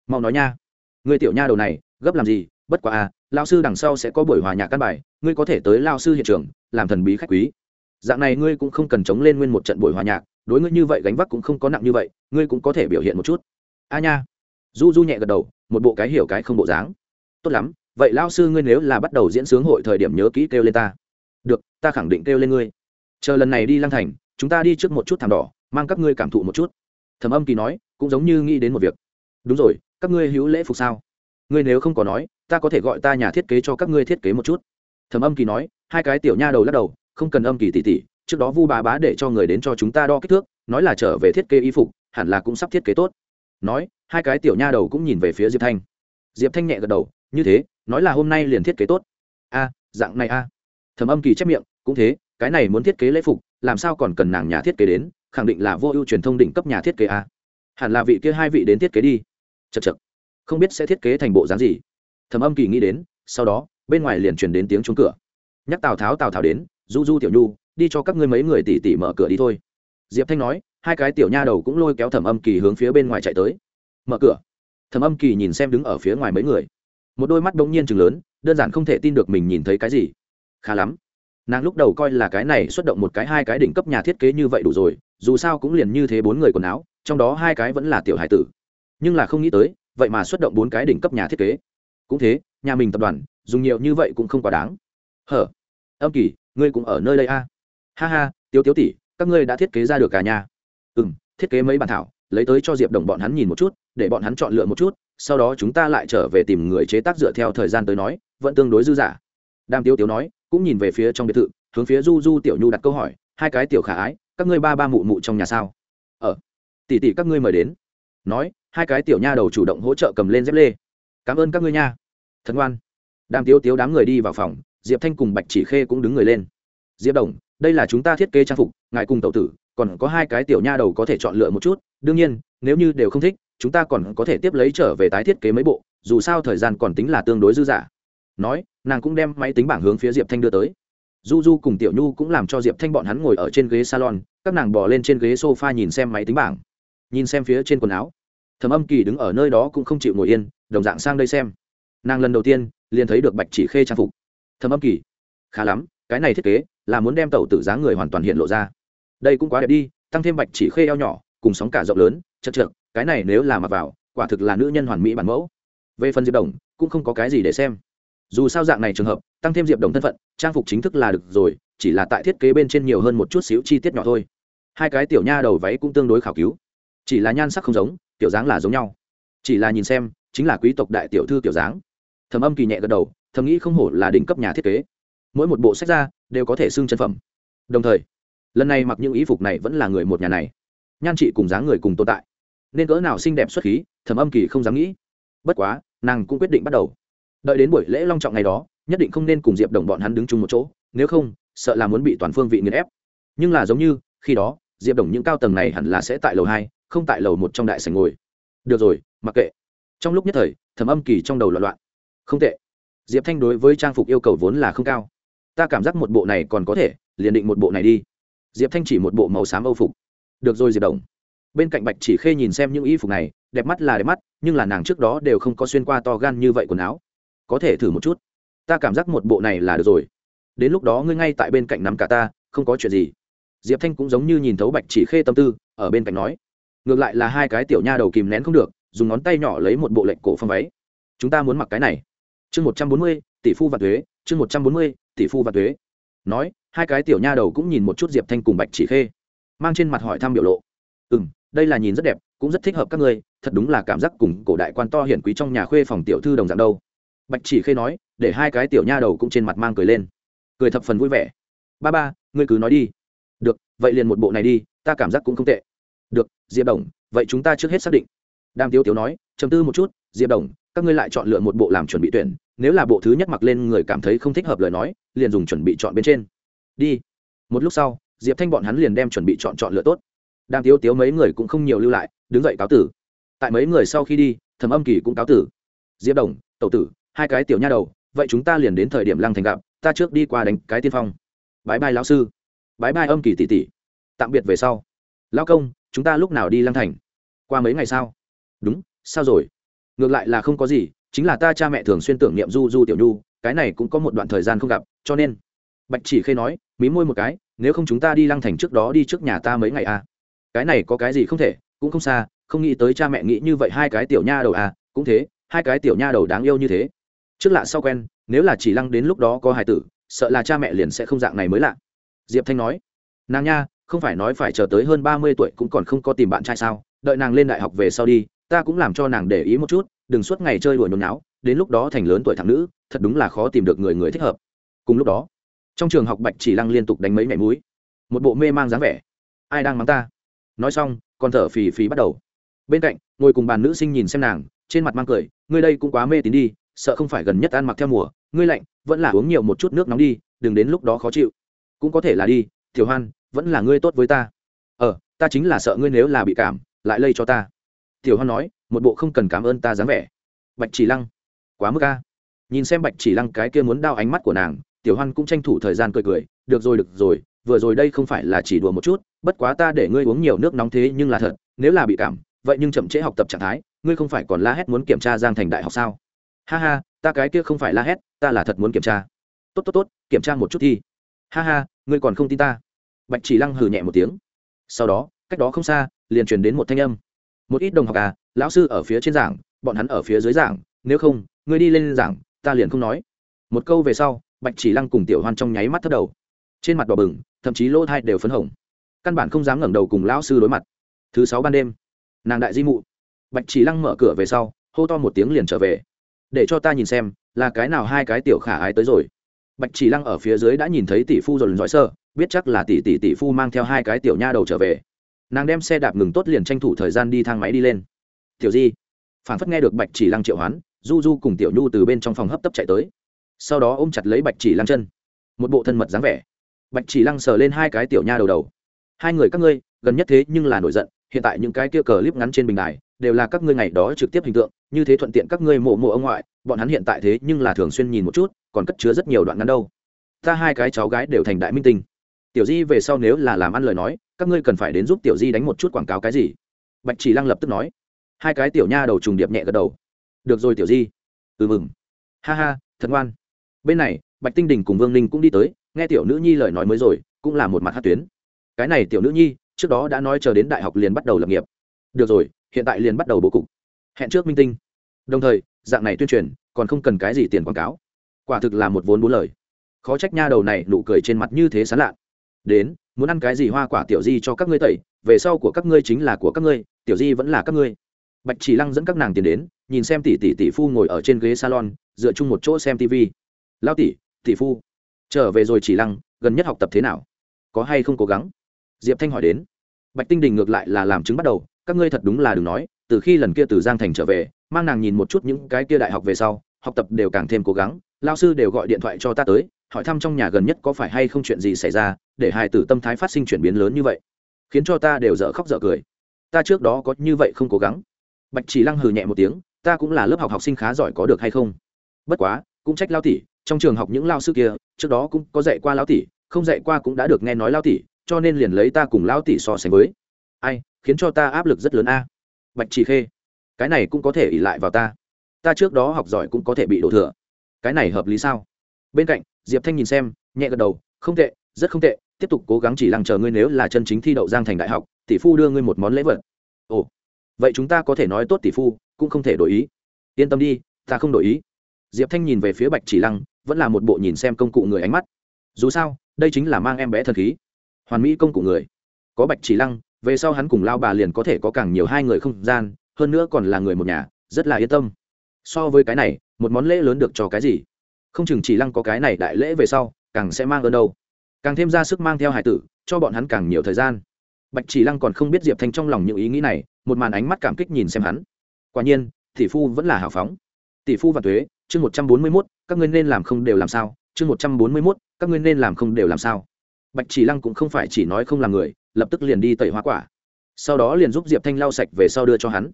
Mau nói nha. Người tiểu nha đầu này, gấp làm gì? Bất quá à lao sư đằng sau sẽ có buổi hòa nhạc căn bài, ngươi có thể tới lao sư hiện trường, làm thần bí khách quý. Dạng này ngươi cũng không cần chống lên nguyên một trận buổi hòa nhạc, đối ngươi như vậy gánh vác cũng không có nặng như vậy, ngươi cũng có thể biểu hiện một chút. A nha. Du du nhẹ gật đầu, một bộ cái hiểu cái không bộ dáng. Tốt lắm, vậy lao sư ngươi nếu là bắt đầu diễn sướng hội thời điểm nhớ kỹ kêu lên ta. Được, ta khẳng định kêu lên ngươi. Chờ lần này đi lang thành, chúng ta đi trước một chút thảm đỏ, mang các ngươi cảm thụ một chút. Thẩm âm kỳ nói, cũng giống như nghĩ đến một việc. Đúng rồi, các ngươi hữu lễ phục sao? Ngươi nếu không có nói ta có thể gọi ta nhà thiết kế cho các ngươi thiết kế một chút thẩm âm kỳ nói hai cái tiểu nha đầu lắc đầu không cần âm kỳ tỉ tỉ trước đó vu bà bá để cho người đến cho chúng ta đo kích thước nói là trở về thiết kế y phục hẳn là cũng sắp thiết kế tốt nói hai cái tiểu nha đầu cũng nhìn về phía diệp thanh diệp thanh nhẹ gật đầu như thế nói là hôm nay liền thiết kế tốt a dạng này a à. thẩm âm kỳ chép miệng cũng thế cái này muốn thiết kế lễ phục làm sao còn cần nàng nhà thiết kế đến khẳng định là vô ưu truyền thông đỉnh cấp nhà thiết kế a hẳn là vị kia hai vị đến thiết kế đi chật chật không biết sẽ thiết kế thành bộ dáng gì thẩm âm kỳ nghĩ đến, sau đó, bên ngoài liền truyền đến tiếng trúng cửa. Nhắc tào tháo tào tháo đến, du du tiểu nhu, đi cho các ngươi mấy người tỉ tỉ mở cửa đi thôi. Diệp thanh nói, hai cái tiểu nha đầu cũng lôi kéo thẩm âm kỳ hướng phía bên ngoài chạy tới. Mở cửa. Thẩm âm kỳ nhìn xem đứng ở phía ngoài mấy người. Một đôi mắt bỗng nhiên chừng lớn, đơn giản không thể tin được mình nhìn thấy cái gì. Khá lắm. Nàng lúc đầu coi là cái này xuất động một cái hai cái đỉnh cấp nhà thiết kế như vậy đủ rồi, dù sao cũng liền như thế bốn người quần áo, trong đó hai cái vẫn là tiểu hải tử. Nhưng là không nghĩ tới, vậy mà xuất động bốn cái đỉnh cấp nhà thiết kế cũng thế nhà mình tập đoàn dùng nhiều như vậy cũng không quá đáng. Hở? Âm kỳ ngươi cũng ở nơi đây a à? ha ha tiếu tiếu tỷ các ngươi đã thiết kế ra được cả nhà. Ừ m thiết kế mấy bản thảo lấy tới cho diệp đồng bọn hắn nhìn một chút để bọn hắn chọn lựa một chút sau đó chúng ta lại trở về tìm người chế tác dựa theo thời gian tới nói vẫn tương đối dư dả. Đam tiếu tiếu nói cũng nhìn về phía trong biệt thự hướng phía du du tiểu nhu đặt câu hỏi hai cái tiểu khả ái các ngươi ba ba mụ mụ trong nhà sao? Ở ờ, tỷ tỷ các ngươi mời đến. Nói hai cái tiểu nha đầu chủ động hỗ trợ cầm lên dép lê cảm ơn các ngươi nha. Thật ngoan. Đàm tiếu tiếu đám người đi vào phòng, diệp thanh cùng bạch chỉ khê cũng đứng người lên. Diệp đồng, đây là chúng ta thiết kế trang phục, ngài cùng tậu tử, còn có hai cái tiểu nha đầu có thể chọn lựa một chút. Đương nhiên, nếu như đều không thích, chúng ta còn có thể tiếp lấy trở về tái thiết kế mấy bộ, dù sao thời gian còn tính là tương đối dư dả. Nói, nàng cũng đem máy tính bảng hướng phía diệp thanh đưa tới. Du du cùng tiểu nhu cũng làm cho diệp thanh bọn hắn ngồi ở trên ghế salon, các nàng bỏ lên trên ghế s o f a nhìn xem máy tính bảng, nhìn xem phía trên quần áo. Thầm âm kỳ đứng ở nơi đó cũng không chịu ngồi yên đồng dạng sang đây xem. Nàng lần đầu tiên liền thấy được bạch chỉ khê trang phục. Thầm âm kỳ. Khá lắm, cái này thiết kế là muốn đem tàu tử dáng người hoàn toàn hiện lộ ra. Đây cũng quá đẹp đi, tăng thêm bạch chỉ khê eo nhỏ, cùng sóng cả rộng lớn, chật trượt cái này nếu là mặc vào, quả thực là nữ nhân hoàn mỹ bản mẫu. Về phần diệp đồng, cũng không có cái gì để xem. Dù sao dạng này trường hợp, tăng thêm diệp đồng thân phận, trang phục chính thức là được rồi, chỉ là tại thiết kế bên trên nhiều hơn một chút xíu chi tiết nhỏ thôi. Hai cái tiểu nha đầu váy cũng tương đối khảo cứu. Chỉ là nhan sắc không giống tiểu dáng là giống nhau. Chỉ là nhìn xem chính là quý tộc đại tiểu thư tiểu dáng. Thầm âm kỳ nhẹ gật đầu, thầm nghĩ không hổ là đỉnh cấp nhà thiết kế. Mỗi một bộ sách ra, đều có thể xưng chân phẩm. Đồng thời, lần này mặc những ý phục này vẫn là người một nhà này. Nhan chị cùng dáng người cùng tồn tại. Nên cỡ nào xinh đẹp xuất khí, thẩm âm kỳ không dám nghĩ. Bất quá, nàng cũng quyết định bắt đầu. Đợi đến buổi lễ long trọng ngày đó, nhất định không nên cùng diệp đồng bọn hắn đứng chung một chỗ, nếu không, sợ là muốn bị toàn phương vị nghiền ép. Nhưng là giống như, khi đó, diệp đồng những cao tầng này hẳn là sẽ tại lầu hai, không tại lầu một trong đại sành ngồi. Được rồi, mặc kệ trong lúc nhất thời thẩm âm kỳ trong đầu loạn loạn. Không tệ. Diệp thanh đối với trang phục yêu cầu vốn là không cao. Ta cảm giác một bộ này còn có thể, liền định một bộ này đi. Diệp thanh chỉ một bộ màu xám âu phục. Được rồi, diệp đồng. Bên cạnh bạch chỉ khê nhìn xem những y phục này, đẹp mắt là đẹp mắt, nhưng là nàng trước đó đều không có xuyên qua to gan như vậy quần áo. Có thể thử một chút. Ta cảm giác một bộ này là được rồi. Đến lúc đó ngươi ngay tại bên cạnh nắm cả ta, không có chuyện gì. Diệp thanh cũng giống như nhìn thấu bạch chỉ khê tâm tư, ở bên cạnh nói. Ngược lại là hai cái tiểu nha đầu kìm nén không được dùng ngón tay nhỏ lấy một bộ lệnh cổ phong váy. Chúng ta muốn mặc cái này. Chương một trăm bốn mươi, tỷ phu và thuế. Chương một trăm bốn mươi, tỷ phu và thuế. Nói, hai cái tiểu nha đầu cũng nhìn một chút diệp thanh cùng bạch chỉ khê, mang trên mặt hỏi thăm biểu lộ. Ừ m đây là nhìn rất đẹp, cũng rất thích hợp các ngươi, thật đúng là cảm giác cùng cổ đại quan to hiển quý trong nhà khuê phòng tiểu thư đồng dạng đâu. Bạch chỉ khê nói, để hai cái tiểu nha đầu cũng trên mặt mang cười lên. Cười thập phần vui vẻ. Ba ba, ngươi cứ nói đi. Được, vậy liền một bộ này đi, ta cảm giác cũng không tệ. Được, diệp đồng, vậy chúng ta trước hết xác định đàm tiếu tiếu nói chầm tư một chút, diệp đồng, các ngươi lại chọn lựa một bộ làm chuẩn bị tuyển. Nếu là bộ thứ nhất mặc lên người cảm thấy không thích hợp lời nói, liền dùng chuẩn bị chọn bên trên. Đi. Một lúc sau, diệp thanh bọn hắn liền đem chuẩn bị chọn chọn lựa tốt. Đàm tiếu tiếu mấy người cũng không nhiều lưu lại, đứng dậy cáo tử. Tại mấy người sau khi đi, thẩm âm kỳ cũng cáo tử. Diệp đồng, tẩu tử, hai cái tiểu nha đầu, vậy chúng ta liền đến thời điểm lăng thành gặp, ta trước đi qua đánh cái tiên phong. Bái bai lão sư. Bái bai âm kỳ tỷ tỷ. Tạm biệt về sau. Lão công, chúng ta lúc nào đi lăng thành? Qua mấy ngày sau đúng, sao rồi? Ngược lại là không có gì, chính là ta cha mẹ thường xuyên tưởng niệm du du tiểu nhu, cái này cũng có một đoạn thời gian không gặp, cho nên. Bạch chỉ khê nói, mí môi một cái, nếu không chúng ta đi lăng thành trước đó đi trước nhà ta mấy ngày à? Cái này có cái gì không thể, cũng không xa, không nghĩ tới cha mẹ nghĩ như vậy hai cái tiểu nha đầu à cũng thế, hai cái tiểu nha đầu đáng yêu như thế. Trước lạ sau quen, nếu là chỉ lăng đến lúc đó có hài tử, sợ là cha mẹ liền sẽ không dạng này mới lạ. Diệp thanh nói, nàng nha, không phải nói phải chờ tới hơn ba mươi tuổi cũng còn không có tìm bạn trai sao, đợi nàng lên đại học về sau đi ta cũng làm cho nàng để ý một chút, đừng suốt ngày chơi đùa nhốn náo đến lúc đó thành lớn tuổi thằng nữ, thật đúng là khó tìm được người người thích hợp. Cùng lúc đó, trong trường học bạch chỉ lăng liên tục đánh mấy mẻ múi một bộ mê mang dáng vẻ. Ai đang mắng ta? Nói xong còn thở phì phì bắt đầu. Bên cạnh, ngồi cùng bàn nữ sinh nhìn xem nàng, trên mặt mang cười, ngươi đây cũng quá mê tín đi, sợ không phải gần nhất ăn mặc theo mùa, ngươi lạnh, vẫn là uống nhiều một chút nước nóng đi, đừng đến lúc đó khó chịu. Cũng có thể là đi thiểu hoan, vẫn là ngươi tốt với ta. Ờ ta chính là sợ ngươi nếu là bị cảm, lại lây cho ta tiểu hoan nói, một bộ không cần cảm ơn ta dáng vẻ. Bạch chỉ lăng, quá mức ca nhìn xem bạch chỉ lăng cái kia muốn đao ánh mắt của nàng, tiểu hoan cũng tranh thủ thời gian cười cười, được rồi được rồi, vừa rồi đây không phải là chỉ đùa một chút, bất quá ta để ngươi uống nhiều nước nóng thế nhưng là thật, nếu là bị cảm, vậy nhưng chậm trễ học tập trạng thái, ngươi không phải còn la hét muốn kiểm tra giang thành đại học sao? Ha ha, ta cái kia không phải la hét, ta là thật muốn kiểm tra. Tốt tốt tốt, kiểm tra một chút thi ha ha, ngươi còn không tin ta. Bạch chỉ lăng hừ nhẹ một tiếng. Sau đó, cách đó không xa, liền truyền đến một thanh âm một ít đồng học à lão sư ở phía trên giảng, bọn hắn ở phía dưới giảng, nếu không, ngươi đi lên giảng, ta liền không nói. Một câu về sau, bạch chỉ lăng cùng tiểu hoan trong nháy mắt thất đầu. Trên mặt đỏ bừng, thậm chí lỗ thai đều phấn hồng. Căn bản không dám ngẩng đầu cùng lão sư đối mặt. Thứ sáu ban đêm, nàng đại di mụ. Bạch chỉ lăng mở cửa về sau, hô to một tiếng liền trở về. Để cho ta nhìn xem, là cái nào hai cái tiểu khả ái tới rồi. Bạch chỉ lăng ở phía dưới đã nhìn thấy tỷ phu rồi dõi sơ, biết chắc là tỷ tỷ tỷ phu mang theo hai cái tiểu nha đầu trở về nàng đem xe đạp ngừng tốt liền tranh thủ thời gian đi thang máy đi lên. Tiểu di. Phản phất nghe được bạch chỉ lăng triệu hoán, du du cùng tiểu nhu từ bên trong phòng hấp tấp chạy tới. Sau đó ôm chặt lấy bạch chỉ lăng chân. Một bộ thân mật dáng vẻ. Bạch chỉ lăng sờ lên hai cái tiểu nha đầu đầu. Hai người các ngươi, gần nhất thế nhưng là nổi giận, hiện tại những cái kia cờ clip ngắn trên bình đài, đều là các ngươi ngày đó trực tiếp hình tượng, như thế thuận tiện các ngươi mộ mộ ông ngoại, bọn hắn hiện tại thế nhưng là thường xuyên nhìn một chút, còn cất chứa rất nhiều đoạn ngắn đâu. Ta hai cái cháu gái đều thành đại minh tinh. Tiểu di về sau nếu là làm ăn lời nói các ngươi cần phải đến giúp tiểu di đánh một chút quảng cáo cái gì? Bạch chỉ lăng lập tức nói. Hai cái tiểu nha đầu trùng điệp nhẹ gật đầu. Được rồi tiểu di. Ừ mừng. Ha ha, thật ngoan. Bên này, bạch tinh đình cùng vương ninh cũng đi tới, nghe tiểu nữ nhi lời nói mới rồi, cũng là một mặt hát tuyến. Cái này tiểu nữ nhi, trước đó đã nói chờ đến đại học liền bắt đầu lập nghiệp. Được rồi, hiện tại liền bắt đầu bố cục. Hẹn trước minh tinh. Đồng thời, dạng này tuyên truyền, còn không cần cái gì tiền quảng cáo. Quả thực là một vốn bốn lời. Khó trách nha đầu này nụ cười trên mặt như thế sán lạ đến, muốn ăn cái gì hoa quả tiểu di cho các ngươi tẩy, về sau của các ngươi chính là của các ngươi, tiểu di vẫn là các ngươi. Bạch chỉ lăng dẫn các nàng tiền đến, nhìn xem tỷ tỷ tỷ phu ngồi ở trên ghế salon, dựa chung một chỗ xem tv lao tỷ tỷ phu. Trở về rồi chỉ lăng, gần nhất học tập thế nào? Có hay không cố gắng? Diệp thanh hỏi đến. Bạch tinh đình ngược lại là làm chứng bắt đầu, các ngươi thật đúng là đừng nói, từ khi lần kia từ giang thành trở về, mang nàng nhìn một chút những cái kia đại học về sau, học tập đều càng thêm cố gắng lao sư đều gọi điện thoại cho ta tới hỏi thăm trong nhà gần nhất có phải hay không chuyện gì xảy ra, để hài tử tâm thái phát sinh chuyển biến lớn như vậy. Khiến cho ta đều dở khóc dở cười. Ta trước đó có như vậy không cố gắng. Bạch chỉ lăng hừ nhẹ một tiếng, ta cũng là lớp học học sinh khá giỏi có được hay không? Bất quá, cũng trách lao tỷ, trong trường học những lao sư kia, trước đó cũng có dạy qua lao tỷ, không dạy qua cũng đã được nghe nói lao tỷ, cho nên liền lấy ta cùng lao tỷ so sánh với. Ai, khiến cho ta áp lực rất lớn a. Bạch chỉ khê, cái này cũng có thể ỉ lại vào ta. Ta trước đó học giỏi cũng có thể bị đổ thừa. Cái này hợp lý sao? Bên cạnh diệp thanh nhìn xem, nhẹ gật đầu, không tệ, rất không tệ, tiếp tục cố gắng chỉ lăng chờ ngươi nếu là chân chính thi đậu giang thành đại học, tỷ phu đưa ngươi một món lễ vật. Ồ, vậy chúng ta có thể nói tốt tỷ phu, cũng không thể đổi ý. Yên tâm đi, ta không đổi ý. Diệp thanh nhìn về phía bạch chỉ lăng, vẫn là một bộ nhìn xem công cụ người ánh mắt. Dù sao, đây chính là mang em bé thần khí. Hoàn mỹ công cụ người. Có bạch chỉ lăng, về sau hắn cùng lao bà liền có thể có càng nhiều hai người không gian, hơn nữa còn là người một nhà, rất là yên tâm. So với cái này, một món lễ lớn được cho cái gì? Không chừng chỉ lăng có cái này đại lễ về sau, càng sẽ mang ơn đâu. Càng thêm ra sức mang theo hải tử, cho bọn hắn càng nhiều thời gian. Bạch chỉ lăng còn không biết diệp thanh trong lòng những ý nghĩ này, một màn ánh mắt cảm kích nhìn xem hắn. Quả nhiên, tỷ phu vẫn là hào phóng. Tỷ phu và thuế, chương một trăm bốn mươi mốt, các ngươi nên làm không đều làm sao? Chương một trăm bốn mươi mốt, các ngươi nên làm không đều làm sao? Bạch chỉ lăng cũng không phải chỉ nói không làm người, lập tức liền đi tẩy hoa quả. Sau đó liền giúp diệp thanh lau sạch về sau đưa cho hắn.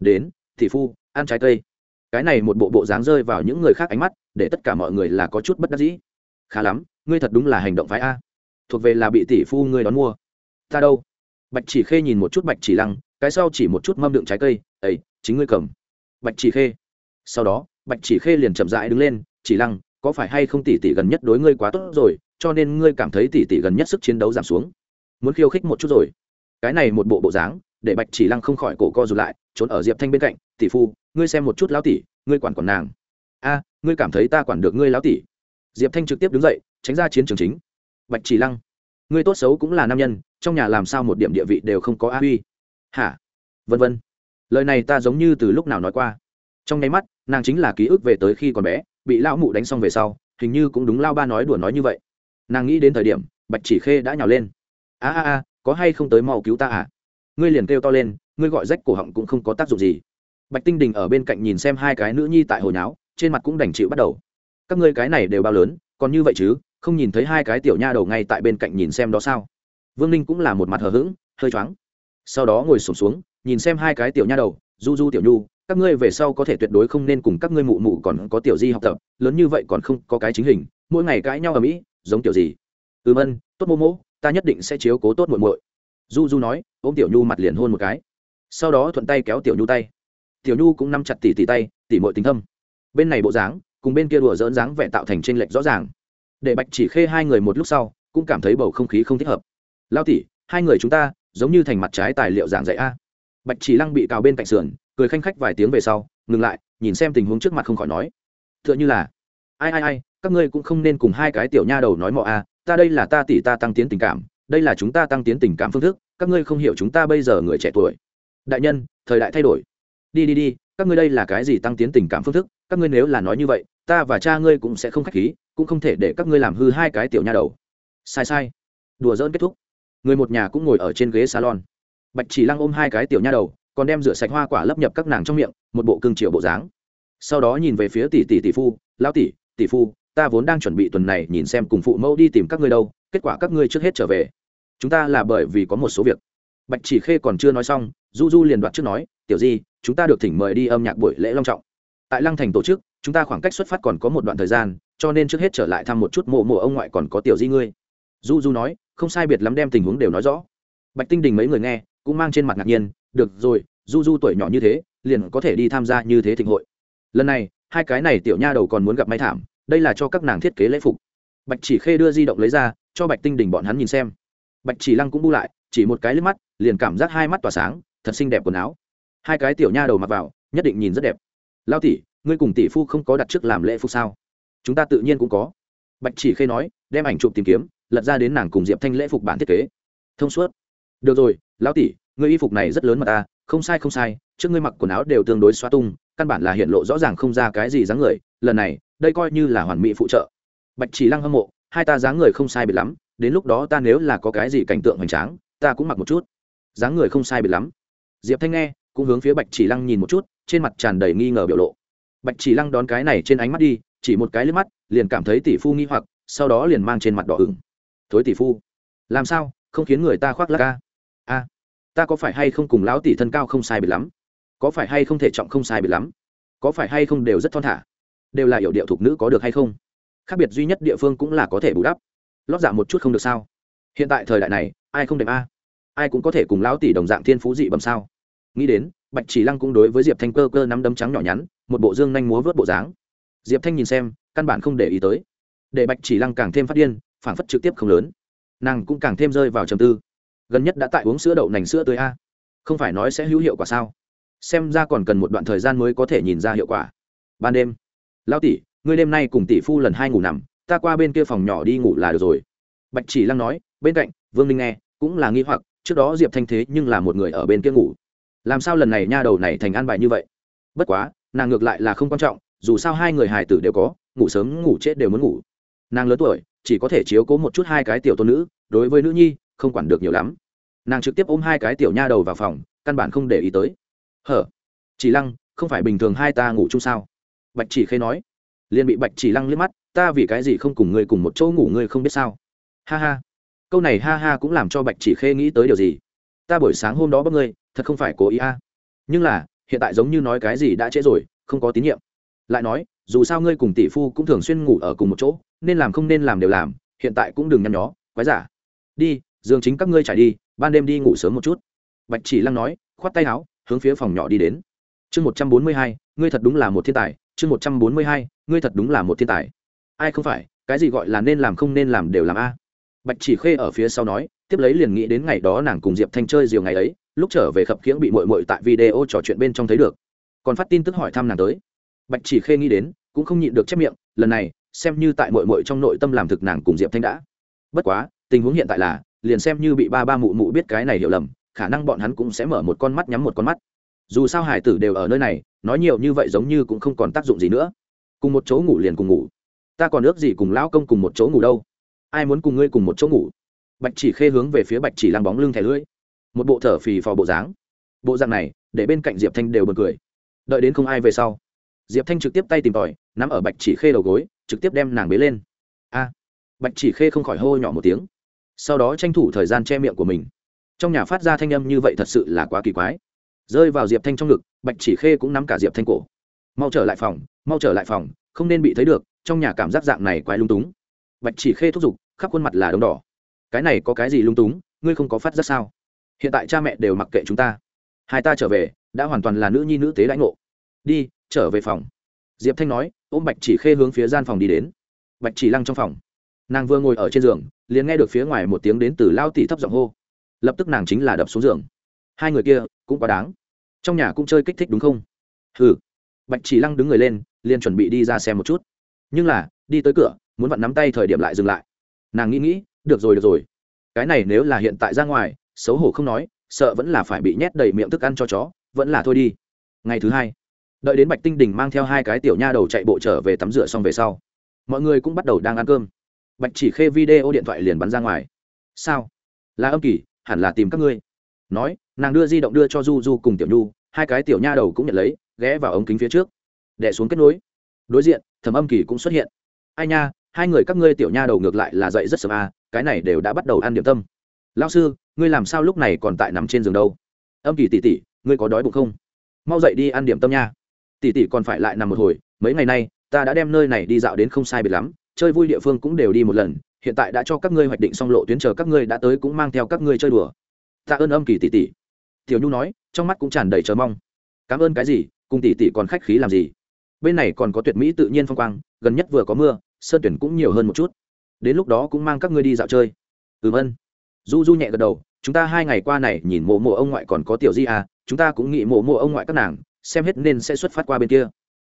Đến, tỷ phu, ăn trái cây. Cái này một bộ bộ dáng rơi vào những người khác ánh mắt để tất cả mọi người là có chút bất đắc dĩ. Khá lắm, ngươi thật đúng là hành động phái a. Thuộc về là bị tỷ phu ngươi đón mua. Ta đâu? Bạch chỉ khê nhìn một chút bạch chỉ lăng, cái sau chỉ một chút mâm đựng trái cây. Ấy chính ngươi cầm. Bạch chỉ khê. Sau đó, bạch chỉ khê liền chậm rãi đứng lên. Chỉ lăng, có phải hay không tỷ tỷ gần nhất đối ngươi quá tốt rồi, cho nên ngươi cảm thấy tỷ tỷ gần nhất sức chiến đấu giảm xuống. Muốn khiêu khích một chút rồi. Cái này một bộ bộ dáng, để bạch chỉ lăng không khỏi cổ co rụt lại, trốn ở diệp thanh bên cạnh. Tỷ phu, ngươi xem một chút lão tỷ, ngươi quản quản nàng a, ngươi cảm thấy ta quản được ngươi lão tỷ? Diệp thanh trực tiếp đứng dậy, tránh ra chiến trường chính. Bạch chỉ lăng, ngươi tốt xấu cũng là nam nhân, trong nhà làm sao một điểm địa vị đều không có a huy? Hả? Vân vân. Lời này ta giống như từ lúc nào nói qua. Trong nháy mắt, nàng chính là ký ức về tới khi còn bé, bị lão mụ đánh xong về sau, hình như cũng đúng lao ba nói đùa nói như vậy. Nàng nghĩ đến thời điểm, bạch chỉ khê đã nhào lên. A a a, có hay không tới mau cứu ta à? Ngươi liền kêu to lên, ngươi gọi rách cổ họng cũng không có tác dụng gì. Bạch tinh đình ở bên cạnh nhìn xem hai cái nữ nhi tại hồi nháo trên mặt cũng đành chịu bắt đầu. Các ngươi cái này đều bao lớn còn như vậy chứ không nhìn thấy hai cái tiểu nha đầu ngay tại bên cạnh nhìn xem đó sao? Vương ninh cũng là một mặt hờ hững hơi choáng. Sau đó ngồi sổm xuống, xuống nhìn xem hai cái tiểu nha đầu du du tiểu nhu các ngươi về sau có thể tuyệt đối không nên cùng các ngươi mụ mụ còn có tiểu di học tập lớn như vậy còn không có cái chính hình mỗi ngày cãi nhau ở mỹ giống tiểu gì? Ừm ân tốt mô mô ta nhất định sẽ chiếu cố tốt muội muội. Du du nói ôm tiểu nhu mặt liền hôn một cái. Sau đó thuận tay kéo tiểu nhu tay. Tiểu nhu cũng nắm chặt tỉ tỉ tay tỉ mội tính thâm bên này bộ dáng cùng bên kia đùa dỡn dáng vẻ tạo thành tranh lệch rõ ràng. Để bạch chỉ khê hai người một lúc sau, cũng cảm thấy bầu không khí không thích hợp. Lao tỉ hai người chúng ta giống như thành mặt trái tài liệu giảng dạy a. Bạch chỉ lăng bị cào bên cạnh sườn, cười khanh khách vài tiếng về sau, ngừng lại, nhìn xem tình huống trước mặt không khỏi nói. T h ư ợ n h ư là, ai ai ai, các ngươi cũng không nên cùng hai cái tiểu nha đầu nói mọ a, ta đây là ta tỉ ta tăng tiến tình cảm, đây là chúng ta tăng tiến tình cảm phương thức, các ngươi không hiểu chúng ta bây giờ người trẻ tuổi. Đại nhân, thời đại thay đổi. Đi đi đi, các ngươi đây là cái gì tăng tiến tình cảm phương thức? Các ngươi nếu là nói như vậy, ta và cha ngươi cũng sẽ không k h á c h khí, cũng không thể để các ngươi làm hư hai cái tiểu nha đầu. Sai sai. Đùa dỡn kết thúc. Người một nhà cũng ngồi ở trên ghế salon. Bạch chỉ lăng ôm hai cái tiểu nha đầu, còn đem rửa sạch hoa quả lấp nhập các nàng trong miệng, một bộ cương triệu bộ dáng. Sau đó nhìn về phía tỷ tỷ tỷ phu, lão tỷ tỷ phu, ta vốn đang chuẩn bị tuần này nhìn xem cùng phụ mẫu đi tìm các ngươi đâu, kết quả các ngươi trước hết trở về. Chúng ta là bởi vì có một số việc. Bạch chỉ khê còn chưa nói xong, du du liền đoạt trước nói, tiểu di, chúng ta được thỉnh mời đi âm nhạc buổi lễ long trọng tại lăng thành tổ chức, chúng ta khoảng cách xuất phát còn có một đoạn thời gian, cho nên trước hết trở lại thăm một chút mộ mộ ông ngoại còn có tiểu di ngươi. Du du nói, không sai biệt lắm đem tình huống đều nói rõ. Bạch tinh đình mấy người nghe, cũng mang trên mặt ngạc nhiên, được rồi du du tuổi nhỏ như thế, liền có thể đi tham gia như thế thịnh hội. Lần này, hai cái này tiểu nha đầu còn muốn gặp may thảm, đây là cho các nàng thiết kế lễ phục. Bạch chỉ khê đưa di động lấy ra, cho bạch tinh đình bọn hắn nhìn xem. Bạch chỉ lăng cũng bu lại, chỉ một cái lướt mắt, liền cảm giác hai mắt tỏa sáng, thật xinh đẹp quần áo. Hai cái tiểu nha đầu mặc vào, nhất định nhìn rất đẹp lao tỷ, ngươi cùng tỷ phu không có đặt trước làm lễ phục sao? Chúng ta tự nhiên cũng có. Bạch chỉ khê nói, đem ảnh chụp tìm kiếm, lật ra đến nàng cùng diệp thanh lễ phục bản thiết kế. Thông suốt. Được rồi lão tỷ, ngươi y phục này rất lớn mà ta, không sai không sai, trước ngươi mặc quần áo đều tương đối xoa tung, căn bản là hiện lộ rõ ràng không ra cái gì dáng người, lần này, đây coi như là hoàn mỹ phụ trợ. Bạch chỉ lăng hâm mộ, hai ta dáng người không sai biệt lắm, đến lúc đó ta nếu là có cái gì cảnh tượng hoành tráng, ta cũng mặc một chút. Dáng người không sai biệt lắm. Diệp thanh nghe, cũng hướng phía bạch chỉ lăng nhìn một chút trên mặt tràn đầy nghi ngờ biểu lộ. Bạch chỉ lăng đón cái này trên ánh mắt đi, chỉ một cái liếc mắt, liền cảm thấy tỷ phu nghi hoặc, sau đó liền mang trên mặt đỏ ửng. Thối tỷ phu, làm sao? Không khiến người ta khoác lác ca a, ta có phải hay không cùng lão tỷ thân cao không sai biệt lắm? Có phải hay không thể trọng không sai biệt lắm? Có phải hay không đều rất thon thả? Đều là hiệu điệu thục nữ có được hay không? Khác biệt duy nhất địa phương cũng là có thể bù đắp. Lót dạ một chút không được sao? Hiện tại thời đại này, ai không đẹp a? Ai cũng có thể cùng lão tỷ đồng dạng thiên phú dị bẩm sao? Nghĩ đến, bạch chỉ lăng cũng đối với diệp thanh cơ cơ nắm đấm trắng nhỏ nhắn, một bộ dương nhanh múa vớt bộ dáng. Diệp thanh nhìn xem, căn bản không để ý tới. Để bạch chỉ lăng càng thêm phát điên, phản phất trực tiếp không lớn. Nàng cũng càng thêm rơi vào trầm tư. Gần nhất đã tại uống sữa đậu nành sữa tới a. Không phải nói sẽ hữu hiệu quả sao? Xem ra còn cần một đoạn thời gian mới có thể nhìn ra hiệu quả. Ban đêm lao tỷ, ngươi đêm nay cùng tỷ phu lần hai ngủ nằm, ta qua bên kia phòng nhỏ đi ngủ là được rồi. Bạch chỉ lăng nói, bên cạnh, vương linh nghe, cũng là nghi hoặc, trước đó diệp thanh thế nhưng là một người ở bên kia ngủ làm sao lần này nha đầu này thành an bài như vậy? Bất quá, nàng ngược lại là không quan trọng, dù sao hai người hài tử đều có, ngủ sớm, ngủ chết đều muốn ngủ. Nàng lớn tuổi, chỉ có thể chiếu cố một chút hai cái tiểu tôn nữ, đối với nữ nhi, không quản được nhiều lắm. Nàng trực tiếp ôm hai cái tiểu nha đầu vào phòng, căn bản không để ý tới. Hở? Chỉ lăng, không phải bình thường hai ta ngủ chung sao? Bạch chỉ khê nói. Liền bị bạch chỉ lăng liếc mắt, ta vì cái gì không cùng ngươi cùng một chỗ ngủ ngươi không biết sao? Ha ha. Câu này ha ha cũng làm cho bạch chỉ khê nghĩ tới điều gì? Ta buổi sáng hôm đó bắt ngươi thật không phải cố ý a. À. nhưng là, hiện tại giống như nói cái gì đã trễ rồi, không có tín nhiệm. Lại nói, dù sao ngươi cùng tỷ phu cũng thường xuyên ngủ ở cùng một chỗ, nên làm không nên làm đều làm, hiện tại cũng đừng nhăn nhó, quái giả. Đi, giường chính các ngươi trải đi, ban đêm đi ngủ sớm một chút. Bạch chỉ lăng nói, khoát tay áo, hướng phía phòng nhỏ đi đến. Chương một trăm bốn mươi hai, ngươi thật đúng là một thiên tài, chương một trăm bốn mươi hai, ngươi thật đúng là một thiên tài. Ai không phải, cái gì gọi là nên làm không nên làm đều làm a? Bạch chỉ khê ở phía sau nói, tiếp lấy liền nghĩ đến ngày đó nàng cùng diệp thanh chơi diều ngày ấy lúc trở về khập khiễng bị mội mội tại video trò chuyện bên trong thấy được. Còn phát tin tức hỏi thăm nàng tới. Bạch chỉ khê nghĩ đến, cũng không nhịn được chép miệng, lần này, xem như tại mội mội trong nội tâm làm thực nàng cùng diệp thanh đã. Bất quá, tình huống hiện tại là, liền xem như bị ba ba mụ mụ biết cái này hiểu lầm, khả năng bọn hắn cũng sẽ mở một con mắt nhắm một con mắt. Dù sao hải tử đều ở nơi này, nói nhiều như vậy giống như cũng không còn tác dụng gì nữa. Cùng một chỗ ngủ liền cùng ngủ. Ta còn ước gì cùng lão công cùng một chỗ ngủ đâu. Ai muốn cùng ngươi cùng một chỗ ngủ? Bạch chỉ khê hướng về phía bạch chỉ lăng bóng lưng thẻ lưỡi một bộ thở phì phò bộ dáng. Bộ dạng này, để bên cạnh diệp thanh đều bật cười. Đợi đến không ai về sau, diệp thanh trực tiếp tay tìm tòi, nắm ở bạch chỉ khê đầu gối, trực tiếp đem nàng bế lên. A! Bạch chỉ khê không khỏi hô nhỏ một tiếng. Sau đó tranh thủ thời gian che miệng của mình. Trong nhà phát ra thanh âm như vậy thật sự là quá kỳ quái. Rơi vào diệp thanh trong ngực, bạch chỉ khê cũng nắm cả diệp thanh cổ. Mau trở lại phòng, mau trở lại phòng, không nên bị thấy được, trong nhà cảm giác dạng này quái lung túng. Bạch chỉ khê thúc giục, khắp khuôn mặt là đống đỏ. Cái này có cái gì lung túng, ngươi không có phát giác sao? Hiện tại cha mẹ đều mặc kệ chúng ta. Hai ta trở về, đã hoàn toàn là nữ nhi nữ tế lãnh ngộ. Đi, trở về phòng. Diệp thanh nói, ôm bạch chỉ khê hướng phía gian phòng đi đến. Bạch chỉ lăng trong phòng. Nàng vừa ngồi ở trên giường, liền nghe được phía ngoài một tiếng đến từ lao tỷ thấp giọng hô. Lập tức nàng chính là đập xuống giường. Hai người kia, cũng quá đáng. Trong nhà cũng chơi kích thích đúng không? Hừ. Bạch chỉ lăng đứng người lên, liền chuẩn bị đi ra xem một chút. Nhưng là, đi tới cửa, muốn vặn nắm tay thời điểm lại dừng lại. Nàng nghĩ nghĩ, được rồi được rồi. Cái này nếu là hiện tại ra ngoài xấu hổ không nói, sợ vẫn là phải bị nhét đầy miệng thức ăn cho chó, vẫn là thôi đi. Ngày thứ hai, đợi đến bạch tinh đình mang theo hai cái tiểu nha đầu chạy bộ trở về tắm rửa xong về sau, mọi người cũng bắt đầu đang ăn cơm. Bạch chỉ khê video điện thoại liền bắn ra ngoài. Sao? Là âm kỳ, hẳn là tìm các ngươi. Nói, nàng đưa di động đưa cho du du cùng tiểu nhu, hai cái tiểu nha đầu cũng nhận lấy, ghé vào ống kính phía trước. Đẻ xuống kết nối. Đối diện, thẩm âm kỳ cũng xuất hiện. Ai nha, hai người các ngươi tiểu nha đầu ngược lại là dậy rất sớm à cái này đều đã bắt đầu ăn điểm tâm lao sư, ngươi làm sao lúc này còn tại nằm trên giường đâu? Âm kỳ tỉ tỉ ngươi có đói bụng không? Mau dậy đi ăn điểm tâm nha. Tỉ tỉ còn phải lại nằm một hồi, mấy ngày nay, ta đã đem nơi này đi dạo đến không sai biệt lắm, chơi vui địa phương cũng đều đi một lần, hiện tại đã cho các ngươi hoạch định xong lộ tuyến chờ các ngươi đã tới cũng mang theo các ngươi chơi đùa. Tạ ơn âm kỳ tỷ tỷ. Tiểu nhu nói, trong mắt cũng tràn đầy chờ mong. Cảm ơn cái gì, cùng tỷ tỷ còn khách khí làm gì? Bên này còn có tuyệt mỹ tự nhiên phong quang, gần nhất vừa có mưa, sơn tuyển cũng nhiều hơn một chút. Đến lúc đó cũng mang các ngươi đi dạo chơi. Ừm ân du du nhẹ gật đầu, chúng ta hai ngày qua này nhìn mộ mộ ông ngoại còn có tiểu di à chúng ta cũng nghĩ mộ mộ ông ngoại các nàng, xem hết nên sẽ xuất phát qua bên kia.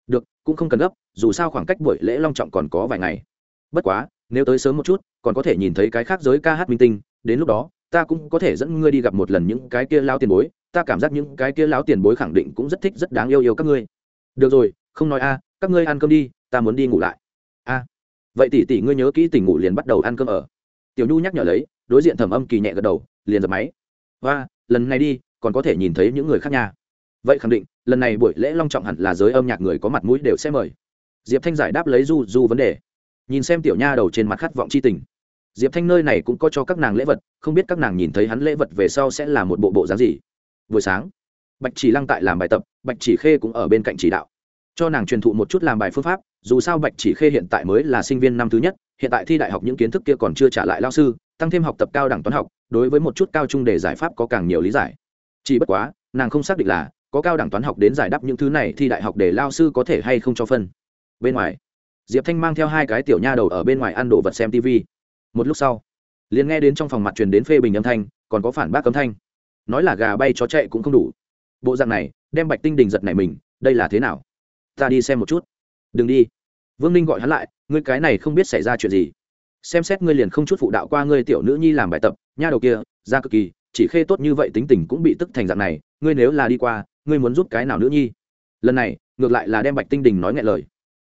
Được, cũng không cần gấp, dù sao khoảng cách buổi lễ long trọng còn có vài ngày. Bất quá, nếu tới sớm một chút, còn có thể nhìn thấy cái khác giới ca hát minh tinh, đến lúc đó, ta cũng có thể dẫn ngươi đi gặp một lần những cái kia lao tiền bối, ta cảm giác những cái kia lão tiền bối khẳng định cũng rất thích, rất đáng yêu yêu các ngươi. Được rồi, không nói a, các ngươi ăn cơm đi, ta muốn đi ngủ lại. A, vậy tỷ tỷ ngươi nhớ kỹ tỉnh ngủ liền bắt đầu ăn cơm ở. Tiểu nhu nhắc nhở lấy đối diện thẩm âm kỳ nhẹ gật đầu, liền dập máy. Và lần này đi, còn có thể nhìn thấy những người khác nha. Vậy khẳng định, lần này buổi lễ long trọng hẳn là giới âm nhạc người có mặt mũi đều sẽ mời. Diệp thanh giải đáp lấy du du vấn đề. Nhìn xem tiểu nha đầu trên mặt khát vọng c h i tình. Diệp thanh nơi này cũng có cho các nàng lễ vật, không biết các nàng nhìn thấy hắn lễ vật về sau sẽ là một bộ bộ dáng gì. Buổi sáng, bạch chỉ lăng tại làm bài tập, bạch chỉ khê cũng ở bên cạnh chỉ đạo. Cho nàng truyền thụ một chút làm bài phương pháp, dù sao bạch chỉ khê hiện tại mới là sinh viên năm thứ nhất, hiện tại thi đại học những kiến thức kia còn chưa trả lại lao sư tăng thêm học tập cao đẳng toán học, đối với một chút cao trung đề giải pháp có càng nhiều lý giải. Chỉ bất quá, nàng không xác định là có cao đẳng toán học đến giải đáp những thứ này thì đại học để lao sư có thể hay không cho phân. Bên ngoài, diệp thanh mang theo hai cái tiểu nha đầu ở bên ngoài ăn đồ vật xem tv một lúc sau, liền nghe đến trong phòng mặt truyền đến phê bình âm thanh, còn có phản bác âm thanh. Nói là gà bay chó chạy cũng không đủ. Bộ dạng này, đem bạch tinh đình giật này mình, đây là thế nào? Ta đi xem một chút. Đừng đi. Vương ninh gọi hắn lại, ngươi cái này không biết xảy ra chuyện gì xem xét ngươi liền không chút phụ đạo qua ngươi tiểu nữ nhi làm bài tập, nha đầu kia ra cực kỳ, chỉ khê tốt như vậy tính tình cũng bị tức thành dạng này, ngươi nếu là đi qua, ngươi muốn giúp cái nào nữ nhi? Lần này, ngược lại là đem bạch tinh đình nói nghe lời.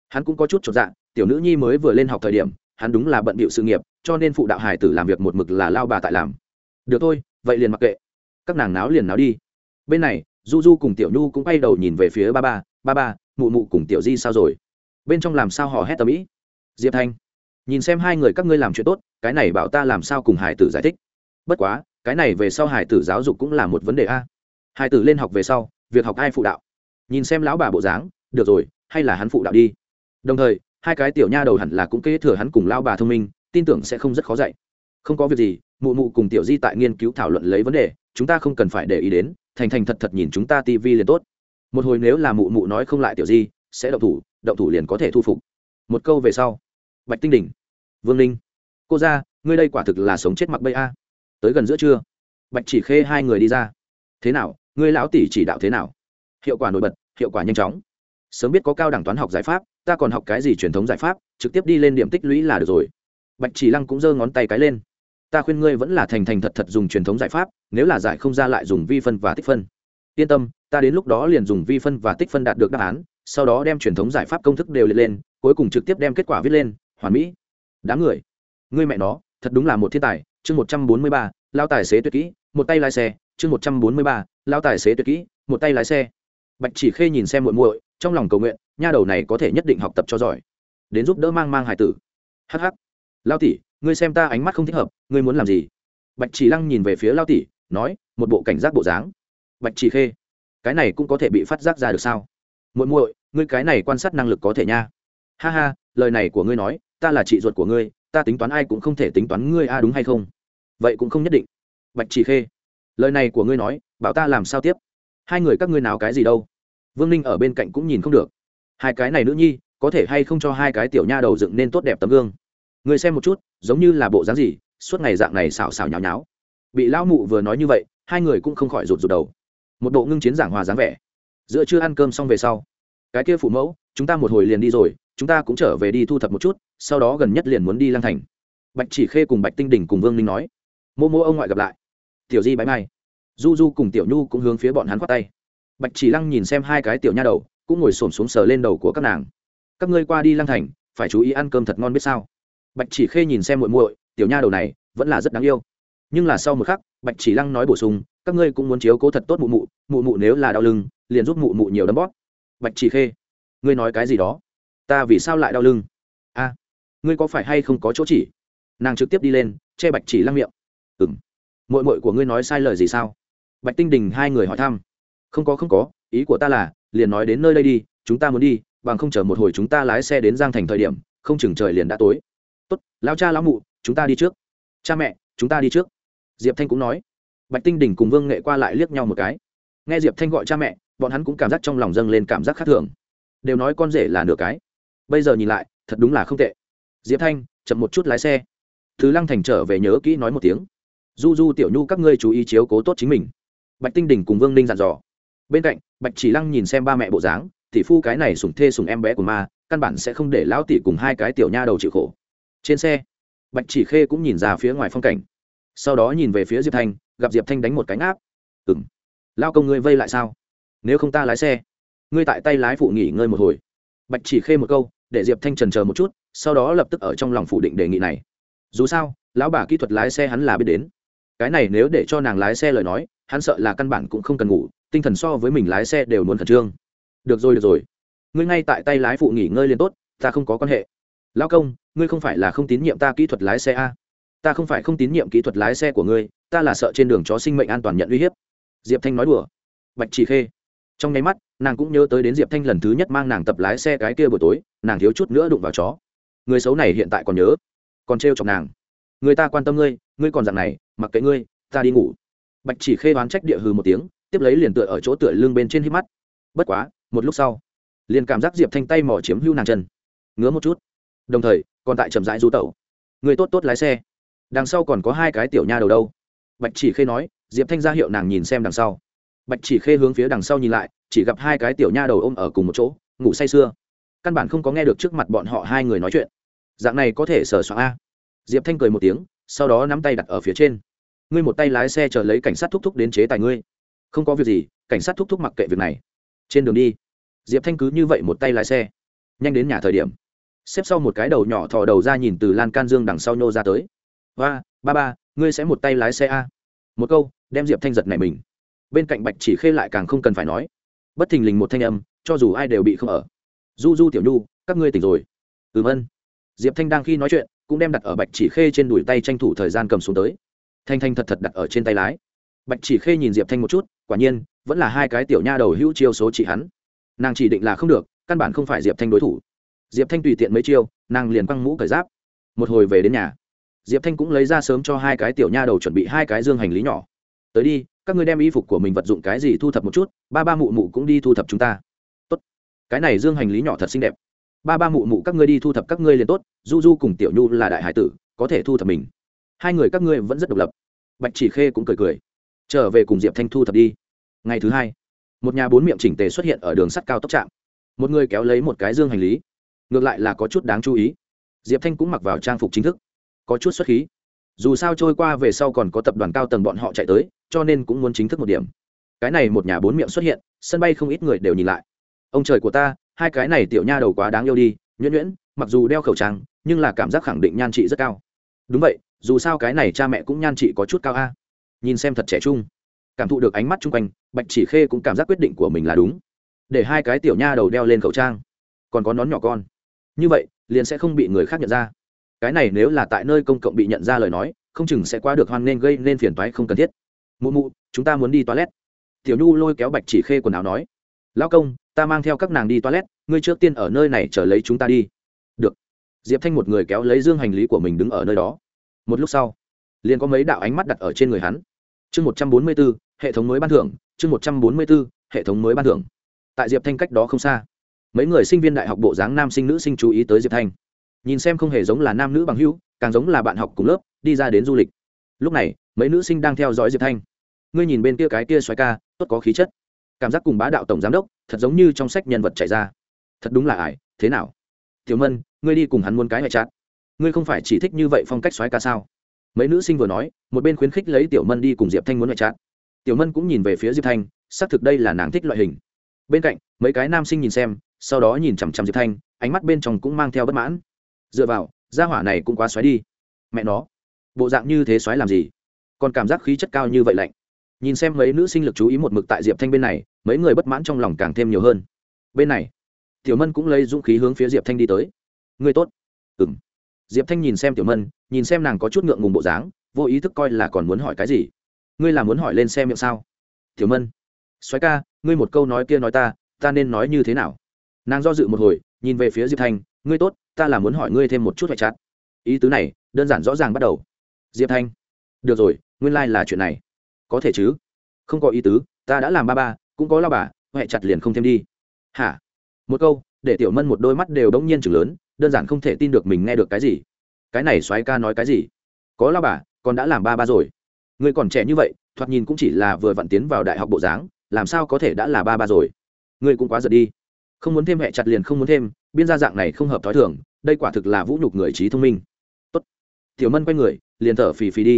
Hắn cũng có chút chột dạ tiểu nữ nhi mới vừa lên học thời điểm, hắn đúng là bận bịu sự nghiệp, cho nên phụ đạo hải tử làm việc một mực là lao bà tại làm. Được thôi, vậy liền mặc kệ. Các nàng náo liền náo đi. Bên này, du du cùng tiểu nhu cũng quay đầu nhìn về phía ba ba ba ba, mụ mụ cùng tiểu di sao rồi? Bên trong làm sao họ hét tầm ĩ? Diệp thanh nhìn xem hai người các ngươi làm chuyện tốt, cái này bảo ta làm sao cùng hải tử giải thích? Bất quá, cái này về sau hải tử giáo dục cũng là một vấn đề a. Hải tử lên học về sau, việc học ai phụ đạo? Nhìn xem lão bà bộ dáng, được rồi, hay là hắn phụ đạo đi. Đồng thời, hai cái tiểu nha đầu hẳn là cũng kế thừa hắn cùng lao bà thông minh, tin tưởng sẽ không rất khó dạy. Không có việc gì, mụ mụ cùng tiểu di tại nghiên cứu thảo luận lấy vấn đề, chúng ta không cần phải để ý đến, thành thành thật thật nhìn chúng ta TV liền tốt. Một hồi nếu là mụ mụ nói không lại tiểu di, sẽ động thủ động thủ liền có thể thu phục. Một câu về sau bạch tinh đỉnh. Vương ninh. Cô ra, ngươi đây quả thực là sống chết mặc bây a. Tới gần giữa trưa, bạch chỉ khê hai người đi ra. Thế nào, ngươi lão tỷ chỉ đạo thế nào? Hiệu quả nổi bật, hiệu quả nhanh chóng. Sớm biết có cao đẳng toán học giải pháp, ta còn học cái gì truyền thống giải pháp, trực tiếp đi lên điểm tích lũy là được rồi. Bạch chỉ lăng cũng giơ ngón tay cái lên. Ta khuyên ngươi vẫn là thành thành thật thật dùng truyền thống giải pháp, nếu là giải không ra lại dùng vi phân và tích phân. Yên tâm, ta đến lúc đó liền dùng vi phân và tích phân đạt được đáp án, sau đó đem truyền thống giải pháp công thức đều liệt lên, cuối cùng trực tiếp đem kết quả viết lên hoàn mỹ. Đáng người. Người mẹ nó, thật đúng là một thiên tài. Chương một trăm bốn mươi ba, lao tài xế tuyệt kỹ. Một tay lái xe. Chương một trăm bốn mươi ba, lao tài xế tuyệt kỹ. Một tay lái xe. Bạch chỉ khê nhìn xem muội muội, trong lòng cầu nguyện, nha đầu này có thể nhất định học tập cho giỏi. Đến giúp đỡ mang mang hải tử. Hh lao tỷ, ngươi xem ta ánh mắt không thích hợp, ngươi muốn làm gì? Bạch chỉ lăng nhìn về phía lao tỷ, nói, một bộ cảnh giác bộ dáng. Bạch chỉ khê, cái này cũng có thể bị phát giác ra được sao? Muội muội, ngươi cái này quan sát năng lực có thể nha. Ha ha, lời này của ngươi nói ta là chị ruột của ngươi, ta tính toán ai cũng không thể tính toán ngươi a, đúng hay không? Vậy cũng không nhất định. Bạch chỉ khê, lời này của ngươi nói, bảo ta làm sao tiếp? Hai người các ngươi nào cái gì đâu? Vương ninh ở bên cạnh cũng nhìn không được. Hai cái này nữ nhi, có thể hay không cho hai cái tiểu nha đầu dựng nên tốt đẹp tấm gương? Người xem một chút, giống như là bộ dáng gì, suốt ngày dạng này xào xào nháo nháo. Bị lão mụ vừa nói như vậy, hai người cũng không khỏi rụt rụt đầu. Một bộ ngưng chiến giảng hòa dáng vẻ. Giữa chưa ăn cơm xong về sau, cái kia phụ mẫu, chúng ta một hồi liền đi rồi, chúng ta cũng trở về đi thu thập một chút sau đó gần nhất liền muốn đi lang thành. Bạch chỉ khê cùng bạch tinh đỉnh cùng vương ninh nói, mô mô ông ngoại gặp lại. Tiểu di bãi mai. Du du cùng tiểu nhu cũng hướng phía bọn hắn khoát tay. Bạch chỉ lăng nhìn xem hai cái tiểu nha đầu, cũng ngồi xổm xuống sờ lên đầu của các nàng. Các ngươi qua đi lang thành, phải chú ý ăn cơm thật ngon biết sao? Bạch chỉ khê nhìn xem muội muội, tiểu nha đầu này, vẫn là rất đáng yêu. Nhưng là sau một khắc, bạch chỉ lăng nói bổ sung, các ngươi cũng muốn chiếu cố thật tốt mụ mụ mụ mụ nếu là đau lưng, liền giúp mụ mụ nhiều đấm bóp. Bạch chỉ khê, ngươi nói cái gì đó? Ta vì sao lại đau lưng? Ngươi có phải hay không có chỗ chỉ? Nàng trực tiếp đi lên, che bạch chỉ lăng miệng. Ừng mội mội của ngươi nói sai lời gì sao? Bạch tinh đình hai người hỏi thăm. Không có không có, ý của ta là, liền nói đến nơi đây đi, chúng ta muốn đi, bằng không chờ một hồi chúng ta lái xe đến giang thành thời điểm, không chừng trời liền đã tối. Tốt lao cha lão mụ, chúng ta đi trước. Cha mẹ, chúng ta đi trước. Diệp thanh cũng nói. Bạch tinh đình cùng vương nghệ qua lại liếc nhau một cái. Nghe diệp thanh gọi cha mẹ, bọn hắn cũng cảm giác trong lòng dâng lên cảm giác khác thường. Đều nói con rể là nửa cái. Bây giờ nhìn lại, thật đúng là không tệ diệp thanh, chậm một chút lái xe. Thứ lăng thành trở về nhớ kỹ nói một tiếng. Du du tiểu nhu các ngươi chú ý chiếu cố tốt chính mình. Bạch tinh đình cùng vương ninh dặn dò. Bên cạnh, bạch chỉ lăng nhìn xem ba mẹ bộ dáng, tỷ phu cái này sùng thê sùng em bé của ma, căn bản sẽ không để lão tỷ cùng hai cái tiểu nha đầu chịu khổ. Trên xe, bạch chỉ khê cũng nhìn ra phía ngoài phong cảnh. Sau đó nhìn về phía diệp thanh, gặp diệp thanh đánh một cánh áp ừ m lao công ngươi vây lại sao? Nếu không ta lái xe, ngươi tại tay lái phụ nghỉ ngơi một hồi. Bạch chỉ khê một câu, để diệp thanh trần chờ một chút sau đó lập tức ở trong lòng phủ định đề nghị này. Dù sao, lão bà kỹ thuật lái xe hắn là biết đến. Cái này nếu để cho nàng lái xe lời nói, hắn sợ là căn bản cũng không cần ngủ, tinh thần so với mình lái xe đều muốn khẩn trương. Được rồi được rồi. Ngươi ngay tại tay lái phụ nghỉ ngơi liền tốt, ta không có quan hệ. Lão công, ngươi không phải là không tín nhiệm ta kỹ thuật lái xe a? Ta không phải không tín nhiệm kỹ thuật lái xe của ngươi, ta là sợ trên đường chó sinh mệnh an toàn nhận uy hiếp. Diệp thanh nói đùa. Bạch chỉ khê. Trong nháy mắt, nàng cũng nhớ tới đến diệp thanh lần thứ nhất mang nàng tập lái xe cái kia buổi tối, nàng thiếu chút nữa đụng vào chó người xấu này hiện tại còn nhớ, còn trêu chọc nàng. Người ta quan tâm ngươi ngươi còn dặn này, mặc kệ ngươi, ta đi ngủ. Bạch chỉ khê đoán trách địa hư một tiếng, tiếp lấy liền tựa ở chỗ tựa lưng bên trên hít mắt. Bất quá, một lúc sau, liền cảm giác diệp thanh tay mỏ chiếm hưu nàng chân. Ngứa một chút. Đồng thời, còn tại chậm rãi du tẩu. Người tốt tốt lái xe. Đằng sau còn có hai cái tiểu nha đầu đâu. Bạch chỉ khê nói, diệp thanh ra hiệu nàng nhìn xem đằng sau. Bạch chỉ khê hướng phía đằng sau nhìn lại, chỉ gặp hai cái tiểu nha đầu ôm ở cùng một chỗ, ngủ say sưa căn bản không có nghe được trước mặt bọn họ hai người nói chuyện. Dạng này có thể sờ soạn a. Diệp thanh cười một tiếng, sau đó nắm tay đặt ở phía trên. Ngươi một tay lái xe chờ lấy cảnh sát thúc thúc đến chế tài ngươi. Không có việc gì, cảnh sát thúc thúc mặc kệ việc này. Trên đường đi, diệp thanh cứ như vậy một tay lái xe. Nhanh đến nhà thời điểm, xếp sau một cái đầu nhỏ thò đầu ra nhìn từ lan can dương đằng sau nhô ra tới. Và ba ba, ngươi sẽ một tay lái xe a. Một câu, đem diệp thanh giật này mình. Bên cạnh bạch chỉ khê lại càng không cần phải nói. Bất thình lình một thanh âm, cho dù ai đều bị không ở du du tiểu nhu, các ngươi tỉnh rồi. Ừm ân. Diệp thanh đang khi nói chuyện, cũng đem đặt ở bạch chỉ khê trên đùi tay tranh thủ thời gian cầm xuống tới. Thanh thanh thật thật đặt ở trên tay lái. Bạch chỉ khê nhìn diệp thanh một chút, quả nhiên, vẫn là hai cái tiểu nha đầu hữu chiêu số chị hắn. Nàng chỉ định là không được, căn bản không phải diệp thanh đối thủ. Diệp thanh tùy tiện mấy chiêu, nàng liền quăng mũ cởi giáp. Một hồi về đến nhà, diệp thanh cũng lấy ra sớm cho hai cái tiểu nha đầu chuẩn bị hai cái dương hành lý nhỏ. Tới đi, các ngươi đem y phục của mình vật dụng cái gì thu thập một chút, ba ba mụ mụ cũng đi thu thập chúng ta cái này dương hành lý nhỏ thật xinh đẹp. Ba ba mụ mụ các ngươi đi thu thập các ngươi liền tốt, du du cùng tiểu nhu là đại hải tử, có thể thu thập mình. Hai người các ngươi vẫn rất độc lập. Bạch chỉ khê cũng cười cười. Trở về cùng diệp thanh thu thập đi. Ngày thứ hai, một nhà bốn miệng chỉnh tề xuất hiện ở đường sắt cao tốc trạm. Một người kéo lấy một cái dương hành lý. Ngược lại là có chút đáng chú ý. Diệp thanh cũng mặc vào trang phục chính thức. Có chút xuất khí. Dù sao trôi qua về sau còn có tập đoàn cao tầng bọn họ chạy tới, cho nên cũng muốn chính thức một điểm. Cái này một nhà bốn miệng xuất hiện, sân bay không ít người đều nhìn lại ông trời của ta, hai cái này tiểu nha đầu quá đáng yêu đi, nhuyễn nhuyễn, mặc dù đeo khẩu trang, nhưng là cảm giác khẳng định nhan trị rất cao. Đúng vậy, dù sao cái này cha mẹ cũng nhan trị có chút cao a. Nhìn xem thật trẻ trung. Cảm thụ được ánh mắt chung quanh, bạch chỉ khê cũng cảm giác quyết định của mình là đúng. Để hai cái tiểu nha đầu đeo lên khẩu trang. Còn có nón nhỏ con. Như vậy, liền sẽ không bị người khác nhận ra. Cái này nếu là tại nơi công cộng bị nhận ra lời nói, không chừng sẽ qua được hoan nên gây nên phiền toái không cần thiết. Mụ mụ, chúng ta muốn đi toilet. Tiểu nhu lôi kéo bạch chỉ khê quần áo nói. Lao công ta mang theo các nàng đi toilet, ngươi trước tiên ở nơi này chờ lấy chúng ta đi. Được. Diệp thanh một người kéo lấy dương hành lý của mình đứng ở nơi đó. Một lúc sau, liền có mấy đạo ánh mắt đặt ở trên người hắn. Chương một trăm bốn mươi b ố hệ thống mới ban thưởng. Chương một trăm bốn mươi b ố hệ thống mới ban thưởng. Tại diệp thanh cách đó không xa, mấy người sinh viên đại học bộ dáng nam sinh nữ sinh chú ý tới diệp thanh. Nhìn xem không hề giống là nam nữ bằng hữu, càng giống là bạn học cùng lớp, đi ra đến du lịch. Lúc này, mấy nữ sinh đang theo dõi diệp thanh. Ngươi nhìn bên kia cái kia xoáy ca, tốt có khí chất cảm giác cùng bá đạo tổng giám đốc thật giống như trong sách nhân vật chạy ra. Thật đúng là ải, thế nào? Tiểu mân, ngươi đi cùng hắn muốn cái ngoại chát ngươi không phải chỉ thích như vậy phong cách xoáy ca sao? Mấy nữ sinh vừa nói, một bên khuyến khích lấy tiểu mân đi cùng diệp thanh muốn ngoại chát tiểu mân cũng nhìn về phía diệp thanh, xác thực đây là nàng thích loại hình. Bên cạnh, mấy cái nam sinh nhìn xem, sau đó nhìn chằm chằm diệp thanh, ánh mắt bên trong cũng mang theo bất mãn. Dựa vào, gia hỏa này cũng quá xoáy đi. Mẹ nó, bộ dạng như thế xoáy làm gì? Còn cảm giác khí chất cao như vậy lạnh nhìn xem mấy nữ sinh lực chú ý một mực tại diệp thanh bên này, mấy người bất mãn trong lòng càng thêm nhiều hơn. Bên này, tiểu mân cũng lấy dũng khí hướng phía diệp thanh đi tới. Người tốt. Ừ m diệp thanh nhìn xem tiểu mân, nhìn xem nàng có chút ngượng ngùng bộ dáng, vô ý thức coi là còn muốn hỏi cái gì. Ngươi là muốn hỏi lên xe miệng sao? Tiểu mân. Xoáy ca, ngươi một câu nói kia nói ta ta nên nói như thế nào? Nàng do dự một hồi, nhìn về phía diệp thanh, ngươi tốt, ta là muốn hỏi ngươi thêm một chút phải chặt ý tứ này, đơn giản rõ ràng bắt đầu. Diệp thanh. Được rồi, nguyên lai、like、là chuyện này có thể chứ? Không có ý tứ, ta đã làm ba ba, cũng có lao bà huệ chặt liền không thêm đi. Hả? Một câu, để tiểu mân một đôi mắt đều đống nhiên chừng lớn, đơn giản không thể tin được mình nghe được cái gì. Cái này soái ca nói cái gì? Có lao bà, còn đã làm ba ba rồi. Người còn trẻ như vậy, thoạt nhìn cũng chỉ là vừa vặn tiến vào đại học bộ dáng, làm sao có thể đã là ba ba rồi? Người cũng quá giật đi. Không muốn thêm hẹ chặt liền không muốn thêm, biên gia dạng này không hợp t h ó i thường, đây quả thực là vũ nhục người trí thông minh. Tốt. tiểu mân quay người, liền thở phì phì đi.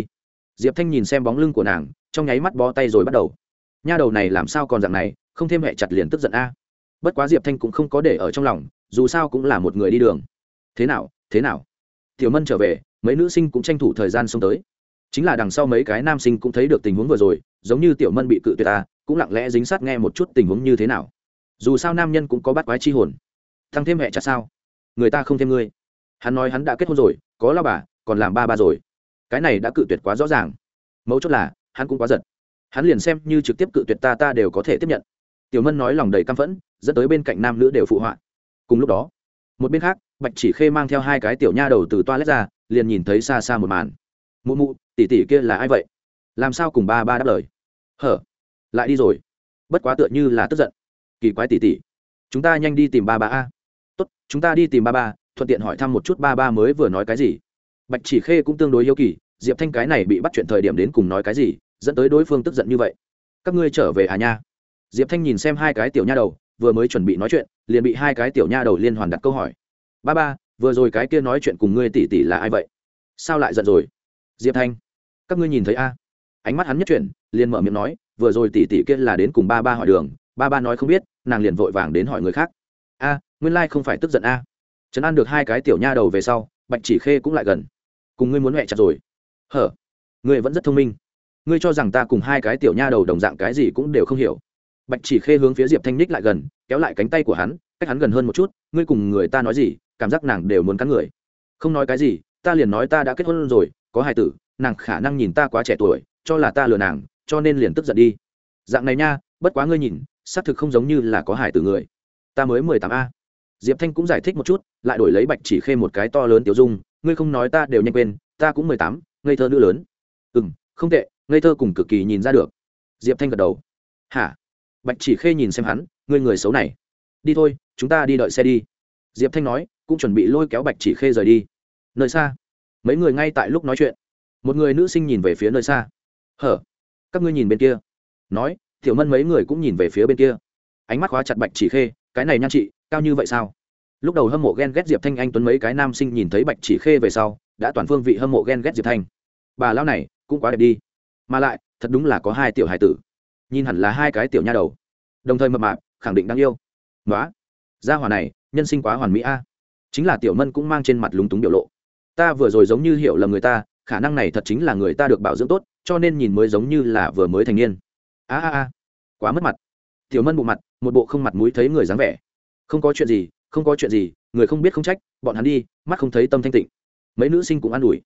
Diệp thanh nhìn xem bóng lưng của nàng trong nháy mắt bó tay rồi bắt đầu. Nha đầu này làm sao còn dạng này, không thêm hẹ chặt liền tức giận a. Bất quá diệp thanh cũng không có để ở trong lòng, dù sao cũng là một người đi đường. Thế nào thế nào? Tiểu mân trở về, mấy nữ sinh cũng tranh thủ thời gian xông tới. Chính là đằng sau mấy cái nam sinh cũng thấy được tình huống vừa rồi, giống như tiểu mân bị cự tuyệt ta cũng lặng lẽ dính sát nghe một chút tình huống như thế nào. Dù sao nam nhân cũng có bắt quái chi hồn. Thăng thêm hẹ chặt sao? Người ta không thêm ngươi. Hắn nói hắn đã kết hôn rồi, có lao bà, còn làm ba ba rồi. Cái này đã cự tuyệt quá rõ ràng. Mấu chốt là hắn cũng quá giật. Hắn liền xem như trực tiếp cự tuyệt ta ta đều có thể tiếp nhận. Tiểu mân nói lòng đầy căm phẫn, dẫn tới bên cạnh nam nữ đều phụ họa. Cùng lúc đó, một bên khác, bạch chỉ khê mang theo hai cái tiểu nha đầu từ toa lết ra, liền nhìn thấy xa xa một màn. Mụ mụ, tỷ tỷ kia là ai vậy? Làm sao cùng ba ba đáp lời? Hở, lại đi rồi. Bất quá tựa như là tức giận. Kỳ quái tỷ tỷ, chúng ta nhanh đi tìm ba ba a. Tốt, chúng ta đi tìm ba ba, thuận tiện hỏi thăm một chút ba ba mới vừa nói cái gì. Bạch chỉ khê cũng tương đối yêu kỳ, diệp thanh cái này bị bắt chuyện thời điểm đến cùng nói cái gì dẫn tới đối phương tức giận như vậy. Các ngươi trở về à nha. Diệp thanh nhìn xem hai cái tiểu nha đầu, vừa mới chuẩn bị nói chuyện, liền bị hai cái tiểu nha đầu liên hoàn đặt câu hỏi. Ba ba, vừa rồi cái kia nói chuyện cùng ngươi tỷ tỷ là ai vậy? Sao lại giận rồi? Diệp thanh, các ngươi nhìn thấy a? Ánh mắt hắn nhất chuyển, liền mở miệng nói, vừa rồi tỷ tỷ kia là đến cùng ba ba hỏi đường, ba ba nói không biết, nàng liền vội vàng đến hỏi người khác. A, nguyên lai không phải tức giận a. À. trấn an được hai cái tiểu nha đầu về sau, bạch chỉ khê cũng lại gần. Cùng ngươi muốn mẹ chặt rồi. Hở, ngươi vẫn rất thông minh ngươi cho rằng ta cùng hai cái tiểu nha đầu đồng dạng cái gì cũng đều không hiểu. Bạch chỉ khê hướng phía diệp thanh ních lại gần, kéo lại cánh tay của hắn, cách hắn gần hơn một chút, ngươi cùng người ta nói gì, cảm giác nàng đều muốn cắn người. Không nói cái gì, ta liền nói ta đã kết hôn rồi, có hai tử, nàng khả năng nhìn ta quá trẻ tuổi, cho là ta lừa nàng, cho nên liền tức giận đi. Dạng này nha, bất quá ngươi nhìn, xác thực không giống như là có hải tử người. Ta mới mười tám a. Diệp thanh cũng giải thích một chút, lại đổi lấy bạch chỉ khê một cái to lớn tiểu dung, ngươi không nói ta đều nhanh quên, ta cũng mười tám, ngây thơ nữ lớn. Ừ m không tệ ngây thơ cùng cực kỳ nhìn ra được. Diệp thanh gật đầu. Hả? Bạch chỉ khê nhìn xem hắn, ngươi người xấu này. Đi thôi, chúng ta đi đợi xe đi. Diệp thanh nói, cũng chuẩn bị lôi kéo bạch chỉ khê rời đi. Nơi xa. Mấy người ngay tại lúc nói chuyện. Một người nữ sinh nhìn về phía nơi xa. Hở? Các ngươi nhìn bên kia. Nói, tiểu mân mấy người cũng nhìn về phía bên kia. Ánh mắt khóa chặt bạch chỉ khê, cái này nhan chị, cao như vậy sao? Lúc đầu hâm mộ ghen ghét diệp thanh, anh tuấn mấy cái nam sinh nhìn thấy bạch chỉ khê về sau, đã toàn phương vị hâm mộ ghen ghét diệp thanh. Bà lao này, cũng quá đẹp đi mà lại, thật đúng là có hai tiểu hài tử. Nhìn hẳn là hai cái tiểu nha đầu. Đồng thời mập mạp, khẳng định đáng yêu. Nói gia hỏa này, nhân sinh quá hoàn mỹ a. Chính là tiểu mân cũng mang trên mặt lúng túng biểu lộ. Ta vừa rồi giống như hiểu lầm người ta, khả năng này thật chính là người ta được bảo dưỡng tốt, cho nên nhìn mới giống như là vừa mới thành niên. A a a, quá mất mặt. Tiểu mân bộ mặt, một bộ không mặt mũi thấy người dáng vẻ. Không có chuyện gì, không có chuyện gì, người không biết không trách, bọn hắn đi, mắt không thấy tâm thanh tịnh. Mấy nữ sinh cũng an ủi.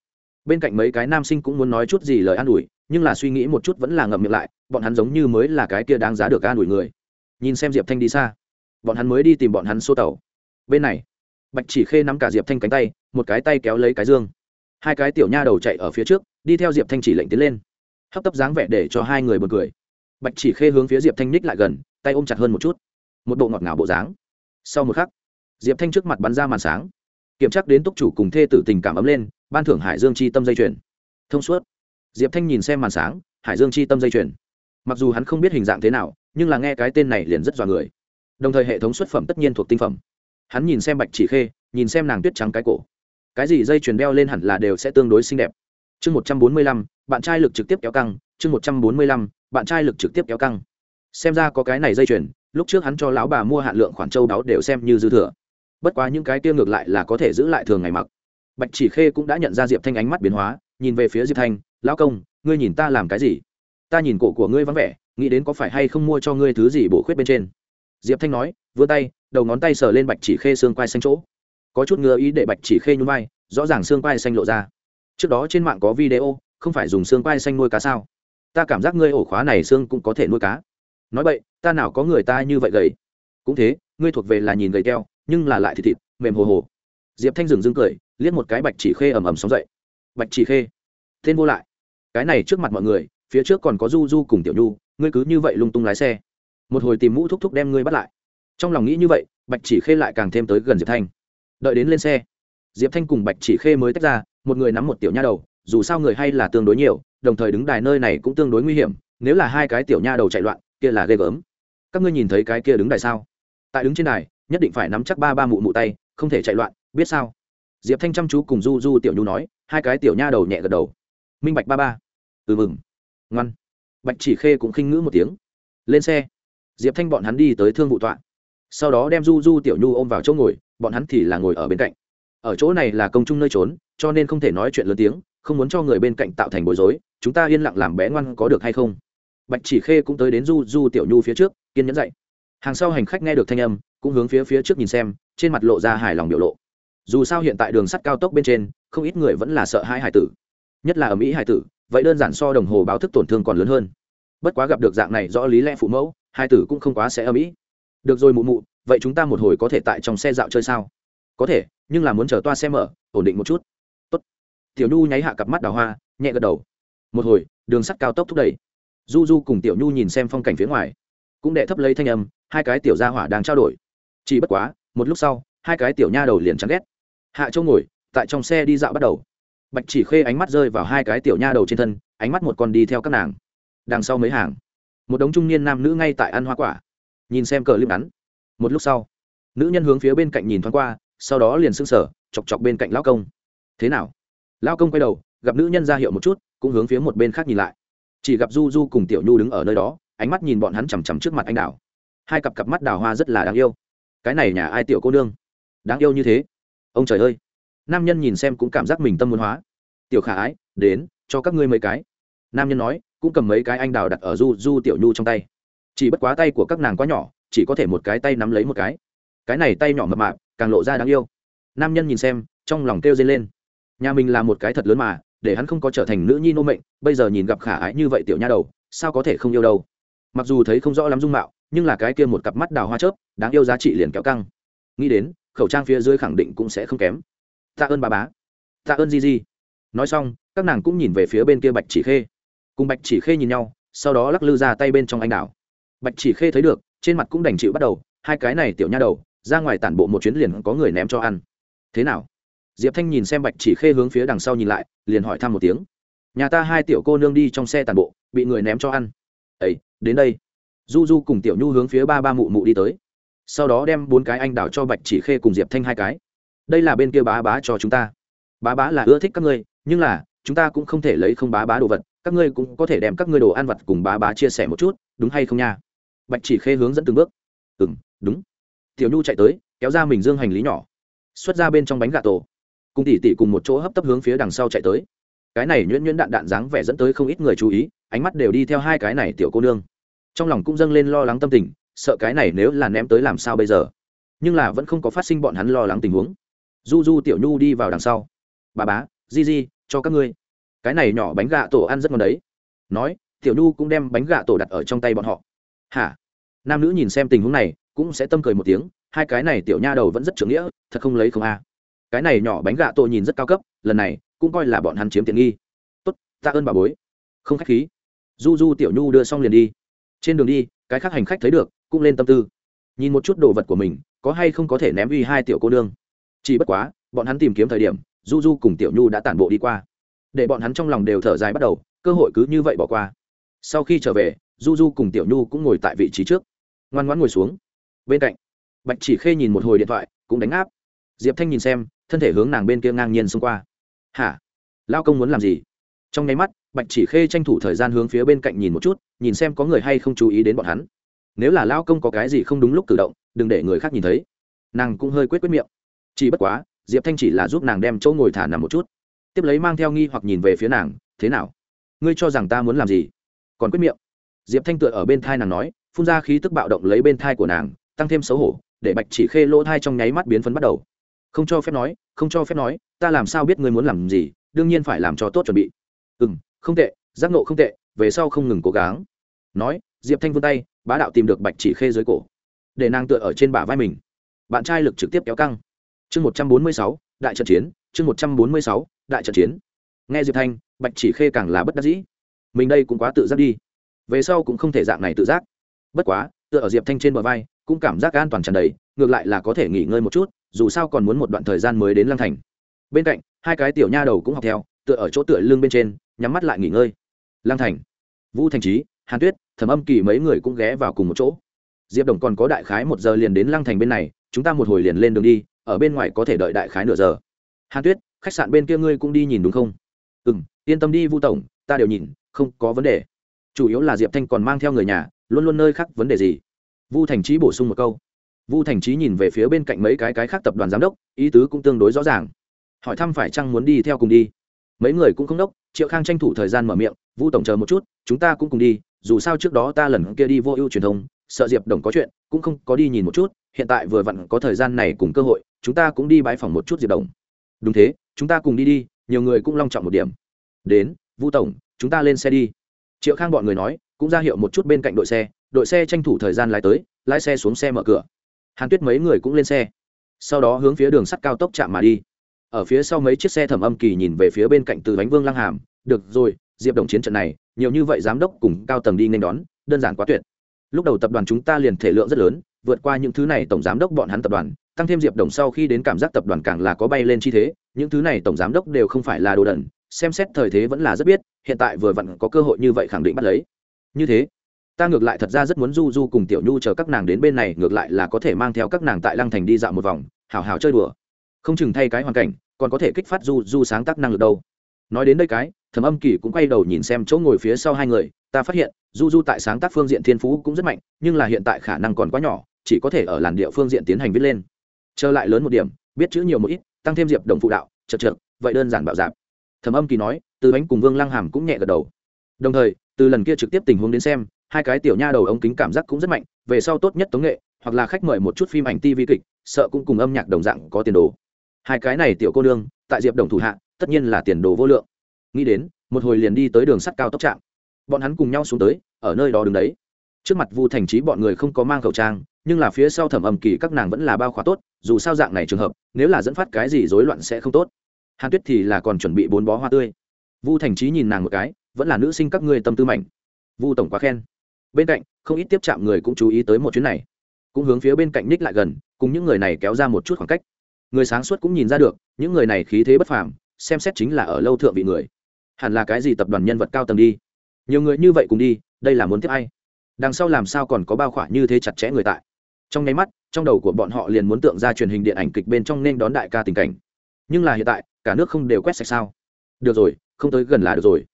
Bên cạnh mấy cái nam sinh cũng muốn nói chút gì lời an ủi nhưng là suy nghĩ một chút vẫn là ngậm miệng lại, bọn hắn giống như mới là cái kia đáng giá được an đuổi người. Nhìn xem diệp thanh đi xa. Bọn hắn mới đi tìm bọn hắn số tàu. Bên này, bạch chỉ khê nắm cả diệp thanh cánh tay, một cái tay kéo lấy cái dương. Hai cái tiểu nha đầu chạy ở phía trước, đi theo diệp thanh chỉ lệnh tiến lên. Hấp tấp dáng vẻ để cho hai người bật cười. Bạch chỉ khê hướng phía diệp thanh ních lại gần, tay ôm chặt hơn một chút. Một bộ ngọt ngào bộ dáng. Sau một khắc, diệp thanh trước mặt bắn ra màn sáng. Kiểm tra đến túc chủ cùng thê tử tình cảm ấm lên, ban thưởng hải dương chi tâm dây chuyền. Thông suốt diệp thanh nhìn xem màn sáng, hải dương chi tâm dây chuyền. Mặc dù hắn không biết hình dạng thế nào, nhưng là nghe cái tên này liền rất dọa người. Đồng thời hệ thống xuất phẩm tất nhiên thuộc tinh phẩm. Hắn nhìn xem bạch chỉ khê, nhìn xem nàng tuyết trắng cái cổ. Cái gì dây chuyền đeo lên hẳn là đều sẽ tương đối xinh đẹp. Chương một trăm bốn mươi lăm, bạn trai lực trực tiếp kéo căng, chương một trăm bốn mươi lăm, bạn trai lực trực tiếp kéo căng. Xem ra có cái này dây chuyền, lúc trước hắn cho lão bà mua hạn lượng khoản châu đáo đều xem như dư thừa. Bất quá những cái tiêu ngược lại là có thể giữ lại thường ngày mặc. Bạch chỉ khê cũng đã nhận ra diệp thanh ánh mắt biến hóa, nhìn về phía diệp thanh lão công, ngươi nhìn ta làm cái gì? Ta nhìn cổ của ngươi vắng vẻ, nghĩ đến có phải hay không mua cho ngươi thứ gì bổ khuyết bên trên? Diệp thanh nói, vươn tay, đầu ngón tay sờ lên bạch chỉ khê xương quai xanh chỗ. Có chút ngứa ý để bạch chỉ khê nhún vai, rõ ràng xương quai xanh lộ ra. Trước đó trên mạng có video, không phải dùng xương quai xanh nuôi cá sao? Ta cảm giác ngươi ổ khóa này xương cũng có thể nuôi cá. Nói vậy ta nào có người ta như vậy gầy? Cũng thế, ngươi thuộc về là nhìn gầy keo, nhưng là lại thịt thịt, mềm hồ hồ. Diệp thanh dừng dưng cười, liếc một cái bạch chỉ khê ầm ầm sóng dậy. Bạch chỉ khê, tên vô lại cái này trước mặt mọi người, phía trước còn có du du cùng tiểu nhu, ngươi cứ như vậy lung tung lái xe. Một hồi tìm mũ thúc thúc đem ngươi bắt lại. Trong lòng nghĩ như vậy, bạch chỉ khê lại càng thêm tới gần diệp thanh. Đợi đến lên xe, diệp thanh cùng bạch chỉ khê mới tách ra, một người nắm một tiểu nha đầu, dù sao người hay là tương đối nhiều, đồng thời đứng đài nơi này cũng tương đối nguy hiểm, nếu là hai cái tiểu nha đầu chạy loạn, kia là ghê gớm. Các ngươi nhìn thấy cái kia đứng đài sao? Tại đứng trên đài, nhất định phải nắm chắc ba ba mụ mụ tay, không thể chạy loạn, biết sao? Diệp thanh chăm chú cùng du du tiểu nhu nói, hai cái tiểu nha đầu nhẹ gật đầu. Minh bạch ba ba ừ mừng. Ngoan. Bạch chỉ khê cũng khinh ngữ một tiếng. Lên xe. Diệp thanh bọn hắn đi tới thương vụ tọa. Sau đó đem du du tiểu nhu ôm vào chỗ ngồi, bọn hắn thì là ngồi ở bên cạnh. Ở chỗ này là công chung nơi trốn, cho nên không thể nói chuyện lớn tiếng, không muốn cho người bên cạnh tạo thành bối rối, chúng ta yên lặng làm bé ngoan có được hay không? Bạch chỉ khê cũng tới đến du du tiểu nhu phía trước, kiên nhẫn dậy. Hàng sau hành khách nghe được thanh âm, cũng hướng phía phía trước nhìn xem, trên mặt lộ ra hài lòng biểu lộ. Dù sao hiện tại đường sắt cao tốc bên trên, không ít người vẫn là sợ hai hải tử. Nhất là ở mỹ hải tử vậy đơn giản so đồng hồ báo thức tổn thương còn lớn hơn. Bất quá gặp được dạng này rõ lý lẽ phụ mẫu, hai tử cũng không quá sẽ âm ý. Được rồi mụ mụ, vậy chúng ta một hồi có thể tại trong xe dạo chơi sao? Có thể, nhưng là muốn chờ toa xe mở, ổn định một chút. Tốt. tiểu nhu nháy hạ cặp mắt đào hoa, nhẹ gật đầu. Một hồi, đường sắt cao tốc thúc đẩy. Du du cùng tiểu nhu nhìn xem phong cảnh phía ngoài. Cũng đệ thấp lấy thanh âm, hai cái tiểu gia hỏa đang trao đổi. Chỉ bất quá, một lúc sau, hai cái tiểu nha đầu liền chán ghét. Hạ châu ngồi, tại trong xe đi dạo bắt đầu bạch chỉ khê ánh mắt rơi vào hai cái tiểu nha đầu trên thân, ánh mắt một con đi theo các nàng. Đằng sau mấy hàng, một đống trung niên nam nữ ngay tại ăn hoa quả. Nhìn xem cờ liếp ngắn. Một lúc sau, nữ nhân hướng phía bên cạnh nhìn thoáng qua, sau đó liền s ư n g sở chọc chọc bên cạnh lão công. Thế nào? Lão công quay đầu, gặp nữ nhân ra hiệu một chút, cũng hướng phía một bên khác nhìn lại. Chỉ gặp du du cùng tiểu nhu đứng ở nơi đó, ánh mắt nhìn bọn hắn chằm chằm trước mặt anh đào. Hai cặp cặp mắt đào hoa rất là đáng yêu. Cái này nhà ai tiểu cô nương? Đáng yêu như thế? Ông trời ơi! Nam nhân nhìn xem cũng cảm giác mình tâm muốn hóa. Tiểu khả ái, đến, cho các ngươi mấy cái. Nam nhân nói, cũng cầm mấy cái anh đào đặt ở du du tiểu nhu trong tay. Chỉ bất quá tay của các nàng quá nhỏ, chỉ có thể một cái tay nắm lấy một cái. Cái này tay nhỏ mập mạp, càng lộ ra đáng yêu. Nam nhân nhìn xem, trong lòng kêu dây lên. Nhà mình là một cái thật lớn mà, để hắn không có trở thành nữ nhi nô mệnh, bây giờ nhìn gặp khả ái như vậy tiểu nha đầu, sao có thể không yêu đâu? Mặc dù thấy không rõ lắm dung mạo, nhưng là cái kia một cặp mắt đào hoa chớp, đáng yêu giá trị liền kéo căng. Nghĩ đến, khẩu trang phía dưới khẳng định cũng sẽ không kém tạ ơn bà bá. Tạ ơn di di nói xong, các nàng cũng nhìn về phía bên kia bạch chỉ khê. Cùng bạch chỉ khê nhìn nhau, sau đó lắc lư ra tay bên trong anh đào bạch chỉ khê thấy được, trên mặt cũng đành chịu bắt đầu, hai cái này tiểu nha đầu, ra ngoài tản bộ một chuyến liền có người ném cho ăn. Thế nào? Diệp thanh nhìn xem bạch chỉ khê hướng phía đằng sau nhìn lại, liền hỏi thăm một tiếng. Nhà ta hai tiểu cô nương đi trong xe tàn bộ, bị người ném cho ăn. Ấy đến đây. Du du cùng tiểu nhu hướng phía ba ba mụ mụ đi tới. Sau đó đem bốn cái anh đào cho bạch chỉ khê cùng diệp thanh hai cái đây là bên kia bá bá cho chúng ta. Bá bá là ưa thích các ngươi, nhưng là, chúng ta cũng không thể lấy không bá bá đồ vật, các ngươi cũng có thể đem các ngươi đồ ăn vật cùng bá bá chia sẻ một chút, đúng hay không nha? Bạch chỉ khê hướng dẫn từng bước. Ừ m đúng. Tiểu nhu chạy tới, kéo ra mình dương hành lý nhỏ, xuất ra bên trong bánh gà tổ. Cùng tỉ tỉ cùng một chỗ hấp tấp hướng phía đằng sau chạy tới. Cái này nhuyễn nhuyễn đạn đạn dáng vẻ dẫn tới không ít người chú ý, ánh mắt đều đi theo hai cái này tiểu cô nương. Trong lòng cũng dâng lên lo lắng tâm tình, sợ cái này nếu là ném tới làm sao bây giờ? Nhưng là vẫn không có phát sinh bọn hắn lo lắng tình huống du du tiểu nhu đi vào đằng sau. Bà bá, di di, cho các ngươi. Cái này nhỏ bánh gà tổ ăn rất ngon đấy. Nói, tiểu nhu cũng đem bánh gà tổ đặt ở trong tay bọn họ. Hả? Nam nữ nhìn xem tình huống này, cũng sẽ tâm cười một tiếng, hai cái này tiểu nha đầu vẫn rất trưởng nghĩa, thật không lấy không a. Cái này nhỏ bánh gà tổ nhìn rất cao cấp, lần này, cũng coi là bọn hắn chiếm tiện nghi. Tốt, tạ ơn bà bối. Không khách khí. Du du tiểu nhu đưa xong liền đi. Trên đường đi, cái khác hành khách thấy được, cũng lên tâm tư. Nhìn một chút đồ vật của mình, có hay không có thể ném uy hai tiểu cô nương chỉ bất quá, bọn hắn tìm kiếm thời điểm, du du cùng tiểu nhu đã tản bộ đi qua. Để bọn hắn trong lòng đều thở dài bắt đầu, cơ hội cứ như vậy bỏ qua. Sau khi trở về, du du cùng tiểu nhu cũng ngồi tại vị trí trước. Ngoan ngoãn ngồi xuống. Bên cạnh, bạch chỉ khê nhìn một hồi điện thoại, cũng đánh áp. Diệp thanh nhìn xem, thân thể hướng nàng bên kia ngang nhiên xông qua. Hả? Lao công muốn làm gì? Trong nháy mắt, bạch chỉ khê tranh thủ thời gian hướng phía bên cạnh nhìn một chút, nhìn xem có người hay không chú ý đến bọn hắn. Nếu là lao công có cái gì không đúng lúc cử động, đừng để người khác nhìn thấy. Nàng cũng hơi quyết quyết miệng chỉ bất quá, diệp thanh chỉ là giúp nàng đem chỗ ngồi thả nằm một chút. Tiếp lấy mang theo nghi hoặc nhìn về phía nàng, thế nào? Ngươi cho rằng ta muốn làm gì? Còn quyết miệng. Diệp thanh tựa ở bên thai nàng nói, phun ra khí tức bạo động lấy bên thai của nàng, tăng thêm xấu hổ, để bạch chỉ khê lỗ thai trong nháy mắt biến phấn bắt đầu. Không cho phép nói, không cho phép nói, ta làm sao biết ngươi muốn làm gì, đương nhiên phải làm cho tốt chuẩn bị. Ừ m không tệ, giác nộ không tệ, về sau không ngừng cố gắng. Nói, diệp thanh vươn tay, bá đạo tìm được bạch chỉ khê dưới cổ. Để nàng tựa ở trên bả vai mình. Bạn trai lực trực tiếp kéo căng chương một trăm bốn mươi sáu, đại trận chiến, chương một trăm bốn mươi sáu, đại trận chiến. Nghe diệp thanh, bạch chỉ khê càng là bất đắc dĩ. Mình đây cũng quá tự giác đi. Về sau cũng không thể dạng này tự giác. Bất quá, tựa ở diệp thanh trên bờ vai, cũng cảm giác an toàn tràn đầy, ngược lại là có thể nghỉ ngơi một chút, dù sao còn muốn một đoạn thời gian mới đến lăng thành. Bên cạnh, hai cái tiểu nha đầu cũng học theo, tựa ở chỗ tựa lưng bên trên, nhắm mắt lại nghỉ ngơi. Lăng thành, vũ thành trí hàn tuyết, thẩm âm kỳ mấy người cũng ghé vào cùng một chỗ. Diệp đồng còn có đại khái một giờ liền đến lăng thành bên này, chúng ta một hồi liền lên đường đi ở bên ngoài có thể đợi đại khái nửa giờ. Hàn tuyết, khách sạn bên kia ngươi cũng đi nhìn đúng không? Ừ m yên tâm đi vu tổng, ta đều nhìn, không có vấn đề. Chủ yếu là diệp thanh còn mang theo người nhà, luôn luôn nơi khác vấn đề gì? Vu thành trí bổ sung một câu. Vu thành trí nhìn về phía bên cạnh mấy cái cái khác tập đoàn giám đốc, ý tứ cũng tương đối rõ ràng. Hỏi thăm phải chăng muốn đi theo cùng đi. Mấy người cũng không đốc, triệu khang tranh thủ thời gian mở miệng, vu tổng chờ một chút, chúng ta cũng cùng đi, dù sao trước đó ta lần kia đi vô ưu truyền thông sợ diệp đồng có chuyện, cũng không có đi nhìn một chút, hiện tại vừa vặn có thời gian này cùng cơ hội, chúng ta cũng đi bãi phòng một chút diệp đồng. Đúng thế, chúng ta cùng đi đi, nhiều người cũng long trọng một điểm. Đến, vu tổng, chúng ta lên xe đi. Triệu khang bọn người nói, cũng ra hiệu một chút bên cạnh đội xe đội xe tranh thủ thời gian lái tới, lái xe xuống xe mở cửa. Hàn tuyết mấy người cũng lên xe. Sau đó hướng phía đường sắt cao tốc chạm mà đi. Ở phía sau mấy chiếc xe thẩm âm kỳ nhìn về phía bên cạnh từ bánh vương lăng hàm, được rồi, diệp đồng chiến trận này, nhiều như vậy giám đốc cùng cao tầng đi nên đón, đơn giản quá tuyệt lúc đầu tập đoàn chúng ta liền thể lượng rất lớn, vượt qua những thứ này tổng giám đốc bọn hắn tập đoàn, tăng thêm diệp đồng sau khi đến cảm giác tập đoàn càng là có bay lên chi thế, những thứ này tổng giám đốc đều không phải là đồ đần, xem xét thời thế vẫn là rất biết, hiện tại vừa vặn có cơ hội như vậy khẳng định bắt lấy. Như thế, ta ngược lại thật ra rất muốn du du cùng tiểu nhu chờ các nàng đến bên này, ngược lại là có thể mang theo các nàng tại lăng thành đi dạo một vòng, hào hào chơi đùa. Không chừng thay cái hoàn cảnh, còn có thể kích phát du du sáng tác năng lực đâu. Nói đến đây cái, thẩm âm kỳ cũng quay đầu nhìn xem chỗ ngồi phía sau hai người, ta phát hiện du du tại sáng tác phương diện thiên phú cũng rất mạnh, nhưng là hiện tại khả năng còn quá nhỏ, chỉ có thể ở làn địa phương diện tiến hành viết lên. Trở lại lớn một điểm, biết chữ nhiều một ít, tăng thêm diệp đồng phụ đạo, chật chật vậy đơn giản bạo dạp. Thẩm âm kỳ nói, từ bánh cùng vương lăng hàm cũng nhẹ gật đầu. Đồng thời, từ lần kia trực tiếp tình huống đến xem, hai cái tiểu nha đầu ống kính cảm giác cũng rất mạnh, về sau tốt nhất tống nghệ, hoặc là khách mời một chút phim ảnh tv kịch, sợ cũng cùng âm nhạc đồng dạng có tiền đồ. Hai cái này tiểu cô nương, tại diệp đồng thủ hạ, tất nhiên là tiền đồ vô lượng. Nghĩ đến, một hồi liền đi tới đường sắt cao tốc trạm bọn hắn cùng nhau xuống tới, ở nơi đó đứng đấy. Trước mặt vu thành trí bọn người không có mang khẩu trang, nhưng là phía sau thẩm âm kỳ các nàng vẫn là bao khóa tốt, dù sao dạng này trường hợp, nếu là dẫn phát cái gì rối loạn sẽ không tốt. Hàn tuyết thì là còn chuẩn bị bốn bó hoa tươi. Vu thành trí nhìn nàng một cái, vẫn là nữ sinh các ngươi tâm tư mạnh. Vu tổng quá khen. Bên cạnh, không ít tiếp chạm người cũng chú ý tới một chuyến này. Cũng hướng phía bên cạnh ních lại gần, cùng những người này kéo ra một chút khoảng cách. Người sáng suốt cũng nhìn ra được, những người này khí thế bất phàm, xem xét chính là ở lâu thượng vị người. Hẳn là cái gì tập đoàn nhân vật cao tầng đi nhiều người như vậy cùng đi, đây là muốn tiếp ai? Đằng sau làm sao còn có bao khỏa như thế chặt chẽ người tại? Trong nháy mắt, trong đầu của bọn họ liền muốn tượng ra truyền hình điện ảnh kịch bên trong nên đón đại ca tình cảnh. Nhưng là hiện tại, cả nước không đều quét sạch sao? Được rồi, không tới gần là được rồi.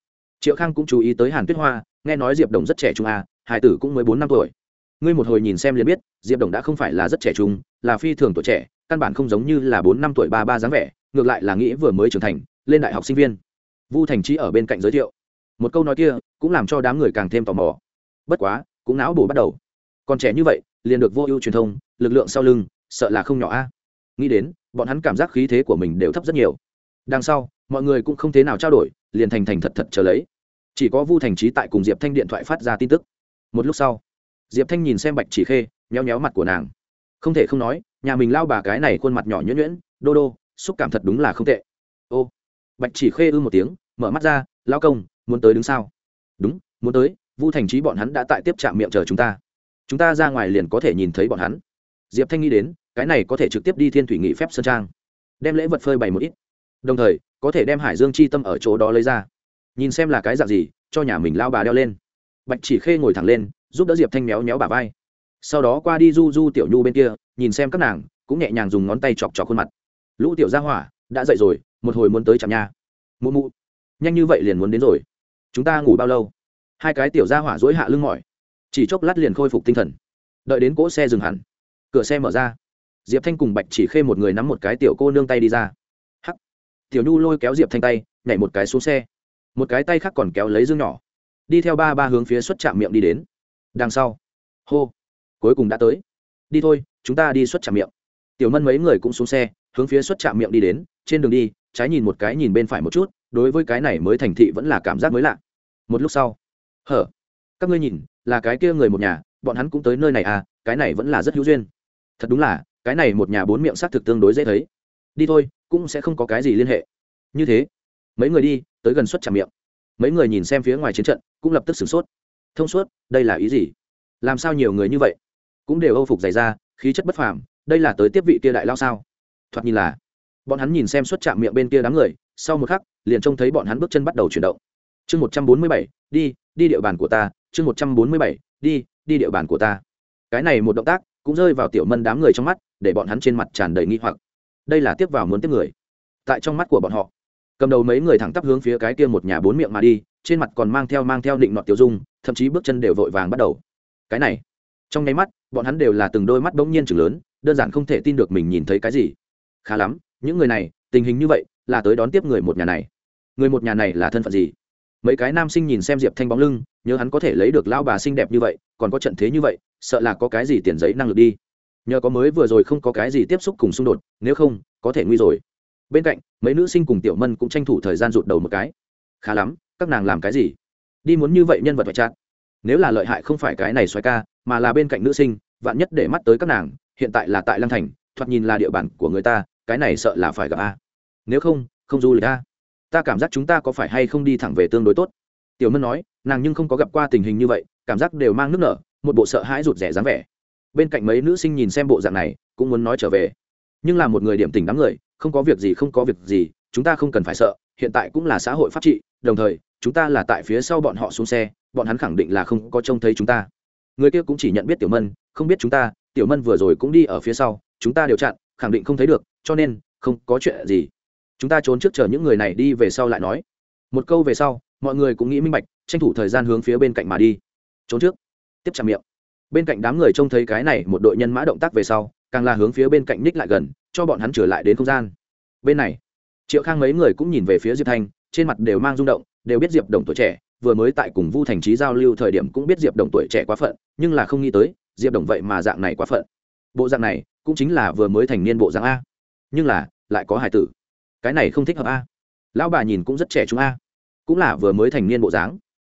Triệu khang cũng chú ý tới hàn tuyết hoa, nghe nói diệp đồng rất trẻ trung à hải tử cũng mới bốn năm tuổi. Ngươi một hồi nhìn xem liền biết, diệp đồng đã không phải là rất trẻ trung, là phi thường tuổi trẻ, căn bản không giống như là bốn năm tuổi ba ba dáng vẻ, ngược lại là nghĩ vừa mới trưởng thành, lên đại học sinh viên. Vu thành trí ở bên cạnh giới thiệu một câu nói kia cũng làm cho đám người càng thêm tò mò. Bất quá, cũng não bổ bắt đầu. Còn trẻ như vậy, liền được vô ưu truyền thông, lực lượng sau lưng, sợ là không nhỏ a. Nghĩ đến, bọn hắn cảm giác khí thế của mình đều thấp rất nhiều. Đằng sau, mọi người cũng không thế nào trao đổi, liền thành thành thật thật trở lấy. Chỉ có vu thành trí tại cùng diệp thanh điện thoại phát ra tin tức. Một lúc sau, diệp thanh nhìn xem bạch chỉ khê nhéo nhéo mặt của nàng. Không thể không nói, nhà mình lao bà cái này khuôn mặt nhỏ nhuyễn nhuyễn, đô đô, xúc cảm thật đúng là không tệ. Ô, bạch chỉ khê ư một tiếng, mở mắt ra lao công muốn tới đứng sao? Đúng, muốn tới, vu thành trí bọn hắn đã tại tiếp trạm miệng chờ chúng ta. Chúng ta ra ngoài liền có thể nhìn thấy bọn hắn. Diệp thanh nghĩ đến, cái này có thể trực tiếp đi thiên thủy nghị phép sơn trang. Đem lễ vật phơi bày một ít. Đồng thời, có thể đem hải dương chi tâm ở chỗ đó lấy ra. Nhìn xem là cái dạng gì, cho nhà mình lao bà đeo lên. Bạch chỉ khê ngồi thẳng lên, giúp đỡ diệp thanh méo méo bà vai. Sau đó qua đi du du tiểu nhu bên kia, nhìn xem các nàng, cũng nhẹ nhàng dùng ngón tay chọc chọc khuôn mặt. Lũ tiểu gia hỏa, đã dậy rồi, một hồi muốn tới chạm nha. Mụ mụ, nhanh như vậy liền muốn đến rồi chúng ta ngủ bao lâu? Hai cái tiểu gia hỏa dối hạ lưng mỏi. Chỉ chốc lát liền khôi phục tinh thần. Đợi đến cỗ xe dừng hẳn. Cửa xe mở ra. Diệp thanh cùng bạch chỉ khê một người nắm một cái tiểu cô nương tay đi ra. Hắc. Tiểu nhu lôi kéo diệp thanh tay, nhảy một cái xuống xe. Một cái tay khác còn kéo lấy dương nhỏ. Đi theo ba ba hướng phía xuất trạm miệng đi đến. Đằng sau. Hô. Cuối cùng đã tới. Đi thôi, chúng ta đi xuất trạm miệng. Tiểu mân mấy người cũng xuống xe, hướng phía xuất trạm miệng đi đến. Trên đường đi, trái nhìn một cái nhìn bên phải một chút đối với cái này mới thành thị vẫn là cảm giác mới lạ. Một lúc sau, hở, các ngươi nhìn, là cái kia người một nhà, bọn hắn cũng tới nơi này à cái này vẫn là rất hữu duyên. Thật đúng là, cái này một nhà bốn miệng sát thực tương đối dễ thấy. Đi thôi, cũng sẽ không có cái gì liên hệ. Như thế, mấy người đi, tới gần suất trạm miệng. Mấy người nhìn xem phía ngoài chiến trận, cũng lập tức sửng sốt. Thông suốt, đây là ý gì? Làm sao nhiều người như vậy? Cũng đều âu phục dày ra khí chất bất phàm, đây là tới tiếp vị kia đại lao sao? Thoạt nhìn là bọn hắn nhìn xem xuất chạm miệng bên kia đám người, sau một khắc, liền trông thấy bọn hắn bước chân bắt đầu chuyển động. Chương một trăm bốn mươi bảy, đi đi địa bàn của ta, chương một trăm bốn mươi bảy, đi đi địa bàn của ta. Cái này một động tác, cũng rơi vào tiểu mân đám người trong mắt, để bọn hắn trên mặt tràn đầy nghi hoặc. Đây là tiếp vào muốn tiếp người. Tại trong mắt của bọn họ, cầm đầu mấy người thẳng tắp hướng phía cái kia một nhà bốn miệng mà đi, trên mặt còn mang theo mang theo định nọt tiêu dung, thậm chí bước chân đều vội vàng bắt đầu. Cái này, trong nháy mắt, bọn hắn đều là từng đôi mắt bỗng nhiên chừng lớn, đơn giản không thể tin được mình nhìn thấy cái gì. Khá lắm những người này, tình hình như vậy, là tới đón tiếp người một nhà này. Người một nhà này là thân phận gì? Mấy cái nam sinh nhìn xem diệp thanh bóng lưng, nhớ hắn có thể lấy được lao bà xinh đẹp như vậy, còn có trận thế như vậy, sợ là có cái gì tiền giấy năng lực đi. Nhờ có mới vừa rồi không có cái gì tiếp xúc cùng xung đột, nếu không, có thể nguy rồi. Bên cạnh, mấy nữ sinh cùng tiểu mân cũng tranh thủ thời gian rụt đầu một cái. Khá lắm, các nàng làm cái gì? Đi muốn như vậy nhân vật phải chặn nếu là lợi hại không phải cái này xoay ca, mà là bên cạnh nữ sinh, vạn nhất để mắt tới các nàng, hiện tại là tại lăng thành, thoạt nhìn là địa bàn của người ta cái này sợ là phải gặp a. Nếu không không du lịch a. Ta cảm giác chúng ta có phải hay không đi thẳng về tương đối tốt? Tiểu mân nói, nàng nhưng không có gặp qua tình hình như vậy, cảm giác đều mang nước nở, một bộ sợ hãi rụt rẻ dáng vẻ. Bên cạnh mấy nữ sinh nhìn xem bộ dạng này, cũng muốn nói trở về. Nhưng là một người điểm tình đám người, không có việc gì, không có việc gì, chúng ta không cần phải sợ, hiện tại cũng là xã hội pháp trị, đồng thời, chúng ta là tại phía sau bọn họ xuống xe, bọn hắn khẳng định là không có trông thấy chúng ta. Người kia cũng chỉ nhận biết tiểu mân, không biết chúng ta, tiểu mân vừa rồi cũng đi ở phía sau, chúng ta đều chặn, khẳng định không thấy được cho nên, không có chuyện gì. Chúng ta trốn trước chờ những người này đi về sau lại nói. Một câu về sau, mọi người cũng nghĩ minh bạch, tranh thủ thời gian hướng phía bên cạnh mà đi. Trốn trước. Tiếp chạm miệng. Bên cạnh đám người trông thấy cái này một đội nhân mã động tác về sau, càng là hướng phía bên cạnh ních lại gần, cho bọn hắn trở lại đến không gian. Bên này, triệu khang mấy người cũng nhìn về phía diệp thanh trên mặt đều mang rung động, đều biết diệp đồng tuổi trẻ, vừa mới tại cùng vu thành trí giao lưu thời điểm cũng biết diệp đồng tuổi trẻ quá phận, nhưng là không nghĩ tới, diệp đồng vậy mà dạng này quá phận. Bộ dạng này, cũng chính là vừa mới thành niên bộ dạng a nhưng là, lại có hải tử. Cái này không thích hợp a. Lão bà nhìn cũng rất trẻ chúng a. Cũng là vừa mới thành niên bộ dáng.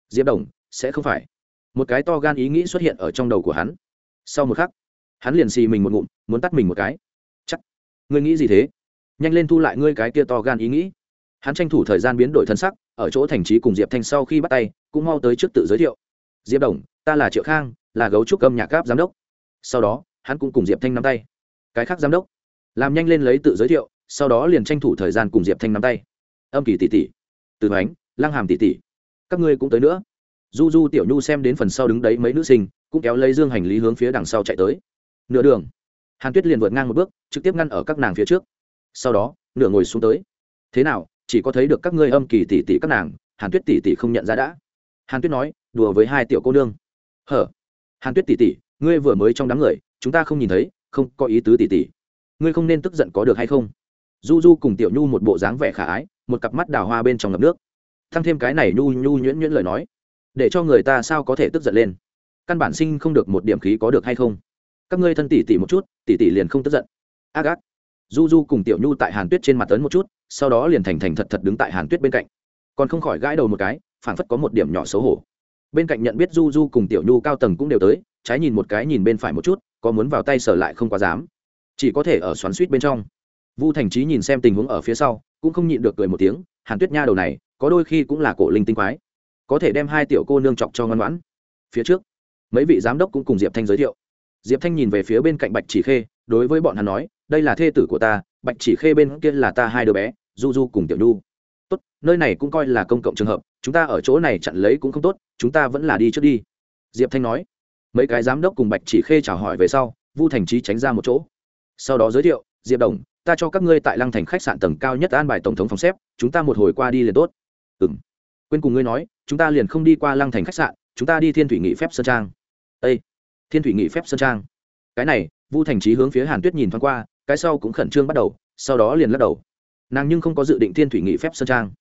Diệp đồng, sẽ không phải. Một cái to gan ý nghĩ xuất hiện ở trong đầu của hắn. Sau một khắc, hắn liền xì mình một ngụm, muốn tắt mình một cái. Chắc, ngươi nghĩ gì thế? Nhanh lên thu lại ngươi cái kia to gan ý nghĩ. Hắn tranh thủ thời gian biến đổi thân sắc, ở chỗ thành trí cùng diệp thanh sau khi bắt tay, cũng mau tới trước tự giới thiệu. Diệp đồng, ta là triệu khang, là gấu trúc âm nhạc gáp giám đốc. Sau đó, hắn cũng cùng diệp thanh nắm tay. Cái khác giám đốc làm nhanh lên lấy tự giới thiệu, sau đó liền tranh thủ thời gian cùng diệp thanh nắm tay. Âm kỳ tỷ tỷ, từ ánh lăng hàm tỷ tỷ, các ngươi cũng tới nữa. Du du tiểu nhu xem đến phần sau đứng đấy mấy nữ sinh, cũng kéo lấy dương hành lý hướng phía đằng sau chạy tới. Nửa đường, hàn tuyết liền vượt ngang một bước, trực tiếp ngăn ở các nàng phía trước. Sau đó, nửa ngồi xuống tới. Thế nào, chỉ có thấy được các ngươi âm kỳ tỷ tỷ các nàng, hàn tuyết tỷ tỷ không nhận ra đã. Hàn tuyết nói, đùa với hai tiểu cô nương. Hở? Hàn tuyết tỷ tỷ, ngươi vừa mới trong đám người, chúng ta không nhìn thấy, không có ý tứ tỷ tỷ ngươi không nên tức giận có được hay không? Du du cùng tiểu nhu một bộ dáng vẻ khả ái, một cặp mắt đào hoa bên trong ngập nước. Thăng thêm cái này nhu nhu nhuyễn nhuyễn lời nói, để cho người ta sao có thể tức giận lên? Căn bản sinh không được một điểm khí có được hay không? Các ngươi thân tỷ tỷ một chút, tỷ tỷ liền không tức giận. Ác ác. Du du cùng tiểu nhu tại hàn tuyết trên mặt tấn một chút, sau đó liền thành thành thật thật đứng tại hàn tuyết bên cạnh. Còn không khỏi gãi đầu một cái, phảng phất có một điểm nhỏ xấu hổ. Bên cạnh nhận biết du du cùng tiểu nhu cao tầng cũng đều tới, trái nhìn một cái nhìn bên phải một chút, có muốn vào tay sở lại không quá dám chỉ có thể ở xoắn suýt bên trong. Vu thành trí nhìn xem tình huống ở phía sau, cũng không nhịn được cười một tiếng, hàn tuyết nha đầu này, có đôi khi cũng là cổ linh tinh quái. Có thể đem hai tiểu cô nương chọc cho ngoan ngoãn. Phía trước, mấy vị giám đốc cũng cùng diệp thanh giới thiệu. Diệp thanh nhìn về phía bên cạnh bạch chỉ khê, đối với bọn hắn nói, đây là thê tử của ta, bạch chỉ khê bên kia là ta hai đứa bé, du du cùng tiểu nhu. Tốt, nơi này cũng coi là công cộng trường hợp, chúng ta ở chỗ này chặn lấy cũng không tốt, chúng ta vẫn là đi trước đi. Diệp thanh nói. Mấy cái giám đốc cùng bạch chỉ khê chào hỏi về sau, vu thành trí tránh ra một chỗ sau đó giới thiệu, diệp đồng, ta cho các ngươi tại lăng thành khách sạn tầng cao nhất an bài tổng thống phòng xếp, chúng ta một hồi qua đi liền tốt. Ừ m quên cùng ngươi nói, chúng ta liền không đi qua lăng thành khách sạn, chúng ta đi thiên thủy nghị phép sơn trang. Â thiên thủy nghị phép sơn trang. Cái này, vu thành trí hướng phía hàn tuyết nhìn thoáng qua, cái sau cũng khẩn trương bắt đầu, sau đó liền lắc đầu. Nàng nhưng không có dự định thiên thủy nghị phép sơn trang.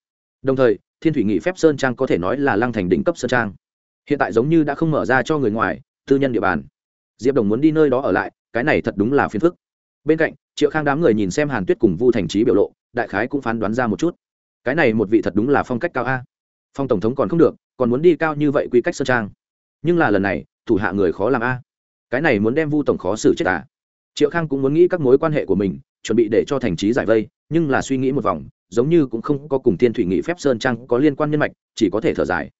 Đồng thời, thiên thủy nghị phép sơn trang có thể nói là lăng thành đỉnh cấp sơn trang. Hiện tại giống như đã không mở ra cho người ngoài, tư nhân địa bàn. Diệp đồng muốn đi nơi đó ở lại, cái này thật đúng là phiền phức bên cạnh, triệu khang đám người nhìn xem hàn tuyết cùng vu thành trí biểu lộ, đại khái cũng phán đoán ra một chút. Cái này một vị thật đúng là phong cách cao a. Phong tổng thống còn không được, còn muốn đi cao như vậy quy cách sơn trang. Nhưng là lần này, thủ hạ người khó làm a. Cái này muốn đem vu tổng khó xử chết à. Triệu khang cũng muốn nghĩ các mối quan hệ của mình, chuẩn bị để cho thành trí giải vây, nhưng là suy nghĩ một vòng, giống như cũng không có cùng tiên thủy nghị phép sơn trang có liên quan nhân mạch, chỉ có thể thở dài.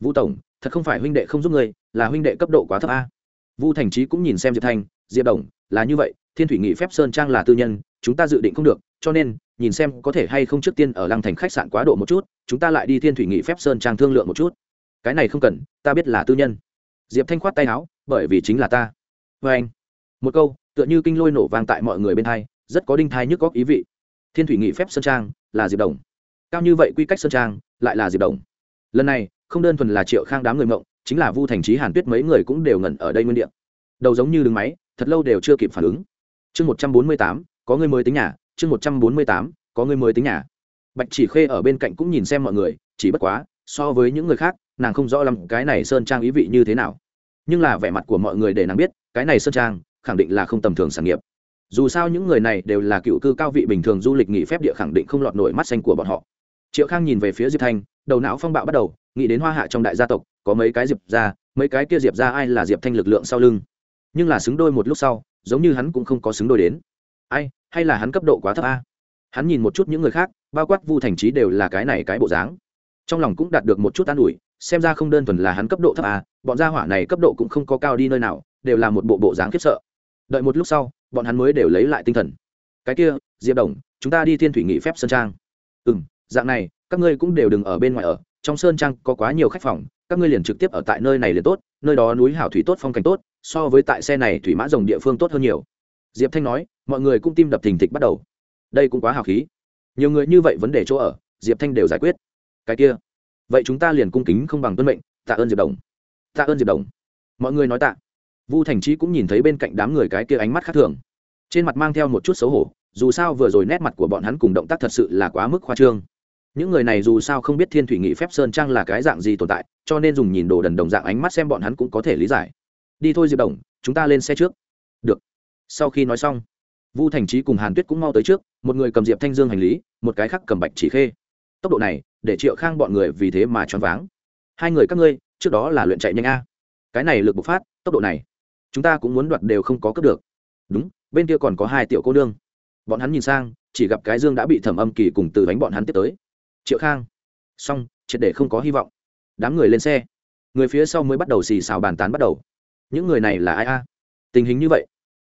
Vu tổng, thật không phải huynh đệ không giúp người là huynh đệ cấp độ quá thấp a. Vu thành trí cũng nhìn xem diệp thanh, diệp đồng là như vậy thiên thủy nghị phép sơn trang là tư nhân, chúng ta dự định không được, cho nên, nhìn xem có thể hay không trước tiên ở lăng thành khách sạn quá độ một chút, chúng ta lại đi thiên thủy nghị phép sơn trang thương lượng một chút. Cái này không cần, ta biết là tư nhân. Diệp thanh khoát tay áo, bởi vì chính là ta. Vê anh, một câu, tựa như kinh lôi nổ vang tại mọi người bên thai rất có đinh thai nhức góc ý vị. Thiên thủy nghị phép sơn trang, là diệp đồng. Cao như vậy quy cách sơn trang, lại là diệp đồng. Lần này, không đơn thuần là triệu khang đám người mộng, chính là vu thành trí hàn tuyết mấy người cũng đều ngẩn ở đây nguyên đ ị a đầu giống như đứng máy, thật lâu đều chưa kịp phản ứng chương một trăm bốn mươi tám, có người mới tính nhà. Chương một trăm bốn mươi tám, có người mới tính nhà. Bạch chỉ khê ở bên cạnh cũng nhìn xem mọi người, chỉ bất quá, so với những người khác, nàng không rõ lắm cái này sơn trang ý vị như thế nào. Nhưng là vẻ mặt của mọi người để nàng biết, cái này sơn trang, khẳng định là không tầm thường sản nghiệp. Dù sao những người này đều là cựu cư cao vị bình thường du lịch nghỉ phép địa khẳng định không lọt nổi mắt xanh của bọn họ. Triệu khang nhìn về phía diệp thanh, đầu não phong bạo bắt đầu, nghĩ đến hoa hạ trong đại gia tộc, có mấy cái diệp ra mấy cái kia diệp ra ai là diệp thanh lực lượng sau lưng. Nhưng là xứng đôi một lúc sau giống như hắn cũng không có xứng đôi đến. Ai, hay là hắn cấp độ quá thấp a? Hắn nhìn một chút những người khác, bao quát vu thành trí đều là cái này cái bộ dáng. Trong lòng cũng đạt được một chút an ủi, xem ra không đơn thuần là hắn cấp độ thấp a, bọn gia hỏa này cấp độ cũng không có cao đi nơi nào, đều là một bộ bộ dáng khiếp sợ. Đợi một lúc sau, bọn hắn mới đều lấy lại tinh thần. Cái kia, diệp đồng, chúng ta đi thiên thủy nghị phép sơn trang. Ừ m dạng này, các ngươi cũng đều đừng ở bên ngoài ở, trong sơn trang có quá nhiều khách phòng, các ngươi liền trực tiếp ở tại nơi này liền tốt, nơi đó núi hảo thủy tốt phong cảnh tốt so với tại xe này thủy mã rồng địa phương tốt hơn nhiều. Diệp thanh nói, mọi người cũng tim đập thình thịch bắt đầu. Đây cũng quá hào khí. Nhiều người như vậy vấn đề chỗ ở, diệp thanh đều giải quyết. Cái kia, vậy chúng ta liền cung kính không bằng tuân mệnh, tạ ơn diệp đồng. Tạ ơn diệp đồng. Mọi người nói tạ. Vu thành trí cũng nhìn thấy bên cạnh đám người cái kia ánh mắt khác thường. Trên mặt mang theo một chút xấu hổ, dù sao vừa rồi nét mặt của bọn hắn cùng động tác thật sự là quá mức khoa trương. Những người này dù sao không biết thiên thủy nghị phép sơn trang là cái dạng gì tồn tại, cho nên dùng nhìn đồ đần đồng dạng ánh mắt xem bọn hắn cũng có thể lý giải đi thôi diệp đồng, chúng ta lên xe trước. Được. Sau khi nói xong, vu thành trí cùng hàn tuyết cũng mau tới trước, một người cầm diệp thanh dương hành lý, một cái khác cầm bạch chỉ khê. Tốc độ này, để triệu khang bọn người vì thế mà choáng váng. Hai người các ngươi, trước đó là luyện chạy nhanh a. Cái này lực bộc phát, tốc độ này, chúng ta cũng muốn đoạt đều không có cướp được. Đúng, bên kia còn có hai tiểu cô nương. Bọn hắn nhìn sang, chỉ gặp cái dương đã bị thẩm âm kỳ cùng từ bánh bọn hắn tiếp tới. Triệu khang. Xong, triệt để không có hy vọng. Đám người lên xe. Người phía sau mới bắt đầu xì xào bàn tán bắt đầu những người này là ai a? Tình hình như vậy,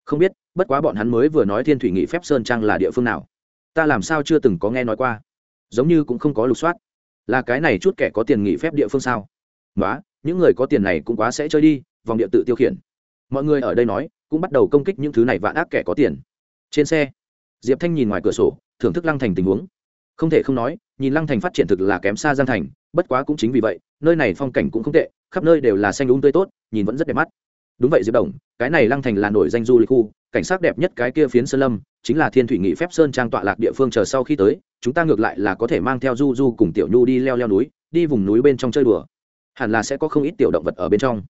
không biết, bất quá bọn hắn mới vừa nói thiên thủy nghị phép sơn trang là địa phương nào? Ta làm sao chưa từng có nghe nói qua? Giống như cũng không có lục soát. Là cái này chút kẻ có tiền nghị phép địa phương sao? Nói những người có tiền này cũng quá sẽ chơi đi, vòng địa tự tiêu khiển. Mọi người ở đây nói, cũng bắt đầu công kích những thứ này vạn ác kẻ có tiền. Trên xe, diệp thanh nhìn ngoài cửa sổ, thưởng thức lăng thành tình huống. Không thể không nói, nhìn lăng thành phát triển thực là kém xa giang thành, bất quá cũng chính vì vậy, nơi này phong cảnh cũng không tệ, khắp nơi đều là xanh đúng tươi tốt, nhìn vẫn rất đẹp mắt đúng vậy diệp đồng, cái này lăng thành là nổi danh du lịch khu, cảnh sát đẹp nhất cái kia phiến sơn lâm, chính là thiên thủy nghị phép sơn trang tọa lạc địa phương chờ sau khi tới, chúng ta ngược lại là có thể mang theo du du cùng tiểu nhu đi leo leo núi, đi vùng núi bên trong chơi đùa. Hẳn là sẽ có không ít tiểu động vật ở bên trong.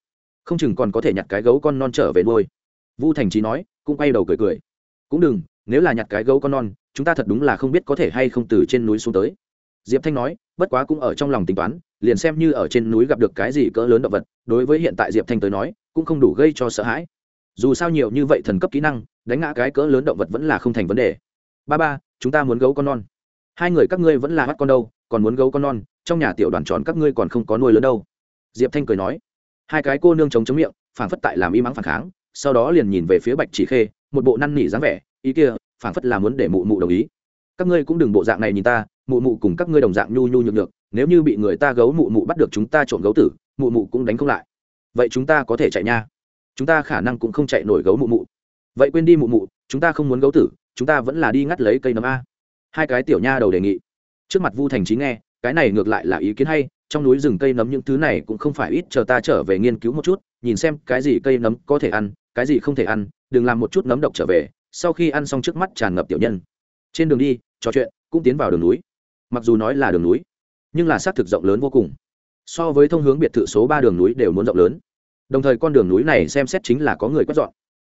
Không chừng còn có thể nhặt cái gấu con non trở về nuôi. Vu thành trí nói, cũng quay đầu cười cười. Cũng đừng, nếu là nhặt cái gấu con non, chúng ta thật đúng là không biết có thể hay không từ trên núi xuống tới. Diệp thanh nói, bất quá cũng ở trong lòng tính toán, liền xem như ở trên núi gặp được cái gì cỡ lớn động vật, đối với hiện tại diệp thanh tới nói cũng không đủ gây cho sợ hãi. Dù sao nhiều như vậy thần cấp kỹ năng, đánh ngã cái cỡ lớn động vật vẫn là không thành vấn đề. Ba ba, chúng ta muốn gấu con non. Hai người các ngươi vẫn là bắt con đâu, còn muốn gấu con non, trong nhà tiểu đoàn tròn các ngươi còn không có nuôi lớn đâu. Diệp thanh cười nói. Hai cái cô nương chống chống miệng, phảng phất tại làm y mắng phản kháng, sau đó liền nhìn về phía bạch chỉ khê, một bộ năn nỉ dáng vẻ, ý kia, phảng phất là muốn để mụ mụ đồng ý. Các ngươi cũng đừng bộ dạng này nhìn ta, mụ mụ cùng các ngươi đồng dạng nhu nhu nhược nhược, nếu như bị người ta gấu mụ mụ bắt được chúng ta trộm gấu tử, mụ mụ cũng đánh không lại vậy chúng ta có thể chạy nha. Chúng ta khả năng cũng không chạy nổi gấu mụ mụ. Vậy quên đi mụ mụ, chúng ta không muốn gấu tử, chúng ta vẫn là đi ngắt lấy cây nấm a. Hai cái tiểu nha đầu đề nghị. Trước mặt vu thành trí nghe, cái này ngược lại là ý kiến hay, trong núi rừng cây nấm những thứ này cũng không phải ít, chờ ta trở về nghiên cứu một chút, nhìn xem cái gì cây nấm có thể ăn, cái gì không thể ăn, đừng làm một chút nấm độc trở về, sau khi ăn xong trước mắt tràn ngập tiểu nhân. Trên đường đi, trò chuyện, cũng tiến vào đường núi. Mặc dù nói là đường núi, nhưng là xác thực rộng lớn vô cùng so với thông hướng biệt thự số ba đường núi đều muốn rộng lớn. Đồng thời con đường núi này xem xét chính là có người quét dọn.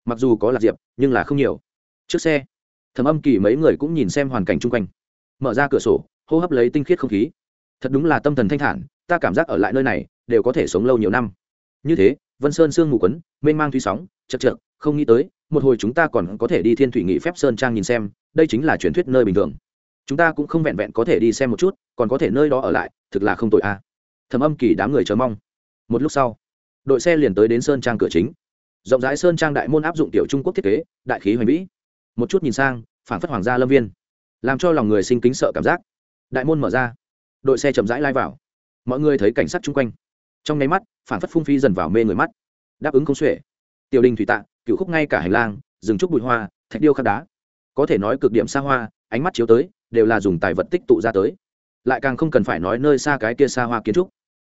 Mặc dù có lạc diệp, nhưng là không nhiều. Trước xe, thầm âm kỳ mấy người cũng nhìn xem hoàn cảnh chung quanh. Mở ra cửa sổ, hô hấp lấy tinh khiết không khí. Thật đúng là tâm thần thanh thản, ta cảm giác ở lại nơi này, đều có thể sống lâu nhiều năm. Như thế, vân sơn sương mù quấn, mênh mang thủy sóng, chật chật không nghĩ tới, một hồi chúng ta còn có thể đi thiên thủy nghị phép sơn trang nhìn xem, đây chính là truyền thuyết nơi bình thường. Chúng ta cũng không vẹn vẹn có thể đi xem một chút, còn có thể nơi đó ở lại, thực là không tội a à thầm âm kỳ đám người chờ mong. Một lúc sau, đội xe liền tới đến sơn trang cửa chính. Rộng rãi sơn trang đại môn áp dụng tiểu trung quốc thiết kế, đại khí hoành vĩ. Một chút nhìn sang phản phất hoàng gia lâm viên, làm cho lòng người sinh kính sợ cảm giác. Đại môn mở ra, đội xe chậm rãi lai vào. Mọi người thấy cảnh sát chung quanh. Trong nháy mắt phản phất phung phi dần vào mê người mắt. Đáp ứng không xuể. Tiểu đình thủy tạ cựu khúc ngay cả hành lang, rừng trúc bụi hoa, thạch điêu khắc đá. Có thể nói cực điểm xa hoa, ánh mắt chiếu tới, đều là dùng tài vật tích tụ ra tới. Lại càng không cần phải nói nơi xa cái kia xa hoa kiến trúc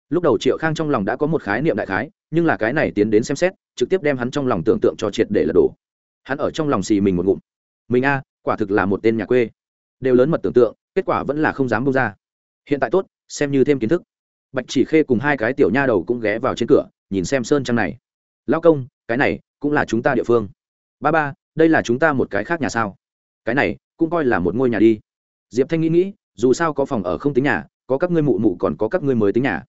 lúc đầu triệu khang trong lòng đã có một khái niệm đại khái, nhưng là cái này tiến đến xem xét, trực tiếp đem hắn trong lòng tưởng tượng cho triệt để lật đổ. Hắn ở trong lòng xì mình một ngụm. Mình a, quả thực là một tên nhà quê. Đều lớn mật tưởng tượng, kết quả vẫn là không dám bông ra. Hiện tại tốt, xem như thêm kiến thức. Bạch chỉ khê cùng hai cái tiểu nha đầu cũng ghé vào trên cửa, nhìn xem sơn trăng này. Lao công, cái này cũng là chúng ta địa phương. Ba ba, đây là chúng ta một cái khác nhà sao? Cái này cũng coi là một ngôi nhà đi. Diệp thanh nghĩ nghĩ, dù sao có phòng ở không tính nhà, có các ngươi mụ mụ còn có các ngươi mới tính nhà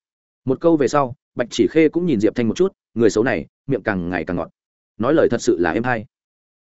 một câu về sau, bạch chỉ khê cũng nhìn diệp thanh một chút, người xấu này, miệng càng ngày càng ngọt. Nói lời thật sự là em hay.